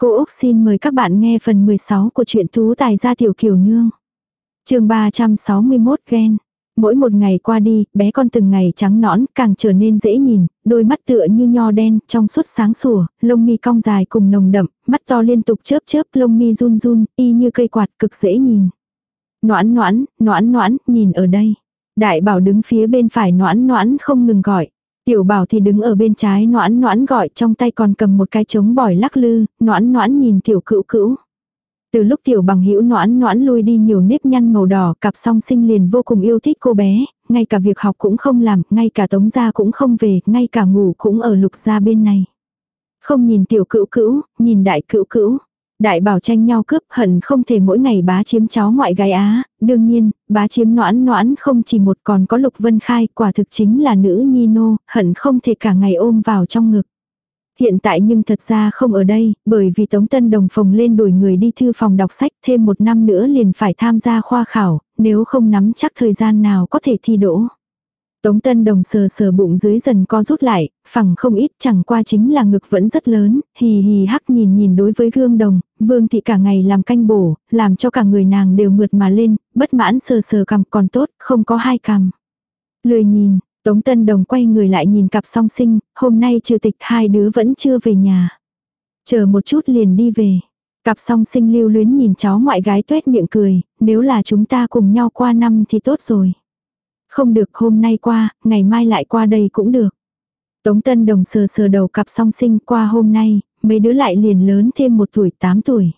Cô Úc xin mời các bạn nghe phần 16 của truyện Tú Tài gia tiểu kiều nương. chương 361 ghen. Mỗi một ngày qua đi, bé con từng ngày trắng nõn, càng trở nên dễ nhìn, đôi mắt tựa như nho đen, trong suốt sáng sủa, lông mi cong dài cùng nồng đậm, mắt to liên tục chớp chớp, lông mi run run, y như cây quạt cực dễ nhìn. Noãn noãn, noãn noãn, nhìn ở đây. Đại bảo đứng phía bên phải noãn noãn không ngừng gọi. Tiểu bảo thì đứng ở bên trái noãn noãn gọi trong tay còn cầm một cái trống bỏi lắc lư, noãn noãn nhìn tiểu cữu cữu. Từ lúc tiểu bằng hữu noãn noãn lui đi nhiều nếp nhăn màu đỏ cặp song sinh liền vô cùng yêu thích cô bé, ngay cả việc học cũng không làm, ngay cả tống gia cũng không về, ngay cả ngủ cũng ở lục gia bên này. Không nhìn tiểu cữu cữu, nhìn đại cữu cữu. Đại bảo tranh nhau cướp hận không thể mỗi ngày bá chiếm cháu ngoại gái Á, đương nhiên, bá chiếm noãn noãn không chỉ một còn có Lục Vân Khai, quả thực chính là nữ nhi nô, hận không thể cả ngày ôm vào trong ngực. Hiện tại nhưng thật ra không ở đây, bởi vì Tống Tân Đồng phồng lên đuổi người đi thư phòng đọc sách thêm một năm nữa liền phải tham gia khoa khảo, nếu không nắm chắc thời gian nào có thể thi đỗ. Tống Tân Đồng sờ sờ bụng dưới dần co rút lại, phẳng không ít chẳng qua chính là ngực vẫn rất lớn, hì hì hắc nhìn nhìn đối với gương đồng, vương thị cả ngày làm canh bổ, làm cho cả người nàng đều mượt mà lên, bất mãn sờ sờ cằm còn tốt, không có hai cằm. Lười nhìn, Tống Tân Đồng quay người lại nhìn cặp song sinh, hôm nay trừ tịch hai đứa vẫn chưa về nhà. Chờ một chút liền đi về. Cặp song sinh lưu luyến nhìn cháu ngoại gái tuét miệng cười, nếu là chúng ta cùng nhau qua năm thì tốt rồi. Không được hôm nay qua, ngày mai lại qua đây cũng được. Tống Tân Đồng sờ sờ đầu cặp song sinh qua hôm nay, mấy đứa lại liền lớn thêm một tuổi 8 tuổi.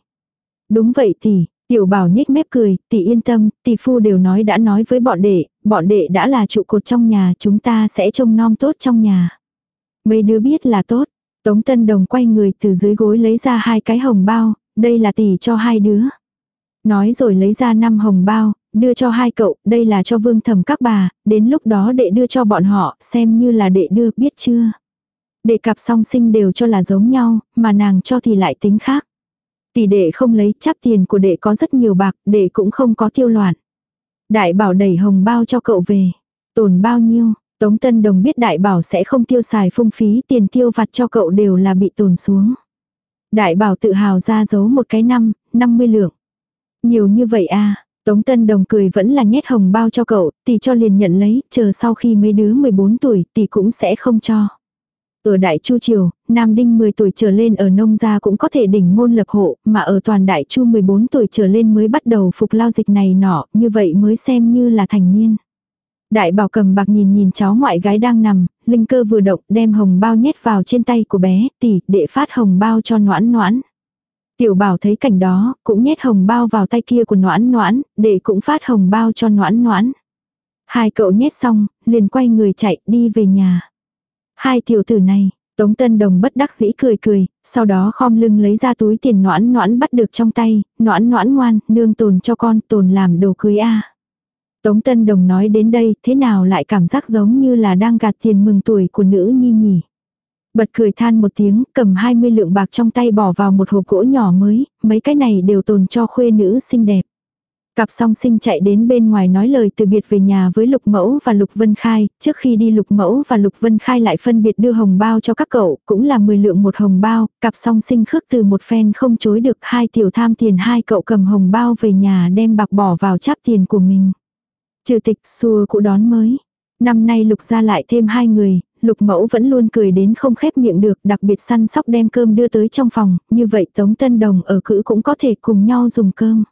Đúng vậy tỷ, tiểu bảo nhếch mép cười, tỷ yên tâm, tỷ phu đều nói đã nói với bọn đệ, bọn đệ đã là trụ cột trong nhà chúng ta sẽ trông nom tốt trong nhà. Mấy đứa biết là tốt, Tống Tân Đồng quay người từ dưới gối lấy ra hai cái hồng bao, đây là tỷ cho hai đứa. Nói rồi lấy ra năm hồng bao, đưa cho hai cậu, đây là cho vương thầm các bà, đến lúc đó đệ đưa cho bọn họ, xem như là đệ đưa, biết chưa? Đệ cặp song sinh đều cho là giống nhau, mà nàng cho thì lại tính khác. Tỷ đệ không lấy, chắp tiền của đệ có rất nhiều bạc, đệ cũng không có tiêu loạn. Đại bảo đẩy hồng bao cho cậu về. Tồn bao nhiêu? Tống Tân Đồng biết đại bảo sẽ không tiêu xài phung phí, tiền tiêu vặt cho cậu đều là bị tồn xuống. Đại bảo tự hào ra giấu một cái năm, 50 lượng. Nhiều như vậy à, Tống Tân Đồng cười vẫn là nhét hồng bao cho cậu, tỷ cho liền nhận lấy, chờ sau khi mấy đứa 14 tuổi tỷ cũng sẽ không cho. Ở Đại Chu Triều, Nam Đinh 10 tuổi trở lên ở nông gia cũng có thể đỉnh môn lập hộ, mà ở toàn Đại Chu 14 tuổi trở lên mới bắt đầu phục lao dịch này nọ, như vậy mới xem như là thành niên. Đại bảo cầm bạc nhìn nhìn cháu ngoại gái đang nằm, linh cơ vừa động đem hồng bao nhét vào trên tay của bé, tỷ, để phát hồng bao cho noãn noãn. Tiểu bảo thấy cảnh đó, cũng nhét hồng bao vào tay kia của noãn noãn, để cũng phát hồng bao cho noãn noãn. Hai cậu nhét xong, liền quay người chạy đi về nhà. Hai tiểu tử này, Tống Tân Đồng bất đắc dĩ cười cười, sau đó khom lưng lấy ra túi tiền noãn noãn bắt được trong tay, noãn noãn ngoan, nương tồn cho con, tồn làm đồ cưới a. Tống Tân Đồng nói đến đây, thế nào lại cảm giác giống như là đang gạt tiền mừng tuổi của nữ nhi nhỉ. Bật cười than một tiếng, cầm 20 lượng bạc trong tay bỏ vào một hộp gỗ nhỏ mới, mấy cái này đều tồn cho khuê nữ xinh đẹp. Cặp song sinh chạy đến bên ngoài nói lời từ biệt về nhà với Lục Mẫu và Lục Vân Khai, trước khi đi Lục Mẫu và Lục Vân Khai lại phân biệt đưa hồng bao cho các cậu, cũng là 10 lượng một hồng bao, cặp song sinh khước từ một phen không chối được hai tiểu tham tiền hai cậu cầm hồng bao về nhà đem bạc bỏ vào cháp tiền của mình. Trừ tịch xua cụ đón mới. Năm nay Lục ra lại thêm hai người, lục mẫu vẫn luôn cười đến không khép miệng được, đặc biệt săn sóc đem cơm đưa tới trong phòng, như vậy Tống Tân Đồng ở cữ cũng có thể cùng nhau dùng cơm.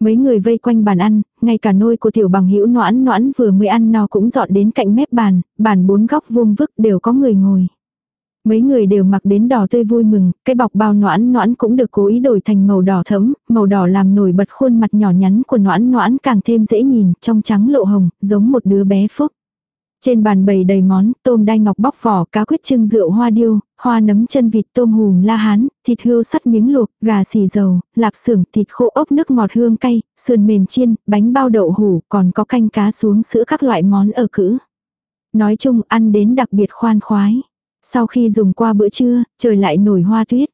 Mấy người vây quanh bàn ăn, ngay cả nôi của tiểu bằng hữu noãn noãn vừa mới ăn no cũng dọn đến cạnh mép bàn, bàn bốn góc vuông vức đều có người ngồi. Mấy người đều mặc đến đỏ tươi vui mừng, cái bọc bao noãn noãn cũng được cố ý đổi thành màu đỏ thẫm, màu đỏ làm nổi bật khuôn mặt nhỏ nhắn của noãn noãn càng thêm dễ nhìn, trong trắng lộ hồng, giống một đứa bé phúc. Trên bàn bày đầy món, tôm đai ngọc bóc vỏ, cá quyết trưng rượu hoa điêu, hoa nấm chân vịt tôm hùm la hán, thịt hươu sắt miếng luộc, gà xì dầu, lạp xưởng, thịt khô ốc nước ngọt hương cay, sườn mềm chiên, bánh bao đậu hủ, còn có canh cá xuống sữa các loại món ở cữ. Nói chung ăn đến đặc biệt khoan khoái. Sau khi dùng qua bữa trưa, trời lại nổi hoa tuyết.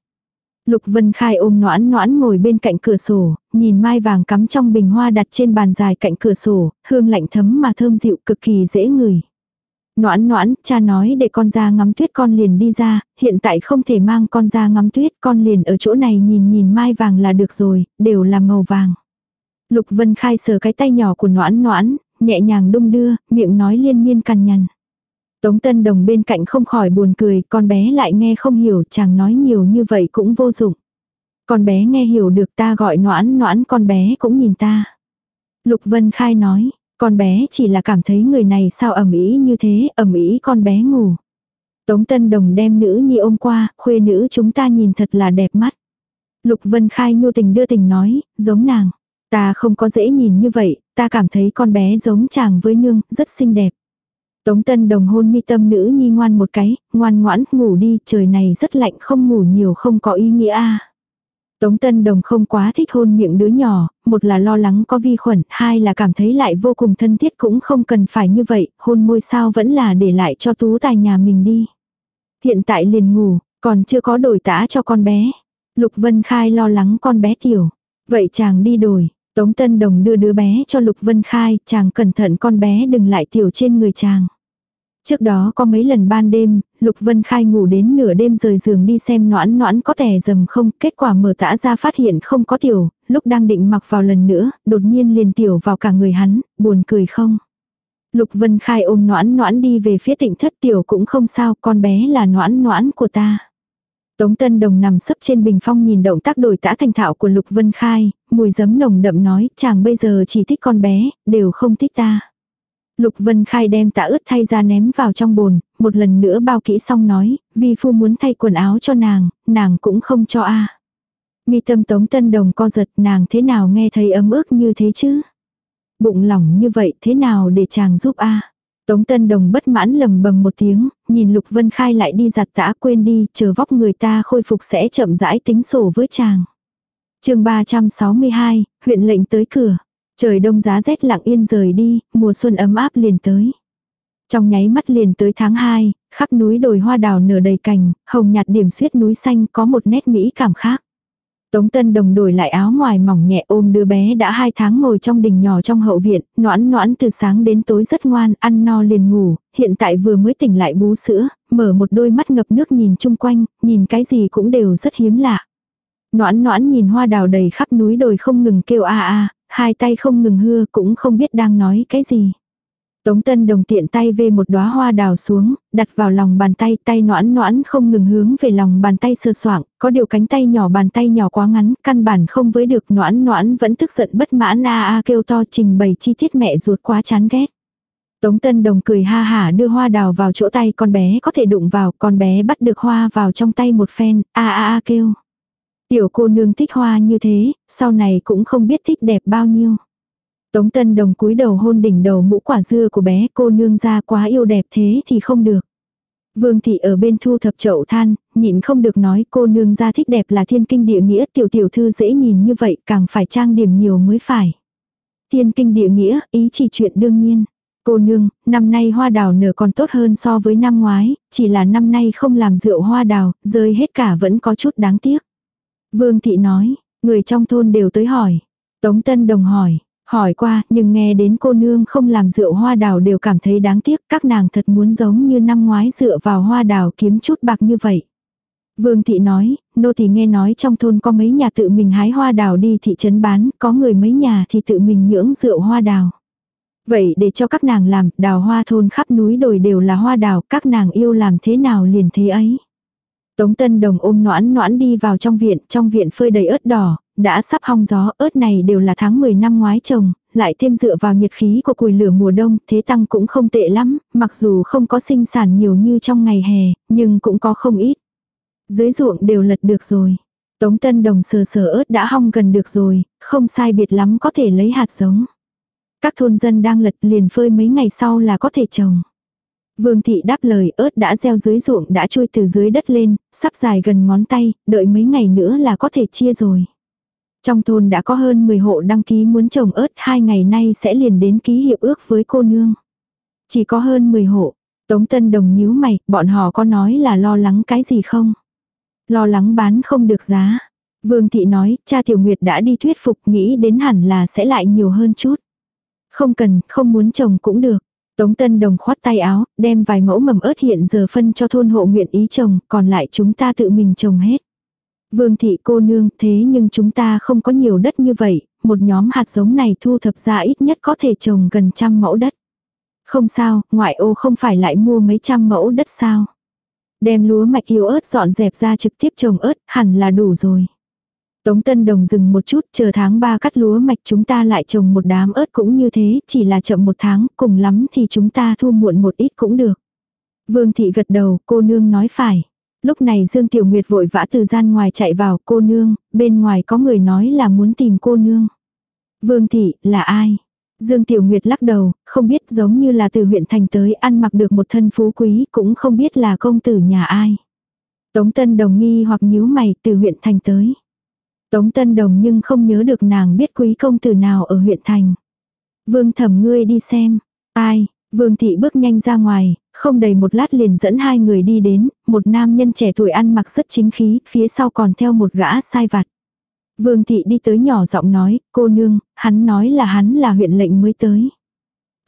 Lục Vân Khai ôm noãn noãn ngồi bên cạnh cửa sổ, nhìn mai vàng cắm trong bình hoa đặt trên bàn dài cạnh cửa sổ, hương lạnh thấm mà thơm dịu cực kỳ dễ ngửi. Noãn noãn, cha nói để con ra ngắm tuyết con liền đi ra, hiện tại không thể mang con ra ngắm tuyết, con liền ở chỗ này nhìn nhìn mai vàng là được rồi, đều là màu vàng. Lục Vân Khai sờ cái tay nhỏ của noãn noãn, nhẹ nhàng đung đưa, miệng nói liên miên cằn nhằn. Tống Tân Đồng bên cạnh không khỏi buồn cười, con bé lại nghe không hiểu, chàng nói nhiều như vậy cũng vô dụng. Con bé nghe hiểu được ta gọi noãn noãn con bé cũng nhìn ta. Lục Vân Khai nói, con bé chỉ là cảm thấy người này sao ẩm ý như thế, ẩm ý con bé ngủ. Tống Tân Đồng đem nữ nhi ôm qua, khuê nữ chúng ta nhìn thật là đẹp mắt. Lục Vân Khai nhu tình đưa tình nói, giống nàng. Ta không có dễ nhìn như vậy, ta cảm thấy con bé giống chàng với nương, rất xinh đẹp. Tống Tân Đồng hôn mi tâm nữ nhi ngoan một cái, ngoan ngoãn, ngủ đi, trời này rất lạnh không ngủ nhiều không có ý nghĩa a. Tống Tân Đồng không quá thích hôn miệng đứa nhỏ, một là lo lắng có vi khuẩn, hai là cảm thấy lại vô cùng thân thiết cũng không cần phải như vậy, hôn môi sao vẫn là để lại cho tú tài nhà mình đi. Hiện tại liền ngủ, còn chưa có đổi tã cho con bé. Lục Vân Khai lo lắng con bé tiểu. Vậy chàng đi đổi, Tống Tân Đồng đưa đứa bé cho Lục Vân Khai, chàng cẩn thận con bé đừng lại tiểu trên người chàng. Trước đó có mấy lần ban đêm, Lục Vân Khai ngủ đến nửa đêm rời giường đi xem noãn noãn có tè dầm không, kết quả mở tã ra phát hiện không có tiểu, lúc đang định mặc vào lần nữa, đột nhiên liền tiểu vào cả người hắn, buồn cười không. Lục Vân Khai ôm noãn noãn đi về phía tịnh thất tiểu cũng không sao, con bé là noãn noãn của ta. Tống Tân Đồng nằm sấp trên bình phong nhìn động tác đổi tã thành thạo của Lục Vân Khai, mùi giấm nồng đậm nói, chàng bây giờ chỉ thích con bé, đều không thích ta. Lục Vân Khai đem tã ướt thay ra ném vào trong bồn, một lần nữa bao kỹ xong nói, vì phu muốn thay quần áo cho nàng, nàng cũng không cho a. Mi tâm Tống Tân Đồng co giật nàng thế nào nghe thấy ấm ức như thế chứ? Bụng lỏng như vậy thế nào để chàng giúp a? Tống Tân Đồng bất mãn lầm bầm một tiếng, nhìn Lục Vân Khai lại đi giặt tã quên đi, chờ vóc người ta khôi phục sẽ chậm rãi tính sổ với chàng. chương 362, huyện lệnh tới cửa. Trời đông giá rét lặng yên rời đi, mùa xuân ấm áp liền tới. Trong nháy mắt liền tới tháng 2, khắp núi đồi hoa đào nở đầy cành, hồng nhạt điểm xuyết núi xanh có một nét mỹ cảm khác. Tống Tân Đồng đổi lại áo ngoài mỏng nhẹ ôm đứa bé đã hai tháng ngồi trong đình nhỏ trong hậu viện, noãn noãn từ sáng đến tối rất ngoan, ăn no liền ngủ, hiện tại vừa mới tỉnh lại bú sữa, mở một đôi mắt ngập nước nhìn chung quanh, nhìn cái gì cũng đều rất hiếm lạ. Noãn noãn nhìn hoa đào đầy khắp núi đồi không ngừng kêu a a, hai tay không ngừng hưa cũng không biết đang nói cái gì. Tống Tân Đồng tiện tay về một đóa hoa đào xuống, đặt vào lòng bàn tay, tay noãn noãn không ngừng hướng về lòng bàn tay sơ soạng, có điều cánh tay nhỏ bàn tay nhỏ quá ngắn, căn bản không với được noãn noãn vẫn tức giận bất mãn a a kêu to trình bày chi tiết mẹ ruột quá chán ghét. Tống Tân Đồng cười ha hả đưa hoa đào vào chỗ tay con bé có thể đụng vào, con bé bắt được hoa vào trong tay một phen, a a a kêu. Tiểu cô nương thích hoa như thế, sau này cũng không biết thích đẹp bao nhiêu. Tống Tân Đồng cúi đầu hôn đỉnh đầu mũ quả dưa của bé cô nương ra quá yêu đẹp thế thì không được. Vương thị ở bên thu thập chậu than, nhịn không được nói cô nương ra thích đẹp là thiên kinh địa nghĩa tiểu tiểu thư dễ nhìn như vậy càng phải trang điểm nhiều mới phải. Thiên kinh địa nghĩa, ý chỉ chuyện đương nhiên. Cô nương, năm nay hoa đào nở còn tốt hơn so với năm ngoái, chỉ là năm nay không làm rượu hoa đào, rơi hết cả vẫn có chút đáng tiếc. Vương thị nói, người trong thôn đều tới hỏi. Tống Tân Đồng hỏi, hỏi qua nhưng nghe đến cô nương không làm rượu hoa đào đều cảm thấy đáng tiếc các nàng thật muốn giống như năm ngoái dựa vào hoa đào kiếm chút bạc như vậy. Vương thị nói, nô thì nghe nói trong thôn có mấy nhà tự mình hái hoa đào đi thị trấn bán, có người mấy nhà thì tự mình nhưỡng rượu hoa đào. Vậy để cho các nàng làm, đào hoa thôn khắp núi đồi đều là hoa đào, các nàng yêu làm thế nào liền thế ấy. Tống Tân Đồng ôm noãn noãn đi vào trong viện, trong viện phơi đầy ớt đỏ, đã sắp hong gió, ớt này đều là tháng 10 năm ngoái trồng, lại thêm dựa vào nhiệt khí của củi lửa mùa đông, thế tăng cũng không tệ lắm, mặc dù không có sinh sản nhiều như trong ngày hè, nhưng cũng có không ít. Dưới ruộng đều lật được rồi. Tống Tân Đồng sờ sờ ớt đã hong gần được rồi, không sai biệt lắm có thể lấy hạt giống. Các thôn dân đang lật liền phơi mấy ngày sau là có thể trồng. Vương thị đáp lời ớt đã gieo dưới ruộng đã chui từ dưới đất lên, sắp dài gần ngón tay, đợi mấy ngày nữa là có thể chia rồi. Trong thôn đã có hơn 10 hộ đăng ký muốn trồng ớt, hai ngày nay sẽ liền đến ký hiệp ước với cô nương. Chỉ có hơn 10 hộ. Tống Tân Đồng nhíu mày, bọn họ có nói là lo lắng cái gì không? Lo lắng bán không được giá. Vương Thị nói, cha Tiểu Nguyệt đã đi thuyết phục nghĩ đến hẳn là sẽ lại nhiều hơn chút. Không cần, không muốn trồng cũng được. Tống Tân Đồng khoát tay áo, đem vài mẫu mầm ớt hiện giờ phân cho thôn hộ nguyện ý trồng, còn lại chúng ta tự mình trồng hết. Vương thị cô nương, thế nhưng chúng ta không có nhiều đất như vậy, một nhóm hạt giống này thu thập ra ít nhất có thể trồng gần trăm mẫu đất. Không sao, ngoại ô không phải lại mua mấy trăm mẫu đất sao. Đem lúa mạch yêu ớt dọn dẹp ra trực tiếp trồng ớt, hẳn là đủ rồi. Tống Tân Đồng dừng một chút, chờ tháng 3 cắt lúa mạch chúng ta lại trồng một đám ớt cũng như thế, chỉ là chậm một tháng, cùng lắm thì chúng ta thu muộn một ít cũng được. Vương Thị gật đầu, cô nương nói phải. Lúc này Dương Tiểu Nguyệt vội vã từ gian ngoài chạy vào, cô nương, bên ngoài có người nói là muốn tìm cô nương. Vương Thị, là ai? Dương Tiểu Nguyệt lắc đầu, không biết giống như là từ huyện thành tới ăn mặc được một thân phú quý, cũng không biết là công tử nhà ai. Tống Tân Đồng nghi hoặc nhíu mày từ huyện thành tới. Tống Tân Đồng nhưng không nhớ được nàng biết quý công tử nào ở huyện thành. Vương thẩm ngươi đi xem. Ai, Vương thị bước nhanh ra ngoài, không đầy một lát liền dẫn hai người đi đến, một nam nhân trẻ tuổi ăn mặc rất chính khí, phía sau còn theo một gã sai vặt. Vương thị đi tới nhỏ giọng nói, cô nương, hắn nói là hắn là huyện lệnh mới tới.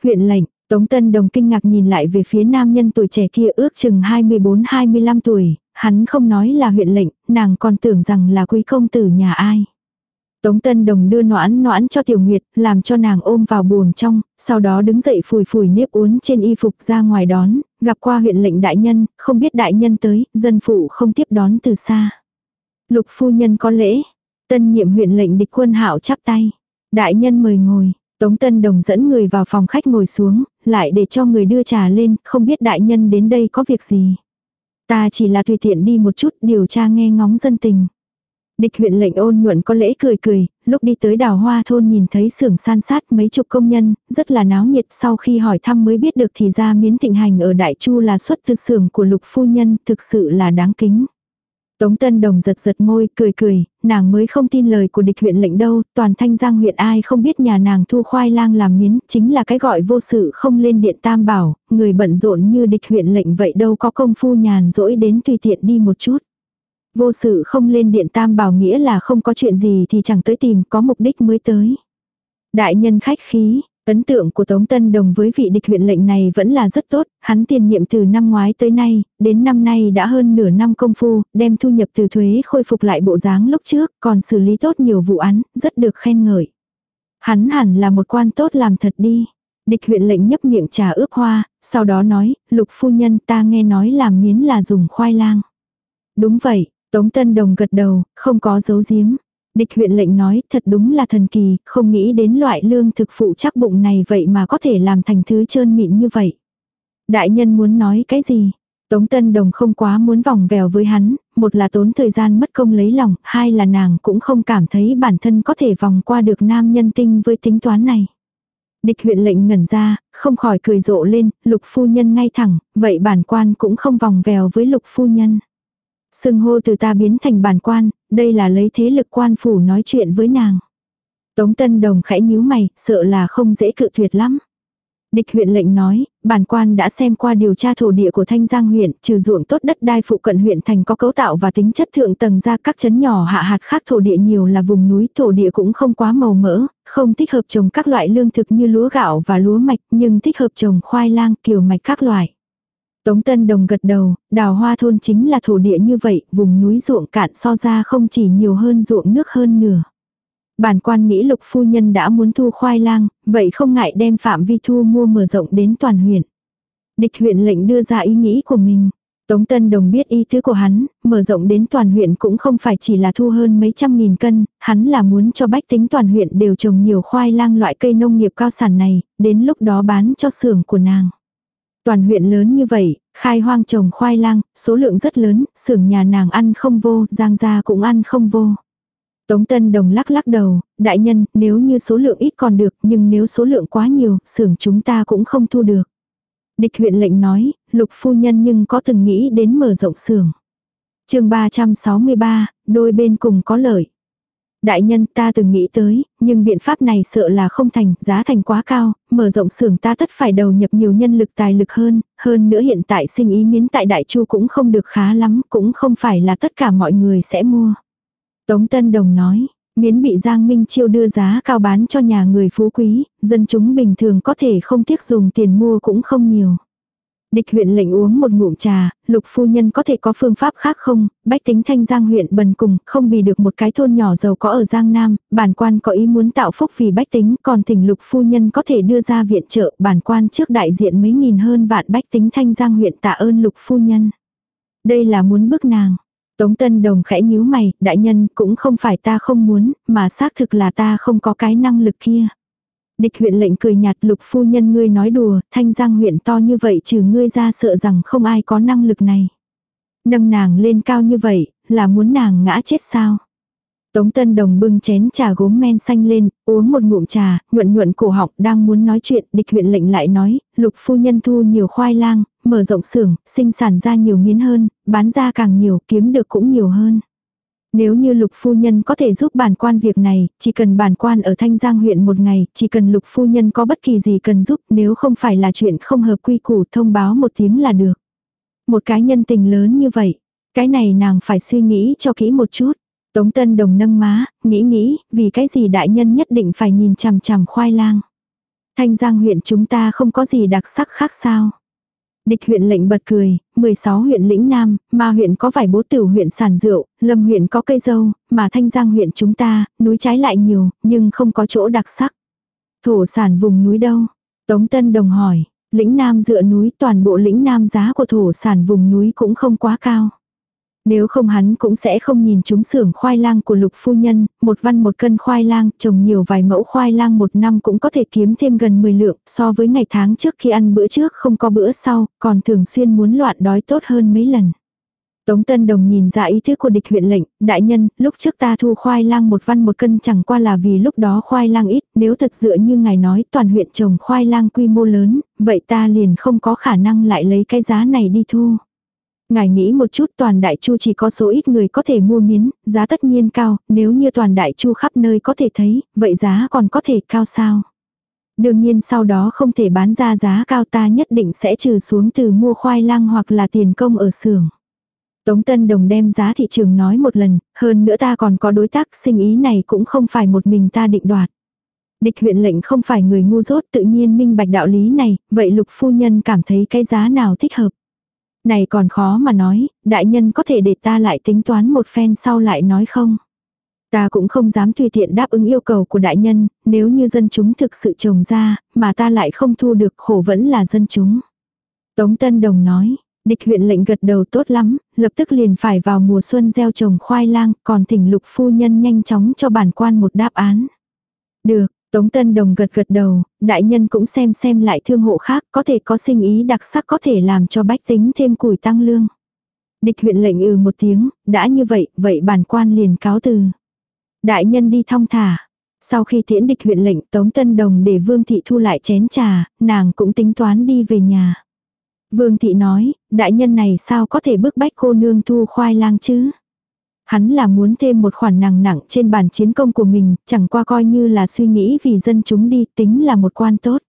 Huyện lệnh, Tống Tân Đồng kinh ngạc nhìn lại về phía nam nhân tuổi trẻ kia ước chừng 24-25 tuổi, hắn không nói là huyện lệnh, nàng còn tưởng rằng là quý công tử nhà ai. Tống Tân Đồng đưa noãn noãn cho Tiểu Nguyệt, làm cho nàng ôm vào buồng trong, sau đó đứng dậy phủi phủi nếp uốn trên y phục ra ngoài đón, gặp qua huyện lệnh đại nhân, không biết đại nhân tới, dân phụ không tiếp đón từ xa. Lục phu nhân có lễ, tân nhiệm huyện lệnh địch quân hạo chắp tay. Đại nhân mời ngồi, Tống Tân Đồng dẫn người vào phòng khách ngồi xuống, lại để cho người đưa trà lên, không biết đại nhân đến đây có việc gì. Ta chỉ là tùy tiện đi một chút điều tra nghe ngóng dân tình. Địch huyện lệnh ôn nhuận có lễ cười cười, lúc đi tới đào hoa thôn nhìn thấy xưởng san sát mấy chục công nhân, rất là náo nhiệt sau khi hỏi thăm mới biết được thì ra miến thịnh hành ở Đại Chu là xuất từ xưởng của lục phu nhân, thực sự là đáng kính. Tống Tân Đồng giật giật môi, cười cười, nàng mới không tin lời của địch huyện lệnh đâu, toàn thanh giang huyện ai không biết nhà nàng thu khoai lang làm miến, chính là cái gọi vô sự không lên điện tam bảo, người bận rộn như địch huyện lệnh vậy đâu có công phu nhàn rỗi đến tùy tiện đi một chút. Vô sự không lên điện tam bảo nghĩa là không có chuyện gì thì chẳng tới tìm, có mục đích mới tới. Đại nhân khách khí, ấn tượng của Tống Tân Đồng với vị địch huyện lệnh này vẫn là rất tốt, hắn tiền nhiệm từ năm ngoái tới nay, đến năm nay đã hơn nửa năm công phu, đem thu nhập từ thuế khôi phục lại bộ dáng lúc trước, còn xử lý tốt nhiều vụ án, rất được khen ngợi. Hắn hẳn là một quan tốt làm thật đi. Địch huyện lệnh nhấp miệng trà ướp hoa, sau đó nói, lục phu nhân ta nghe nói làm miến là dùng khoai lang. Đúng vậy, Tống Tân Đồng gật đầu, không có dấu giếm. Địch huyện lệnh nói, thật đúng là thần kỳ, không nghĩ đến loại lương thực phụ chắc bụng này vậy mà có thể làm thành thứ trơn mịn như vậy. Đại nhân muốn nói cái gì? Tống Tân Đồng không quá muốn vòng vèo với hắn, một là tốn thời gian mất công lấy lòng, hai là nàng cũng không cảm thấy bản thân có thể vòng qua được nam nhân tinh với tính toán này. Địch huyện lệnh ngẩn ra, không khỏi cười rộ lên, lục phu nhân ngay thẳng, vậy bản quan cũng không vòng vèo với lục phu nhân. Sưng hô từ ta biến thành bản quan, đây là lấy thế lực quan phủ nói chuyện với nàng. Tống Tân Đồng khẽ nhíu mày, sợ là không dễ cự tuyệt lắm. Địch huyện lệnh nói, bản quan đã xem qua điều tra thổ địa của Thanh Giang huyện, trừ ruộng tốt đất đai phụ cận huyện thành có cấu tạo và tính chất thượng tầng ra các chấn nhỏ hạ hạt khác thổ địa nhiều là vùng núi, thổ địa cũng không quá màu mỡ, không thích hợp trồng các loại lương thực như lúa gạo và lúa mạch, nhưng thích hợp trồng khoai lang, kiều mạch các loại. Tống Tân Đồng gật đầu, đào hoa thôn chính là thổ địa như vậy, vùng núi ruộng cạn so ra không chỉ nhiều hơn ruộng nước hơn nửa. Bản quan nghĩ lục phu nhân đã muốn thu khoai lang, vậy không ngại đem phạm vi thu mua mở rộng đến toàn huyện. Địch huyện lệnh đưa ra ý nghĩ của mình. Tống Tân Đồng biết ý tứ của hắn, mở rộng đến toàn huyện cũng không phải chỉ là thu hơn mấy trăm nghìn cân, hắn là muốn cho bách tính toàn huyện đều trồng nhiều khoai lang loại cây nông nghiệp cao sản này, đến lúc đó bán cho xưởng của nàng. Toàn huyện lớn như vậy, khai hoang trồng khoai lang, số lượng rất lớn, xưởng nhà nàng ăn không vô, giang gia cũng ăn không vô. Tống Tân Đồng lắc lắc đầu, đại nhân, nếu như số lượng ít còn được, nhưng nếu số lượng quá nhiều, xưởng chúng ta cũng không thu được. Địch huyện lệnh nói, lục phu nhân nhưng có từng nghĩ đến mở rộng xưởng. chương 363, đôi bên cùng có lợi. Đại nhân ta từng nghĩ tới, nhưng biện pháp này sợ là không thành, giá thành quá cao, mở rộng xưởng ta tất phải đầu nhập nhiều nhân lực tài lực hơn, hơn nữa hiện tại sinh ý miến tại Đại Chu cũng không được khá lắm, cũng không phải là tất cả mọi người sẽ mua. Tống Tân Đồng nói, Miến bị Giang Minh Chiêu đưa giá cao bán cho nhà người phú quý, dân chúng bình thường có thể không tiếc dùng tiền mua cũng không nhiều. Địch huyện lệnh uống một ngụm trà, lục phu nhân có thể có phương pháp khác không, bách tính thanh giang huyện bần cùng, không vì được một cái thôn nhỏ giàu có ở Giang Nam, bản quan có ý muốn tạo phúc vì bách tính, còn thỉnh lục phu nhân có thể đưa ra viện trợ, bản quan trước đại diện mấy nghìn hơn vạn bách tính thanh giang huyện tạ ơn lục phu nhân. Đây là muốn bức nàng. Tống Tân Đồng khẽ nhíu mày, đại nhân cũng không phải ta không muốn, mà xác thực là ta không có cái năng lực kia. Địch huyện lệnh cười nhạt lục phu nhân ngươi nói đùa, thanh giang huyện to như vậy trừ ngươi ra sợ rằng không ai có năng lực này. Nâng nàng lên cao như vậy, là muốn nàng ngã chết sao? Tống Tân Đồng bưng chén trà gốm men xanh lên, uống một ngụm trà, nhuận nhuận cổ họng đang muốn nói chuyện, địch huyện lệnh lại nói, lục phu nhân thu nhiều khoai lang, mở rộng xưởng, sinh sản ra nhiều miến hơn, bán ra càng nhiều, kiếm được cũng nhiều hơn. Nếu như lục phu nhân có thể giúp bản quan việc này, chỉ cần bản quan ở Thanh Giang huyện một ngày, chỉ cần lục phu nhân có bất kỳ gì cần giúp nếu không phải là chuyện không hợp quy củ thông báo một tiếng là được. Một cái nhân tình lớn như vậy, cái này nàng phải suy nghĩ cho kỹ một chút. Tống Tân Đồng nâng má, nghĩ nghĩ, vì cái gì đại nhân nhất định phải nhìn chằm chằm khoai lang. Thanh Giang huyện chúng ta không có gì đặc sắc khác sao. Địch huyện lệnh bật cười, 16 huyện lĩnh Nam, mà huyện có vài bố tử huyện sản rượu, lâm huyện có cây dâu, mà thanh giang huyện chúng ta, núi trái lại nhiều, nhưng không có chỗ đặc sắc. Thổ sản vùng núi đâu? Tống Tân Đồng hỏi, lĩnh Nam dựa núi toàn bộ lĩnh Nam giá của thổ sản vùng núi cũng không quá cao. Nếu không hắn cũng sẽ không nhìn chúng xưởng khoai lang của lục phu nhân, một văn một cân khoai lang, trồng nhiều vài mẫu khoai lang một năm cũng có thể kiếm thêm gần 10 lượng, so với ngày tháng trước khi ăn bữa trước không có bữa sau, còn thường xuyên muốn loạn đói tốt hơn mấy lần. Tống Tân Đồng nhìn ra ý thức của địch huyện lệnh, đại nhân, lúc trước ta thu khoai lang một văn một cân chẳng qua là vì lúc đó khoai lang ít, nếu thật dựa như ngài nói toàn huyện trồng khoai lang quy mô lớn, vậy ta liền không có khả năng lại lấy cái giá này đi thu. Ngài nghĩ một chút toàn đại chu chỉ có số ít người có thể mua miến, giá tất nhiên cao, nếu như toàn đại chu khắp nơi có thể thấy, vậy giá còn có thể cao sao? Đương nhiên sau đó không thể bán ra giá cao ta nhất định sẽ trừ xuống từ mua khoai lang hoặc là tiền công ở xưởng. Tống Tân Đồng đem giá thị trường nói một lần, hơn nữa ta còn có đối tác sinh ý này cũng không phải một mình ta định đoạt. Địch huyện lệnh không phải người ngu dốt tự nhiên minh bạch đạo lý này, vậy lục phu nhân cảm thấy cái giá nào thích hợp. Này còn khó mà nói, đại nhân có thể để ta lại tính toán một phen sau lại nói không? Ta cũng không dám tùy tiện đáp ứng yêu cầu của đại nhân, nếu như dân chúng thực sự trồng ra, mà ta lại không thu được khổ vẫn là dân chúng. Tống Tân Đồng nói, địch huyện lệnh gật đầu tốt lắm, lập tức liền phải vào mùa xuân gieo trồng khoai lang, còn thỉnh lục phu nhân nhanh chóng cho bản quan một đáp án. Được, Tống Tân Đồng gật gật đầu, đại nhân cũng xem xem lại thương hộ khác có thể có sinh ý đặc sắc có thể làm cho bách tính thêm củi tăng lương. Địch huyện lệnh ừ một tiếng, đã như vậy, vậy bản quan liền cáo từ. Đại nhân đi thong thả. Sau khi tiễn địch huyện lệnh Tống Tân Đồng để Vương Thị thu lại chén trà, nàng cũng tính toán đi về nhà. Vương Thị nói, đại nhân này sao có thể bức bách cô nương thu khoai lang chứ? Hắn là muốn thêm một khoản nặng nặng trên bàn chiến công của mình, chẳng qua coi như là suy nghĩ vì dân chúng đi, tính là một quan tốt.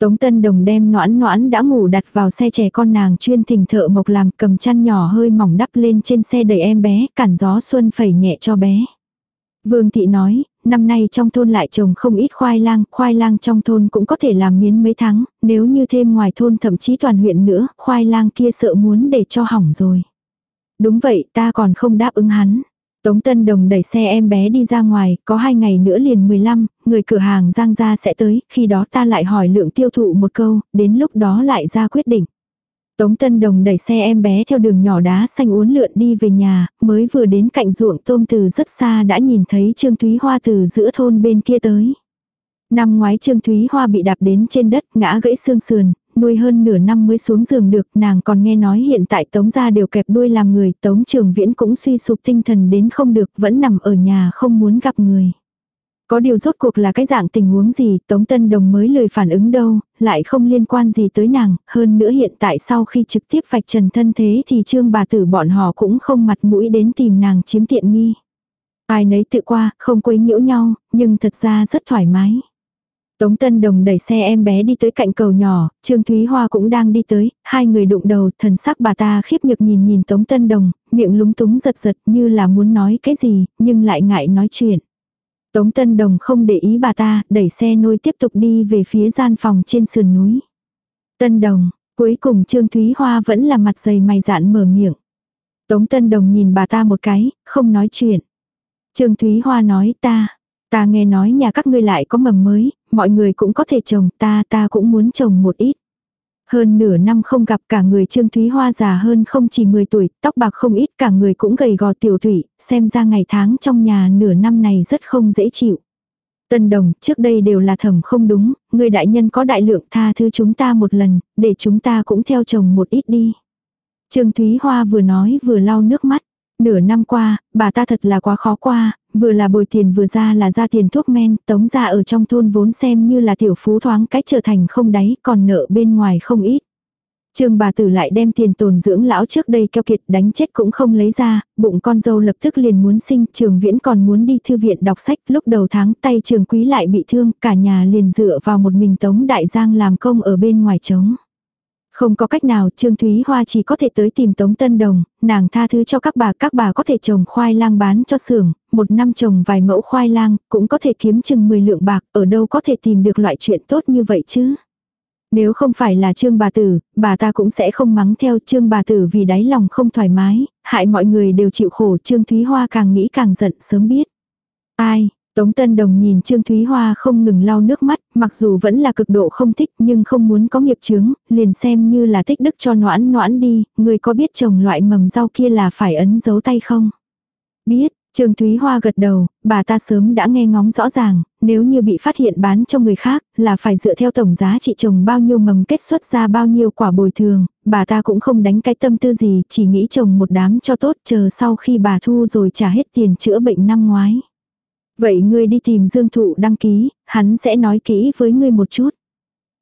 Tống Tân Đồng đem noãn noãn đã ngủ đặt vào xe trẻ con nàng chuyên thỉnh thợ mộc làm cầm chăn nhỏ hơi mỏng đắp lên trên xe đẩy em bé, cản gió xuân phẩy nhẹ cho bé. Vương Thị nói, năm nay trong thôn lại trồng không ít khoai lang, khoai lang trong thôn cũng có thể làm miến mấy tháng, nếu như thêm ngoài thôn thậm chí toàn huyện nữa, khoai lang kia sợ muốn để cho hỏng rồi. Đúng vậy, ta còn không đáp ứng hắn. Tống Tân Đồng đẩy xe em bé đi ra ngoài, có hai ngày nữa liền 15, người cửa hàng Giang gia sẽ tới, khi đó ta lại hỏi lượng tiêu thụ một câu, đến lúc đó lại ra quyết định. Tống Tân Đồng đẩy xe em bé theo đường nhỏ đá xanh uốn lượn đi về nhà, mới vừa đến cạnh ruộng tôm từ rất xa đã nhìn thấy Trương Thúy Hoa từ giữa thôn bên kia tới. Năm ngoái Trương Thúy Hoa bị đạp đến trên đất ngã gãy xương sườn, nuôi hơn nửa năm mới xuống giường được, nàng còn nghe nói hiện tại Tống gia đều kẹp đuôi làm người, Tống Trường Viễn cũng suy sụp tinh thần đến không được, vẫn nằm ở nhà không muốn gặp người. Có điều rốt cuộc là cái dạng tình huống gì, Tống Tân Đồng mới lời phản ứng đâu, lại không liên quan gì tới nàng, hơn nữa hiện tại sau khi trực tiếp vạch trần thân thế thì trương bà tử bọn họ cũng không mặt mũi đến tìm nàng chiếm tiện nghi. Ai nấy tự qua, không quấy nhiễu nhau, nhưng thật ra rất thoải mái. Tống Tân Đồng đẩy xe em bé đi tới cạnh cầu nhỏ, Trương Thúy Hoa cũng đang đi tới, hai người đụng đầu, thần sắc bà ta khiếp nhược nhìn nhìn Tống Tân Đồng, miệng lúng túng giật giật như là muốn nói cái gì, nhưng lại ngại nói chuyện. Tống Tân Đồng không để ý bà ta, đẩy xe nôi tiếp tục đi về phía gian phòng trên sườn núi. Tân Đồng, cuối cùng Trương Thúy Hoa vẫn là mặt dày mày dạn mở miệng. Tống Tân Đồng nhìn bà ta một cái, không nói chuyện. Trương Thúy Hoa nói ta, ta nghe nói nhà các ngươi lại có mầm mới, mọi người cũng có thể trồng ta, ta cũng muốn trồng một ít. Hơn nửa năm không gặp cả người Trương Thúy Hoa già hơn không chỉ 10 tuổi, tóc bạc không ít cả người cũng gầy gò tiểu thủy, xem ra ngày tháng trong nhà nửa năm này rất không dễ chịu. Tân đồng, trước đây đều là thầm không đúng, người đại nhân có đại lượng tha thứ chúng ta một lần, để chúng ta cũng theo chồng một ít đi. Trương Thúy Hoa vừa nói vừa lau nước mắt. Nửa năm qua, bà ta thật là quá khó qua, vừa là bồi tiền vừa ra là ra tiền thuốc men, tống ra ở trong thôn vốn xem như là tiểu phú thoáng cách trở thành không đáy, còn nợ bên ngoài không ít. Trương bà tử lại đem tiền tồn dưỡng lão trước đây keo kiệt đánh chết cũng không lấy ra, bụng con dâu lập tức liền muốn sinh, trường viễn còn muốn đi thư viện đọc sách, lúc đầu tháng tay trường quý lại bị thương, cả nhà liền dựa vào một mình tống đại giang làm công ở bên ngoài trống. Không có cách nào, Trương Thúy Hoa chỉ có thể tới tìm Tống Tân Đồng, nàng tha thứ cho các bà, các bà có thể trồng khoai lang bán cho xưởng, một năm trồng vài mẫu khoai lang, cũng có thể kiếm chừng 10 lượng bạc, ở đâu có thể tìm được loại chuyện tốt như vậy chứ. Nếu không phải là Trương bà tử, bà ta cũng sẽ không mắng theo Trương bà tử vì đáy lòng không thoải mái, hại mọi người đều chịu khổ Trương Thúy Hoa càng nghĩ càng giận sớm biết. Ai, Tống Tân Đồng nhìn Trương Thúy Hoa không ngừng lau nước mắt, mặc dù vẫn là cực độ không thích nhưng không muốn có nghiệp chướng, liền xem như là thích đức cho noãn noãn đi, người có biết trồng loại mầm rau kia là phải ấn dấu tay không? Biết, Trương Thúy Hoa gật đầu, bà ta sớm đã nghe ngóng rõ ràng, nếu như bị phát hiện bán cho người khác, là phải dựa theo tổng giá trị trồng bao nhiêu mầm kết xuất ra bao nhiêu quả bồi thường, bà ta cũng không đánh cái tâm tư gì, chỉ nghĩ trồng một đám cho tốt chờ sau khi bà thu rồi trả hết tiền chữa bệnh năm ngoái. Vậy ngươi đi tìm Dương Thụ đăng ký, hắn sẽ nói kỹ với ngươi một chút.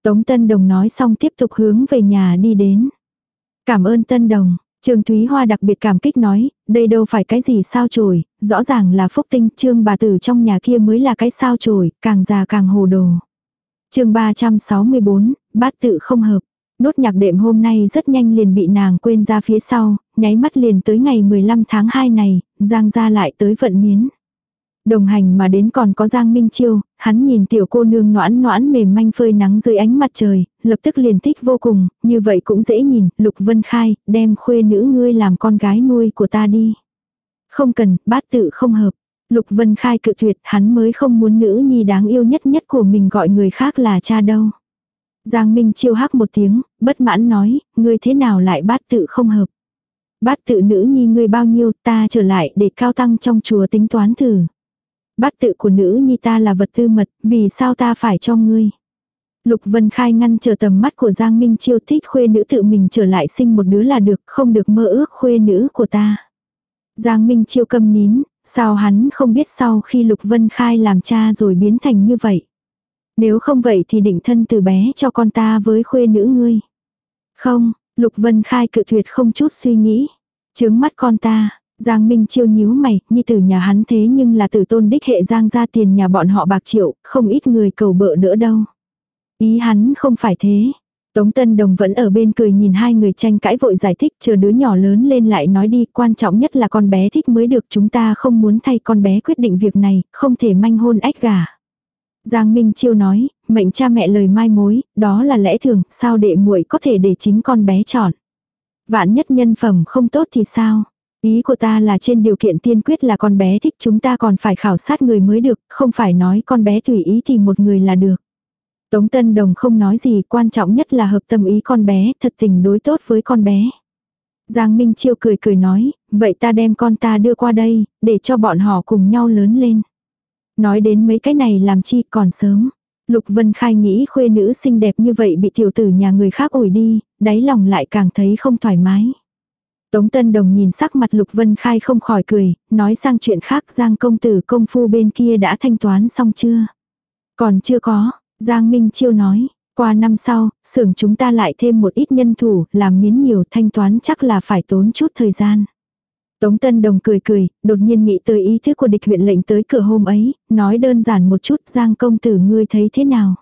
Tống Tân Đồng nói xong tiếp tục hướng về nhà đi đến. Cảm ơn Tân Đồng. Trương Thúy Hoa đặc biệt cảm kích nói, đây đâu phải cái gì sao chổi, rõ ràng là phúc tinh, trương bà tử trong nhà kia mới là cái sao chổi, càng già càng hồ đồ. chương 364, bát tự không hợp. Nốt nhạc đệm hôm nay rất nhanh liền bị nàng quên ra phía sau, nháy mắt liền tới ngày 15 tháng 2 này, Giang ra lại tới vận miến. Đồng hành mà đến còn có Giang Minh Chiêu, hắn nhìn tiểu cô nương noãn noãn mềm manh phơi nắng dưới ánh mặt trời, lập tức liền thích vô cùng, như vậy cũng dễ nhìn, Lục Vân Khai, đem khuê nữ ngươi làm con gái nuôi của ta đi. Không cần, bát tự không hợp. Lục Vân Khai cự tuyệt, hắn mới không muốn nữ nhi đáng yêu nhất nhất của mình gọi người khác là cha đâu. Giang Minh Chiêu hắc một tiếng, bất mãn nói, ngươi thế nào lại bát tự không hợp. Bát tự nữ nhi ngươi bao nhiêu ta trở lại để cao tăng trong chùa tính toán thử. Bát tự của nữ nhi ta là vật tư mật, vì sao ta phải cho ngươi? Lục Vân Khai ngăn chờ tầm mắt của Giang Minh Chiêu thích khuê nữ tự mình trở lại sinh một đứa là được, không được mơ ước khuê nữ của ta. Giang Minh Chiêu câm nín, sao hắn không biết sau khi Lục Vân Khai làm cha rồi biến thành như vậy. Nếu không vậy thì định thân từ bé cho con ta với khuê nữ ngươi. Không, Lục Vân Khai cự tuyệt không chút suy nghĩ. Chướng mắt con ta, Giang Minh chiêu nhíu mày, nhi tử nhà hắn thế nhưng là tử tôn đích hệ Giang ra tiền nhà bọn họ bạc triệu, không ít người cầu bợ nữa đâu. Ý hắn không phải thế. Tống Tân Đồng vẫn ở bên cười nhìn hai người tranh cãi vội giải thích chờ đứa nhỏ lớn lên lại nói đi quan trọng nhất là con bé thích mới được chúng ta không muốn thay con bé quyết định việc này, không thể manh hôn ách gà. Giang Minh Chiêu nói, mệnh cha mẹ lời mai mối, đó là lẽ thường, sao đệ muội có thể để chính con bé chọn. Vạn nhất nhân phẩm không tốt thì sao? Ý của ta là trên điều kiện tiên quyết là con bé thích chúng ta còn phải khảo sát người mới được, không phải nói con bé tùy ý thì một người là được. Tống Tân Đồng không nói gì, quan trọng nhất là hợp tâm ý con bé, thật tình đối tốt với con bé. Giang Minh Chiêu cười cười nói, vậy ta đem con ta đưa qua đây, để cho bọn họ cùng nhau lớn lên. Nói đến mấy cái này làm chi còn sớm. Lục Vân Khai nghĩ khuê nữ xinh đẹp như vậy bị tiểu tử nhà người khác ủi đi, đáy lòng lại càng thấy không thoải mái. Tống Tân Đồng nhìn sắc mặt Lục Vân Khai không khỏi cười, nói sang chuyện khác Giang công tử công phu bên kia đã thanh toán xong chưa? Còn chưa có, Giang Minh Chiêu nói, qua năm sau, xưởng chúng ta lại thêm một ít nhân thủ, làm miến nhiều thanh toán chắc là phải tốn chút thời gian. Tống Tân Đồng cười cười, đột nhiên nghĩ tới ý thức của địch huyện lệnh tới cửa hôm ấy, nói đơn giản một chút Giang công tử ngươi thấy thế nào?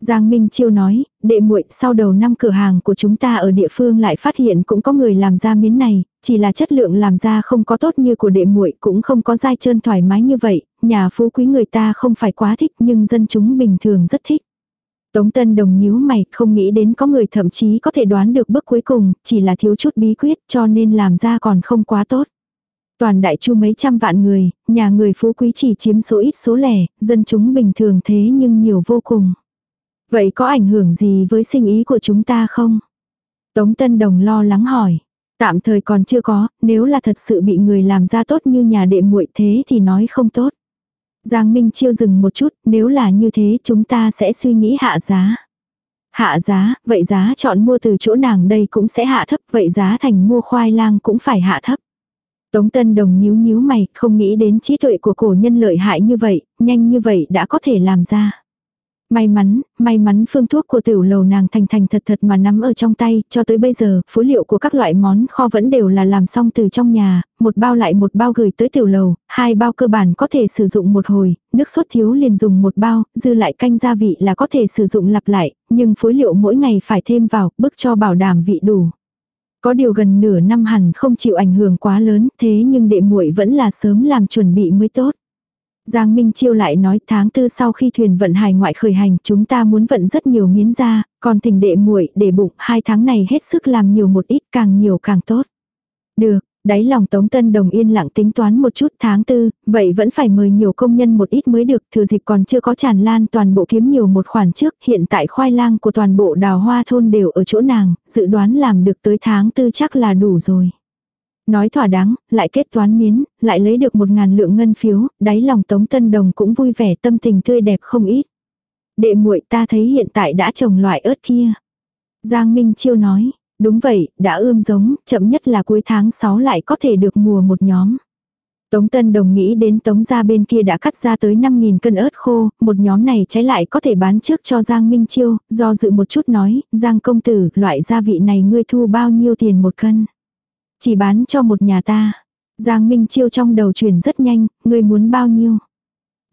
Giang Minh Chiêu nói, đệ muội sau đầu năm cửa hàng của chúng ta ở địa phương lại phát hiện cũng có người làm ra miến này, chỉ là chất lượng làm ra không có tốt như của đệ muội cũng không có dai trơn thoải mái như vậy, nhà phú quý người ta không phải quá thích nhưng dân chúng bình thường rất thích. Tống Tân Đồng nhíu mày, không nghĩ đến có người thậm chí có thể đoán được bước cuối cùng, chỉ là thiếu chút bí quyết cho nên làm ra còn không quá tốt. Toàn đại chu mấy trăm vạn người, nhà người phú quý chỉ chiếm số ít số lẻ, dân chúng bình thường thế nhưng nhiều vô cùng. Vậy có ảnh hưởng gì với sinh ý của chúng ta không? Tống Tân Đồng lo lắng hỏi. Tạm thời còn chưa có, nếu là thật sự bị người làm ra tốt như nhà đệ muội thế thì nói không tốt. Giang Minh Chiêu dừng một chút, nếu là như thế chúng ta sẽ suy nghĩ hạ giá. Hạ giá, vậy giá chọn mua từ chỗ nàng đây cũng sẽ hạ thấp, vậy giá thành mua khoai lang cũng phải hạ thấp. Tống Tân Đồng nhíu nhíu mày, không nghĩ đến trí tuệ của cổ nhân lợi hại như vậy, nhanh như vậy đã có thể làm ra. May mắn, may mắn phương thuốc của tiểu lầu nàng thành thành thật thật mà nắm ở trong tay, cho tới bây giờ, phối liệu của các loại món kho vẫn đều là làm xong từ trong nhà, một bao lại một bao gửi tới tiểu lầu, hai bao cơ bản có thể sử dụng một hồi, nước sốt thiếu liền dùng một bao, dư lại canh gia vị là có thể sử dụng lặp lại, nhưng phối liệu mỗi ngày phải thêm vào, bức cho bảo đảm vị đủ. Có điều gần nửa năm hẳn không chịu ảnh hưởng quá lớn, thế nhưng đệ muội vẫn là sớm làm chuẩn bị mới tốt. Giang Minh Chiêu lại nói tháng tư sau khi thuyền vận hải ngoại khởi hành chúng ta muốn vận rất nhiều miến ra, còn tình đệ muội để bụng hai tháng này hết sức làm nhiều một ít càng nhiều càng tốt. Được, đáy lòng Tống Tân Đồng yên lặng tính toán một chút tháng tư, vậy vẫn phải mời nhiều công nhân một ít mới được, thừa dịp còn chưa có tràn lan toàn bộ kiếm nhiều một khoản trước, hiện tại khoai lang của toàn bộ đào hoa thôn đều ở chỗ nàng, dự đoán làm được tới tháng tư chắc là đủ rồi. Nói thỏa đáng, lại kết toán miến, lại lấy được một ngàn lượng ngân phiếu, đáy lòng Tống Tân Đồng cũng vui vẻ tâm tình tươi đẹp không ít. Đệ muội ta thấy hiện tại đã trồng loại ớt kia. Giang Minh Chiêu nói, đúng vậy, đã ươm giống, chậm nhất là cuối tháng 6 lại có thể được mùa một nhóm. Tống Tân Đồng nghĩ đến Tống gia bên kia đã cắt ra tới 5.000 cân ớt khô, một nhóm này trái lại có thể bán trước cho Giang Minh Chiêu, do dự một chút nói, Giang công tử, loại gia vị này ngươi thu bao nhiêu tiền một cân. Chỉ bán cho một nhà ta. Giang Minh Chiêu trong đầu chuyển rất nhanh, ngươi muốn bao nhiêu.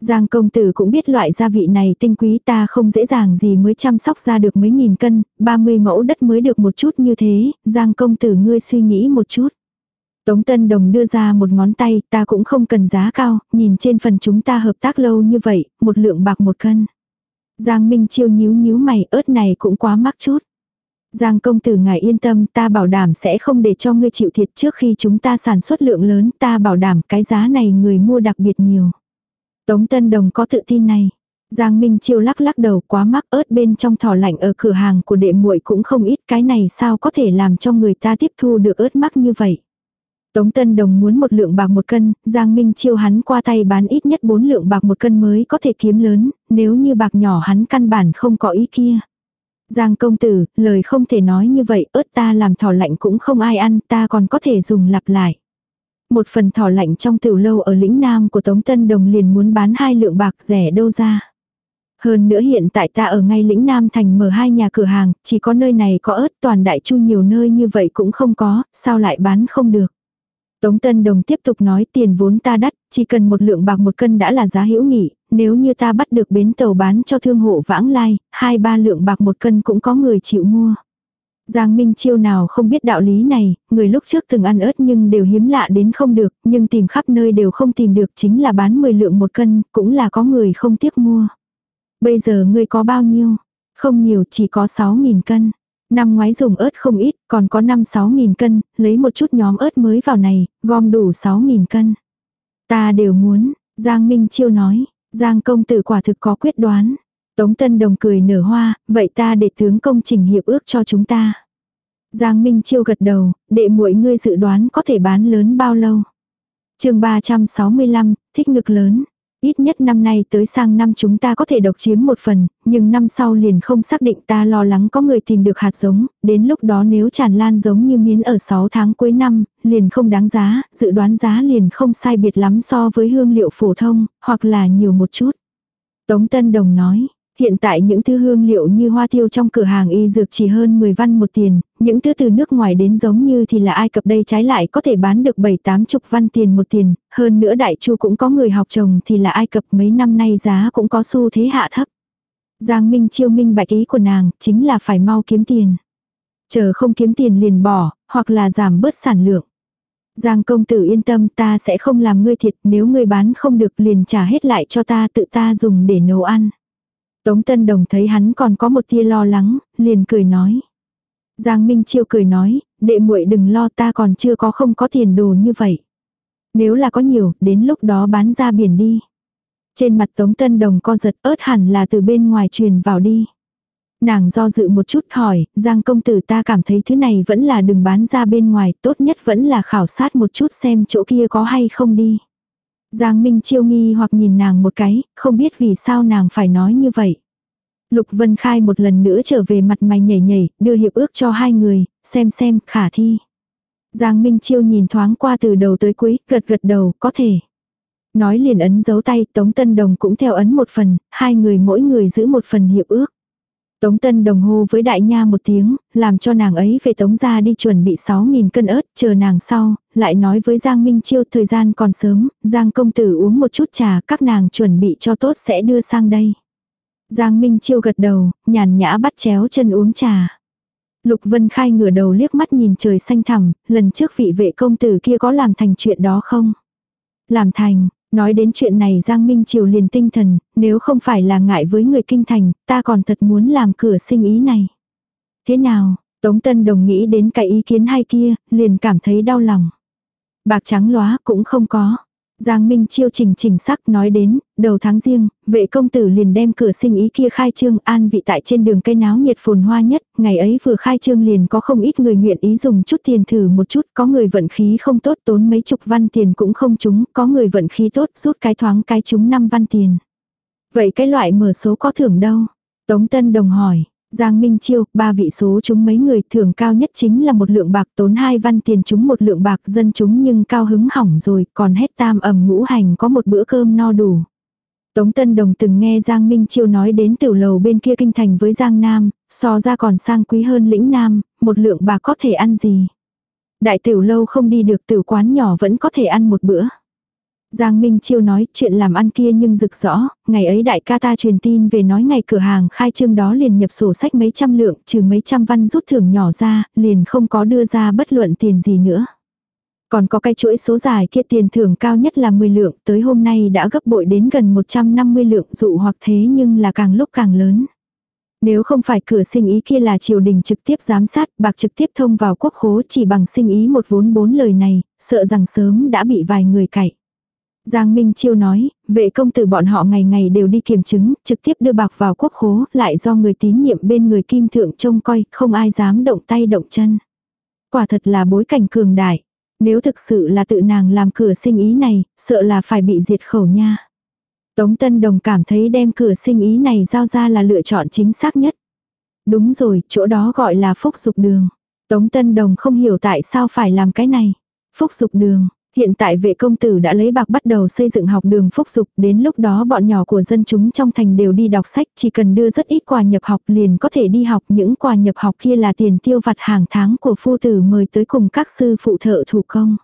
Giang công tử cũng biết loại gia vị này tinh quý ta không dễ dàng gì mới chăm sóc ra được mấy nghìn cân, 30 mẫu đất mới được một chút như thế, Giang công tử ngươi suy nghĩ một chút. Tống Tân Đồng đưa ra một ngón tay, ta cũng không cần giá cao, nhìn trên phần chúng ta hợp tác lâu như vậy, một lượng bạc một cân. Giang Minh Chiêu nhíu nhíu mày, ớt này cũng quá mắc chút. Giang công tử ngài yên tâm ta bảo đảm sẽ không để cho ngươi chịu thiệt trước khi chúng ta sản xuất lượng lớn ta bảo đảm cái giá này người mua đặc biệt nhiều. Tống Tân Đồng có tự tin này. Giang Minh Chiêu lắc lắc đầu quá mắc ớt bên trong thỏ lạnh ở cửa hàng của đệ muội cũng không ít cái này sao có thể làm cho người ta tiếp thu được ớt mắc như vậy. Tống Tân Đồng muốn một lượng bạc một cân, Giang Minh Chiêu hắn qua tay bán ít nhất bốn lượng bạc một cân mới có thể kiếm lớn, nếu như bạc nhỏ hắn căn bản không có ý kia. Giang công tử, lời không thể nói như vậy, ớt ta làm thỏ lạnh cũng không ai ăn, ta còn có thể dùng lặp lại. Một phần thỏ lạnh trong tiểu lâu ở lĩnh Nam của Tống Tân Đồng liền muốn bán hai lượng bạc rẻ đâu ra. Hơn nữa hiện tại ta ở ngay lĩnh Nam thành mở hai nhà cửa hàng, chỉ có nơi này có ớt toàn đại chu nhiều nơi như vậy cũng không có, sao lại bán không được. Tống Tân Đồng tiếp tục nói tiền vốn ta đắt, chỉ cần một lượng bạc một cân đã là giá hữu nghị, nếu như ta bắt được bến tàu bán cho thương hộ vãng lai, hai ba lượng bạc một cân cũng có người chịu mua. Giang Minh Chiêu nào không biết đạo lý này, người lúc trước từng ăn ớt nhưng đều hiếm lạ đến không được, nhưng tìm khắp nơi đều không tìm được chính là bán 10 lượng một cân, cũng là có người không tiếc mua. Bây giờ ngươi có bao nhiêu? Không nhiều chỉ có 6.000 cân. Năm ngoái dùng ớt không ít, còn có 5-6 nghìn cân, lấy một chút nhóm ớt mới vào này, gom đủ 6 nghìn cân. Ta đều muốn, Giang Minh Chiêu nói, Giang công tử quả thực có quyết đoán. Tống Tân Đồng cười nở hoa, vậy ta để tướng công trình hiệp ước cho chúng ta. Giang Minh Chiêu gật đầu, đệ muội ngươi dự đoán có thể bán lớn bao lâu. chương 365, thích ngực lớn. Ít nhất năm nay tới sang năm chúng ta có thể độc chiếm một phần, nhưng năm sau liền không xác định ta lo lắng có người tìm được hạt giống, đến lúc đó nếu tràn lan giống như miến ở 6 tháng cuối năm, liền không đáng giá, dự đoán giá liền không sai biệt lắm so với hương liệu phổ thông, hoặc là nhiều một chút. Tống Tân Đồng nói, Hiện tại những thứ hương liệu như hoa tiêu trong cửa hàng y dược chỉ hơn 10 văn một tiền, những thứ từ nước ngoài đến giống như thì là Ai Cập đây trái lại có thể bán được 7-8 chục văn tiền một tiền, hơn nữa đại chu cũng có người học trồng thì là Ai Cập mấy năm nay giá cũng có xu thế hạ thấp. Giang Minh chiêu minh bạch ý của nàng, chính là phải mau kiếm tiền. Chờ không kiếm tiền liền bỏ, hoặc là giảm bớt sản lượng. Giang công tử yên tâm ta sẽ không làm ngươi thiệt nếu ngươi bán không được liền trả hết lại cho ta tự ta dùng để nấu ăn. Tống Tân Đồng thấy hắn còn có một tia lo lắng, liền cười nói. Giang Minh Chiêu cười nói, đệ muội đừng lo ta còn chưa có không có tiền đồ như vậy. Nếu là có nhiều, đến lúc đó bán ra biển đi. Trên mặt Tống Tân Đồng co giật ớt hẳn là từ bên ngoài truyền vào đi. Nàng do dự một chút hỏi, Giang công tử ta cảm thấy thứ này vẫn là đừng bán ra bên ngoài, tốt nhất vẫn là khảo sát một chút xem chỗ kia có hay không đi. Giang Minh chiêu nghi hoặc nhìn nàng một cái, không biết vì sao nàng phải nói như vậy. Lục Vân Khai một lần nữa trở về mặt mày nhảy nhảy, đưa hiệp ước cho hai người, xem xem, khả thi. Giang Minh Chiêu nhìn thoáng qua từ đầu tới cuối, gật gật đầu, có thể. Nói liền ấn dấu tay, Tống Tân Đồng cũng theo ấn một phần, hai người mỗi người giữ một phần hiệp ước. Tống Tân Đồng hô với đại nha một tiếng, làm cho nàng ấy về Tống ra đi chuẩn bị 6.000 cân ớt, chờ nàng sau, lại nói với Giang Minh Chiêu thời gian còn sớm, Giang công tử uống một chút trà, các nàng chuẩn bị cho tốt sẽ đưa sang đây. Giang Minh Chiêu gật đầu, nhàn nhã bắt chéo chân uống trà. Lục Vân Khai ngửa đầu liếc mắt nhìn trời xanh thẳm, lần trước vị vệ công tử kia có làm thành chuyện đó không? Làm thành, nói đến chuyện này Giang Minh Triều liền tinh thần, nếu không phải là ngại với người kinh thành, ta còn thật muốn làm cửa sinh ý này. Thế nào, Tống Tân Đồng nghĩ đến cái ý kiến hay kia, liền cảm thấy đau lòng. Bạc trắng lóa cũng không có. Giang Minh chiêu trình chỉnh sắc nói đến, đầu tháng riêng, vệ công tử liền đem cửa sinh ý kia khai trương an vị tại trên đường cây náo nhiệt phồn hoa nhất, ngày ấy vừa khai trương liền có không ít người nguyện ý dùng chút tiền thử một chút, có người vận khí không tốt tốn mấy chục văn tiền cũng không trúng, có người vận khí tốt rút cái thoáng cái trúng năm văn tiền. Vậy cái loại mở số có thưởng đâu? Tống Tân Đồng hỏi, Giang Minh Chiêu, ba vị số chúng mấy người thưởng cao nhất chính là một lượng bạc tốn hai văn tiền chúng một lượng bạc dân chúng nhưng cao hứng hỏng rồi, còn hết tam ẩm ngũ hành có một bữa cơm no đủ. Tống Tân Đồng từng nghe Giang Minh Chiêu nói đến tiểu lầu bên kia kinh thành với Giang Nam, so ra còn sang quý hơn lĩnh Nam, một lượng bạc có thể ăn gì. Đại tiểu lâu không đi được tiểu quán nhỏ vẫn có thể ăn một bữa. Giang Minh Chiêu nói chuyện làm ăn kia nhưng rực rõ, ngày ấy đại ca ta truyền tin về nói ngày cửa hàng khai trương đó liền nhập sổ sách mấy trăm lượng, trừ mấy trăm văn rút thưởng nhỏ ra, liền không có đưa ra bất luận tiền gì nữa. Còn có cái chuỗi số dài kia tiền thưởng cao nhất là 10 lượng, tới hôm nay đã gấp bội đến gần 150 lượng dụ hoặc thế nhưng là càng lúc càng lớn. Nếu không phải cửa sinh ý kia là triều đình trực tiếp giám sát, bạc trực tiếp thông vào quốc khố chỉ bằng sinh ý một vốn bốn lời này, sợ rằng sớm đã bị vài người cậy. Giang Minh Chiêu nói, vệ công tử bọn họ ngày ngày đều đi kiểm chứng, trực tiếp đưa bạc vào quốc khố, lại do người tín nhiệm bên người kim thượng trông coi, không ai dám động tay động chân. Quả thật là bối cảnh cường đại. Nếu thực sự là tự nàng làm cửa sinh ý này, sợ là phải bị diệt khẩu nha. Tống Tân Đồng cảm thấy đem cửa sinh ý này giao ra là lựa chọn chính xác nhất. Đúng rồi, chỗ đó gọi là phúc dục đường. Tống Tân Đồng không hiểu tại sao phải làm cái này. Phúc dục đường, Hiện tại vệ công tử đã lấy bạc bắt đầu xây dựng học đường phúc dục, đến lúc đó bọn nhỏ của dân chúng trong thành đều đi đọc sách, chỉ cần đưa rất ít quà nhập học liền có thể đi học, những quà nhập học kia là tiền tiêu vặt hàng tháng của phu tử mời tới cùng các sư phụ thợ thủ công.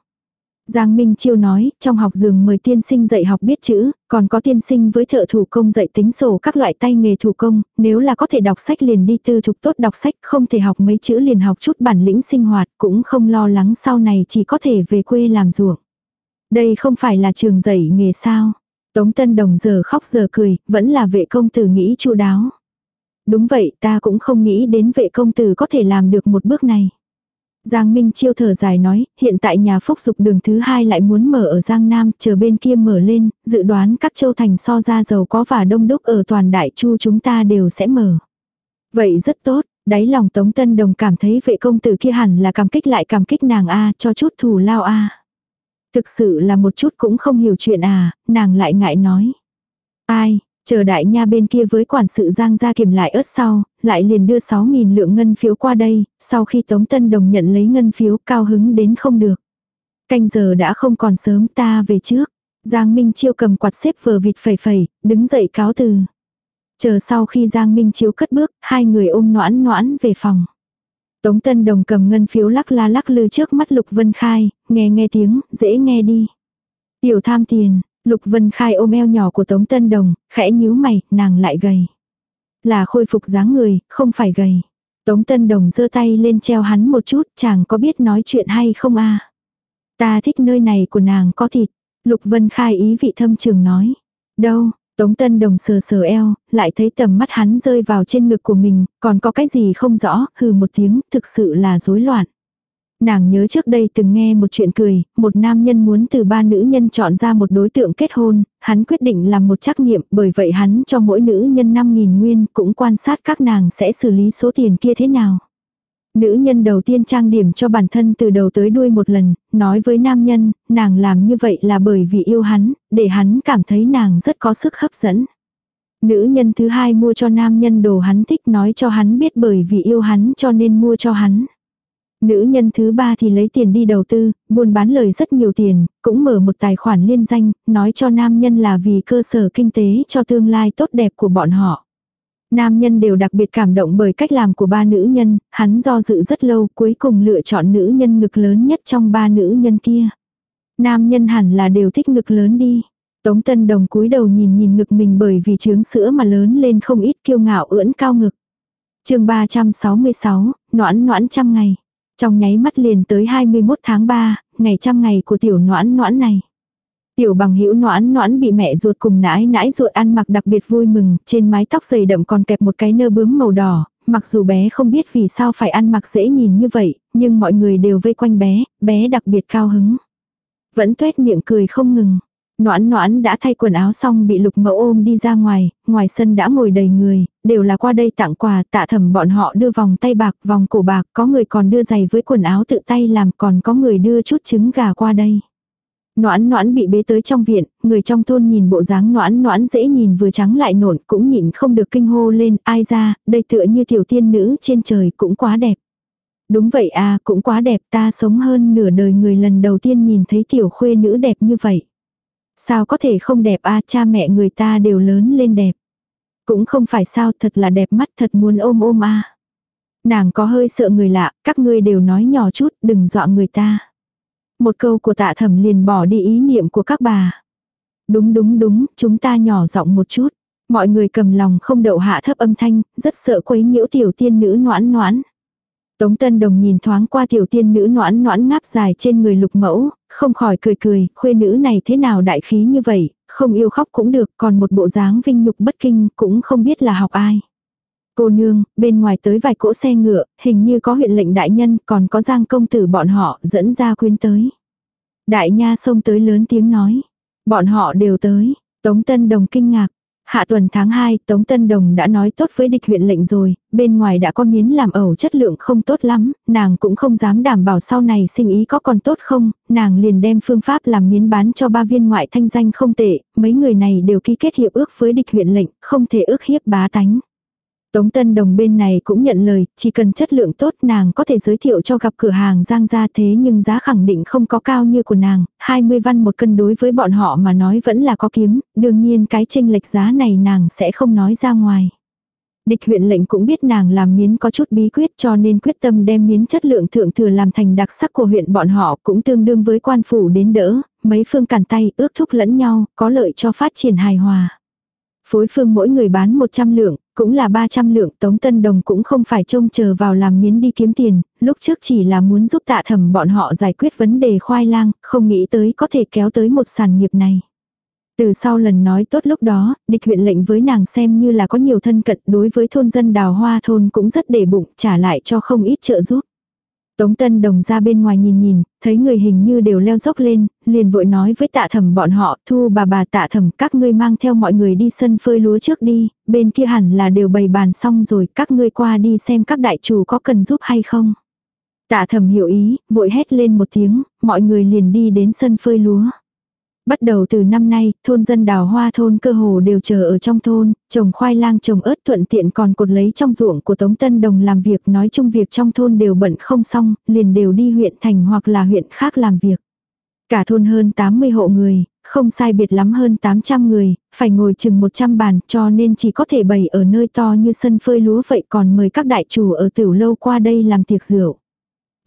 Giang Minh Chiêu nói, trong học giường mời tiên sinh dạy học biết chữ, còn có tiên sinh với thợ thủ công dạy tính sổ các loại tay nghề thủ công, nếu là có thể đọc sách liền đi tư thục tốt đọc sách, không thể học mấy chữ liền học chút bản lĩnh sinh hoạt, cũng không lo lắng sau này chỉ có thể về quê làm ruộng. Đây không phải là trường dạy nghề sao. Tống Tân Đồng giờ khóc giờ cười, vẫn là vệ công tử nghĩ chu đáo. Đúng vậy, ta cũng không nghĩ đến vệ công tử có thể làm được một bước này. Giang Minh Chiêu thở dài nói, hiện tại nhà phúc dục đường thứ hai lại muốn mở ở Giang Nam, chờ bên kia mở lên, dự đoán các châu thành so ra giàu có và đông đúc ở toàn đại chu chúng ta đều sẽ mở. Vậy rất tốt, đáy lòng Tống Tân Đồng cảm thấy vệ công tử kia hẳn là cảm kích lại cảm kích nàng A cho chút thù lao A. Thực sự là một chút cũng không hiểu chuyện à, nàng lại ngại nói. Ai, chờ đại nha bên kia với quản sự giang ra kiểm lại ớt sau, lại liền đưa 6.000 lượng ngân phiếu qua đây, sau khi Tống Tân Đồng nhận lấy ngân phiếu cao hứng đến không được. Canh giờ đã không còn sớm ta về trước. Giang Minh Chiêu cầm quạt xếp vờ vịt phẩy phẩy, đứng dậy cáo từ. Chờ sau khi Giang Minh Chiêu cất bước, hai người ôm noãn noãn về phòng. Tống Tân Đồng cầm ngân phiếu lắc la lắc lư trước mắt Lục Vân Khai, nghe nghe tiếng, dễ nghe đi. Tiểu tham tiền, Lục Vân Khai ôm eo nhỏ của Tống Tân Đồng, khẽ nhíu mày, nàng lại gầy. là khôi phục dáng người, không phải gầy. Tống Tân Đồng giơ tay lên treo hắn một chút, chàng có biết nói chuyện hay không a Ta thích nơi này của nàng có thịt. Lục Vân Khai ý vị thâm trường nói. Đâu, Tống Tân Đồng sờ sờ eo, lại thấy tầm mắt hắn rơi vào trên ngực của mình, còn có cái gì không rõ, hừ một tiếng, thực sự là rối loạn. Nàng nhớ trước đây từng nghe một chuyện cười, một nam nhân muốn từ ba nữ nhân chọn ra một đối tượng kết hôn, hắn quyết định làm một trắc nghiệm, bởi vậy hắn cho mỗi nữ nhân 5.000 nguyên cũng quan sát các nàng sẽ xử lý số tiền kia thế nào. Nữ nhân đầu tiên trang điểm cho bản thân từ đầu tới đuôi một lần, nói với nam nhân, nàng làm như vậy là bởi vì yêu hắn, để hắn cảm thấy nàng rất có sức hấp dẫn. Nữ nhân thứ hai mua cho nam nhân đồ hắn thích nói cho hắn biết bởi vì yêu hắn cho nên mua cho hắn. Nữ nhân thứ ba thì lấy tiền đi đầu tư, buôn bán lời rất nhiều tiền, cũng mở một tài khoản liên danh, nói cho nam nhân là vì cơ sở kinh tế cho tương lai tốt đẹp của bọn họ. Nam nhân đều đặc biệt cảm động bởi cách làm của ba nữ nhân, hắn do dự rất lâu cuối cùng lựa chọn nữ nhân ngực lớn nhất trong ba nữ nhân kia. Nam nhân hẳn là đều thích ngực lớn đi. Tống Tân Đồng cúi đầu nhìn nhìn ngực mình bởi vì trướng sữa mà lớn lên không ít kiêu ngạo ưỡn cao ngực. chương 366, noãn noãn trăm ngày. Trong nháy mắt liền tới 21 tháng 3, ngày trăm ngày của tiểu noãn noãn này. Tiểu bằng hữu noãn noãn bị mẹ ruột cùng nãi nãi ruột ăn mặc đặc biệt vui mừng, trên mái tóc dày đậm còn kẹp một cái nơ bướm màu đỏ, mặc dù bé không biết vì sao phải ăn mặc dễ nhìn như vậy, nhưng mọi người đều vây quanh bé, bé đặc biệt cao hứng. Vẫn tuét miệng cười không ngừng. Noãn noãn đã thay quần áo xong bị lục mẫu ôm đi ra ngoài, ngoài sân đã ngồi đầy người, đều là qua đây tặng quà tạ thẩm bọn họ đưa vòng tay bạc, vòng cổ bạc, có người còn đưa giày với quần áo tự tay làm còn có người đưa chút trứng gà qua đây. Noãn noãn bị bế tới trong viện, người trong thôn nhìn bộ dáng noãn noãn dễ nhìn vừa trắng lại nổn cũng nhịn không được kinh hô lên ai ra, đây tựa như tiểu tiên nữ trên trời cũng quá đẹp. Đúng vậy à, cũng quá đẹp ta sống hơn nửa đời người lần đầu tiên nhìn thấy tiểu khuê nữ đẹp như vậy. Sao có thể không đẹp a cha mẹ người ta đều lớn lên đẹp. Cũng không phải sao thật là đẹp mắt thật muốn ôm ôm a Nàng có hơi sợ người lạ, các ngươi đều nói nhỏ chút, đừng dọa người ta. Một câu của tạ thẩm liền bỏ đi ý niệm của các bà. Đúng đúng đúng, chúng ta nhỏ giọng một chút. Mọi người cầm lòng không đậu hạ thấp âm thanh, rất sợ quấy nhiễu tiểu tiên nữ noãn noãn. Tống Tân Đồng nhìn thoáng qua tiểu tiên nữ noãn noãn ngáp dài trên người lục mẫu, không khỏi cười cười, khuê nữ này thế nào đại khí như vậy, không yêu khóc cũng được, còn một bộ dáng vinh nhục bất kinh cũng không biết là học ai. Cô nương, bên ngoài tới vài cỗ xe ngựa, hình như có huyện lệnh đại nhân, còn có giang công tử bọn họ dẫn ra quyến tới. Đại nha xông tới lớn tiếng nói. Bọn họ đều tới. Tống Tân Đồng kinh ngạc. Hạ tuần tháng 2, Tống Tân Đồng đã nói tốt với địch huyện lệnh rồi, bên ngoài đã có miến làm ẩu chất lượng không tốt lắm, nàng cũng không dám đảm bảo sau này sinh ý có còn tốt không, nàng liền đem phương pháp làm miến bán cho ba viên ngoại thanh danh không tệ, mấy người này đều ký kết hiệp ước với địch huyện lệnh, không thể ước hiếp bá tánh. Tống Tân Đồng bên này cũng nhận lời, chỉ cần chất lượng tốt nàng có thể giới thiệu cho gặp cửa hàng Giang gia thế nhưng giá khẳng định không có cao như của nàng, 20 văn một cân đối với bọn họ mà nói vẫn là có kiếm, đương nhiên cái tranh lệch giá này nàng sẽ không nói ra ngoài. Địch huyện lệnh cũng biết nàng làm miến có chút bí quyết cho nên quyết tâm đem miến chất lượng thượng thừa làm thành đặc sắc của huyện bọn họ cũng tương đương với quan phủ đến đỡ, mấy phương cản tay ước thúc lẫn nhau, có lợi cho phát triển hài hòa. Phối phương mỗi người bán 100 lượng, cũng là 300 lượng Tống Tân Đồng cũng không phải trông chờ vào làm miến đi kiếm tiền, lúc trước chỉ là muốn giúp tạ thẩm bọn họ giải quyết vấn đề khoai lang, không nghĩ tới có thể kéo tới một sản nghiệp này. Từ sau lần nói tốt lúc đó, địch huyện lệnh với nàng xem như là có nhiều thân cận đối với thôn dân đào hoa thôn cũng rất để bụng trả lại cho không ít trợ giúp. Tống Tân Đồng ra bên ngoài nhìn nhìn, thấy người hình như đều leo dốc lên, liền vội nói với tạ thẩm bọn họ, thu bà bà tạ thẩm các ngươi mang theo mọi người đi sân phơi lúa trước đi, bên kia hẳn là đều bày bàn xong rồi, các ngươi qua đi xem các đại chủ có cần giúp hay không. Tạ thẩm hiểu ý, vội hét lên một tiếng, mọi người liền đi đến sân phơi lúa. Bắt đầu từ năm nay, thôn dân đào hoa thôn cơ hồ đều chờ ở trong thôn, trồng khoai lang trồng ớt thuận tiện còn cột lấy trong ruộng của Tống Tân Đồng làm việc nói chung việc trong thôn đều bận không xong, liền đều đi huyện thành hoặc là huyện khác làm việc. Cả thôn hơn 80 hộ người, không sai biệt lắm hơn 800 người, phải ngồi chừng 100 bàn cho nên chỉ có thể bày ở nơi to như sân phơi lúa vậy còn mời các đại chủ ở tiểu lâu qua đây làm tiệc rượu.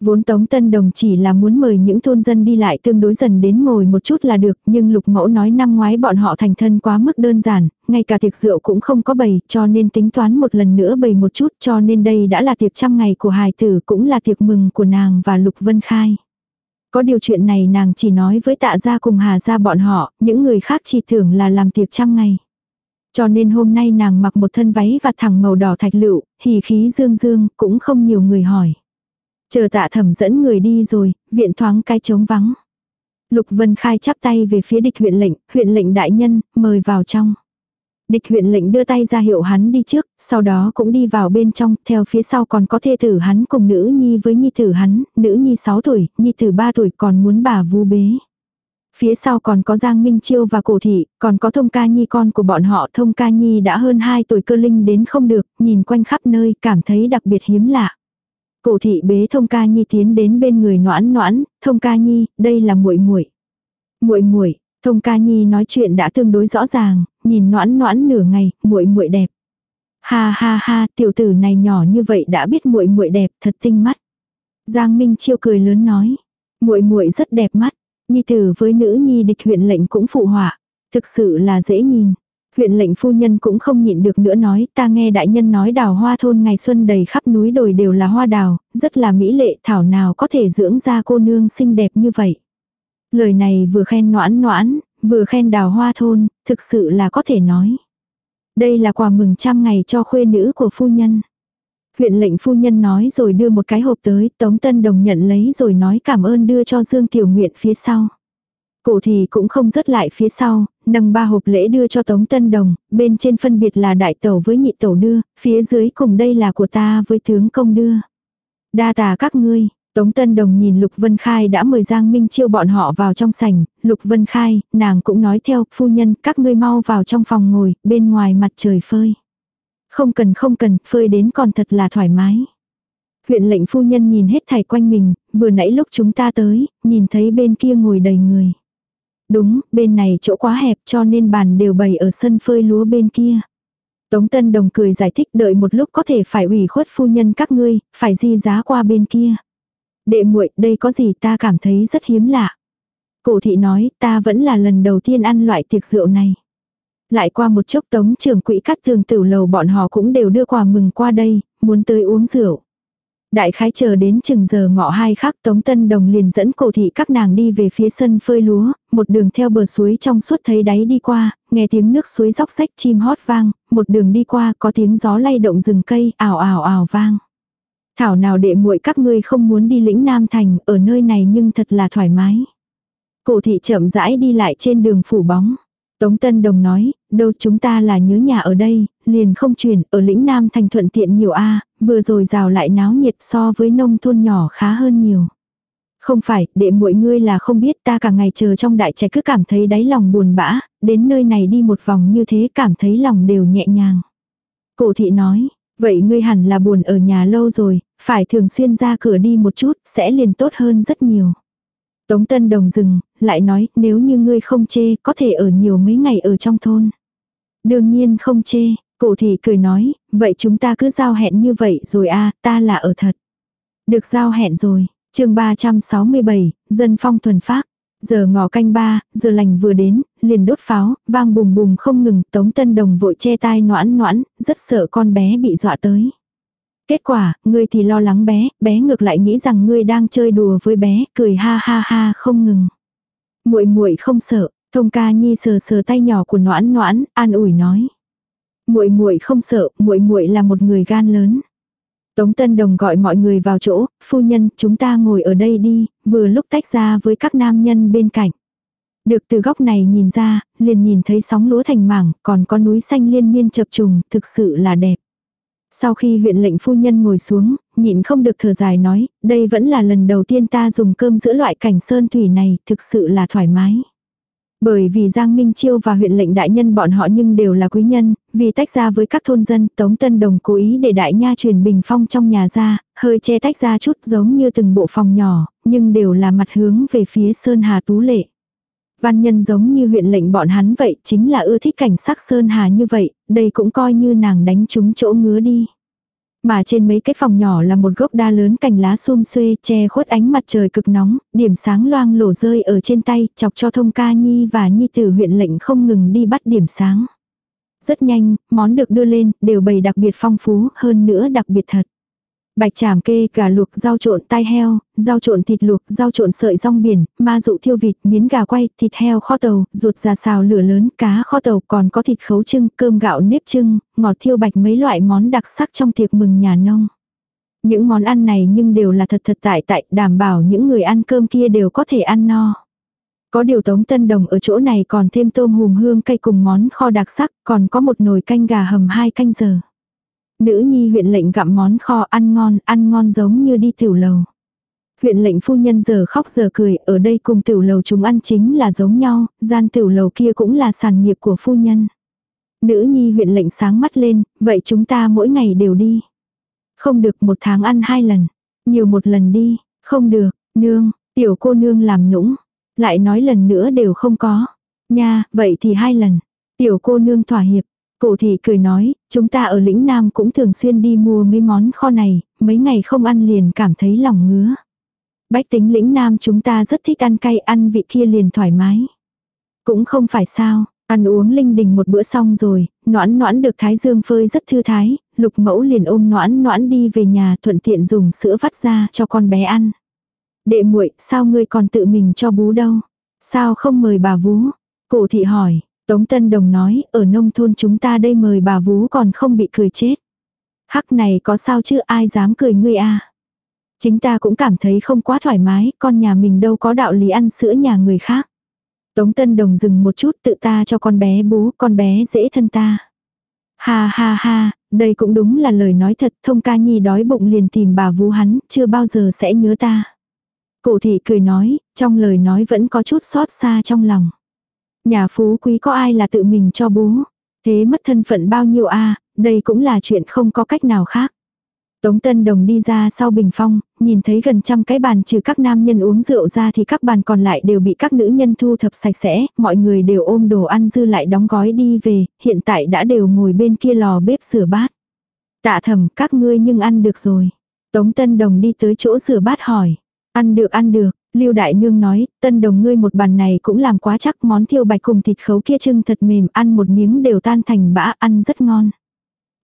Vốn Tống Tân Đồng chỉ là muốn mời những thôn dân đi lại tương đối dần đến ngồi một chút là được, nhưng Lục Mẫu nói năm ngoái bọn họ thành thân quá mức đơn giản, ngay cả tiệc rượu cũng không có bày, cho nên tính toán một lần nữa bày một chút, cho nên đây đã là tiệc trăm ngày của hài tử, cũng là tiệc mừng của nàng và Lục Vân Khai. Có điều chuyện này nàng chỉ nói với tạ gia cùng hà gia bọn họ, những người khác chỉ tưởng là làm tiệc trăm ngày. Cho nên hôm nay nàng mặc một thân váy và thẳng màu đỏ thạch lựu, hỉ khí dương dương, cũng không nhiều người hỏi. Chờ tạ thẩm dẫn người đi rồi, viện thoáng cái trống vắng. Lục Vân Khai chắp tay về phía địch huyện lệnh, huyện lệnh đại nhân, mời vào trong. Địch huyện lệnh đưa tay ra hiệu hắn đi trước, sau đó cũng đi vào bên trong, theo phía sau còn có thê tử hắn cùng nữ nhi với nhi tử hắn, nữ nhi 6 tuổi, nhi tử 3 tuổi còn muốn bà vu bế. Phía sau còn có Giang Minh Chiêu và Cổ Thị, còn có Thông Ca Nhi con của bọn họ. Thông Ca Nhi đã hơn 2 tuổi cơ linh đến không được, nhìn quanh khắp nơi cảm thấy đặc biệt hiếm lạ. Cổ thị bế Thông Ca Nhi tiến đến bên người Noãn Noãn, "Thông Ca Nhi, đây là muội muội." "Muội muội?" Thông Ca Nhi nói chuyện đã tương đối rõ ràng, nhìn Noãn Noãn nửa ngày, "Muội muội đẹp." "Ha ha ha, tiểu tử này nhỏ như vậy đã biết muội muội đẹp, thật tinh mắt." Giang Minh Chiêu cười lớn nói, "Muội muội rất đẹp mắt." Nhi tử với nữ nhi địch huyện lệnh cũng phụ họa, thực sự là dễ nhìn. Huyện lệnh phu nhân cũng không nhịn được nữa nói, ta nghe đại nhân nói đào hoa thôn ngày xuân đầy khắp núi đồi đều là hoa đào, rất là mỹ lệ thảo nào có thể dưỡng ra cô nương xinh đẹp như vậy. Lời này vừa khen noãn noãn, vừa khen đào hoa thôn, thực sự là có thể nói. Đây là quà mừng trăm ngày cho khuê nữ của phu nhân. Huyện lệnh phu nhân nói rồi đưa một cái hộp tới, Tống Tân Đồng nhận lấy rồi nói cảm ơn đưa cho Dương Tiểu Nguyện phía sau. Cổ thì cũng không rớt lại phía sau, nâng ba hộp lễ đưa cho Tống Tân Đồng, bên trên phân biệt là đại tẩu với nhị tẩu đưa, phía dưới cùng đây là của ta với tướng công đưa. Đa tà các ngươi, Tống Tân Đồng nhìn Lục Vân Khai đã mời Giang Minh Chiêu bọn họ vào trong sảnh, Lục Vân Khai, nàng cũng nói theo, phu nhân, các ngươi mau vào trong phòng ngồi, bên ngoài mặt trời phơi. Không cần không cần, phơi đến còn thật là thoải mái. Huyện lệnh phu nhân nhìn hết thảy quanh mình, vừa nãy lúc chúng ta tới, nhìn thấy bên kia ngồi đầy người. Đúng, bên này chỗ quá hẹp cho nên bàn đều bày ở sân phơi lúa bên kia. Tống Tân Đồng cười giải thích đợi một lúc có thể phải ủy khuất phu nhân các ngươi, phải di giá qua bên kia. Đệ muội, đây có gì ta cảm thấy rất hiếm lạ. Cổ thị nói, ta vẫn là lần đầu tiên ăn loại tiệc rượu này. Lại qua một chốc tống trưởng quỹ cắt tường tử lầu bọn họ cũng đều đưa quà mừng qua đây, muốn tới uống rượu. Đại khái chờ đến chừng giờ ngọ hai khắc Tống Tân Đồng liền dẫn cổ thị các nàng đi về phía sân phơi lúa, một đường theo bờ suối trong suốt thấy đáy đi qua, nghe tiếng nước suối róc rách chim hót vang, một đường đi qua có tiếng gió lay động rừng cây, ảo ảo ảo vang. Thảo nào đệ muội các ngươi không muốn đi lĩnh Nam Thành, ở nơi này nhưng thật là thoải mái. Cổ thị chậm rãi đi lại trên đường phủ bóng. Tống Tân Đồng nói, đâu chúng ta là nhớ nhà ở đây, liền không chuyển, ở lĩnh Nam thành thuận tiện nhiều a vừa rồi rào lại náo nhiệt so với nông thôn nhỏ khá hơn nhiều. Không phải, đệ muội ngươi là không biết ta cả ngày chờ trong đại trạch cứ cảm thấy đáy lòng buồn bã, đến nơi này đi một vòng như thế cảm thấy lòng đều nhẹ nhàng. Cổ thị nói, vậy ngươi hẳn là buồn ở nhà lâu rồi, phải thường xuyên ra cửa đi một chút, sẽ liền tốt hơn rất nhiều. Tống Tân Đồng dừng, lại nói, nếu như ngươi không chê, có thể ở nhiều mấy ngày ở trong thôn. Đương nhiên không chê, cổ thị cười nói, vậy chúng ta cứ giao hẹn như vậy rồi a ta là ở thật. Được giao hẹn rồi, chương 367, dân phong thuần phác. Giờ ngọ canh ba, giờ lành vừa đến, liền đốt pháo, vang bùm bùm không ngừng, Tống Tân Đồng vội che tai noãn noãn, rất sợ con bé bị dọa tới. Kết quả, ngươi thì lo lắng bé, bé ngược lại nghĩ rằng ngươi đang chơi đùa với bé, cười ha ha ha không ngừng. Muội muội không sợ, Thông Ca Nhi sờ sờ tay nhỏ của Noãn Noãn, an ủi nói. Muội muội không sợ, muội muội là một người gan lớn. Tống Tân Đồng gọi mọi người vào chỗ, phu nhân, chúng ta ngồi ở đây đi, vừa lúc tách ra với các nam nhân bên cạnh. Được từ góc này nhìn ra, liền nhìn thấy sóng lúa thành mảng, còn có núi xanh liên miên chập trùng, thực sự là đẹp. Sau khi huyện lệnh phu nhân ngồi xuống, nhịn không được thở dài nói, đây vẫn là lần đầu tiên ta dùng cơm giữa loại cảnh sơn thủy này, thực sự là thoải mái. Bởi vì Giang Minh Chiêu và huyện lệnh đại nhân bọn họ nhưng đều là quý nhân, vì tách ra với các thôn dân, Tống Tân Đồng cố ý để đại nha truyền bình phong trong nhà ra, hơi che tách ra chút giống như từng bộ phòng nhỏ, nhưng đều là mặt hướng về phía Sơn Hà Tú Lệ. Văn nhân giống như huyện lệnh bọn hắn vậy, chính là ưa thích cảnh sắc Sơn Hà như vậy, đây cũng coi như nàng đánh trúng chỗ ngứa đi. Mà trên mấy cái phòng nhỏ là một gốc đa lớn cành lá sum xuê che khuất ánh mặt trời cực nóng, điểm sáng loang lổ rơi ở trên tay, chọc cho thông ca nhi và nhi tử huyện lệnh không ngừng đi bắt điểm sáng. Rất nhanh, món được đưa lên, đều bày đặc biệt phong phú, hơn nữa đặc biệt thật. Bạch chảm kê, gà luộc, rau trộn tai heo, rau trộn thịt luộc, rau trộn sợi rong biển, ma dụ thiêu vịt, miến gà quay, thịt heo kho tàu, ruột già xào lửa lớn, cá kho tàu, còn có thịt khấu trưng, cơm gạo nếp trưng, ngọt thiêu bạch mấy loại món đặc sắc trong tiệc mừng nhà nông. Những món ăn này nhưng đều là thật thật tại tại, đảm bảo những người ăn cơm kia đều có thể ăn no. Có điều Tống Tân Đồng ở chỗ này còn thêm tôm hùm hương cây cùng món kho đặc sắc, còn có một nồi canh gà hầm hai canh giờ. Nữ nhi huyện lệnh gặm món kho ăn ngon, ăn ngon giống như đi tiểu lầu. Huyện lệnh phu nhân giờ khóc giờ cười, ở đây cùng tiểu lầu chúng ăn chính là giống nhau, gian tiểu lầu kia cũng là sản nghiệp của phu nhân. Nữ nhi huyện lệnh sáng mắt lên, vậy chúng ta mỗi ngày đều đi. Không được một tháng ăn hai lần, nhiều một lần đi, không được, nương, tiểu cô nương làm nũng, lại nói lần nữa đều không có. Nha, vậy thì hai lần. Tiểu cô nương thỏa hiệp, Cổ thị cười nói, chúng ta ở lĩnh Nam cũng thường xuyên đi mua mấy món kho này, mấy ngày không ăn liền cảm thấy lòng ngứa. Bách tính lĩnh Nam chúng ta rất thích ăn cay ăn vị kia liền thoải mái. Cũng không phải sao, ăn uống linh đình một bữa xong rồi, noãn noãn được thái dương phơi rất thư thái, lục mẫu liền ôm noãn noãn đi về nhà thuận tiện dùng sữa vắt ra cho con bé ăn. Đệ muội sao ngươi còn tự mình cho bú đâu? Sao không mời bà vú? Cổ thị hỏi, Tống Tân Đồng nói, ở nông thôn chúng ta đây mời bà vú còn không bị cười chết. Hắc này có sao chứ ai dám cười ngươi a Chính ta cũng cảm thấy không quá thoải mái, con nhà mình đâu có đạo lý ăn sữa nhà người khác. Tống Tân Đồng dừng một chút tự ta cho con bé bú, con bé dễ thân ta. Ha ha ha, đây cũng đúng là lời nói thật, thông ca nhi đói bụng liền tìm bà vú hắn, chưa bao giờ sẽ nhớ ta. Cổ thị cười nói, trong lời nói vẫn có chút xót xa trong lòng. Nhà phú quý có ai là tự mình cho bú. Thế mất thân phận bao nhiêu a đây cũng là chuyện không có cách nào khác. Tống Tân Đồng đi ra sau bình phong, nhìn thấy gần trăm cái bàn trừ các nam nhân uống rượu ra thì các bàn còn lại đều bị các nữ nhân thu thập sạch sẽ, mọi người đều ôm đồ ăn dư lại đóng gói đi về, hiện tại đã đều ngồi bên kia lò bếp rửa bát. Tạ thầm các ngươi nhưng ăn được rồi. Tống Tân Đồng đi tới chỗ rửa bát hỏi. Ăn được ăn được, Lưu Đại Nương nói, tân đồng ngươi một bàn này cũng làm quá chắc món thiêu bạch cùng thịt khấu kia trưng thật mềm, ăn một miếng đều tan thành bã, ăn rất ngon.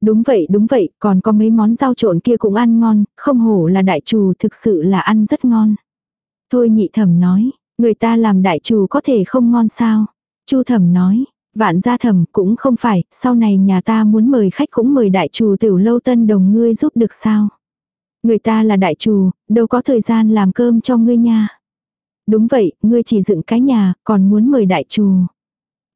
Đúng vậy, đúng vậy, còn có mấy món rau trộn kia cũng ăn ngon, không hổ là đại trù thực sự là ăn rất ngon. Thôi nhị thẩm nói, người ta làm đại trù có thể không ngon sao. Chu thẩm nói, vạn gia thẩm cũng không phải, sau này nhà ta muốn mời khách cũng mời đại trù tiểu lâu tân đồng ngươi giúp được sao. Người ta là đại trù, đâu có thời gian làm cơm cho ngươi nha. Đúng vậy, ngươi chỉ dựng cái nhà, còn muốn mời đại trù.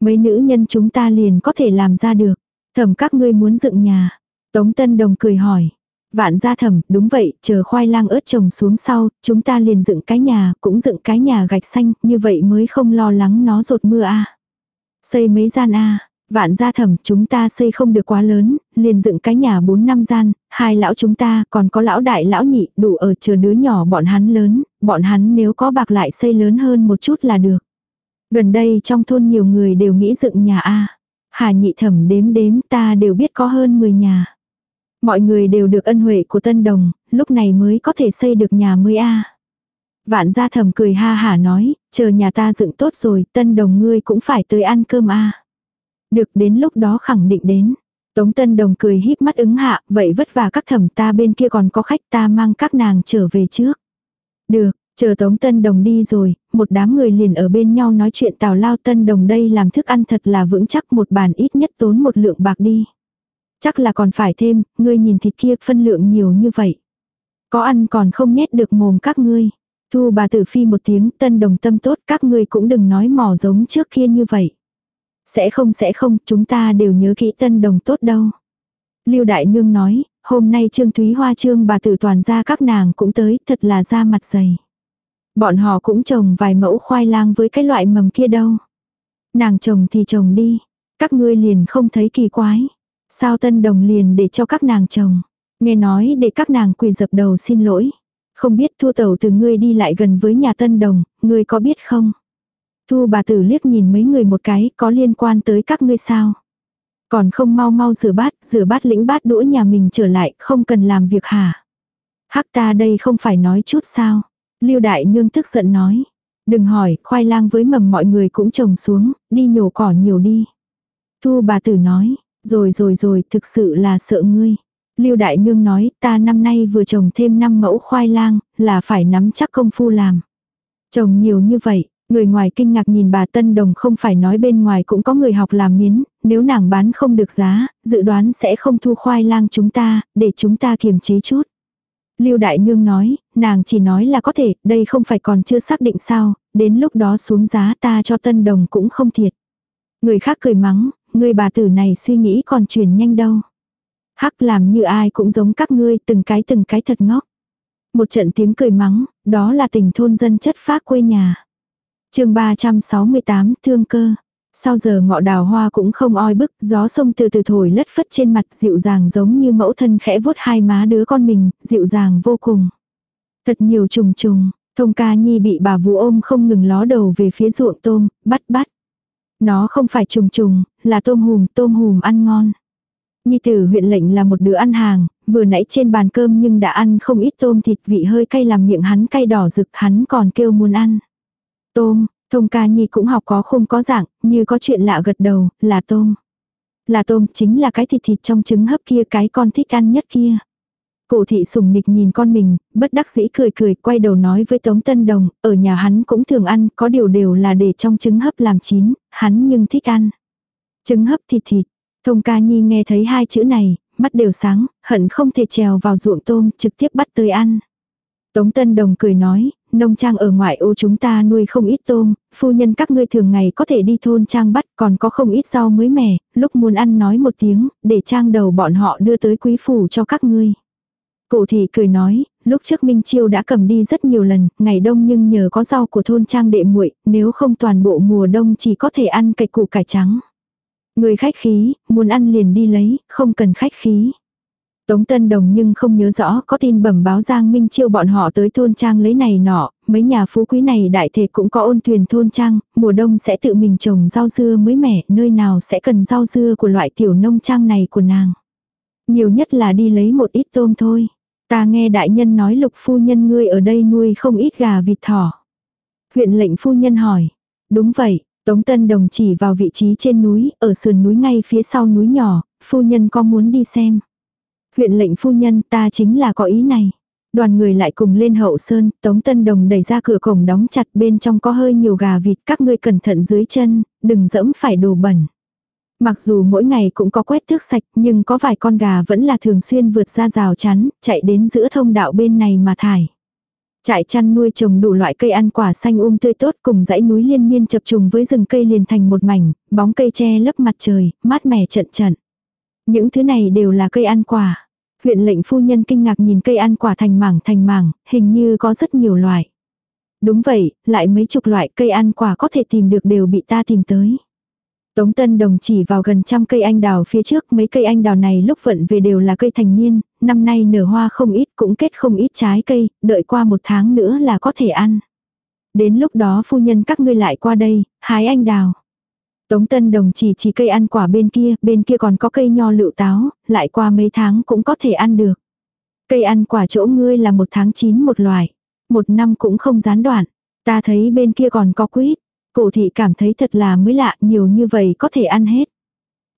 Mấy nữ nhân chúng ta liền có thể làm ra được. Thẩm các ngươi muốn dựng nhà. Tống Tân Đồng cười hỏi. Vạn gia thẩm, đúng vậy, chờ khoai lang ớt trồng xuống sau, chúng ta liền dựng cái nhà, cũng dựng cái nhà gạch xanh, như vậy mới không lo lắng nó rột mưa a Xây mấy gian a Vạn gia thẩm chúng ta xây không được quá lớn, liền dựng cái nhà 4 năm gian, hai lão chúng ta còn có lão đại lão nhị đủ ở chờ đứa nhỏ bọn hắn lớn, bọn hắn nếu có bạc lại xây lớn hơn một chút là được. Gần đây trong thôn nhiều người đều nghĩ dựng nhà A. Hà nhị thẩm đếm đếm ta đều biết có hơn 10 nhà. Mọi người đều được ân huệ của tân đồng, lúc này mới có thể xây được nhà mới A. Vạn gia thẩm cười ha hả nói, chờ nhà ta dựng tốt rồi, tân đồng ngươi cũng phải tới ăn cơm A. Được đến lúc đó khẳng định đến. Tống Tân Đồng cười híp mắt ứng hạ, vậy vất vả các thẩm ta bên kia còn có khách ta mang các nàng trở về trước. Được, chờ Tống Tân Đồng đi rồi, một đám người liền ở bên nhau nói chuyện tào lao Tân Đồng đây làm thức ăn thật là vững chắc một bàn ít nhất tốn một lượng bạc đi. Chắc là còn phải thêm, ngươi nhìn thịt kia phân lượng nhiều như vậy. Có ăn còn không nhét được mồm các ngươi. Thu bà tử phi một tiếng Tân Đồng tâm tốt các ngươi cũng đừng nói mỏ giống trước kia như vậy. Sẽ không sẽ không, chúng ta đều nhớ kỹ tân đồng tốt đâu. Lưu Đại Nương nói, hôm nay Trương Thúy Hoa Trương bà tử toàn ra các nàng cũng tới, thật là ra mặt dày. Bọn họ cũng trồng vài mẫu khoai lang với cái loại mầm kia đâu. Nàng trồng thì trồng đi, các ngươi liền không thấy kỳ quái. Sao tân đồng liền để cho các nàng trồng. Nghe nói để các nàng quỳ dập đầu xin lỗi. Không biết thua tẩu từ ngươi đi lại gần với nhà tân đồng, ngươi có biết không? Thu bà tử liếc nhìn mấy người một cái, có liên quan tới các ngươi sao? Còn không mau mau rửa bát, rửa bát lĩnh bát đũa nhà mình trở lại, không cần làm việc hả? Hắc ta đây không phải nói chút sao? Lưu đại nương tức giận nói. Đừng hỏi, khoai lang với mầm mọi người cũng trồng xuống, đi nhổ cỏ nhiều đi. Thu bà tử nói, rồi rồi rồi, thực sự là sợ ngươi. Lưu Đại Nương nói, ta năm nay vừa trồng thêm 5 mẫu khoai lang, là phải nắm chắc công phu làm. Trồng nhiều như vậy, người ngoài kinh ngạc nhìn bà Tân Đồng không phải nói bên ngoài cũng có người học làm miến, nếu nàng bán không được giá, dự đoán sẽ không thu khoai lang chúng ta, để chúng ta kiềm chế chút. Lưu Đại Nương nói, nàng chỉ nói là có thể, đây không phải còn chưa xác định sao, đến lúc đó xuống giá ta cho Tân Đồng cũng không thiệt. Người khác cười mắng, người bà tử này suy nghĩ còn chuyển nhanh đâu. Hắc làm như ai cũng giống các ngươi từng cái từng cái thật ngốc. Một trận tiếng cười mắng, đó là tình thôn dân chất phác quê nhà chương 368 thương cơ. Sau giờ ngọ đào hoa cũng không oi bức, gió sông từ từ thổi lất phất trên mặt dịu dàng giống như mẫu thân khẽ vuốt hai má đứa con mình, dịu dàng vô cùng. Thật nhiều trùng trùng, thông ca nhi bị bà vú ôm không ngừng ló đầu về phía ruộng tôm, bắt bắt. Nó không phải trùng trùng, là tôm hùm, tôm hùm ăn ngon. Nhi tử huyện lệnh là một đứa ăn hàng, vừa nãy trên bàn cơm nhưng đã ăn không ít tôm thịt vị hơi cay làm miệng hắn cay đỏ rực hắn còn kêu muốn ăn. Tôm, thông ca nhi cũng học có không có dạng, như có chuyện lạ gật đầu, là tôm. Là tôm chính là cái thịt thịt trong trứng hấp kia cái con thích ăn nhất kia. Cổ thị sùng nịch nhìn con mình, bất đắc dĩ cười cười, quay đầu nói với Tống Tân Đồng, ở nhà hắn cũng thường ăn, có điều đều là để trong trứng hấp làm chín, hắn nhưng thích ăn. Trứng hấp thịt thịt, Thông ca nhi nghe thấy hai chữ này, mắt đều sáng, hận không thể trèo vào ruộng tôm, trực tiếp bắt tới ăn. Tống Tân Đồng cười nói, nông trang ở ngoại ô chúng ta nuôi không ít tôm, phu nhân các ngươi thường ngày có thể đi thôn trang bắt còn có không ít rau mới mẻ, lúc muốn ăn nói một tiếng, để trang đầu bọn họ đưa tới quý phủ cho các ngươi. Cổ thị cười nói, lúc trước Minh Chiêu đã cầm đi rất nhiều lần, ngày đông nhưng nhờ có rau của thôn trang đệ muội, nếu không toàn bộ mùa đông chỉ có thể ăn cạch củ cải trắng. Người khách khí, muốn ăn liền đi lấy, không cần khách khí. Tống Tân Đồng nhưng không nhớ rõ có tin bẩm báo Giang Minh Chiêu bọn họ tới thôn trang lấy này nọ, mấy nhà phú quý này đại thể cũng có ôn thuyền thôn trang, mùa đông sẽ tự mình trồng rau dưa mới mẻ, nơi nào sẽ cần rau dưa của loại tiểu nông trang này của nàng. Nhiều nhất là đi lấy một ít tôm thôi. Ta nghe đại nhân nói lục phu nhân ngươi ở đây nuôi không ít gà vịt thỏ. Huyện lệnh phu nhân hỏi. Đúng vậy, Tống Tân Đồng chỉ vào vị trí trên núi, ở sườn núi ngay phía sau núi nhỏ, phu nhân có muốn đi xem. Huyện lệnh phu nhân ta chính là có ý này. Đoàn người lại cùng lên hậu sơn, Tống Tân Đồng đẩy ra cửa cổng đóng chặt bên trong có hơi nhiều gà vịt các ngươi cẩn thận dưới chân, đừng dẫm phải đồ bẩn. Mặc dù mỗi ngày cũng có quét thước sạch nhưng có vài con gà vẫn là thường xuyên vượt ra rào chắn, chạy đến giữa thông đạo bên này mà thải. Trại chăn nuôi trồng đủ loại cây ăn quả xanh um tươi tốt cùng dãy núi liên miên chập trùng với rừng cây liền thành một mảnh, bóng cây che lấp mặt trời, mát mẻ trận trận. Những thứ này đều là cây ăn quả. Huyện lệnh phu nhân kinh ngạc nhìn cây ăn quả thành mảng thành mảng, hình như có rất nhiều loại. Đúng vậy, lại mấy chục loại cây ăn quả có thể tìm được đều bị ta tìm tới. Tống Tân Đồng chỉ vào gần trăm cây anh đào phía trước, mấy cây anh đào này lúc vận về đều là cây thành niên, năm nay nở hoa không ít cũng kết không ít trái cây, đợi qua một tháng nữa là có thể ăn. Đến lúc đó phu nhân các ngươi lại qua đây, hái anh đào. Tống Tân Đồng chỉ chỉ cây ăn quả bên kia, bên kia còn có cây nho lựu táo, lại qua mấy tháng cũng có thể ăn được. Cây ăn quả chỗ ngươi là một tháng chín một loài, một năm cũng không gián đoạn. Ta thấy bên kia còn có quýt, Cổ thị cảm thấy thật là mới lạ, nhiều như vậy có thể ăn hết.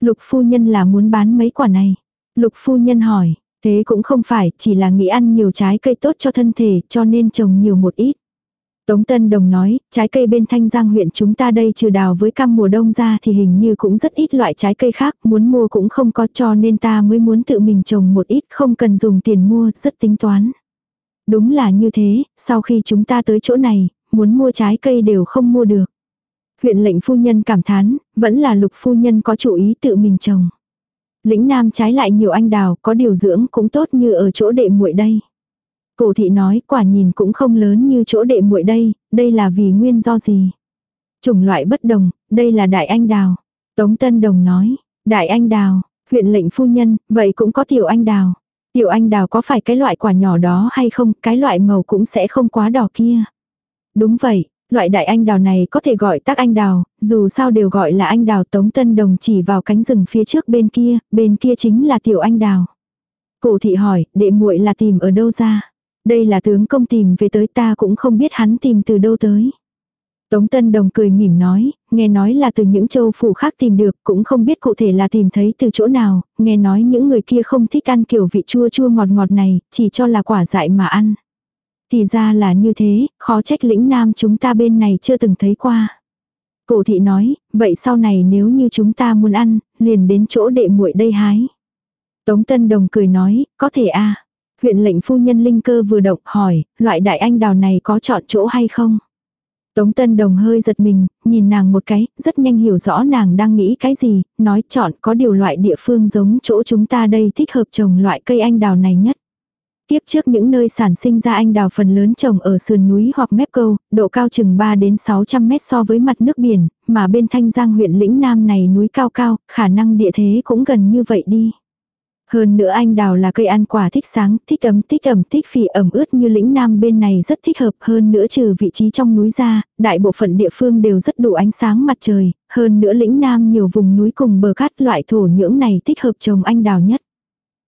Lục phu nhân là muốn bán mấy quả này. Lục phu nhân hỏi, thế cũng không phải, chỉ là nghĩ ăn nhiều trái cây tốt cho thân thể, cho nên trồng nhiều một ít. Tống Tân Đồng nói, trái cây bên Thanh Giang huyện chúng ta đây trừ đào với cam mùa đông ra thì hình như cũng rất ít loại trái cây khác, muốn mua cũng không có cho nên ta mới muốn tự mình trồng một ít không cần dùng tiền mua, rất tính toán. Đúng là như thế, sau khi chúng ta tới chỗ này, muốn mua trái cây đều không mua được. Huyện lệnh phu nhân cảm thán, vẫn là lục phu nhân có chủ ý tự mình trồng. Lĩnh Nam trái lại nhiều anh đào, có điều dưỡng cũng tốt như ở chỗ đệ muội đây. Cổ thị nói quả nhìn cũng không lớn như chỗ đệ muội đây, đây là vì nguyên do gì. Chủng loại bất đồng, đây là đại anh đào. Tống Tân Đồng nói, đại anh đào, huyện lệnh phu nhân, vậy cũng có tiểu anh đào. Tiểu anh đào có phải cái loại quả nhỏ đó hay không, cái loại màu cũng sẽ không quá đỏ kia. Đúng vậy, Loại đại anh đào này có thể gọi tác anh đào, dù sao đều gọi là anh đào Tống Tân Đồng chỉ vào cánh rừng phía trước bên kia, bên kia chính là tiểu anh đào. Cổ thị hỏi, đệ muội là tìm ở đâu ra? Đây là tướng công tìm về tới ta cũng không biết hắn tìm từ đâu tới. Tống Tân Đồng cười mỉm nói, nghe nói là từ những châu phủ khác tìm được, cũng không biết cụ thể là tìm thấy từ chỗ nào, nghe nói những người kia không thích ăn kiểu vị chua chua ngọt ngọt này, chỉ cho là quả dại mà ăn. Thì ra là như thế, khó trách lĩnh nam chúng ta bên này chưa từng thấy qua. Cổ thị nói, vậy sau này nếu như chúng ta muốn ăn, liền đến chỗ đệ muội đây hái. Tống Tân Đồng cười nói, có thể a Huyện lệnh phu nhân linh cơ vừa động hỏi, loại đại anh đào này có chọn chỗ hay không? Tống Tân Đồng hơi giật mình, nhìn nàng một cái, rất nhanh hiểu rõ nàng đang nghĩ cái gì, nói chọn có điều loại địa phương giống chỗ chúng ta đây thích hợp trồng loại cây anh đào này nhất. Tiếp trước những nơi sản sinh ra anh đào phần lớn trồng ở sườn núi hoặc mép câu, độ cao chừng 3 đến 600 mét so với mặt nước biển, mà bên Thanh Giang huyện lĩnh Nam này núi cao cao, khả năng địa thế cũng gần như vậy đi. Hơn nữa anh đào là cây ăn quả thích sáng, thích ấm, thích ẩm, thích phì ẩm ướt như lĩnh nam bên này rất thích hợp hơn nữa trừ vị trí trong núi ra, đại bộ phận địa phương đều rất đủ ánh sáng mặt trời, hơn nữa lĩnh nam nhiều vùng núi cùng bờ cát loại thổ nhưỡng này thích hợp trồng anh đào nhất.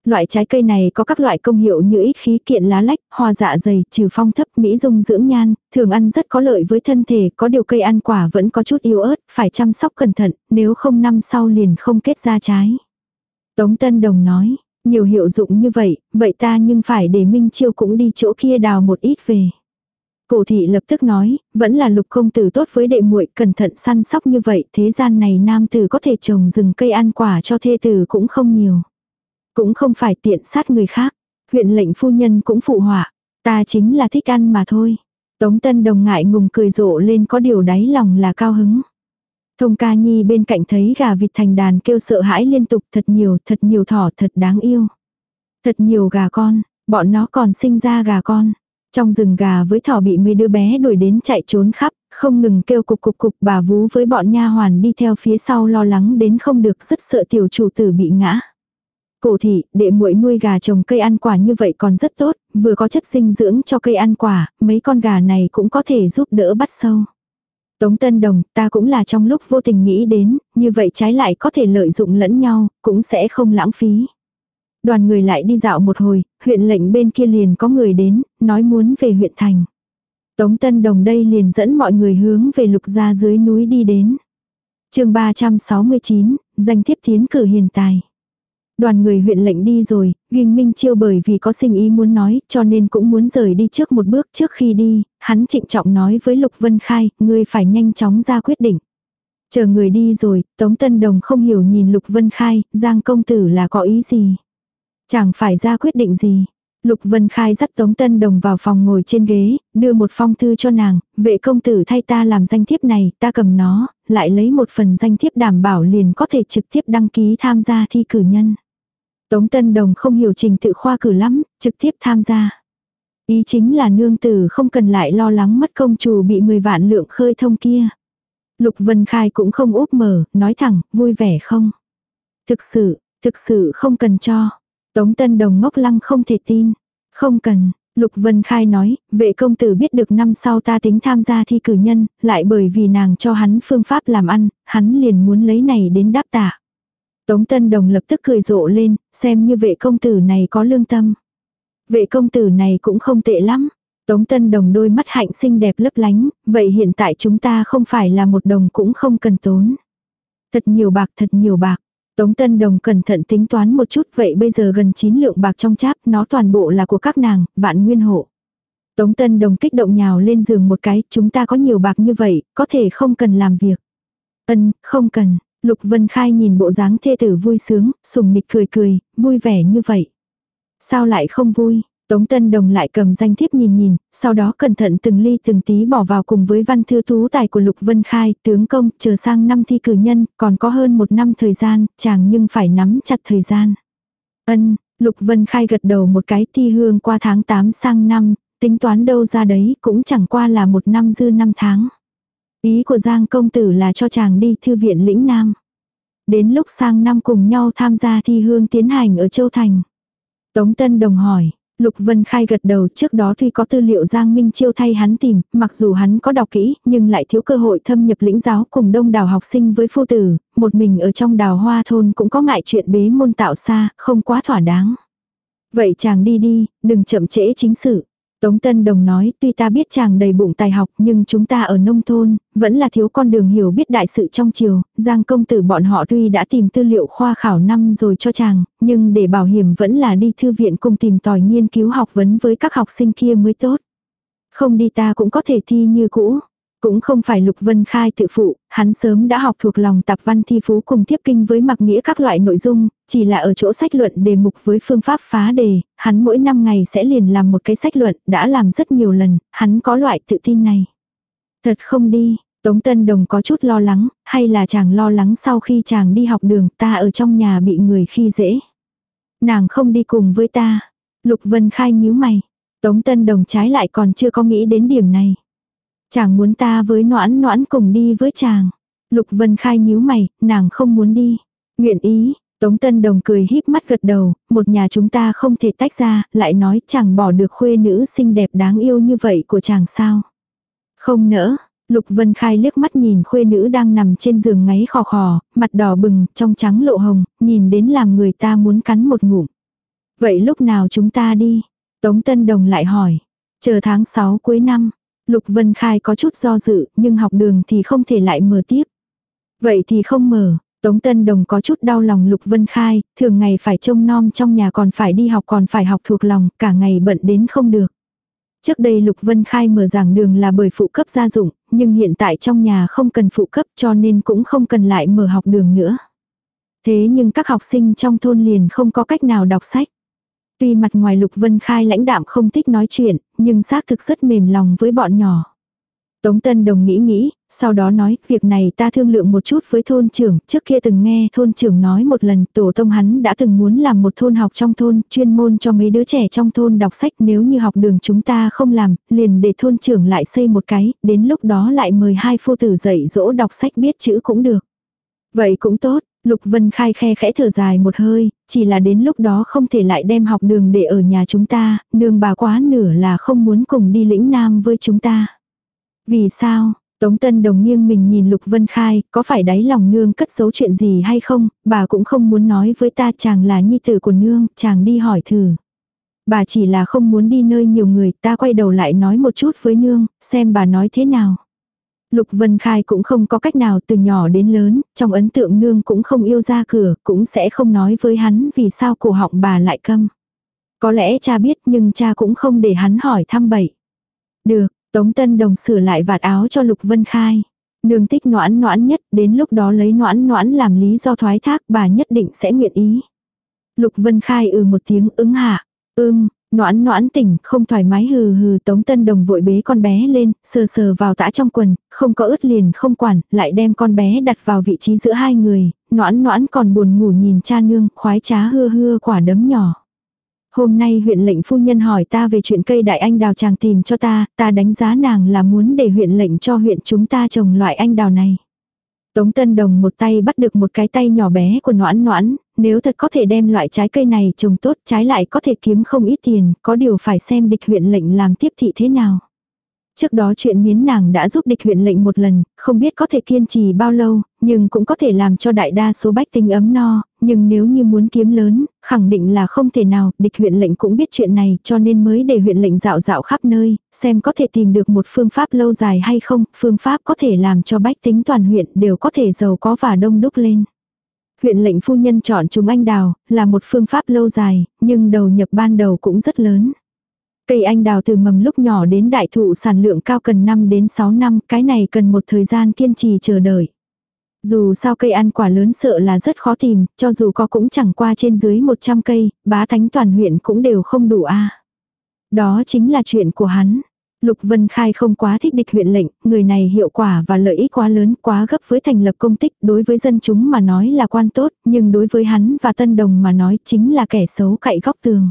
Loại trái cây này có các loại công hiệu như ích khí kiện lá lách, hoa dạ dày, trừ phong thấp, mỹ dung dưỡng nhan, thường ăn rất có lợi với thân thể, có điều cây ăn quả vẫn có chút yếu ớt, phải chăm sóc cẩn thận, nếu không năm sau liền không kết ra trái. Tống Tân Đồng nói, nhiều hiệu dụng như vậy, vậy ta nhưng phải để Minh Chiêu cũng đi chỗ kia đào một ít về. Cổ thị lập tức nói, vẫn là lục công tử tốt với đệ muội cẩn thận săn sóc như vậy, thế gian này nam tử có thể trồng rừng cây ăn quả cho thê tử cũng không nhiều. Cũng không phải tiện sát người khác. Huyện lệnh phu nhân cũng phụ họa, ta chính là thích ăn mà thôi. Tống Tân Đồng ngại ngùng cười rộ lên có điều đáy lòng là cao hứng. Thông ca nhi bên cạnh thấy gà vịt thành đàn kêu sợ hãi liên tục thật nhiều, thật nhiều thỏ thật đáng yêu. Thật nhiều gà con, bọn nó còn sinh ra gà con. Trong rừng gà với thỏ bị mấy đứa bé đuổi đến chạy trốn khắp, không ngừng kêu cục cục cục bà vú với bọn nha hoàn đi theo phía sau lo lắng đến không được rất sợ tiểu chủ tử bị ngã. Cổ thị, đệ muội nuôi gà trồng cây ăn quả như vậy còn rất tốt, vừa có chất dinh dưỡng cho cây ăn quả, mấy con gà này cũng có thể giúp đỡ bắt sâu. Tống Tân Đồng, ta cũng là trong lúc vô tình nghĩ đến, như vậy trái lại có thể lợi dụng lẫn nhau, cũng sẽ không lãng phí. Đoàn người lại đi dạo một hồi, huyện lệnh bên kia liền có người đến, nói muốn về huyện thành. Tống Tân Đồng đây liền dẫn mọi người hướng về lục gia dưới núi đi đến. chương 369, danh thiếp tiến cử hiền tài. Đoàn người huyện lệnh đi rồi, Ghinh Minh Chiêu bởi vì có sinh ý muốn nói, cho nên cũng muốn rời đi trước một bước trước khi đi, hắn trịnh trọng nói với Lục Vân Khai, ngươi phải nhanh chóng ra quyết định. Chờ người đi rồi, Tống Tân Đồng không hiểu nhìn Lục Vân Khai, Giang công tử là có ý gì. Chẳng phải ra quyết định gì. Lục Vân Khai dắt Tống Tân Đồng vào phòng ngồi trên ghế, đưa một phong thư cho nàng, vệ công tử thay ta làm danh thiếp này, ta cầm nó, lại lấy một phần danh thiếp đảm bảo liền có thể trực tiếp đăng ký tham gia thi cử nhân. Tống Tân Đồng không hiểu trình tự khoa cử lắm, trực tiếp tham gia. Ý chính là nương tử không cần lại lo lắng mất công chủ bị 10 vạn lượng khơi thông kia. Lục Vân Khai cũng không úp mở, nói thẳng, vui vẻ không? Thực sự, thực sự không cần cho. Tống Tân Đồng ngốc lăng không thể tin. Không cần, Lục Vân Khai nói, vệ công tử biết được năm sau ta tính tham gia thi cử nhân, lại bởi vì nàng cho hắn phương pháp làm ăn, hắn liền muốn lấy này đến đáp tạ. Tống Tân Đồng lập tức cười rộ lên, xem như vệ công tử này có lương tâm. Vệ công tử này cũng không tệ lắm. Tống Tân Đồng đôi mắt hạnh xinh đẹp lấp lánh, vậy hiện tại chúng ta không phải là một đồng cũng không cần tốn. Thật nhiều bạc, thật nhiều bạc. Tống Tân Đồng cẩn thận tính toán một chút vậy bây giờ gần 9 lượng bạc trong cháp, nó toàn bộ là của các nàng, vạn nguyên hộ. Tống Tân Đồng kích động nhào lên giường một cái, chúng ta có nhiều bạc như vậy, có thể không cần làm việc. Ân, không cần, Lục Vân Khai nhìn bộ dáng thê tử vui sướng, sùng nịch cười cười, vui vẻ như vậy. Sao lại không vui? Tống Tân Đồng lại cầm danh thiếp nhìn nhìn, sau đó cẩn thận từng ly từng tí bỏ vào cùng với văn thư tú tài của Lục Vân Khai, tướng công, chờ sang năm thi cử nhân, còn có hơn một năm thời gian, chàng nhưng phải nắm chặt thời gian. Ân, Lục Vân Khai gật đầu một cái thi hương qua tháng 8 sang năm, tính toán đâu ra đấy cũng chẳng qua là một năm dư năm tháng. Ý của Giang công tử là cho chàng đi thư viện lĩnh Nam. Đến lúc sang năm cùng nhau tham gia thi hương tiến hành ở Châu Thành. Tống Tân Đồng hỏi, Lục Vân Khai gật đầu trước đó tuy có tư liệu Giang Minh Chiêu thay hắn tìm, mặc dù hắn có đọc kỹ, nhưng lại thiếu cơ hội thâm nhập lĩnh giáo cùng đông đảo học sinh với phu tử, một mình ở trong đào hoa thôn cũng có ngại chuyện bế môn tạo xa, không quá thỏa đáng. Vậy chàng đi đi, đừng chậm trễ chính sự. Tống Tân Đồng nói, tuy ta biết chàng đầy bụng tài học nhưng chúng ta ở nông thôn, vẫn là thiếu con đường hiểu biết đại sự trong chiều, Giang công tử bọn họ tuy đã tìm tư liệu khoa khảo năm rồi cho chàng, nhưng để bảo hiểm vẫn là đi thư viện cùng tìm tòi nghiên cứu học vấn với các học sinh kia mới tốt. Không đi ta cũng có thể thi như cũ. Cũng không phải Lục Vân Khai tự phụ, hắn sớm đã học thuộc lòng tạp văn thi phú cùng tiếp kinh với mặc nghĩa các loại nội dung, chỉ là ở chỗ sách luận đề mục với phương pháp phá đề, hắn mỗi năm ngày sẽ liền làm một cái sách luận, đã làm rất nhiều lần, hắn có loại tự tin này. Thật không đi, Tống Tân Đồng có chút lo lắng, hay là chàng lo lắng sau khi chàng đi học đường ta ở trong nhà bị người khi dễ. Nàng không đi cùng với ta. Lục Vân Khai nhíu mày. Tống Tân Đồng trái lại còn chưa có nghĩ đến điểm này. Chàng muốn ta với noãn noãn cùng đi với chàng. Lục Vân Khai nhíu mày, nàng không muốn đi. Nguyện ý, Tống Tân Đồng cười híp mắt gật đầu, một nhà chúng ta không thể tách ra, lại nói chàng bỏ được khuê nữ xinh đẹp đáng yêu như vậy của chàng sao. Không nỡ, Lục Vân Khai liếc mắt nhìn khuê nữ đang nằm trên giường ngáy khò khò, mặt đỏ bừng, trong trắng lộ hồng, nhìn đến làm người ta muốn cắn một ngụm. Vậy lúc nào chúng ta đi? Tống Tân Đồng lại hỏi. Chờ tháng 6 cuối năm, Lục Vân Khai có chút do dự, nhưng học đường thì không thể lại mở tiếp. Vậy thì không mở, Tống Tân Đồng có chút đau lòng Lục Vân Khai, thường ngày phải trông nom trong nhà còn phải đi học còn phải học thuộc lòng, cả ngày bận đến không được. Trước đây Lục Vân Khai mở giảng đường là bởi phụ cấp gia dụng, nhưng hiện tại trong nhà không cần phụ cấp cho nên cũng không cần lại mở học đường nữa. Thế nhưng các học sinh trong thôn liền không có cách nào đọc sách. Tuy mặt ngoài Lục Vân Khai lãnh đạm không thích nói chuyện, nhưng xác thực rất mềm lòng với bọn nhỏ. Tống Tân Đồng nghĩ nghĩ, sau đó nói, việc này ta thương lượng một chút với thôn trưởng, trước kia từng nghe thôn trưởng nói một lần, tổ tông hắn đã từng muốn làm một thôn học trong thôn, chuyên môn cho mấy đứa trẻ trong thôn đọc sách, nếu như học đường chúng ta không làm, liền để thôn trưởng lại xây một cái, đến lúc đó lại mời hai phu tử dạy dỗ đọc sách biết chữ cũng được. Vậy cũng tốt, Lục Vân Khai khe khẽ thở dài một hơi, chỉ là đến lúc đó không thể lại đem học đường để ở nhà chúng ta, nương bà quá nửa là không muốn cùng đi lĩnh nam với chúng ta. Vì sao? Tống Tân Đồng nghiêng mình nhìn Lục Vân Khai, có phải đáy lòng nương cất giấu chuyện gì hay không, bà cũng không muốn nói với ta chàng là nhi tử của nương, chàng đi hỏi thử. Bà chỉ là không muốn đi nơi nhiều người, ta quay đầu lại nói một chút với nương, xem bà nói thế nào. Lục Vân Khai cũng không có cách nào từ nhỏ đến lớn, trong ấn tượng nương cũng không yêu ra cửa, cũng sẽ không nói với hắn vì sao cổ họng bà lại câm. Có lẽ cha biết nhưng cha cũng không để hắn hỏi thăm bậy. Được, Tống Tân Đồng sửa lại vạt áo cho Lục Vân Khai. Nương tích noãn noãn nhất, đến lúc đó lấy noãn noãn làm lý do thoái thác bà nhất định sẽ nguyện ý. Lục Vân Khai ừ một tiếng ứng hạ. Ưm, Noãn noãn tỉnh, không thoải mái hừ hừ Tống Tân Đồng vội bế con bé lên, sờ sờ vào tã trong quần, không có ướt liền không quản, lại đem con bé đặt vào vị trí giữa hai người, noãn noãn còn buồn ngủ nhìn cha nương, khoái trá hưa hưa quả đấm nhỏ. Hôm nay huyện lệnh phu nhân hỏi ta về chuyện cây đại anh đào chàng tìm cho ta, ta đánh giá nàng là muốn để huyện lệnh cho huyện chúng ta trồng loại anh đào này. Tống Tân Đồng một tay bắt được một cái tay nhỏ bé của noãn noãn, nếu thật có thể đem loại trái cây này trồng tốt trái lại có thể kiếm không ít tiền, có điều phải xem địch huyện lệnh làm tiếp thị thế nào. Trước đó chuyện miến nàng đã giúp địch huyện lệnh một lần, không biết có thể kiên trì bao lâu, nhưng cũng có thể làm cho đại đa số bách tính ấm no, nhưng nếu như muốn kiếm lớn, khẳng định là không thể nào, địch huyện lệnh cũng biết chuyện này cho nên mới để huyện lệnh dạo dạo khắp nơi, xem có thể tìm được một phương pháp lâu dài hay không, phương pháp có thể làm cho bách tính toàn huyện đều có thể giàu có và đông đúc lên. Huyện lệnh phu nhân chọn chúng anh đào, là một phương pháp lâu dài, nhưng đầu nhập ban đầu cũng rất lớn. Cây anh đào từ mầm lúc nhỏ đến đại thụ sản lượng cao cần 5 đến 6 năm, cái này cần một thời gian kiên trì chờ đợi. Dù sao cây ăn quả lớn sợ là rất khó tìm, cho dù có cũng chẳng qua trên dưới 100 cây, bá thánh toàn huyện cũng đều không đủ a. Đó chính là chuyện của hắn. Lục Vân Khai không quá thích địch huyện lệnh, người này hiệu quả và lợi ích quá lớn, quá gấp với thành lập công tích, đối với dân chúng mà nói là quan tốt, nhưng đối với hắn và tân đồng mà nói chính là kẻ xấu cậy góc tường.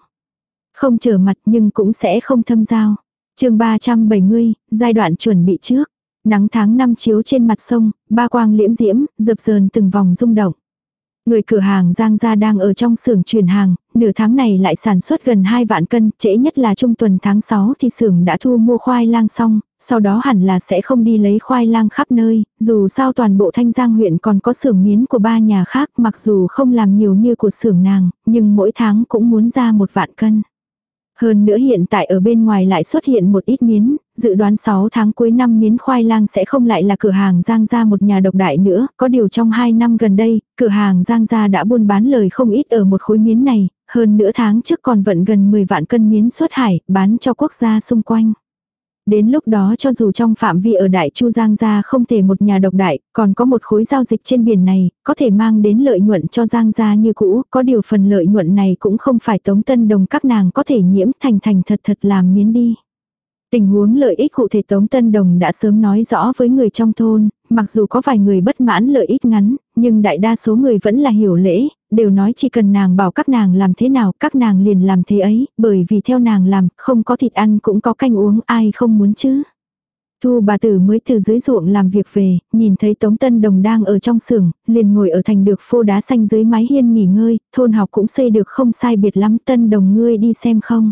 Không trở mặt nhưng cũng sẽ không thâm giao. chương 370, giai đoạn chuẩn bị trước. Nắng tháng năm chiếu trên mặt sông, ba quang liễm diễm, dập dờn từng vòng rung động. Người cửa hàng Giang Gia đang ở trong xưởng chuyển hàng, nửa tháng này lại sản xuất gần 2 vạn cân, trễ nhất là trung tuần tháng 6 thì xưởng đã thu mua khoai lang xong, sau đó hẳn là sẽ không đi lấy khoai lang khắp nơi, dù sao toàn bộ Thanh Giang huyện còn có xưởng miến của ba nhà khác mặc dù không làm nhiều như của xưởng nàng, nhưng mỗi tháng cũng muốn ra một vạn cân. Hơn nữa hiện tại ở bên ngoài lại xuất hiện một ít miến, dự đoán 6 tháng cuối năm miến khoai lang sẽ không lại là cửa hàng Giang Gia một nhà độc đại nữa, có điều trong 2 năm gần đây, cửa hàng Giang Gia đã buôn bán lời không ít ở một khối miến này, hơn nữa tháng trước còn vận gần 10 vạn cân miến xuất hải, bán cho quốc gia xung quanh. Đến lúc đó cho dù trong phạm vi ở Đại Chu Giang gia không thể một nhà độc đại, còn có một khối giao dịch trên biển này, có thể mang đến lợi nhuận cho Giang gia như cũ, có điều phần lợi nhuận này cũng không phải tống tân đồng các nàng có thể nhiễm thành thành thật thật làm miến đi. Tình huống lợi ích cụ thể Tống Tân Đồng đã sớm nói rõ với người trong thôn, mặc dù có vài người bất mãn lợi ích ngắn, nhưng đại đa số người vẫn là hiểu lễ, đều nói chỉ cần nàng bảo các nàng làm thế nào, các nàng liền làm thế ấy, bởi vì theo nàng làm, không có thịt ăn cũng có canh uống, ai không muốn chứ. Thu bà tử mới từ dưới ruộng làm việc về, nhìn thấy Tống Tân Đồng đang ở trong xưởng, liền ngồi ở thành được phô đá xanh dưới mái hiên nghỉ ngơi, thôn học cũng xây được không sai biệt lắm Tân Đồng ngươi đi xem không.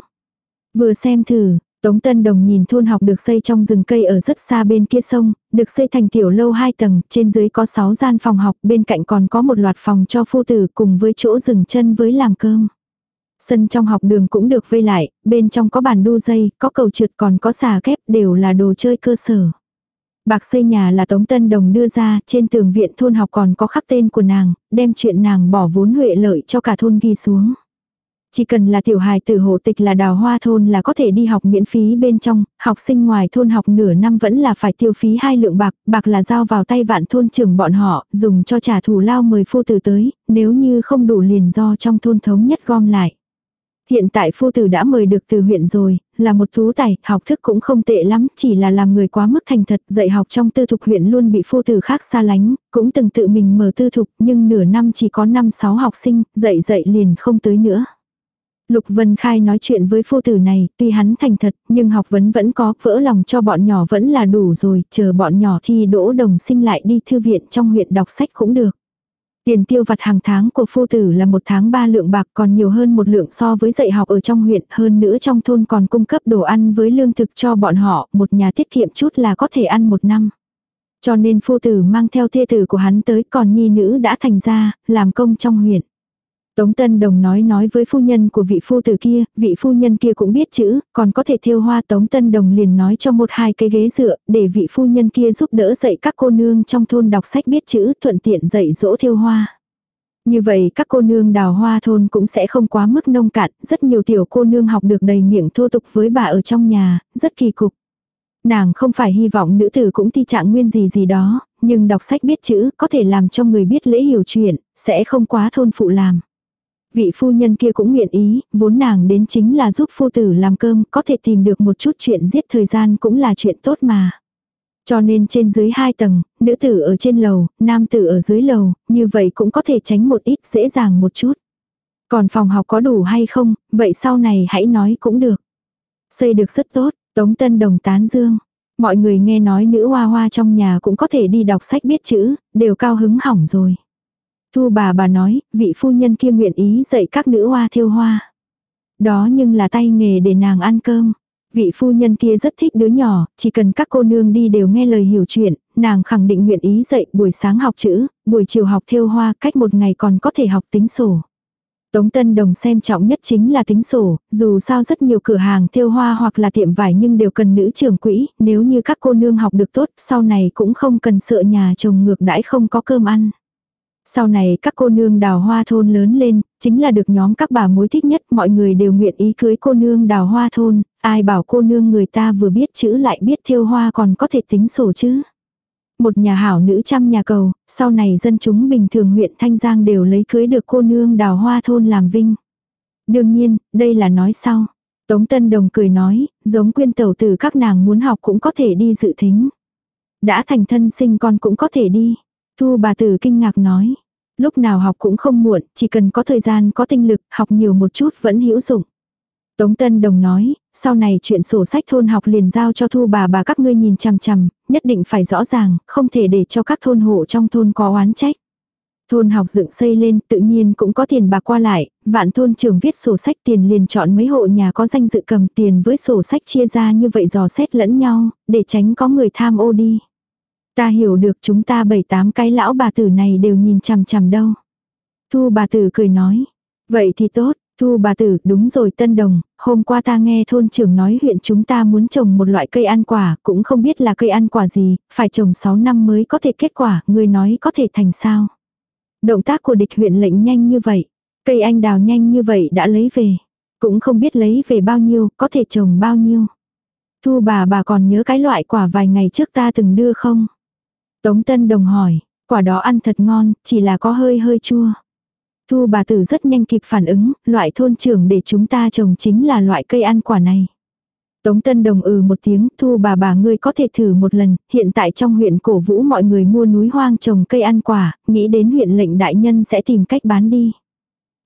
Vừa xem thử, Tống Tân Đồng nhìn thôn học được xây trong rừng cây ở rất xa bên kia sông, được xây thành tiểu lâu hai tầng, trên dưới có 6 gian phòng học, bên cạnh còn có một loạt phòng cho phu tử cùng với chỗ dừng chân với làm cơm. Sân trong học đường cũng được vây lại, bên trong có bàn đu dây, có cầu trượt còn có xà kép đều là đồ chơi cơ sở. Bạc xây nhà là Tống Tân Đồng đưa ra, trên tường viện thôn học còn có khắc tên của nàng, đem chuyện nàng bỏ vốn huệ lợi cho cả thôn ghi xuống. Chỉ cần là tiểu hài tử hộ tịch là đào hoa thôn là có thể đi học miễn phí bên trong, học sinh ngoài thôn học nửa năm vẫn là phải tiêu phí hai lượng bạc, bạc là giao vào tay vạn thôn trưởng bọn họ, dùng cho trả thù lao mời phu tử tới, nếu như không đủ liền do trong thôn thống nhất gom lại. Hiện tại phu tử đã mời được từ huyện rồi, là một thú tài, học thức cũng không tệ lắm, chỉ là làm người quá mức thành thật, dạy học trong tư thục huyện luôn bị phu tử khác xa lánh, cũng từng tự mình mở tư thục, nhưng nửa năm chỉ có 5-6 học sinh, dạy dạy liền không tới nữa. Lục Vân Khai nói chuyện với phu tử này, tuy hắn thành thật, nhưng học vấn vẫn có, vỡ lòng cho bọn nhỏ vẫn là đủ rồi, chờ bọn nhỏ thi đỗ đồng sinh lại đi thư viện trong huyện đọc sách cũng được. Tiền tiêu vặt hàng tháng của phu tử là một tháng ba lượng bạc còn nhiều hơn một lượng so với dạy học ở trong huyện, hơn nữa trong thôn còn cung cấp đồ ăn với lương thực cho bọn họ, một nhà tiết kiệm chút là có thể ăn một năm. Cho nên phu tử mang theo thê tử của hắn tới còn nhi nữ đã thành ra, làm công trong huyện. Tống Tân Đồng nói nói với phu nhân của vị phu tử kia, vị phu nhân kia cũng biết chữ, còn có thể thêu hoa Tống Tân Đồng liền nói cho một hai cái ghế dựa, để vị phu nhân kia giúp đỡ dạy các cô nương trong thôn đọc sách biết chữ, thuận tiện dạy dỗ thêu hoa. Như vậy các cô nương đào hoa thôn cũng sẽ không quá mức nông cạn, rất nhiều tiểu cô nương học được đầy miệng thô tục với bà ở trong nhà, rất kỳ cục. Nàng không phải hy vọng nữ tử cũng thi trạng nguyên gì gì đó, nhưng đọc sách biết chữ có thể làm cho người biết lễ hiểu chuyện, sẽ không quá thôn phụ làm. Vị phu nhân kia cũng nguyện ý, vốn nàng đến chính là giúp phu tử làm cơm, có thể tìm được một chút chuyện giết thời gian cũng là chuyện tốt mà. Cho nên trên dưới hai tầng, nữ tử ở trên lầu, nam tử ở dưới lầu, như vậy cũng có thể tránh một ít dễ dàng một chút. Còn phòng học có đủ hay không, vậy sau này hãy nói cũng được. Xây được rất tốt, Tống Tân Đồng tán dương. Mọi người nghe nói nữ hoa hoa trong nhà cũng có thể đi đọc sách biết chữ, đều cao hứng hỏng rồi. Thu bà bà nói, vị phu nhân kia nguyện ý dạy các nữ hoa thiêu hoa. Đó nhưng là tay nghề để nàng ăn cơm. Vị phu nhân kia rất thích đứa nhỏ, chỉ cần các cô nương đi đều nghe lời hiểu chuyện, nàng khẳng định nguyện ý dạy buổi sáng học chữ, buổi chiều học thiêu hoa, cách một ngày còn có thể học tính sổ. Tống Tân Đồng xem trọng nhất chính là tính sổ, dù sao rất nhiều cửa hàng thiêu hoa hoặc là tiệm vải nhưng đều cần nữ trưởng quỹ, nếu như các cô nương học được tốt, sau này cũng không cần sợ nhà chồng ngược đãi không có cơm ăn. Sau này các cô nương đào hoa thôn lớn lên, chính là được nhóm các bà mối thích nhất, mọi người đều nguyện ý cưới cô nương đào hoa thôn, ai bảo cô nương người ta vừa biết chữ lại biết thêu hoa còn có thể tính sổ chứ. Một nhà hảo nữ trăm nhà cầu, sau này dân chúng bình thường huyện Thanh Giang đều lấy cưới được cô nương đào hoa thôn làm vinh. Đương nhiên, đây là nói sau. Tống Tân Đồng cười nói, giống quyên tẩu từ các nàng muốn học cũng có thể đi dự thính. Đã thành thân sinh con cũng có thể đi. Thu bà tử kinh ngạc nói. Lúc nào học cũng không muộn, chỉ cần có thời gian có tinh lực, học nhiều một chút vẫn hữu dụng. Tống Tân Đồng nói, sau này chuyện sổ sách thôn học liền giao cho thu bà bà các ngươi nhìn chằm chằm, nhất định phải rõ ràng, không thể để cho các thôn hộ trong thôn có oán trách. Thôn học dựng xây lên tự nhiên cũng có tiền bạc qua lại, vạn thôn trưởng viết sổ sách tiền liền chọn mấy hộ nhà có danh dự cầm tiền với sổ sách chia ra như vậy dò xét lẫn nhau, để tránh có người tham ô đi. Ta hiểu được chúng ta bảy tám cái lão bà tử này đều nhìn chằm chằm đâu. Thu bà tử cười nói. Vậy thì tốt, Thu bà tử, đúng rồi Tân Đồng, hôm qua ta nghe thôn trưởng nói huyện chúng ta muốn trồng một loại cây ăn quả, cũng không biết là cây ăn quả gì, phải trồng 6 năm mới có thể kết quả, người nói có thể thành sao. Động tác của địch huyện lệnh nhanh như vậy, cây anh đào nhanh như vậy đã lấy về, cũng không biết lấy về bao nhiêu, có thể trồng bao nhiêu. Thu bà bà còn nhớ cái loại quả vài ngày trước ta từng đưa không? Tống Tân Đồng hỏi, quả đó ăn thật ngon, chỉ là có hơi hơi chua. Thu bà tử rất nhanh kịp phản ứng, loại thôn trưởng để chúng ta trồng chính là loại cây ăn quả này. Tống Tân Đồng ừ một tiếng, thu bà bà ngươi có thể thử một lần, hiện tại trong huyện cổ vũ mọi người mua núi hoang trồng cây ăn quả, nghĩ đến huyện lệnh đại nhân sẽ tìm cách bán đi.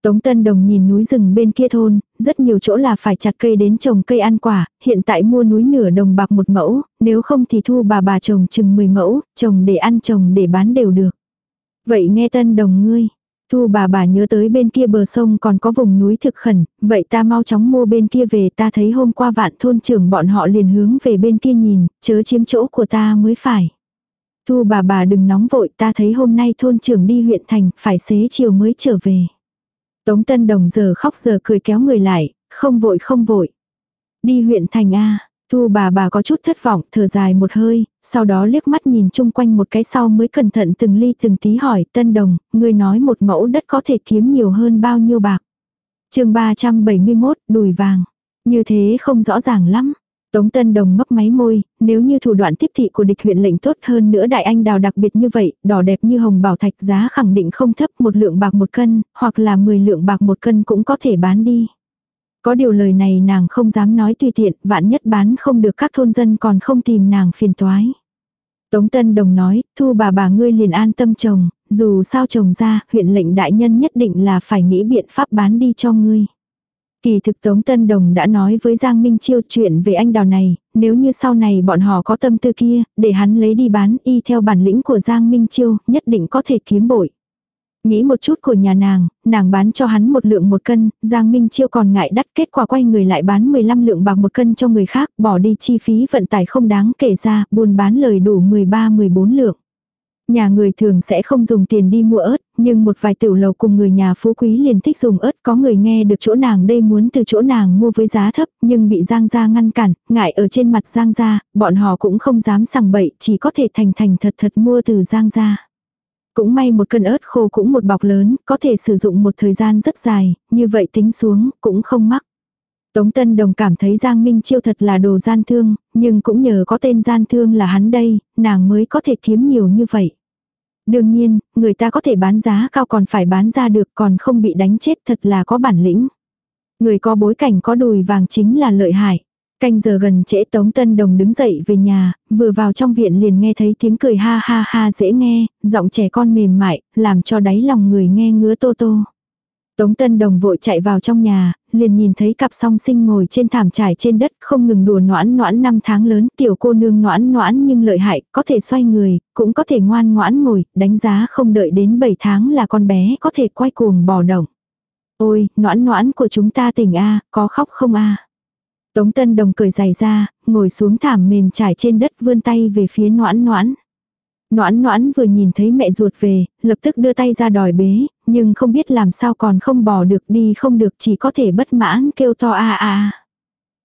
Tống Tân Đồng nhìn núi rừng bên kia thôn, rất nhiều chỗ là phải chặt cây đến trồng cây ăn quả, hiện tại mua núi nửa đồng bạc một mẫu, nếu không thì thu bà bà trồng chừng 10 mẫu, trồng để ăn trồng để bán đều được. Vậy nghe Tân Đồng ngươi, Thu bà bà nhớ tới bên kia bờ sông còn có vùng núi thực khẩn, vậy ta mau chóng mua bên kia về ta thấy hôm qua vạn thôn trưởng bọn họ liền hướng về bên kia nhìn, chớ chiếm chỗ của ta mới phải. Thu bà bà đừng nóng vội ta thấy hôm nay thôn trưởng đi huyện thành phải xế chiều mới trở về. Tống Tân Đồng giờ khóc giờ cười kéo người lại, không vội không vội. Đi huyện thành A, Thu bà bà có chút thất vọng, thở dài một hơi, sau đó liếc mắt nhìn chung quanh một cái sau mới cẩn thận từng ly từng tí hỏi Tân Đồng, người nói một mẫu đất có thể kiếm nhiều hơn bao nhiêu bạc. chương 371, đùi vàng. Như thế không rõ ràng lắm. Tống Tân Đồng mấp máy môi, nếu như thủ đoạn tiếp thị của địch huyện lệnh tốt hơn nữa đại anh đào đặc biệt như vậy, đỏ đẹp như hồng bảo thạch giá khẳng định không thấp một lượng bạc một cân, hoặc là 10 lượng bạc một cân cũng có thể bán đi. Có điều lời này nàng không dám nói tùy tiện, vạn nhất bán không được các thôn dân còn không tìm nàng phiền toái. Tống Tân Đồng nói, thu bà bà ngươi liền an tâm chồng, dù sao chồng ra, huyện lệnh đại nhân nhất định là phải nghĩ biện pháp bán đi cho ngươi. Kỳ thực Tống Tân Đồng đã nói với Giang Minh Chiêu chuyện về anh đào này, nếu như sau này bọn họ có tâm tư kia, để hắn lấy đi bán y theo bản lĩnh của Giang Minh Chiêu, nhất định có thể kiếm bội. Nghĩ một chút của nhà nàng, nàng bán cho hắn một lượng một cân, Giang Minh Chiêu còn ngại đắt kết quả quay người lại bán 15 lượng bạc một cân cho người khác, bỏ đi chi phí vận tải không đáng kể ra, buôn bán lời đủ 13-14 lượng. Nhà người thường sẽ không dùng tiền đi mua ớt, nhưng một vài tiểu lầu cùng người nhà phú quý liền thích dùng ớt. Có người nghe được chỗ nàng đây muốn từ chỗ nàng mua với giá thấp, nhưng bị Giang gia ngăn cản, ngại ở trên mặt Giang gia, bọn họ cũng không dám sằng bậy, chỉ có thể thành thành thật thật mua từ Giang gia. Cũng may một cân ớt khô cũng một bọc lớn, có thể sử dụng một thời gian rất dài, như vậy tính xuống, cũng không mắc. Tống Tân Đồng cảm thấy Giang Minh Chiêu thật là đồ gian thương, nhưng cũng nhờ có tên gian thương là hắn đây, nàng mới có thể kiếm nhiều như vậy. Đương nhiên, người ta có thể bán giá cao còn phải bán ra được còn không bị đánh chết thật là có bản lĩnh. Người có bối cảnh có đùi vàng chính là lợi hại. Canh giờ gần trễ Tống Tân Đồng đứng dậy về nhà, vừa vào trong viện liền nghe thấy tiếng cười ha ha ha dễ nghe, giọng trẻ con mềm mại, làm cho đáy lòng người nghe ngứa tô tô. Tống Tân Đồng vội chạy vào trong nhà, liền nhìn thấy cặp song sinh ngồi trên thảm trải trên đất không ngừng đùa noãn noãn năm tháng lớn, tiểu cô nương noãn noãn nhưng lợi hại, có thể xoay người, cũng có thể ngoan ngoãn ngồi, đánh giá không đợi đến 7 tháng là con bé có thể quay cuồng bò động. Ôi, noãn noãn của chúng ta tỉnh A, có khóc không A. Tống Tân Đồng cười dài ra, ngồi xuống thảm mềm trải trên đất vươn tay về phía noãn noãn. Noãn noãn vừa nhìn thấy mẹ ruột về, lập tức đưa tay ra đòi bế, nhưng không biết làm sao còn không bỏ được đi không được chỉ có thể bất mãn kêu to a a.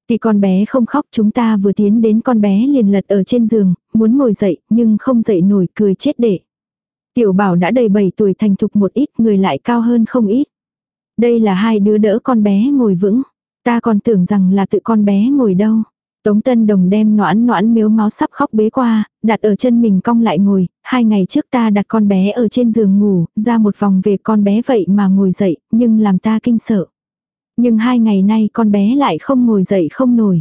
Thì con bé không khóc chúng ta vừa tiến đến con bé liền lật ở trên giường, muốn ngồi dậy nhưng không dậy nổi cười chết để. Tiểu bảo đã đầy 7 tuổi thành thục một ít người lại cao hơn không ít. Đây là hai đứa đỡ con bé ngồi vững. Ta còn tưởng rằng là tự con bé ngồi đâu. Tống Tân Đồng đem noãn noãn miếu máu sắp khóc bế qua, đặt ở chân mình cong lại ngồi, hai ngày trước ta đặt con bé ở trên giường ngủ, ra một vòng về con bé vậy mà ngồi dậy, nhưng làm ta kinh sợ. Nhưng hai ngày nay con bé lại không ngồi dậy không nổi.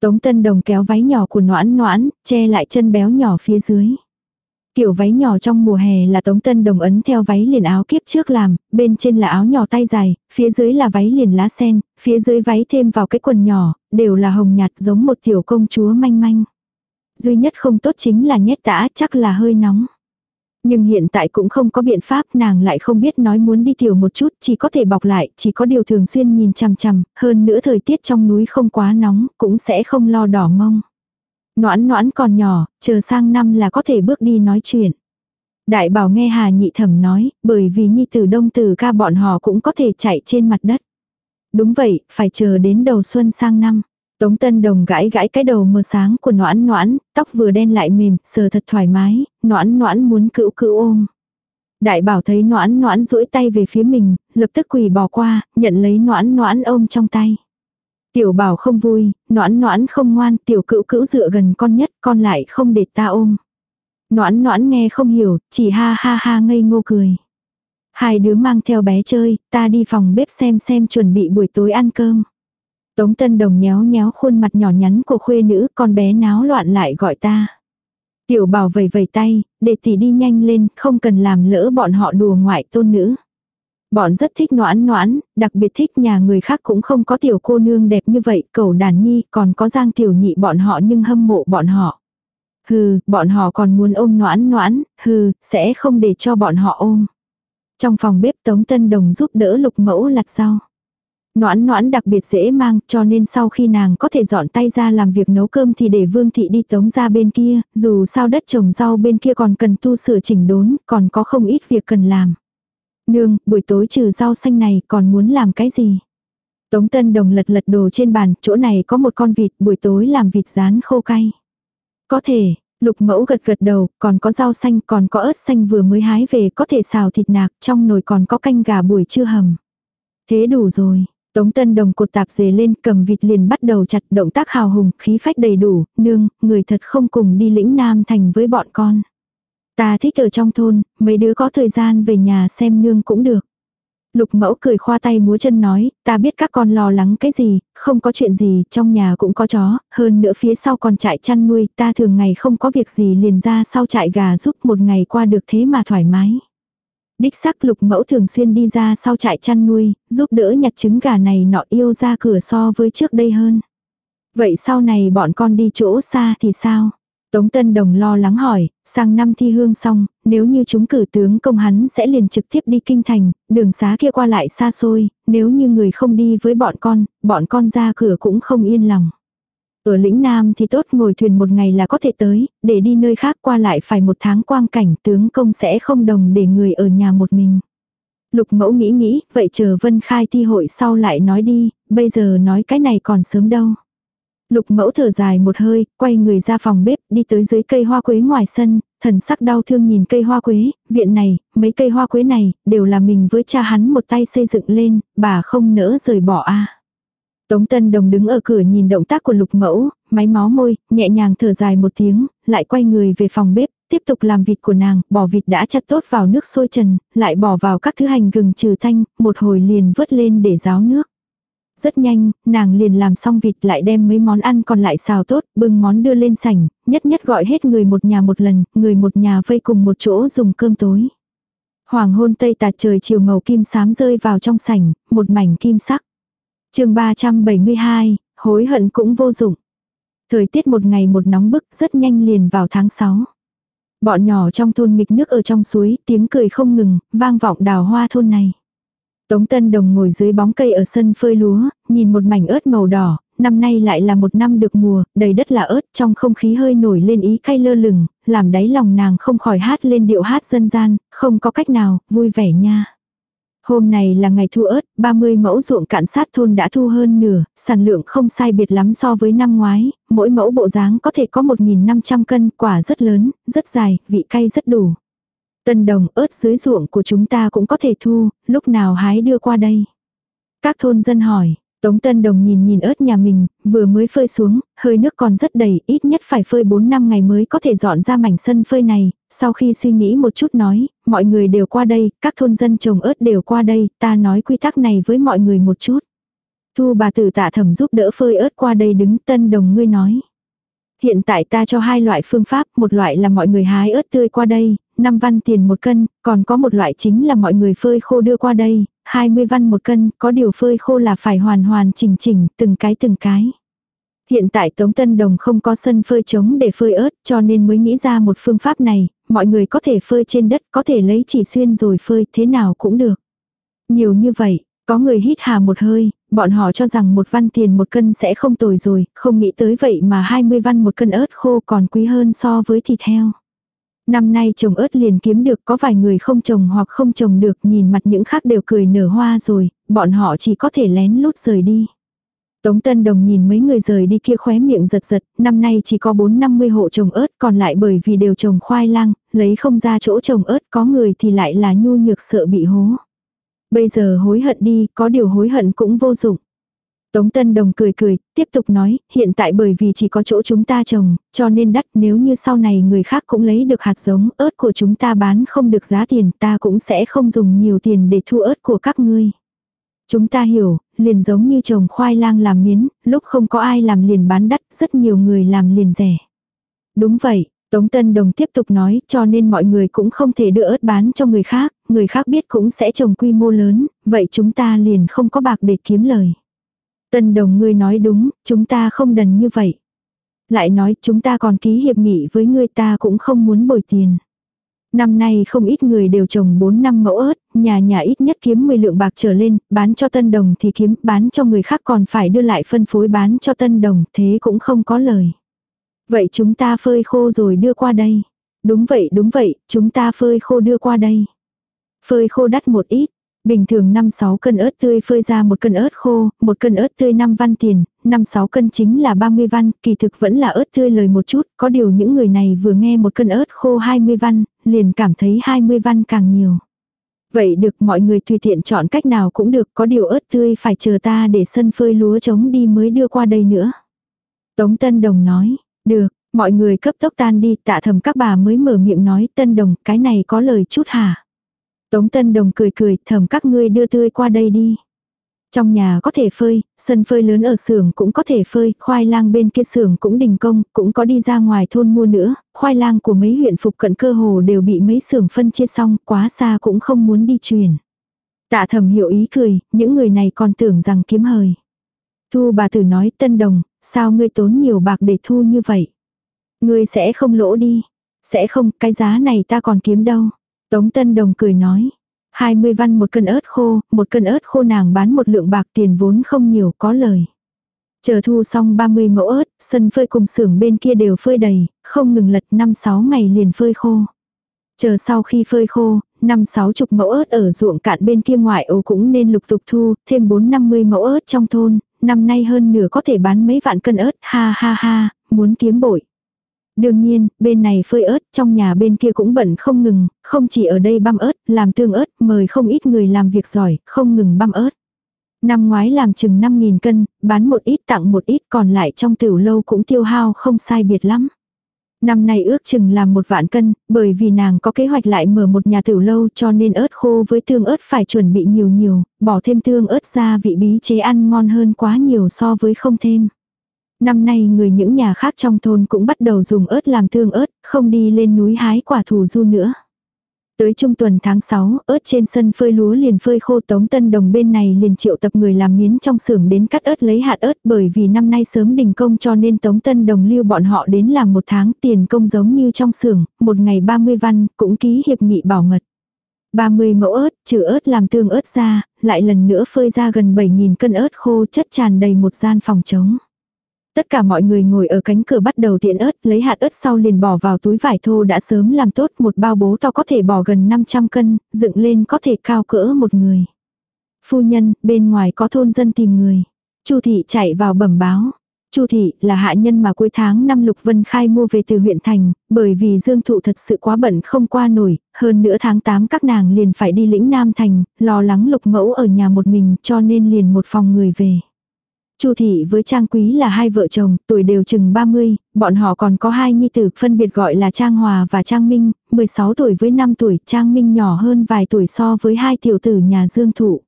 Tống Tân Đồng kéo váy nhỏ của noãn noãn, che lại chân béo nhỏ phía dưới. Kiểu váy nhỏ trong mùa hè là tống tân đồng ấn theo váy liền áo kiếp trước làm, bên trên là áo nhỏ tay dài, phía dưới là váy liền lá sen, phía dưới váy thêm vào cái quần nhỏ, đều là hồng nhạt giống một tiểu công chúa manh manh. Duy nhất không tốt chính là nhét tã chắc là hơi nóng. Nhưng hiện tại cũng không có biện pháp, nàng lại không biết nói muốn đi tiểu một chút, chỉ có thể bọc lại, chỉ có điều thường xuyên nhìn chằm chằm, hơn nữa thời tiết trong núi không quá nóng, cũng sẽ không lo đỏ mông. Noãn noãn còn nhỏ, chờ sang năm là có thể bước đi nói chuyện. Đại bảo nghe Hà nhị thẩm nói, bởi vì nhi tử đông tử ca bọn họ cũng có thể chạy trên mặt đất. Đúng vậy, phải chờ đến đầu xuân sang năm. Tống Tân Đồng gãi gãi cái đầu mờ sáng của noãn noãn, tóc vừa đen lại mềm, sờ thật thoải mái, noãn noãn muốn cữu cữu ôm. Đại bảo thấy noãn noãn duỗi tay về phía mình, lập tức quỳ bỏ qua, nhận lấy noãn noãn ôm trong tay. Tiểu bảo không vui, noãn noãn không ngoan, tiểu cữu cữu dựa gần con nhất, con lại không để ta ôm. Noãn noãn nghe không hiểu, chỉ ha ha ha ngây ngô cười. Hai đứa mang theo bé chơi, ta đi phòng bếp xem xem chuẩn bị buổi tối ăn cơm. Tống Tân Đồng nhéo nhéo khuôn mặt nhỏ nhắn của khuê nữ, con bé náo loạn lại gọi ta. Tiểu bảo vầy vầy tay, để tỷ đi nhanh lên, không cần làm lỡ bọn họ đùa ngoại tôn nữ. Bọn rất thích noãn noãn, đặc biệt thích nhà người khác cũng không có tiểu cô nương đẹp như vậy, cầu đàn nhi, còn có giang tiểu nhị bọn họ nhưng hâm mộ bọn họ. Hừ, bọn họ còn muốn ôm noãn noãn, hừ, sẽ không để cho bọn họ ôm. Trong phòng bếp Tống Tân Đồng giúp đỡ lục mẫu lặt rau. Noãn noãn đặc biệt dễ mang cho nên sau khi nàng có thể dọn tay ra làm việc nấu cơm thì để vương thị đi tống ra bên kia, dù sao đất trồng rau bên kia còn cần tu sửa chỉnh đốn, còn có không ít việc cần làm. Nương, buổi tối trừ rau xanh này còn muốn làm cái gì? Tống Tân Đồng lật lật đồ trên bàn, chỗ này có một con vịt, buổi tối làm vịt rán khô cay. Có thể, lục mẫu gật gật đầu, còn có rau xanh, còn có ớt xanh vừa mới hái về, có thể xào thịt nạc, trong nồi còn có canh gà buổi trưa hầm. Thế đủ rồi. Tống Tân Đồng cột tạp dề lên, cầm vịt liền bắt đầu chặt, động tác hào hùng, khí phách đầy đủ, nương, người thật không cùng đi lĩnh Nam thành với bọn con. Ta thích ở trong thôn, mấy đứa có thời gian về nhà xem nương cũng được. Lục mẫu cười khoa tay múa chân nói, ta biết các con lo lắng cái gì, không có chuyện gì, trong nhà cũng có chó, hơn nữa phía sau còn trại chăn nuôi, ta thường ngày không có việc gì liền ra sau trại gà giúp một ngày qua được thế mà thoải mái. Đích xác lục mẫu thường xuyên đi ra sau trại chăn nuôi, giúp đỡ nhặt trứng gà này nọ yêu ra cửa so với trước đây hơn. Vậy sau này bọn con đi chỗ xa thì sao? Tống Tân Đồng lo lắng hỏi, sang năm thi hương xong, nếu như chúng cử tướng công hắn sẽ liền trực tiếp đi kinh thành, đường xá kia qua lại xa xôi, nếu như người không đi với bọn con, bọn con ra cửa cũng không yên lòng. Ở lĩnh Nam thì tốt ngồi thuyền một ngày là có thể tới, để đi nơi khác qua lại phải một tháng quang cảnh tướng công sẽ không đồng để người ở nhà một mình. Lục mẫu nghĩ nghĩ, vậy chờ Vân Khai thi hội sau lại nói đi, bây giờ nói cái này còn sớm đâu. Lục mẫu thở dài một hơi, quay người ra phòng bếp, đi tới dưới cây hoa quế ngoài sân, thần sắc đau thương nhìn cây hoa quế, viện này, mấy cây hoa quế này, đều là mình với cha hắn một tay xây dựng lên, bà không nỡ rời bỏ a Tống Tân Đồng đứng ở cửa nhìn động tác của lục mẫu, máy máu môi, nhẹ nhàng thở dài một tiếng, lại quay người về phòng bếp, tiếp tục làm vịt của nàng, bỏ vịt đã chặt tốt vào nước sôi trần, lại bỏ vào các thứ hành gừng trừ thanh, một hồi liền vớt lên để ráo nước. Rất nhanh, nàng liền làm xong vịt lại đem mấy món ăn còn lại xào tốt, bưng món đưa lên sảnh, nhất nhất gọi hết người một nhà một lần, người một nhà vây cùng một chỗ dùng cơm tối. Hoàng hôn tây tạt trời chiều màu kim xám rơi vào trong sảnh, một mảnh kim sắc. chương 372, hối hận cũng vô dụng. Thời tiết một ngày một nóng bức rất nhanh liền vào tháng 6. Bọn nhỏ trong thôn nghịch nước ở trong suối, tiếng cười không ngừng, vang vọng đào hoa thôn này. Tống Tân Đồng ngồi dưới bóng cây ở sân phơi lúa, nhìn một mảnh ớt màu đỏ, năm nay lại là một năm được mùa, đầy đất là ớt, trong không khí hơi nổi lên ý cay lơ lửng, làm đáy lòng nàng không khỏi hát lên điệu hát dân gian, không có cách nào, vui vẻ nha. Hôm này là ngày thu ớt, 30 mẫu ruộng cạn sát thôn đã thu hơn nửa, sản lượng không sai biệt lắm so với năm ngoái, mỗi mẫu bộ dáng có thể có 1.500 cân, quả rất lớn, rất dài, vị cay rất đủ. Tân đồng ớt dưới ruộng của chúng ta cũng có thể thu, lúc nào hái đưa qua đây. Các thôn dân hỏi, Tống Tân Đồng nhìn nhìn ớt nhà mình, vừa mới phơi xuống, hơi nước còn rất đầy, ít nhất phải phơi 4 năm ngày mới có thể dọn ra mảnh sân phơi này. Sau khi suy nghĩ một chút nói, mọi người đều qua đây, các thôn dân trồng ớt đều qua đây, ta nói quy tắc này với mọi người một chút. Thu bà tử tạ thẩm giúp đỡ phơi ớt qua đây đứng Tân Đồng ngươi nói. Hiện tại ta cho hai loại phương pháp, một loại là mọi người hái ớt tươi qua đây, 5 văn tiền một cân, còn có một loại chính là mọi người phơi khô đưa qua đây, 20 văn một cân, có điều phơi khô là phải hoàn hoàn chỉnh chỉnh, từng cái từng cái. Hiện tại Tống Tân Đồng không có sân phơi trống để phơi ớt cho nên mới nghĩ ra một phương pháp này, mọi người có thể phơi trên đất, có thể lấy chỉ xuyên rồi phơi thế nào cũng được. Nhiều như vậy, có người hít hà một hơi, bọn họ cho rằng một văn tiền một cân sẽ không tồi rồi, không nghĩ tới vậy mà 20 văn một cân ớt khô còn quý hơn so với thịt heo. Năm nay trồng ớt liền kiếm được có vài người không trồng hoặc không trồng được nhìn mặt những khác đều cười nở hoa rồi, bọn họ chỉ có thể lén lút rời đi. Tống Tân Đồng nhìn mấy người rời đi kia khóe miệng giật giật, năm nay chỉ có 4-50 hộ trồng ớt còn lại bởi vì đều trồng khoai lang, lấy không ra chỗ trồng ớt có người thì lại là nhu nhược sợ bị hố. Bây giờ hối hận đi, có điều hối hận cũng vô dụng. Tống Tân Đồng cười cười, tiếp tục nói, hiện tại bởi vì chỉ có chỗ chúng ta trồng, cho nên đắt nếu như sau này người khác cũng lấy được hạt giống ớt của chúng ta bán không được giá tiền ta cũng sẽ không dùng nhiều tiền để thu ớt của các ngươi. Chúng ta hiểu, liền giống như trồng khoai lang làm miến, lúc không có ai làm liền bán đắt, rất nhiều người làm liền rẻ. Đúng vậy, Tống Tân Đồng tiếp tục nói cho nên mọi người cũng không thể đưa ớt bán cho người khác, người khác biết cũng sẽ trồng quy mô lớn, vậy chúng ta liền không có bạc để kiếm lời. Tân Đồng ngươi nói đúng, chúng ta không đần như vậy. Lại nói chúng ta còn ký hiệp nghị với ngươi ta cũng không muốn bồi tiền. Năm nay không ít người đều trồng 4 năm mẫu ớt, nhà nhà ít nhất kiếm 10 lượng bạc trở lên, bán cho tân đồng thì kiếm, bán cho người khác còn phải đưa lại phân phối bán cho tân đồng, thế cũng không có lời. Vậy chúng ta phơi khô rồi đưa qua đây. Đúng vậy, đúng vậy, chúng ta phơi khô đưa qua đây. Phơi khô đắt một ít, Bình thường 5-6 cân ớt tươi phơi ra một cân ớt khô, một cân ớt tươi 5 văn tiền, 5-6 cân chính là 30 văn, kỳ thực vẫn là ớt tươi lời một chút, có điều những người này vừa nghe một cân ớt khô 20 văn, liền cảm thấy 20 văn càng nhiều. Vậy được mọi người tùy tiện chọn cách nào cũng được, có điều ớt tươi phải chờ ta để sân phơi lúa trống đi mới đưa qua đây nữa. Tống Tân Đồng nói, được, mọi người cấp tốc tan đi, tạ thầm các bà mới mở miệng nói Tân Đồng, cái này có lời chút hả? Tống Tân Đồng cười cười, thầm các ngươi đưa tươi qua đây đi. Trong nhà có thể phơi, sân phơi lớn ở xưởng cũng có thể phơi, khoai lang bên kia xưởng cũng đình công, cũng có đi ra ngoài thôn mua nữa, khoai lang của mấy huyện phục cận cơ hồ đều bị mấy xưởng phân chia xong, quá xa cũng không muốn đi truyền. Tạ thầm hiểu ý cười, những người này còn tưởng rằng kiếm hời. Thu bà tử nói tân đồng, sao ngươi tốn nhiều bạc để thu như vậy? Ngươi sẽ không lỗ đi. Sẽ không, cái giá này ta còn kiếm đâu. Tống Tân Đồng cười nói. 20 văn một cân ớt khô, một cân ớt khô nàng bán một lượng bạc tiền vốn không nhiều có lời. Chờ thu xong 30 mẫu ớt, sân phơi cùng xưởng bên kia đều phơi đầy, không ngừng lật 5-6 ngày liền phơi khô. Chờ sau khi phơi khô, 5-6 chục mẫu ớt ở ruộng cạn bên kia ngoại ô cũng nên lục tục thu, thêm 4-50 mẫu ớt trong thôn, năm nay hơn nửa có thể bán mấy vạn cân ớt, ha ha ha, muốn kiếm bội. Đương nhiên, bên này phơi ớt, trong nhà bên kia cũng bận không ngừng, không chỉ ở đây băm ớt, làm tương ớt, mời không ít người làm việc giỏi, không ngừng băm ớt. Năm ngoái làm chừng 5.000 cân, bán một ít tặng một ít còn lại trong tiểu lâu cũng tiêu hao không sai biệt lắm. Năm nay ước chừng làm một vạn cân, bởi vì nàng có kế hoạch lại mở một nhà tiểu lâu cho nên ớt khô với tương ớt phải chuẩn bị nhiều nhiều, bỏ thêm tương ớt ra vị bí chế ăn ngon hơn quá nhiều so với không thêm. Năm nay người những nhà khác trong thôn cũng bắt đầu dùng ớt làm tương ớt, không đi lên núi hái quả thủ du nữa. Tới trung tuần tháng 6, ớt trên sân phơi lúa liền phơi khô Tống Tân Đồng bên này liền triệu tập người làm miến trong xưởng đến cắt ớt lấy hạt ớt bởi vì năm nay sớm đình công cho nên Tống Tân Đồng lưu bọn họ đến làm một tháng tiền công giống như trong xưởng, một ngày 30 văn, cũng ký hiệp nghị bảo mật. 30 mẫu ớt, trừ ớt làm tương ớt ra, lại lần nữa phơi ra gần 7.000 cân ớt khô chất tràn đầy một gian phòng trống. Tất cả mọi người ngồi ở cánh cửa bắt đầu tiện ớt, lấy hạt ớt sau liền bỏ vào túi vải thô đã sớm làm tốt một bao bố to có thể bỏ gần 500 cân, dựng lên có thể cao cỡ một người. Phu nhân, bên ngoài có thôn dân tìm người. Chu thị chạy vào bẩm báo. Chu thị là hạ nhân mà cuối tháng năm Lục Vân Khai mua về từ huyện thành, bởi vì Dương Thụ thật sự quá bận không qua nổi, hơn nữa tháng 8 các nàng liền phải đi lĩnh Nam thành, lo lắng Lục Mẫu ở nhà một mình, cho nên liền một phòng người về. Chu thị với Trang Quý là hai vợ chồng, tuổi đều chừng 30, bọn họ còn có hai nhi tử phân biệt gọi là Trang Hòa và Trang Minh, 16 tuổi với 5 tuổi, Trang Minh nhỏ hơn vài tuổi so với hai tiểu tử nhà Dương Thụ.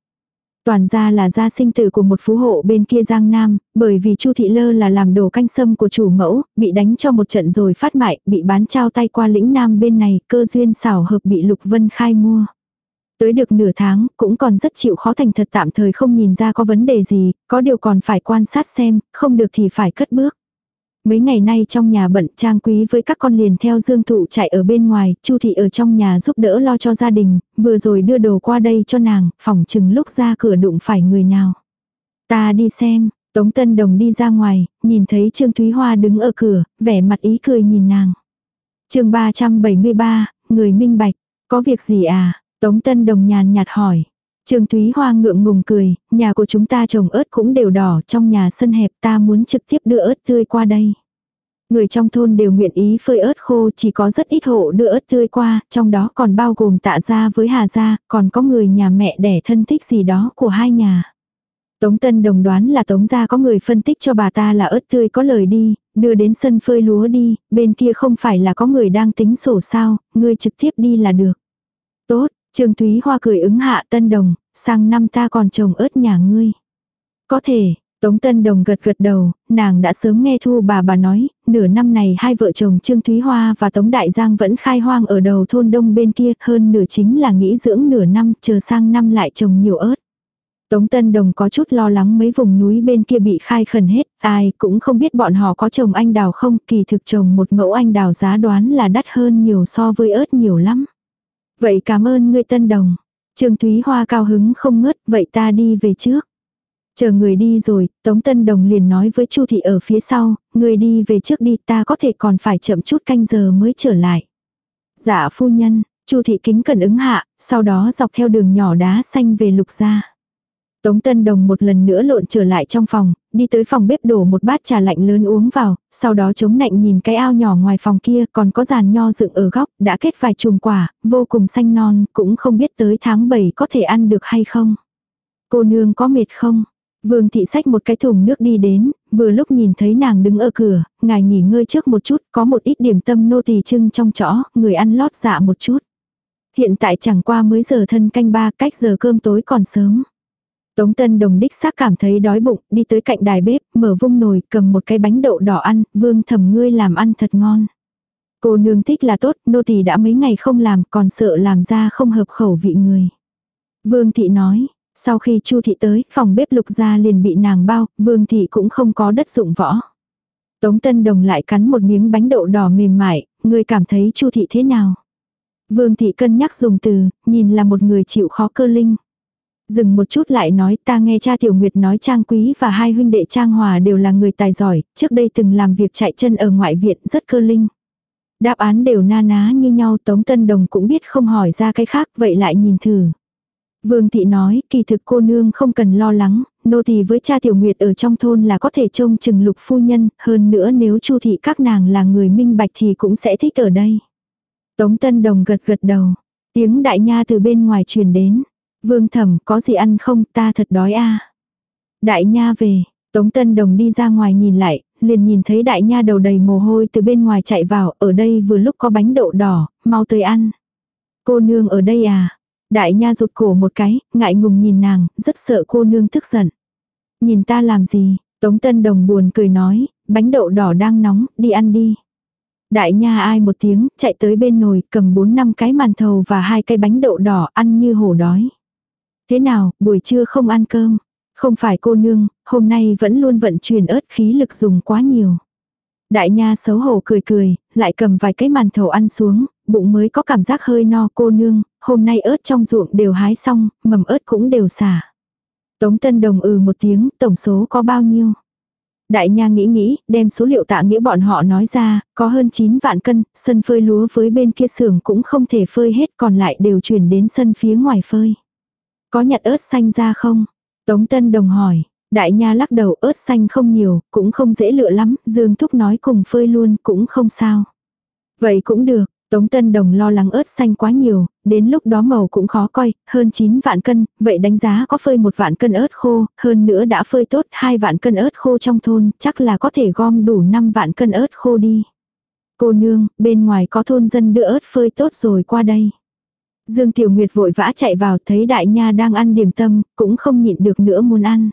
Toàn gia là gia sinh tử của một phú hộ bên kia Giang Nam, bởi vì Chu Thị Lơ là làm đồ canh sâm của chủ mẫu, bị đánh cho một trận rồi phát mại, bị bán trao tay qua lĩnh Nam bên này, cơ duyên xảo hợp bị Lục Vân Khai mua. Tới được nửa tháng, cũng còn rất chịu khó thành thật tạm thời không nhìn ra có vấn đề gì, có điều còn phải quan sát xem, không được thì phải cất bước. Mấy ngày nay trong nhà bận trang quý với các con liền theo dương thụ chạy ở bên ngoài, chu thị ở trong nhà giúp đỡ lo cho gia đình, vừa rồi đưa đồ qua đây cho nàng, phòng chừng lúc ra cửa đụng phải người nào. Ta đi xem, Tống Tân Đồng đi ra ngoài, nhìn thấy Trương Thúy Hoa đứng ở cửa, vẻ mặt ý cười nhìn nàng. chương 373, người minh bạch, có việc gì à? Tống Tân Đồng nhàn nhạt hỏi. Trương Thúy Hoa ngượng ngùng cười, nhà của chúng ta trồng ớt cũng đều đỏ, trong nhà sân hẹp ta muốn trực tiếp đưa ớt tươi qua đây. Người trong thôn đều nguyện ý phơi ớt khô, chỉ có rất ít hộ đưa ớt tươi qua, trong đó còn bao gồm tạ gia với hà gia, còn có người nhà mẹ đẻ thân thích gì đó của hai nhà. Tống Tân đồng đoán là Tống gia có người phân tích cho bà ta là ớt tươi có lời đi, đưa đến sân phơi lúa đi, bên kia không phải là có người đang tính sổ sao, ngươi trực tiếp đi là được. Tốt, Trương Thúy Hoa cười ứng hạ Tân Đồng, sang năm ta còn trồng ớt nhà ngươi. Có thể, Tống Tân Đồng gật gật đầu, nàng đã sớm nghe thu bà bà nói, nửa năm này hai vợ chồng Trương Thúy Hoa và Tống Đại Giang vẫn khai hoang ở đầu thôn đông bên kia, hơn nửa chính là nghĩ dưỡng nửa năm, chờ sang năm lại trồng nhiều ớt. Tống Tân Đồng có chút lo lắng mấy vùng núi bên kia bị khai khẩn hết, ai cũng không biết bọn họ có trồng anh đào không, kỳ thực trồng một mẫu anh đào giá đoán là đắt hơn nhiều so với ớt nhiều lắm. Vậy cảm ơn ngươi Tân Đồng. Trương Thúy Hoa cao hứng không ngớt, vậy ta đi về trước. Chờ người đi rồi, Tống Tân Đồng liền nói với Chu thị ở phía sau, người đi về trước đi, ta có thể còn phải chậm chút canh giờ mới trở lại. Dạ phu nhân, Chu thị kính cẩn ứng hạ, sau đó dọc theo đường nhỏ đá xanh về lục gia. Tống Tân Đồng một lần nữa lộn trở lại trong phòng, đi tới phòng bếp đổ một bát trà lạnh lớn uống vào, sau đó chống nạnh nhìn cái ao nhỏ ngoài phòng kia còn có giàn nho dựng ở góc, đã kết vài chùm quả, vô cùng xanh non, cũng không biết tới tháng 7 có thể ăn được hay không. Cô nương có mệt không? Vương thị sách một cái thùng nước đi đến, vừa lúc nhìn thấy nàng đứng ở cửa, ngài nghỉ ngơi trước một chút, có một ít điểm tâm nô tỳ trưng trong chõ, người ăn lót dạ một chút. Hiện tại chẳng qua mới giờ thân canh ba cách giờ cơm tối còn sớm. Tống Tân Đồng đích xác cảm thấy đói bụng, đi tới cạnh đài bếp, mở vung nồi, cầm một cái bánh đậu đỏ ăn, vương thầm ngươi làm ăn thật ngon. Cô nương thích là tốt, nô tỳ đã mấy ngày không làm, còn sợ làm ra không hợp khẩu vị người. Vương thị nói, sau khi Chu thị tới, phòng bếp lục gia liền bị nàng bao, Vương thị cũng không có đất dụng võ. Tống Tân Đồng lại cắn một miếng bánh đậu đỏ mềm mại, người cảm thấy Chu thị thế nào? Vương thị cân nhắc dùng từ, nhìn là một người chịu khó cơ linh. Dừng một chút lại nói ta nghe cha Tiểu Nguyệt nói Trang Quý và hai huynh đệ Trang Hòa đều là người tài giỏi, trước đây từng làm việc chạy chân ở ngoại viện rất cơ linh. Đáp án đều na ná như nhau Tống Tân Đồng cũng biết không hỏi ra cái khác vậy lại nhìn thử. Vương thị nói, kỳ thực cô nương không cần lo lắng, nô tỳ với cha tiểu nguyệt ở trong thôn là có thể trông chừng lục phu nhân, hơn nữa nếu chu thị các nàng là người minh bạch thì cũng sẽ thích ở đây. Tống Tân Đồng gật gật đầu, tiếng đại nha từ bên ngoài truyền đến. Vương thẩm có gì ăn không ta thật đói a Đại nha về, Tống Tân Đồng đi ra ngoài nhìn lại, liền nhìn thấy đại nha đầu đầy mồ hôi từ bên ngoài chạy vào, ở đây vừa lúc có bánh đậu đỏ, mau tới ăn. Cô nương ở đây à? Đại nha rụt cổ một cái, ngại ngùng nhìn nàng, rất sợ cô nương tức giận. Nhìn ta làm gì? Tống Tân Đồng buồn cười nói, bánh đậu đỏ đang nóng, đi ăn đi. Đại nha ai một tiếng, chạy tới bên nồi, cầm bốn năm cái màn thầu và hai cái bánh đậu đỏ ăn như hổ đói. Thế nào, buổi trưa không ăn cơm? Không phải cô nương, hôm nay vẫn luôn vận chuyển ớt khí lực dùng quá nhiều. Đại nha xấu hổ cười cười, lại cầm vài cái màn thầu ăn xuống, bụng mới có cảm giác hơi no cô nương, hôm nay ớt trong ruộng đều hái xong, mầm ớt cũng đều xả. Tống Tân Đồng ừ một tiếng, tổng số có bao nhiêu? Đại nha nghĩ nghĩ, đem số liệu tạ nghĩa bọn họ nói ra, có hơn 9 vạn cân, sân phơi lúa với bên kia xưởng cũng không thể phơi hết còn lại đều chuyển đến sân phía ngoài phơi. Có nhặt ớt xanh ra không? Tống Tân Đồng hỏi, đại nha lắc đầu ớt xanh không nhiều, cũng không dễ lựa lắm, Dương Thúc nói cùng phơi luôn cũng không sao. Vậy cũng được, Tống Tân Đồng lo lắng ớt xanh quá nhiều, đến lúc đó màu cũng khó coi, hơn 9 vạn cân, vậy đánh giá có phơi một vạn cân ớt khô, hơn nữa đã phơi tốt hai vạn cân ớt khô trong thôn, chắc là có thể gom đủ 5 vạn cân ớt khô đi. Cô nương, bên ngoài có thôn dân đưa ớt phơi tốt rồi qua đây. Dương Tiểu Nguyệt vội vã chạy vào thấy đại nha đang ăn điểm tâm, cũng không nhịn được nữa muốn ăn.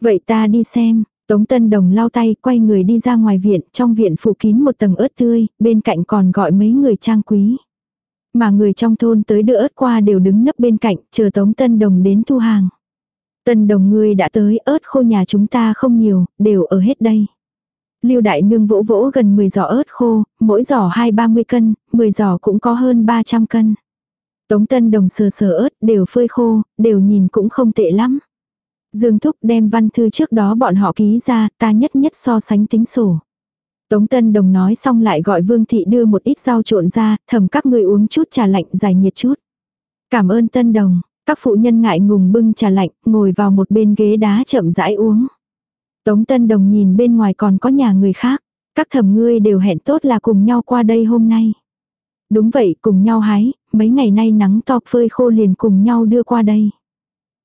Vậy ta đi xem, Tống Tân Đồng lau tay quay người đi ra ngoài viện, trong viện phủ kín một tầng ớt tươi, bên cạnh còn gọi mấy người trang quý. Mà người trong thôn tới đưa ớt qua đều đứng nấp bên cạnh, chờ Tống Tân Đồng đến thu hàng. Tân Đồng ngươi đã tới, ớt khô nhà chúng ta không nhiều, đều ở hết đây. Lưu Đại Nương vỗ vỗ gần 10 giỏ ớt khô, mỗi giỏ 2-30 cân, 10 giỏ cũng có hơn 300 cân. Tống Tân Đồng sờ sờ ớt, đều phơi khô, đều nhìn cũng không tệ lắm. Dương Thúc đem văn thư trước đó bọn họ ký ra, ta nhất nhất so sánh tính sổ. Tống Tân Đồng nói xong lại gọi Vương Thị đưa một ít rau trộn ra, thầm các người uống chút trà lạnh giải nhiệt chút. Cảm ơn Tân Đồng, các phụ nhân ngại ngùng bưng trà lạnh, ngồi vào một bên ghế đá chậm rãi uống. Tống Tân Đồng nhìn bên ngoài còn có nhà người khác, các thầm ngươi đều hẹn tốt là cùng nhau qua đây hôm nay. Đúng vậy, cùng nhau hái, mấy ngày nay nắng to phơi khô liền cùng nhau đưa qua đây.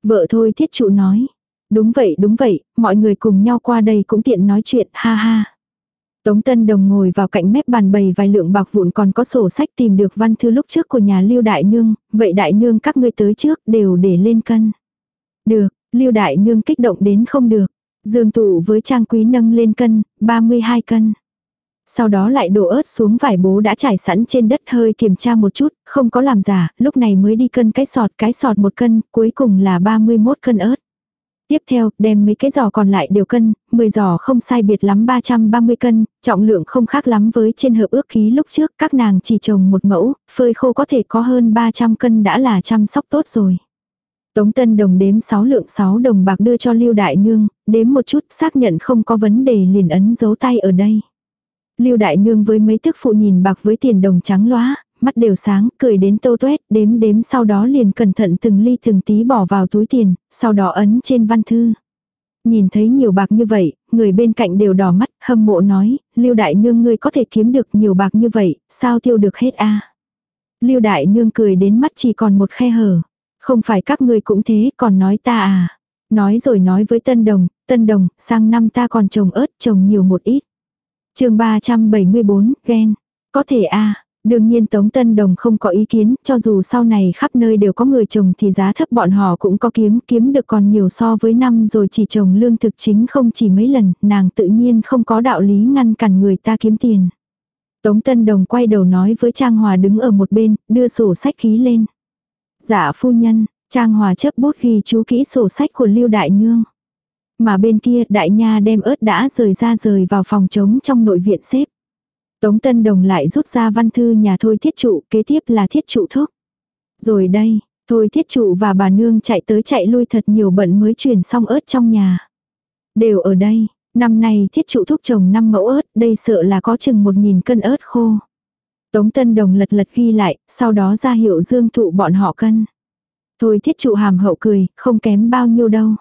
Vợ thôi thiết trụ nói. Đúng vậy, đúng vậy, mọi người cùng nhau qua đây cũng tiện nói chuyện, ha ha. Tống Tân Đồng ngồi vào cạnh mép bàn bày vài lượng bạc vụn còn có sổ sách tìm được văn thư lúc trước của nhà Lưu Đại Nương, vậy Đại Nương các ngươi tới trước đều để lên cân. Được, Lưu Đại Nương kích động đến không được. Dương tụ với trang quý nâng lên cân, 32 cân. Sau đó lại đổ ớt xuống vải bố đã trải sẵn trên đất hơi kiểm tra một chút, không có làm giả, lúc này mới đi cân cái sọt cái sọt một cân, cuối cùng là 31 cân ớt. Tiếp theo, đem mấy cái giò còn lại đều cân, 10 giò không sai biệt lắm 330 cân, trọng lượng không khác lắm với trên hợp ước ký lúc trước, các nàng chỉ trồng một mẫu, phơi khô có thể có hơn 300 cân đã là chăm sóc tốt rồi. Tống Tân Đồng đếm 6 lượng 6 đồng bạc đưa cho Lưu Đại Nương, đếm một chút xác nhận không có vấn đề liền ấn dấu tay ở đây. Lưu Đại Nương với mấy thức phụ nhìn bạc với tiền đồng trắng loá, mắt đều sáng, cười đến tô tuét, đếm đếm sau đó liền cẩn thận từng ly từng tí bỏ vào túi tiền, sau đó ấn trên văn thư. Nhìn thấy nhiều bạc như vậy, người bên cạnh đều đỏ mắt, hâm mộ nói, Lưu Đại Nương ngươi có thể kiếm được nhiều bạc như vậy, sao tiêu được hết a Lưu Đại Nương cười đến mắt chỉ còn một khe hở. Không phải các ngươi cũng thế, còn nói ta à. Nói rồi nói với Tân Đồng, Tân Đồng, sang năm ta còn trồng ớt, trồng nhiều một ít chương 374, ghen. Có thể a Đương nhiên Tống Tân Đồng không có ý kiến, cho dù sau này khắp nơi đều có người trồng thì giá thấp bọn họ cũng có kiếm, kiếm được còn nhiều so với năm rồi chỉ trồng lương thực chính không chỉ mấy lần, nàng tự nhiên không có đạo lý ngăn cản người ta kiếm tiền. Tống Tân Đồng quay đầu nói với Trang Hòa đứng ở một bên, đưa sổ sách ký lên. Dạ phu nhân, Trang Hòa chấp bút ghi chú kỹ sổ sách của Lưu Đại Nương. Mà bên kia Đại Nha đem ớt đã rời ra rời vào phòng trống trong nội viện xếp. Tống Tân Đồng lại rút ra văn thư nhà thôi thiết trụ, kế tiếp là thiết trụ thúc. Rồi đây, thôi thiết trụ và bà nương chạy tới chạy lui thật nhiều bận mới chuyển xong ớt trong nhà. Đều ở đây, năm nay thiết trụ thúc trồng 5 mẫu ớt, đây sợ là có chừng 1.000 cân ớt khô. Tống Tân Đồng lật lật ghi lại, sau đó ra hiệu dương thụ bọn họ cân. Thôi thiết trụ hàm hậu cười, không kém bao nhiêu đâu.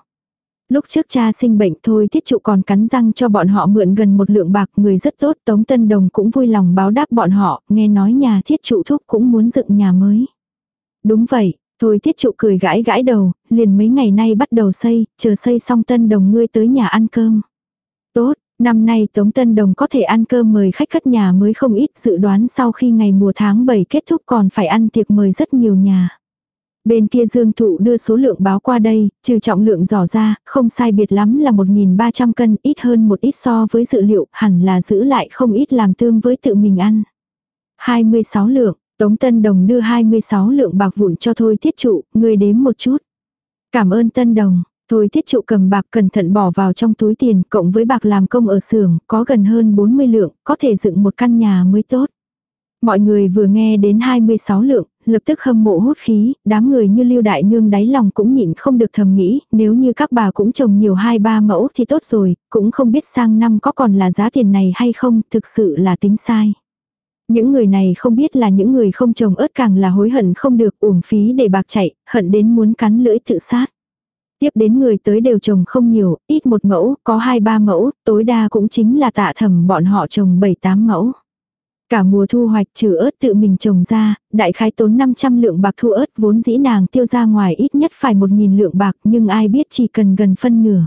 Lúc trước cha sinh bệnh thôi thiết trụ còn cắn răng cho bọn họ mượn gần một lượng bạc người rất tốt Tống Tân Đồng cũng vui lòng báo đáp bọn họ, nghe nói nhà thiết trụ thúc cũng muốn dựng nhà mới. Đúng vậy, thôi thiết trụ cười gãi gãi đầu, liền mấy ngày nay bắt đầu xây, chờ xây xong Tân Đồng ngươi tới nhà ăn cơm. Tốt, năm nay Tống Tân Đồng có thể ăn cơm mời khách cất nhà mới không ít dự đoán sau khi ngày mùa tháng 7 kết thúc còn phải ăn tiệc mời rất nhiều nhà. Bên kia dương thụ đưa số lượng báo qua đây, trừ trọng lượng giỏ ra, không sai biệt lắm là 1.300 cân, ít hơn một ít so với dự liệu, hẳn là giữ lại không ít làm tương với tự mình ăn. 26 lượng, Tống Tân Đồng đưa 26 lượng bạc vụn cho Thôi Thiết Trụ, người đếm một chút. Cảm ơn Tân Đồng, Thôi Thiết Trụ cầm bạc cẩn thận bỏ vào trong túi tiền, cộng với bạc làm công ở xưởng, có gần hơn 40 lượng, có thể dựng một căn nhà mới tốt. Mọi người vừa nghe đến 26 lượng, lập tức hâm mộ hút khí, đám người như lưu đại nương đáy lòng cũng nhịn không được thầm nghĩ, nếu như các bà cũng trồng nhiều hai ba mẫu thì tốt rồi, cũng không biết sang năm có còn là giá tiền này hay không, thực sự là tính sai. Những người này không biết là những người không trồng ớt càng là hối hận không được uổng phí để bạc chạy, hận đến muốn cắn lưỡi tự sát. Tiếp đến người tới đều trồng không nhiều, ít một mẫu, có hai ba mẫu, tối đa cũng chính là tạ thầm bọn họ trồng bảy tám mẫu. Cả mùa thu hoạch trừ ớt tự mình trồng ra, đại khái tốn 500 lượng bạc thu ớt vốn dĩ nàng tiêu ra ngoài ít nhất phải 1.000 lượng bạc nhưng ai biết chỉ cần gần phân nửa.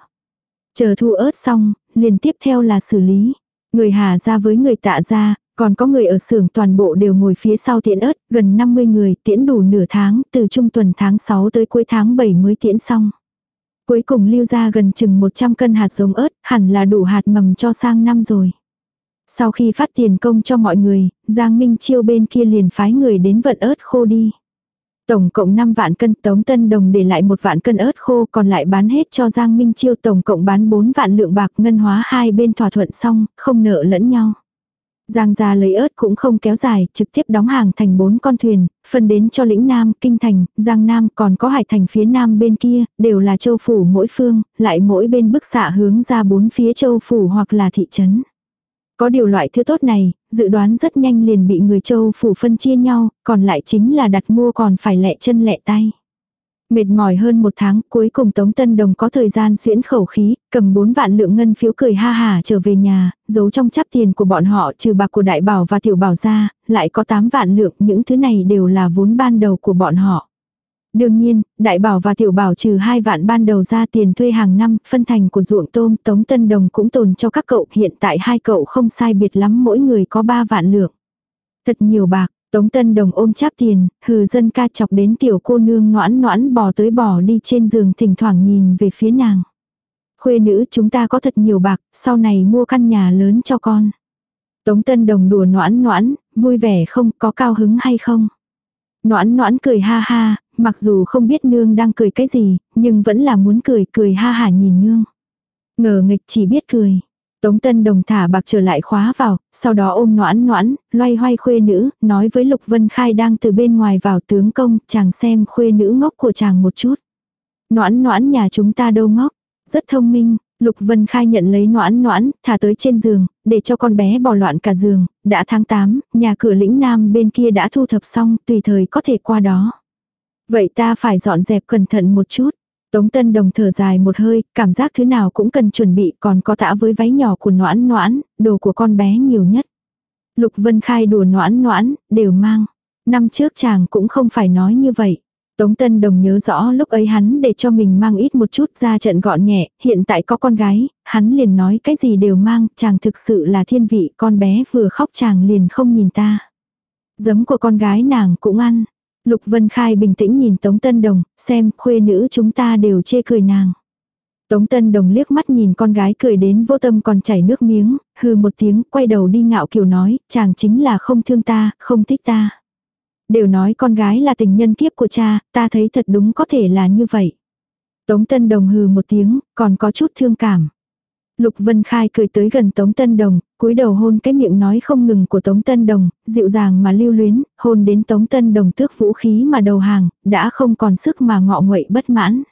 Chờ thu ớt xong, liền tiếp theo là xử lý. Người hà ra với người tạ ra, còn có người ở xưởng toàn bộ đều ngồi phía sau tiễn ớt, gần 50 người tiễn đủ nửa tháng, từ trung tuần tháng 6 tới cuối tháng 7 mới tiễn xong. Cuối cùng lưu ra gần chừng 100 cân hạt giống ớt, hẳn là đủ hạt mầm cho sang năm rồi. Sau khi phát tiền công cho mọi người, Giang Minh Chiêu bên kia liền phái người đến vận ớt khô đi. Tổng cộng 5 vạn cân Tống Tân Đồng để lại một vạn cân ớt khô còn lại bán hết cho Giang Minh Chiêu tổng cộng bán 4 vạn lượng bạc ngân hóa hai bên thỏa thuận xong, không nợ lẫn nhau. Giang gia lấy ớt cũng không kéo dài, trực tiếp đóng hàng thành bốn con thuyền, phân đến cho lĩnh Nam, Kinh Thành, Giang Nam còn có hải thành phía Nam bên kia, đều là châu phủ mỗi phương, lại mỗi bên bức xạ hướng ra bốn phía châu phủ hoặc là thị trấn. Có điều loại thứ tốt này, dự đoán rất nhanh liền bị người châu phủ phân chia nhau, còn lại chính là đặt mua còn phải lẹ chân lẹ tay. Mệt mỏi hơn một tháng, cuối cùng Tống Tân Đồng có thời gian xuyễn khẩu khí, cầm bốn vạn lượng ngân phiếu cười ha hà trở về nhà, giấu trong chắp tiền của bọn họ trừ bạc của đại bảo và tiểu bảo ra, lại có tám vạn lượng, những thứ này đều là vốn ban đầu của bọn họ. Đương nhiên, đại bảo và tiểu bảo trừ hai vạn ban đầu ra tiền thuê hàng năm, phân thành của ruộng tôm, Tống Tân Đồng cũng tồn cho các cậu, hiện tại hai cậu không sai biệt lắm mỗi người có ba vạn lượng. Thật nhiều bạc, Tống Tân Đồng ôm cháp tiền, hừ dân ca chọc đến tiểu cô nương noãn noãn bò tới bò đi trên giường thỉnh thoảng nhìn về phía nàng. Khuê nữ chúng ta có thật nhiều bạc, sau này mua căn nhà lớn cho con. Tống Tân Đồng đùa noãn noãn, vui vẻ không, có cao hứng hay không? Noãn noãn cười ha ha, mặc dù không biết nương đang cười cái gì, nhưng vẫn là muốn cười, cười ha hả nhìn nương. Ngờ nghịch chỉ biết cười. Tống Tân Đồng thả bạc trở lại khóa vào, sau đó ôm noãn noãn, loay hoay khuê nữ, nói với Lục Vân Khai đang từ bên ngoài vào tướng công, chàng xem khuê nữ ngốc của chàng một chút. Noãn noãn nhà chúng ta đâu ngốc, rất thông minh, Lục Vân Khai nhận lấy noãn noãn, thả tới trên giường, để cho con bé bỏ loạn cả giường, đã tháng 8, nhà cửa lĩnh nam bên kia đã thu thập xong, tùy thời có thể qua đó. Vậy ta phải dọn dẹp cẩn thận một chút. Tống Tân Đồng thở dài một hơi, cảm giác thứ nào cũng cần chuẩn bị còn có tã với váy nhỏ của noãn noãn, đồ của con bé nhiều nhất. Lục Vân Khai đùa noãn noãn, đều mang. Năm trước chàng cũng không phải nói như vậy. Tống Tân Đồng nhớ rõ lúc ấy hắn để cho mình mang ít một chút ra trận gọn nhẹ, hiện tại có con gái, hắn liền nói cái gì đều mang, chàng thực sự là thiên vị, con bé vừa khóc chàng liền không nhìn ta. Giấm của con gái nàng cũng ăn, Lục Vân Khai bình tĩnh nhìn Tống Tân Đồng, xem khuê nữ chúng ta đều chê cười nàng. Tống Tân Đồng liếc mắt nhìn con gái cười đến vô tâm còn chảy nước miếng, hừ một tiếng, quay đầu đi ngạo kiều nói, chàng chính là không thương ta, không thích ta. Đều nói con gái là tình nhân kiếp của cha, ta thấy thật đúng có thể là như vậy. Tống Tân Đồng hừ một tiếng, còn có chút thương cảm. Lục Vân Khai cười tới gần Tống Tân Đồng, cúi đầu hôn cái miệng nói không ngừng của Tống Tân Đồng, dịu dàng mà lưu luyến, hôn đến Tống Tân Đồng tước vũ khí mà đầu hàng, đã không còn sức mà ngọ nguậy bất mãn.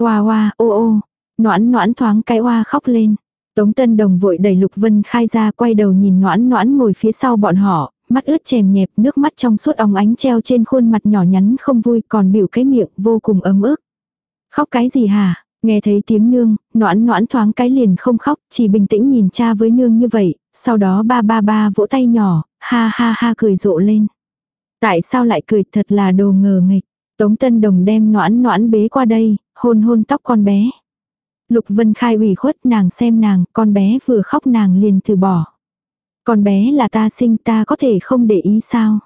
Hoa hoa, ô ô, noãn noãn thoáng cái hoa khóc lên. Tống Tân Đồng vội đẩy Lục Vân Khai ra quay đầu nhìn noãn noãn ngồi phía sau bọn họ, mắt ướt chèm nhẹp nước mắt trong suốt óng ánh treo trên khuôn mặt nhỏ nhắn không vui còn biểu cái miệng vô cùng ấm ức. Khóc cái gì hả? Nghe thấy tiếng nương, noãn noãn thoáng cái liền không khóc, chỉ bình tĩnh nhìn cha với nương như vậy, sau đó ba ba ba vỗ tay nhỏ, ha ha ha cười rộ lên. Tại sao lại cười thật là đồ ngờ nghịch. Tống Tân Đồng đem noãn noãn bế qua đây, hôn hôn tóc con bé. Lục Vân Khai ủy khuất nàng xem nàng, con bé vừa khóc nàng liền từ bỏ. Con bé là ta sinh ta có thể không để ý sao.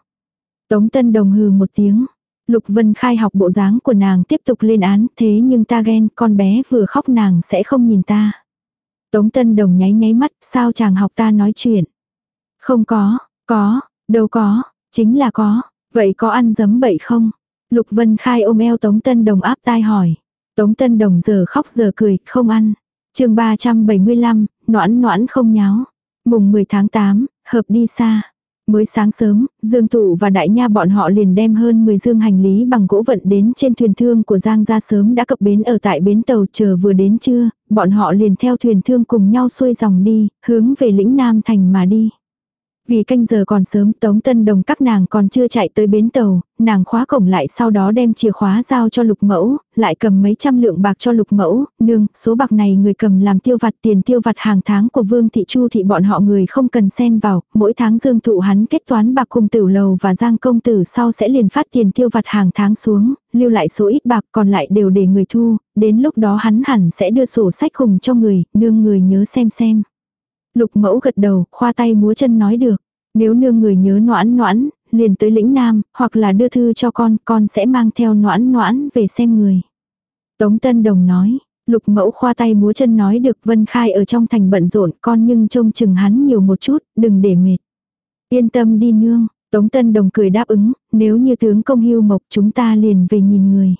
Tống Tân Đồng hừ một tiếng. Lục Vân Khai học bộ dáng của nàng tiếp tục lên án, thế nhưng ta ghen, con bé vừa khóc nàng sẽ không nhìn ta. Tống Tân Đồng nháy nháy mắt, sao chàng học ta nói chuyện? Không có, có, đâu có, chính là có, vậy có ăn dấm bậy không? Lục Vân Khai ôm eo Tống Tân Đồng áp tai hỏi. Tống Tân Đồng giờ khóc giờ cười, không ăn. chương 375, noãn noãn không nháo. Mùng 10 tháng 8, hợp đi xa. Mới sáng sớm, Dương Tụ và Đại Nha bọn họ liền đem hơn 10 dương hành lý bằng gỗ vận đến trên thuyền thương của Giang ra sớm đã cập bến ở tại bến tàu chờ vừa đến trưa, bọn họ liền theo thuyền thương cùng nhau xuôi dòng đi, hướng về lĩnh Nam Thành mà đi. Vì canh giờ còn sớm Tống Tân Đồng các nàng còn chưa chạy tới bến tàu, nàng khóa cổng lại sau đó đem chìa khóa giao cho lục mẫu, lại cầm mấy trăm lượng bạc cho lục mẫu, nương, số bạc này người cầm làm tiêu vặt tiền tiêu vặt hàng tháng của Vương Thị Chu Thị bọn họ người không cần xen vào, mỗi tháng dương thụ hắn kết toán bạc cùng tử lầu và giang công tử sau sẽ liền phát tiền tiêu vặt hàng tháng xuống, lưu lại số ít bạc còn lại đều để người thu, đến lúc đó hắn hẳn sẽ đưa sổ sách cùng cho người, nương người nhớ xem xem. Lục mẫu gật đầu, khoa tay múa chân nói được. Nếu nương người nhớ noãn noãn, liền tới lĩnh Nam, hoặc là đưa thư cho con, con sẽ mang theo noãn noãn về xem người. Tống Tân Đồng nói, Lục mẫu khoa tay múa chân nói được Vân Khai ở trong thành bận rộn con nhưng trông chừng hắn nhiều một chút, đừng để mệt. Yên tâm đi nương, Tống Tân Đồng cười đáp ứng, nếu như tướng công hưu mộc chúng ta liền về nhìn người.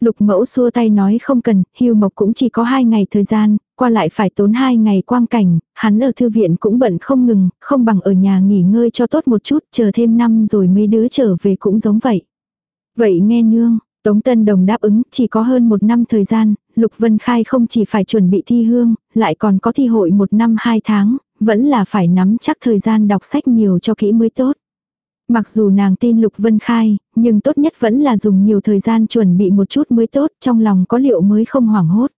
Lục mẫu xua tay nói không cần, hưu mộc cũng chỉ có hai ngày thời gian, qua lại phải tốn hai ngày quang cảnh, hắn ở thư viện cũng bận không ngừng, không bằng ở nhà nghỉ ngơi cho tốt một chút, chờ thêm năm rồi mấy đứa trở về cũng giống vậy. Vậy nghe nương, Tống Tân Đồng đáp ứng, chỉ có hơn một năm thời gian, Lục Vân Khai không chỉ phải chuẩn bị thi hương, lại còn có thi hội một năm hai tháng, vẫn là phải nắm chắc thời gian đọc sách nhiều cho kỹ mới tốt. Mặc dù nàng tin Lục Vân Khai, nhưng tốt nhất vẫn là dùng nhiều thời gian chuẩn bị một chút mới tốt, trong lòng có liệu mới không hoảng hốt.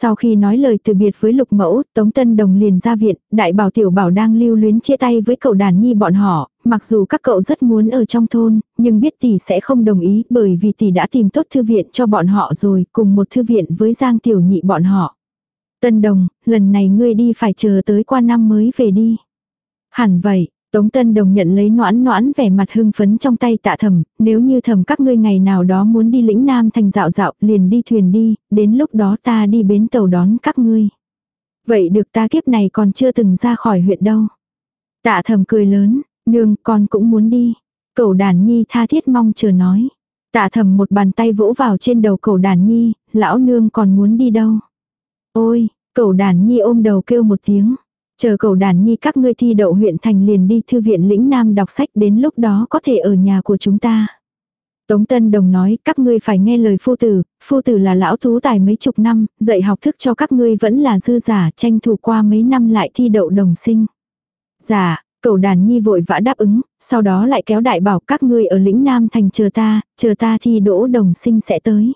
Sau khi nói lời từ biệt với lục mẫu, Tống Tân Đồng liền ra viện, đại bảo tiểu bảo đang lưu luyến chia tay với cậu đàn nhi bọn họ, mặc dù các cậu rất muốn ở trong thôn, nhưng biết tỷ sẽ không đồng ý bởi vì tỷ đã tìm tốt thư viện cho bọn họ rồi, cùng một thư viện với Giang tiểu nhị bọn họ. Tân Đồng, lần này ngươi đi phải chờ tới qua năm mới về đi. Hẳn vậy, Tống Tân Đồng nhận lấy noãn noãn vẻ mặt hưng phấn trong tay tạ thầm, nếu như thầm các ngươi ngày nào đó muốn đi lĩnh Nam thành dạo dạo, liền đi thuyền đi, đến lúc đó ta đi bến tàu đón các ngươi. Vậy được ta kiếp này còn chưa từng ra khỏi huyện đâu. Tạ thầm cười lớn, nương con cũng muốn đi. Cậu đàn nhi tha thiết mong chờ nói. Tạ thầm một bàn tay vỗ vào trên đầu cậu đàn nhi, lão nương còn muốn đi đâu. Ôi, cậu đàn nhi ôm đầu kêu một tiếng. Chờ cầu đàn nhi các ngươi thi đậu huyện thành liền đi thư viện lĩnh nam đọc sách đến lúc đó có thể ở nhà của chúng ta. Tống Tân Đồng nói, các ngươi phải nghe lời phu tử, phu tử là lão thú tài mấy chục năm, dạy học thức cho các ngươi vẫn là dư giả, tranh thủ qua mấy năm lại thi đậu đồng sinh. Dạ, cậu đàn nhi vội vã đáp ứng, sau đó lại kéo đại bảo các ngươi ở lĩnh Nam thành chờ ta, chờ ta thi đỗ đồng sinh sẽ tới.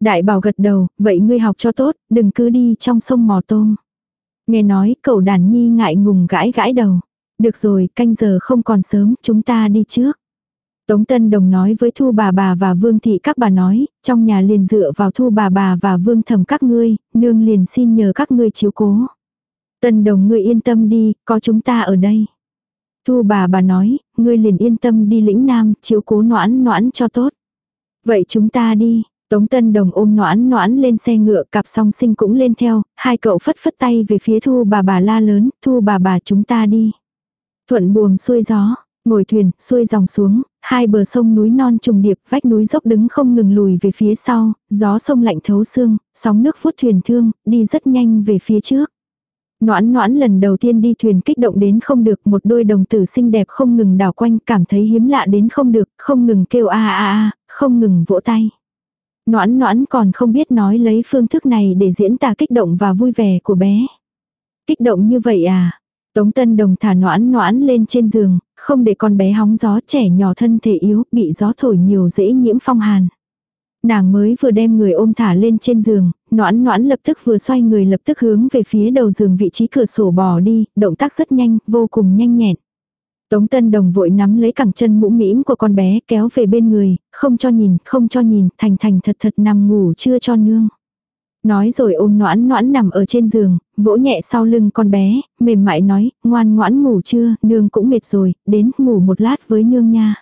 Đại bảo gật đầu, vậy ngươi học cho tốt, đừng cứ đi trong sông mò tôm. Nghe nói cậu đàn nhi ngại ngùng gãi gãi đầu. Được rồi, canh giờ không còn sớm, chúng ta đi trước. Tống Tân Đồng nói với Thu bà bà và Vương Thị các bà nói, trong nhà liền dựa vào Thu bà bà và Vương thẩm các ngươi, nương liền xin nhờ các ngươi chiếu cố. Tân Đồng ngươi yên tâm đi, có chúng ta ở đây. Thu bà bà nói, ngươi liền yên tâm đi lĩnh nam, chiếu cố noãn noãn cho tốt. Vậy chúng ta đi, Tống Tân Đồng ôm noãn noãn lên xe ngựa cặp song sinh cũng lên theo, hai cậu phất phất tay về phía thu bà bà la lớn, thu bà bà chúng ta đi. Thuận buồm xuôi gió, ngồi thuyền, xuôi dòng xuống, hai bờ sông núi non trùng điệp, vách núi dốc đứng không ngừng lùi về phía sau, gió sông lạnh thấu xương, sóng nước vuốt thuyền thương, đi rất nhanh về phía trước. Noãn noãn lần đầu tiên đi thuyền kích động đến không được một đôi đồng tử xinh đẹp không ngừng đảo quanh cảm thấy hiếm lạ đến không được, không ngừng kêu a a a, không ngừng vỗ tay. Noãn noãn còn không biết nói lấy phương thức này để diễn tả kích động và vui vẻ của bé. Kích động như vậy à? Tống Tân Đồng thả noãn noãn lên trên giường, không để con bé hóng gió trẻ nhỏ thân thể yếu, bị gió thổi nhiều dễ nhiễm phong hàn. Nàng mới vừa đem người ôm thả lên trên giường, noãn noãn lập tức vừa xoay người lập tức hướng về phía đầu giường vị trí cửa sổ bò đi, động tác rất nhanh, vô cùng nhanh nhẹn. Tống Tân Đồng vội nắm lấy cẳng chân mũm mĩm của con bé kéo về bên người, không cho nhìn, không cho nhìn, thành thành thật thật nằm ngủ chưa cho nương. Nói rồi ôm noãn noãn nằm ở trên giường, vỗ nhẹ sau lưng con bé, mềm mại nói, ngoan ngoãn ngủ chưa, nương cũng mệt rồi, đến ngủ một lát với nương nha.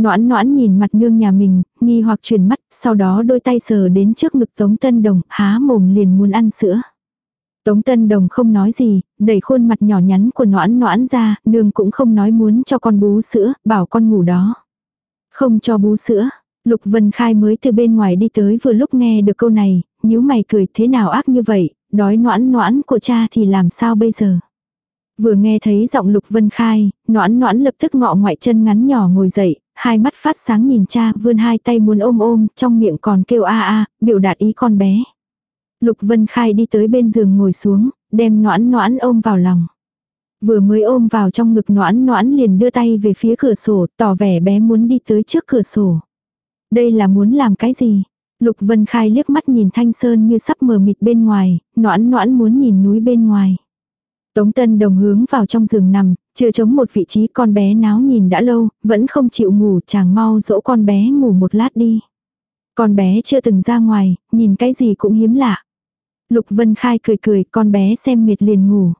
Noãn noãn nhìn mặt nương nhà mình, nghi hoặc chuyển mắt, sau đó đôi tay sờ đến trước ngực Tống Tân Đồng, há mồm liền muốn ăn sữa. Tống Tân Đồng không nói gì, đẩy khuôn mặt nhỏ nhắn của noãn noãn ra, nương cũng không nói muốn cho con bú sữa, bảo con ngủ đó. Không cho bú sữa. Lục Vân Khai mới từ bên ngoài đi tới vừa lúc nghe được câu này, nhíu mày cười thế nào ác như vậy, đói noãn noãn của cha thì làm sao bây giờ. Vừa nghe thấy giọng Lục Vân Khai, noãn noãn lập tức ngọ ngoại chân ngắn nhỏ ngồi dậy, hai mắt phát sáng nhìn cha vươn hai tay muốn ôm ôm, trong miệng còn kêu a a, biểu đạt ý con bé. Lục Vân Khai đi tới bên giường ngồi xuống, đem noãn noãn ôm vào lòng. Vừa mới ôm vào trong ngực noãn noãn liền đưa tay về phía cửa sổ, tỏ vẻ bé muốn đi tới trước cửa sổ. Đây là muốn làm cái gì? Lục Vân Khai liếc mắt nhìn thanh sơn như sắp mờ mịt bên ngoài, noãn noãn muốn nhìn núi bên ngoài. Tống Tân Đồng hướng vào trong giường nằm, chưa chống một vị trí con bé náo nhìn đã lâu, vẫn không chịu ngủ chàng mau dỗ con bé ngủ một lát đi. Con bé chưa từng ra ngoài, nhìn cái gì cũng hiếm lạ. Lục Vân Khai cười cười, con bé xem mệt liền ngủ.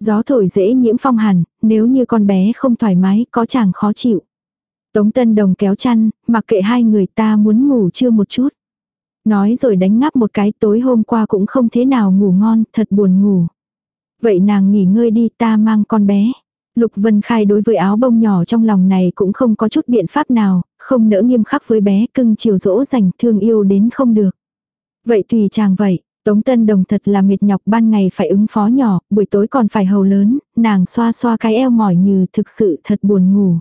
Gió thổi dễ nhiễm phong hàn, nếu như con bé không thoải mái, có chàng khó chịu. Tống Tân Đồng kéo chăn, mặc kệ hai người ta muốn ngủ chưa một chút. Nói rồi đánh ngáp một cái tối hôm qua cũng không thế nào ngủ ngon, thật buồn ngủ. Vậy nàng nghỉ ngơi đi ta mang con bé. Lục Vân Khai đối với áo bông nhỏ trong lòng này cũng không có chút biện pháp nào, không nỡ nghiêm khắc với bé cưng chiều dỗ dành thương yêu đến không được. Vậy tùy chàng vậy, Tống Tân Đồng thật là mệt nhọc ban ngày phải ứng phó nhỏ, buổi tối còn phải hầu lớn, nàng xoa xoa cái eo mỏi như thực sự thật buồn ngủ.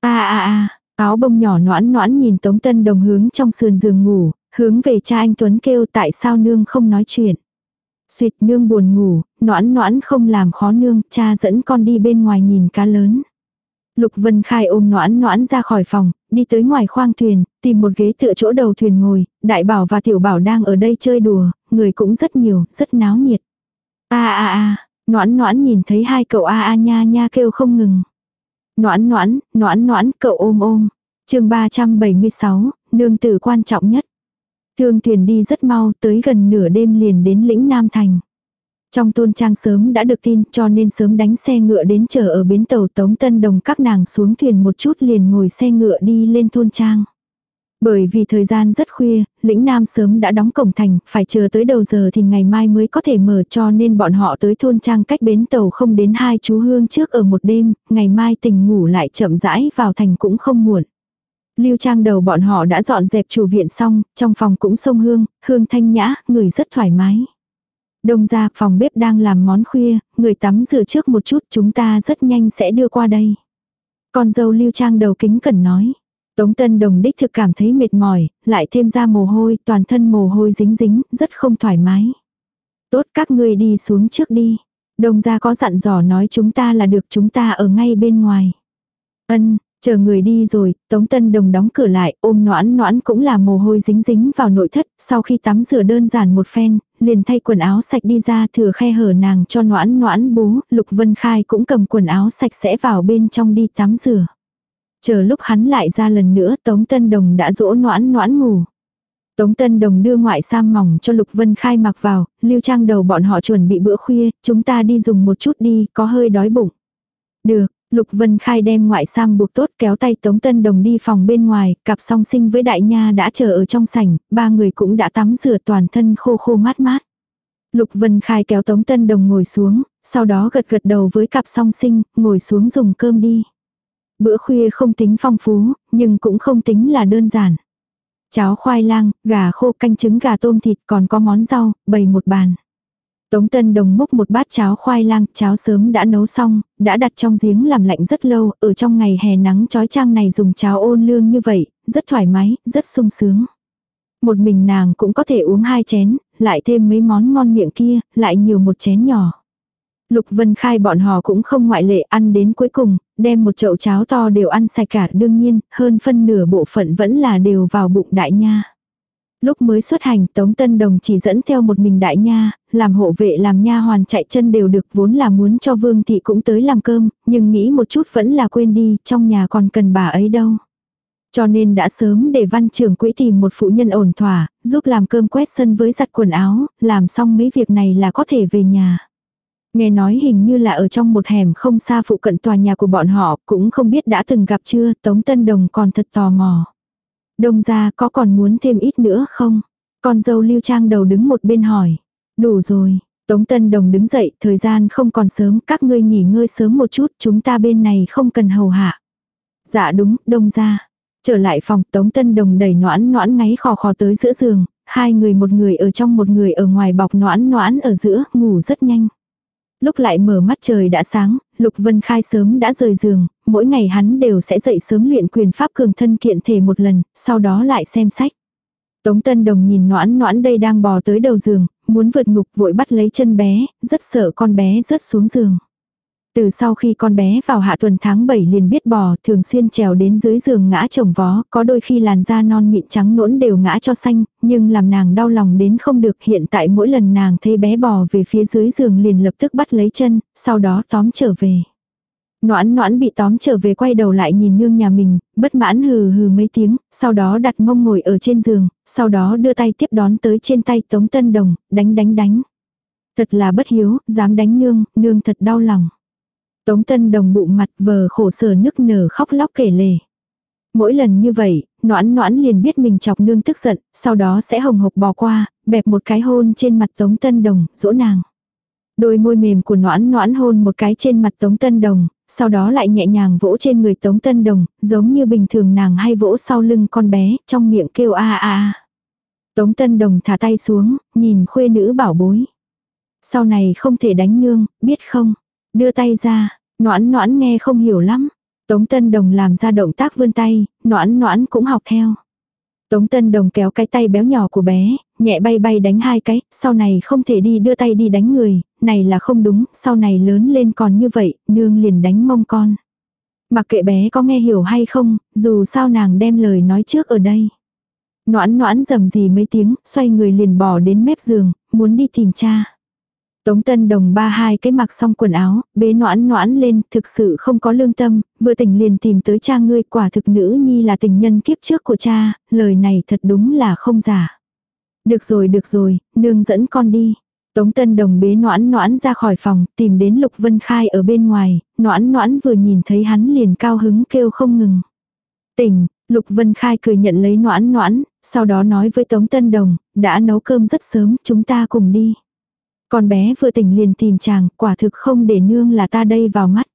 a a a áo bông nhỏ noãn noãn nhìn Tống Tân Đồng hướng trong sườn giường ngủ, hướng về cha anh Tuấn kêu tại sao nương không nói chuyện. Xuyệt nương buồn ngủ, noãn noãn không làm khó nương, cha dẫn con đi bên ngoài nhìn cá lớn. Lục Vân Khai ôm noãn noãn ra khỏi phòng, đi tới ngoài khoang thuyền, tìm một ghế tựa chỗ đầu thuyền ngồi, đại bảo và tiểu bảo đang ở đây chơi đùa, người cũng rất nhiều, rất náo nhiệt. a a a noãn noãn nhìn thấy hai cậu a a nha nha kêu không ngừng. Noãn noãn, noãn noãn, cậu ôm ôm. chương 376, nương tử quan trọng nhất. Thương thuyền đi rất mau, tới gần nửa đêm liền đến lĩnh Nam Thành. Trong tôn trang sớm đã được tin cho nên sớm đánh xe ngựa đến chờ ở bến tàu Tống Tân Đồng các nàng xuống thuyền một chút liền ngồi xe ngựa đi lên thôn trang. Bởi vì thời gian rất khuya, lĩnh Nam sớm đã đóng cổng thành, phải chờ tới đầu giờ thì ngày mai mới có thể mở cho nên bọn họ tới thôn trang cách bến tàu không đến hai chú hương trước ở một đêm, ngày mai tình ngủ lại chậm rãi vào thành cũng không muộn. Lưu trang đầu bọn họ đã dọn dẹp chủ viện xong, trong phòng cũng sông hương, hương thanh nhã, người rất thoải mái. Đông ra phòng bếp đang làm món khuya, người tắm rửa trước một chút chúng ta rất nhanh sẽ đưa qua đây. Con dâu lưu trang đầu kính cẩn nói. Tống Tân Đồng đích thực cảm thấy mệt mỏi, lại thêm ra mồ hôi, toàn thân mồ hôi dính dính, rất không thoải mái. Tốt các ngươi đi xuống trước đi. Đông gia có dặn dò nói chúng ta là được chúng ta ở ngay bên ngoài. Ân, Chờ người đi rồi, Tống Tân Đồng đóng cửa lại, ôm noãn noãn cũng là mồ hôi dính dính vào nội thất, sau khi tắm rửa đơn giản một phen, liền thay quần áo sạch đi ra thừa khe hở nàng cho noãn noãn bú, Lục Vân Khai cũng cầm quần áo sạch sẽ vào bên trong đi tắm rửa. Chờ lúc hắn lại ra lần nữa Tống Tân Đồng đã dỗ noãn noãn ngủ. Tống Tân Đồng đưa ngoại sam mỏng cho Lục Vân Khai mặc vào, lưu trang đầu bọn họ chuẩn bị bữa khuya, chúng ta đi dùng một chút đi, có hơi đói bụng. Được, Lục Vân Khai đem ngoại sam buộc tốt kéo tay Tống Tân Đồng đi phòng bên ngoài, cặp song sinh với đại nha đã chờ ở trong sảnh, ba người cũng đã tắm rửa toàn thân khô khô mát mát. Lục Vân Khai kéo Tống Tân Đồng ngồi xuống, sau đó gật gật đầu với cặp song sinh, ngồi xuống dùng cơm đi. Bữa khuya không tính phong phú, nhưng cũng không tính là đơn giản. Cháo khoai lang, gà khô canh trứng gà tôm thịt còn có món rau, bày một bàn. Tống Tân Đồng múc một bát cháo khoai lang, cháo sớm đã nấu xong, đã đặt trong giếng làm lạnh rất lâu, ở trong ngày hè nắng trói trang này dùng cháo ôn lương như vậy, rất thoải mái, rất sung sướng. Một mình nàng cũng có thể uống hai chén, lại thêm mấy món ngon miệng kia, lại nhiều một chén nhỏ. Lục Vân Khai bọn họ cũng không ngoại lệ ăn đến cuối cùng, đem một chậu cháo to đều ăn sạch cả đương nhiên, hơn phân nửa bộ phận vẫn là đều vào bụng đại nha. Lúc mới xuất hành Tống Tân Đồng chỉ dẫn theo một mình đại nha, làm hộ vệ làm nha hoàn chạy chân đều được vốn là muốn cho Vương Thị cũng tới làm cơm, nhưng nghĩ một chút vẫn là quên đi, trong nhà còn cần bà ấy đâu. Cho nên đã sớm để văn trưởng quỹ tìm một phụ nhân ổn thỏa, giúp làm cơm quét sân với giặt quần áo, làm xong mấy việc này là có thể về nhà. Nghe nói hình như là ở trong một hẻm không xa phụ cận tòa nhà của bọn họ, cũng không biết đã từng gặp chưa, Tống Tân Đồng còn thật tò mò. Đông ra có còn muốn thêm ít nữa không? Con dâu lưu trang đầu đứng một bên hỏi. Đủ rồi. Tống Tân Đồng đứng dậy, thời gian không còn sớm, các ngươi nghỉ ngơi sớm một chút, chúng ta bên này không cần hầu hạ. Dạ đúng, đông ra. Trở lại phòng, Tống Tân Đồng đẩy noãn noãn ngáy khò khò tới giữa giường, hai người một người ở trong một người ở ngoài bọc noãn noãn ở giữa, ngủ rất nhanh. Lúc lại mở mắt trời đã sáng, Lục Vân Khai sớm đã rời giường, mỗi ngày hắn đều sẽ dậy sớm luyện quyền pháp cường thân kiện thể một lần, sau đó lại xem sách. Tống Tân Đồng nhìn noãn noãn đây đang bò tới đầu giường, muốn vượt ngục vội bắt lấy chân bé, rất sợ con bé rớt xuống giường. Từ sau khi con bé vào hạ tuần tháng 7 liền biết bò, thường xuyên trèo đến dưới giường ngã chồng vó, có đôi khi làn da non mịn trắng nõn đều ngã cho xanh, nhưng làm nàng đau lòng đến không được. Hiện tại mỗi lần nàng thấy bé bò về phía dưới giường liền lập tức bắt lấy chân, sau đó tóm trở về. Noãn noãn bị tóm trở về quay đầu lại nhìn nương nhà mình, bất mãn hừ hừ mấy tiếng, sau đó đặt mông ngồi ở trên giường, sau đó đưa tay tiếp đón tới trên tay Tống Tân Đồng, đánh đánh đánh. Thật là bất hiếu, dám đánh nương, nương thật đau lòng. Tống Tân Đồng bụng mặt vờ khổ sở nức nở khóc lóc kể lể. Mỗi lần như vậy, noãn noãn liền biết mình chọc nương tức giận, sau đó sẽ hồng hộc bỏ qua, bẹp một cái hôn trên mặt Tống Tân Đồng, dỗ nàng. Đôi môi mềm của noãn noãn hôn một cái trên mặt Tống Tân Đồng, sau đó lại nhẹ nhàng vỗ trên người Tống Tân Đồng, giống như bình thường nàng hay vỗ sau lưng con bé, trong miệng kêu a a a. Tống Tân Đồng thả tay xuống, nhìn khuê nữ bảo bối. Sau này không thể đánh nương, biết không? Đưa tay ra, noãn noãn nghe không hiểu lắm. Tống Tân Đồng làm ra động tác vươn tay, noãn noãn cũng học theo. Tống Tân Đồng kéo cái tay béo nhỏ của bé, nhẹ bay bay đánh hai cái, sau này không thể đi đưa tay đi đánh người, này là không đúng, sau này lớn lên còn như vậy, nương liền đánh mông con. Mặc kệ bé có nghe hiểu hay không, dù sao nàng đem lời nói trước ở đây. Noãn noãn dầm gì mấy tiếng, xoay người liền bỏ đến mép giường, muốn đi tìm cha. Tống Tân Đồng ba hai cái mặc xong quần áo, bế noãn noãn lên, thực sự không có lương tâm, vừa tỉnh liền tìm tới cha ngươi quả thực nữ nhi là tình nhân kiếp trước của cha, lời này thật đúng là không giả. Được rồi được rồi, nương dẫn con đi. Tống Tân Đồng bế noãn noãn ra khỏi phòng, tìm đến Lục Vân Khai ở bên ngoài, noãn noãn vừa nhìn thấy hắn liền cao hứng kêu không ngừng. Tỉnh, Lục Vân Khai cười nhận lấy noãn noãn, sau đó nói với Tống Tân Đồng, đã nấu cơm rất sớm, chúng ta cùng đi. Con bé vừa tỉnh liền tìm chàng, quả thực không để nương là ta đây vào mắt.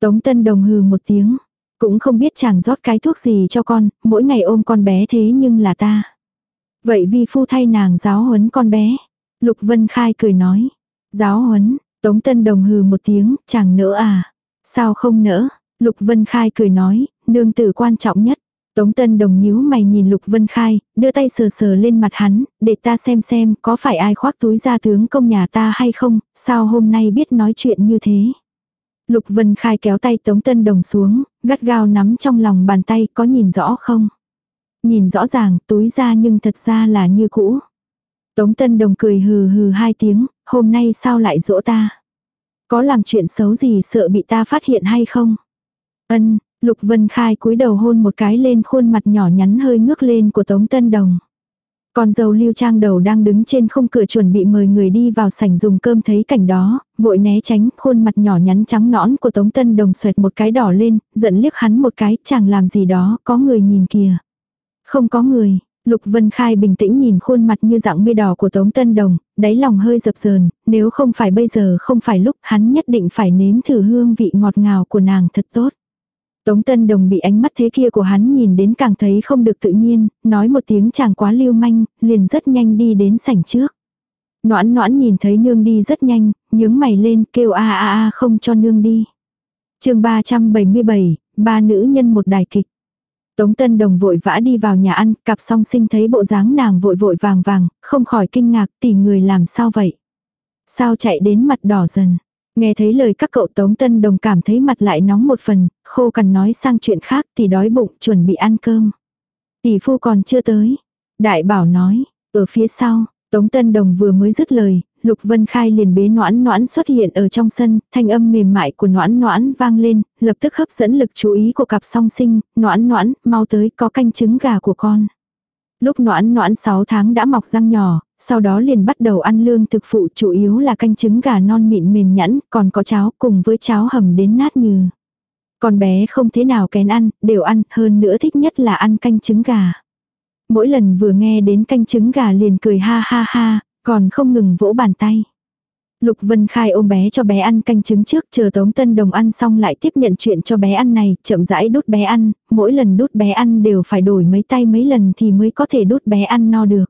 Tống Tân Đồng hừ một tiếng, cũng không biết chàng rót cái thuốc gì cho con, mỗi ngày ôm con bé thế nhưng là ta. Vậy vi phu thay nàng giáo huấn con bé. Lục Vân Khai cười nói. Giáo huấn, Tống Tân Đồng hừ một tiếng, chàng nỡ à. Sao không nỡ? Lục Vân Khai cười nói, nương tử quan trọng nhất. Tống Tân Đồng nhíu mày nhìn Lục Vân Khai, đưa tay sờ sờ lên mặt hắn, để ta xem xem có phải ai khoác túi ra tướng công nhà ta hay không, sao hôm nay biết nói chuyện như thế. Lục Vân Khai kéo tay Tống Tân Đồng xuống, gắt gao nắm trong lòng bàn tay có nhìn rõ không? Nhìn rõ ràng túi ra nhưng thật ra là như cũ. Tống Tân Đồng cười hừ hừ hai tiếng, hôm nay sao lại dỗ ta? Có làm chuyện xấu gì sợ bị ta phát hiện hay không? Ân, Lục Vân Khai cúi đầu hôn một cái lên khuôn mặt nhỏ nhắn hơi ngước lên của Tống Tân Đồng. Con dâu lưu trang đầu đang đứng trên không cửa chuẩn bị mời người đi vào sảnh dùng cơm thấy cảnh đó, vội né tránh khuôn mặt nhỏ nhắn trắng nõn của Tống Tân Đồng xoẹt một cái đỏ lên, giận liếc hắn một cái, chàng làm gì đó, có người nhìn kìa. Không có người, Lục Vân Khai bình tĩnh nhìn khuôn mặt như dạng mây đỏ của Tống Tân Đồng, đáy lòng hơi dập dờn, nếu không phải bây giờ không phải lúc hắn nhất định phải nếm thử hương vị ngọt ngào của nàng thật tốt. Tống Tân Đồng bị ánh mắt thế kia của hắn nhìn đến càng thấy không được tự nhiên, nói một tiếng chàng quá lưu manh, liền rất nhanh đi đến sảnh trước. Noãn noãn nhìn thấy nương đi rất nhanh, nhướng mày lên kêu a a a không cho nương đi. chương 377, ba nữ nhân một đài kịch. Tống Tân Đồng vội vã đi vào nhà ăn, cặp song sinh thấy bộ dáng nàng vội vội vàng vàng, không khỏi kinh ngạc tỷ người làm sao vậy. Sao chạy đến mặt đỏ dần. Nghe thấy lời các cậu Tống Tân Đồng cảm thấy mặt lại nóng một phần, khô cằn nói sang chuyện khác thì đói bụng chuẩn bị ăn cơm. Tỷ phu còn chưa tới. Đại bảo nói, ở phía sau, Tống Tân Đồng vừa mới dứt lời, Lục Vân Khai liền bế noãn noãn xuất hiện ở trong sân, thanh âm mềm mại của noãn noãn vang lên, lập tức hấp dẫn lực chú ý của cặp song sinh, noãn noãn, mau tới có canh trứng gà của con. Lúc noãn noãn 6 tháng đã mọc răng nhỏ, sau đó liền bắt đầu ăn lương thực phụ chủ yếu là canh trứng gà non mịn mềm nhẵn, còn có cháo cùng với cháo hầm đến nát như. Con bé không thế nào kén ăn, đều ăn, hơn nữa thích nhất là ăn canh trứng gà. Mỗi lần vừa nghe đến canh trứng gà liền cười ha ha ha, còn không ngừng vỗ bàn tay. Lục Vân Khai ôm bé cho bé ăn canh trứng trước, chờ Tống Tân Đồng ăn xong lại tiếp nhận chuyện cho bé ăn này, chậm rãi đút bé ăn, mỗi lần đút bé ăn đều phải đổi mấy tay mấy lần thì mới có thể đút bé ăn no được.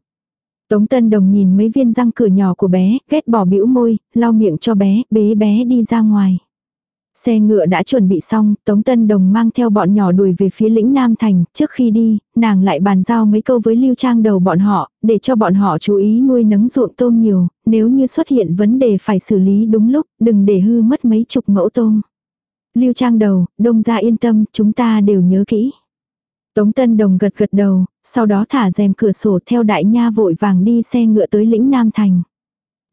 Tống Tân Đồng nhìn mấy viên răng cửa nhỏ của bé, ghét bỏ bĩu môi, lau miệng cho bé, bế bé đi ra ngoài. Xe ngựa đã chuẩn bị xong, Tống Tân Đồng mang theo bọn nhỏ đuổi về phía lĩnh Nam Thành, trước khi đi, nàng lại bàn giao mấy câu với Lưu Trang đầu bọn họ, để cho bọn họ chú ý nuôi nấng ruộng tôm nhiều, nếu như xuất hiện vấn đề phải xử lý đúng lúc, đừng để hư mất mấy chục mẫu tôm. Lưu Trang đầu, đông ra yên tâm, chúng ta đều nhớ kỹ. Tống Tân Đồng gật gật đầu, sau đó thả rèm cửa sổ theo đại nha vội vàng đi xe ngựa tới lĩnh Nam Thành.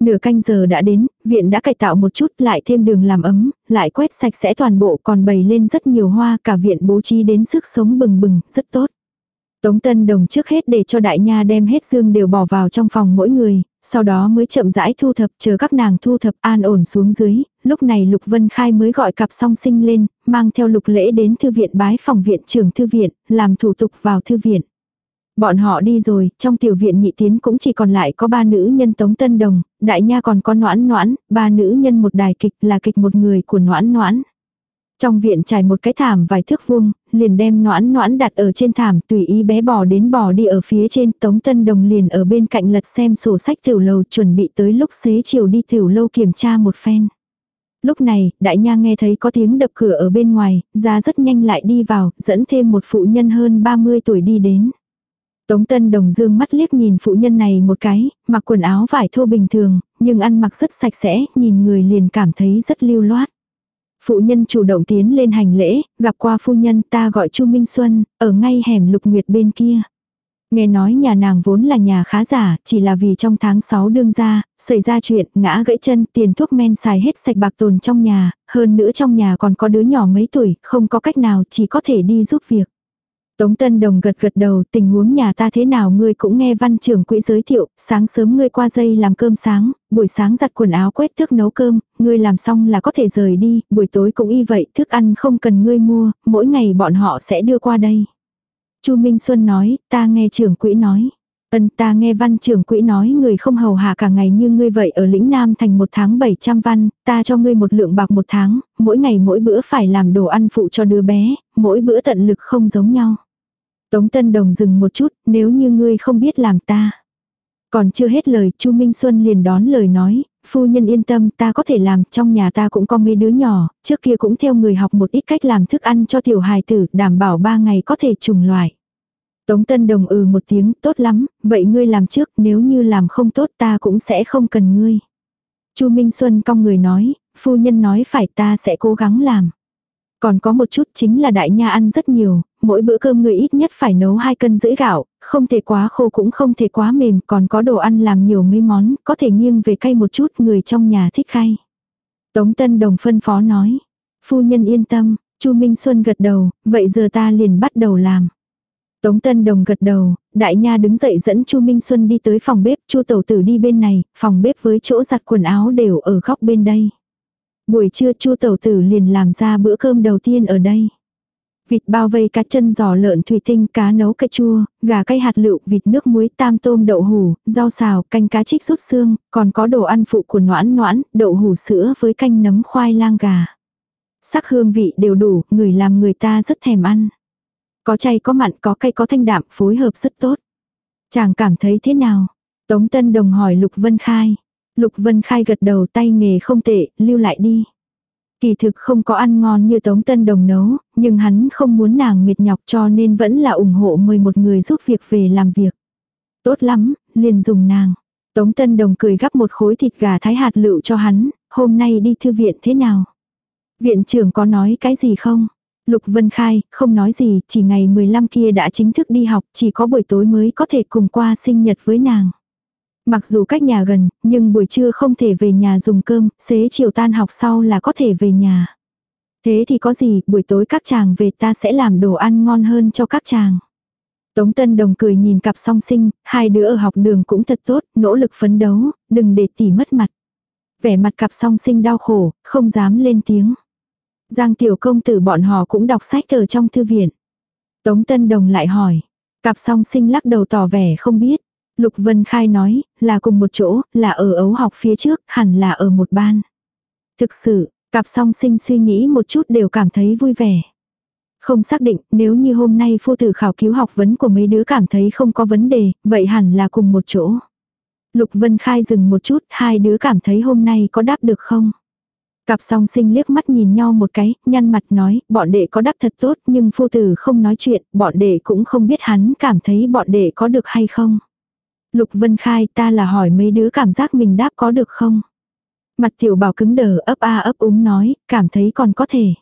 Nửa canh giờ đã đến, viện đã cải tạo một chút lại thêm đường làm ấm, lại quét sạch sẽ toàn bộ còn bày lên rất nhiều hoa cả viện bố trí đến sức sống bừng bừng, rất tốt. Tống Tân Đồng trước hết để cho đại nha đem hết dương đều bỏ vào trong phòng mỗi người, Sau đó mới chậm rãi thu thập chờ các nàng thu thập an ổn xuống dưới, lúc này Lục Vân Khai mới gọi cặp song sinh lên, mang theo lục lễ đến thư viện bái phòng viện trưởng thư viện, làm thủ tục vào thư viện. Bọn họ đi rồi, trong tiểu viện nhị tiến cũng chỉ còn lại có ba nữ nhân tống tân đồng, đại nha còn có noãn noãn, ba nữ nhân một đài kịch là kịch một người của noãn noãn. Trong viện trải một cái thảm vài thước vuông, liền đem noãn noãn đặt ở trên thảm tùy ý bé bò đến bò đi ở phía trên tống tân đồng liền ở bên cạnh lật xem sổ sách tiểu lầu chuẩn bị tới lúc xế chiều đi tiểu lâu kiểm tra một phen. Lúc này, đại nha nghe thấy có tiếng đập cửa ở bên ngoài, ra rất nhanh lại đi vào, dẫn thêm một phụ nhân hơn 30 tuổi đi đến. Tống Tân Đồng dương mắt liếc nhìn phụ nhân này một cái, mặc quần áo vải thô bình thường, nhưng ăn mặc rất sạch sẽ, nhìn người liền cảm thấy rất lưu loát. Phụ nhân chủ động tiến lên hành lễ, gặp qua phu nhân ta gọi Chu Minh Xuân, ở ngay hẻm lục nguyệt bên kia. Nghe nói nhà nàng vốn là nhà khá giả, chỉ là vì trong tháng 6 đương ra, xảy ra chuyện, ngã gãy chân, tiền thuốc men xài hết sạch bạc tồn trong nhà, hơn nữa trong nhà còn có đứa nhỏ mấy tuổi, không có cách nào chỉ có thể đi giúp việc. Tống Tân Đồng gật gật đầu, tình huống nhà ta thế nào ngươi cũng nghe văn trưởng quỹ giới thiệu, sáng sớm ngươi qua dây làm cơm sáng, buổi sáng giặt quần áo quét thức nấu cơm, ngươi làm xong là có thể rời đi, buổi tối cũng y vậy, thức ăn không cần ngươi mua, mỗi ngày bọn họ sẽ đưa qua đây. Chu Minh Xuân nói, ta nghe trưởng quỹ nói. Ân ta nghe văn trưởng quỹ nói người không hầu hạ cả ngày như ngươi vậy ở lĩnh Nam thành một tháng 700 văn, ta cho ngươi một lượng bạc một tháng, mỗi ngày mỗi bữa phải làm đồ ăn phụ cho đứa bé, mỗi bữa tận lực không giống nhau. Tống Tân Đồng dừng một chút, nếu như ngươi không biết làm ta. Còn chưa hết lời, Chu Minh Xuân liền đón lời nói, phu nhân yên tâm ta có thể làm, trong nhà ta cũng có mấy đứa nhỏ, trước kia cũng theo người học một ít cách làm thức ăn cho tiểu hài tử, đảm bảo ba ngày có thể trùng loại. Tống Tân Đồng ừ một tiếng, tốt lắm, vậy ngươi làm trước, nếu như làm không tốt ta cũng sẽ không cần ngươi. Chu Minh Xuân cong người nói, phu nhân nói phải ta sẽ cố gắng làm. Còn có một chút chính là đại nha ăn rất nhiều, mỗi bữa cơm người ít nhất phải nấu hai cân rưỡi gạo, không thể quá khô cũng không thể quá mềm, còn có đồ ăn làm nhiều mấy món, có thể nghiêng về cay một chút, người trong nhà thích cay. Tống Tân Đồng phân phó nói, phu nhân yên tâm, Chu Minh Xuân gật đầu, vậy giờ ta liền bắt đầu làm. Tống Tân Đồng gật đầu, đại nha đứng dậy dẫn Chu Minh Xuân đi tới phòng bếp, Chu Tẩu Tử đi bên này, phòng bếp với chỗ giặt quần áo đều ở góc bên đây. Buổi trưa Chu Tẩu Tử liền làm ra bữa cơm đầu tiên ở đây. Vịt bao vây cá chân giò lợn thủy tinh, cá nấu cà chua, gà cay hạt lựu, vịt nước muối, tam tôm đậu hủ, rau xào, canh cá trích rút xương, còn có đồ ăn phụ của noãn noãn, đậu hủ sữa với canh nấm khoai lang gà. Sắc hương vị đều đủ, người làm người ta rất thèm ăn. Có chay có mặn có cay có thanh đạm phối hợp rất tốt. Chàng cảm thấy thế nào? Tống Tân Đồng hỏi Lục Vân Khai. Lục Vân Khai gật đầu tay nghề không tệ, lưu lại đi. Kỳ thực không có ăn ngon như Tống Tân Đồng nấu, nhưng hắn không muốn nàng mệt nhọc cho nên vẫn là ủng hộ mời một người giúp việc về làm việc. Tốt lắm, liền dùng nàng. Tống Tân Đồng cười gắp một khối thịt gà thái hạt lựu cho hắn, hôm nay đi thư viện thế nào? Viện trưởng có nói cái gì không? Lục Vân Khai, không nói gì, chỉ ngày 15 kia đã chính thức đi học, chỉ có buổi tối mới có thể cùng qua sinh nhật với nàng. Mặc dù cách nhà gần, nhưng buổi trưa không thể về nhà dùng cơm, xế chiều tan học sau là có thể về nhà. Thế thì có gì, buổi tối các chàng về ta sẽ làm đồ ăn ngon hơn cho các chàng. Tống Tân Đồng cười nhìn cặp song sinh, hai đứa ở học đường cũng thật tốt, nỗ lực phấn đấu, đừng để tỉ mất mặt. Vẻ mặt cặp song sinh đau khổ, không dám lên tiếng. Giang tiểu công tử bọn họ cũng đọc sách ở trong thư viện. Tống Tân Đồng lại hỏi. Cặp song sinh lắc đầu tỏ vẻ không biết. Lục Vân Khai nói, là cùng một chỗ, là ở ấu học phía trước, hẳn là ở một ban. Thực sự, cặp song sinh suy nghĩ một chút đều cảm thấy vui vẻ. Không xác định, nếu như hôm nay phu tử khảo cứu học vấn của mấy đứa cảm thấy không có vấn đề, vậy hẳn là cùng một chỗ. Lục Vân Khai dừng một chút, hai đứa cảm thấy hôm nay có đáp được không? Cặp song sinh liếc mắt nhìn nhau một cái, nhăn mặt nói, bọn đệ có đáp thật tốt nhưng phu tử không nói chuyện, bọn đệ cũng không biết hắn cảm thấy bọn đệ có được hay không. Lục Vân Khai ta là hỏi mấy đứa cảm giác mình đáp có được không? Mặt tiểu bảo cứng đờ ấp a ấp úng nói, cảm thấy còn có thể.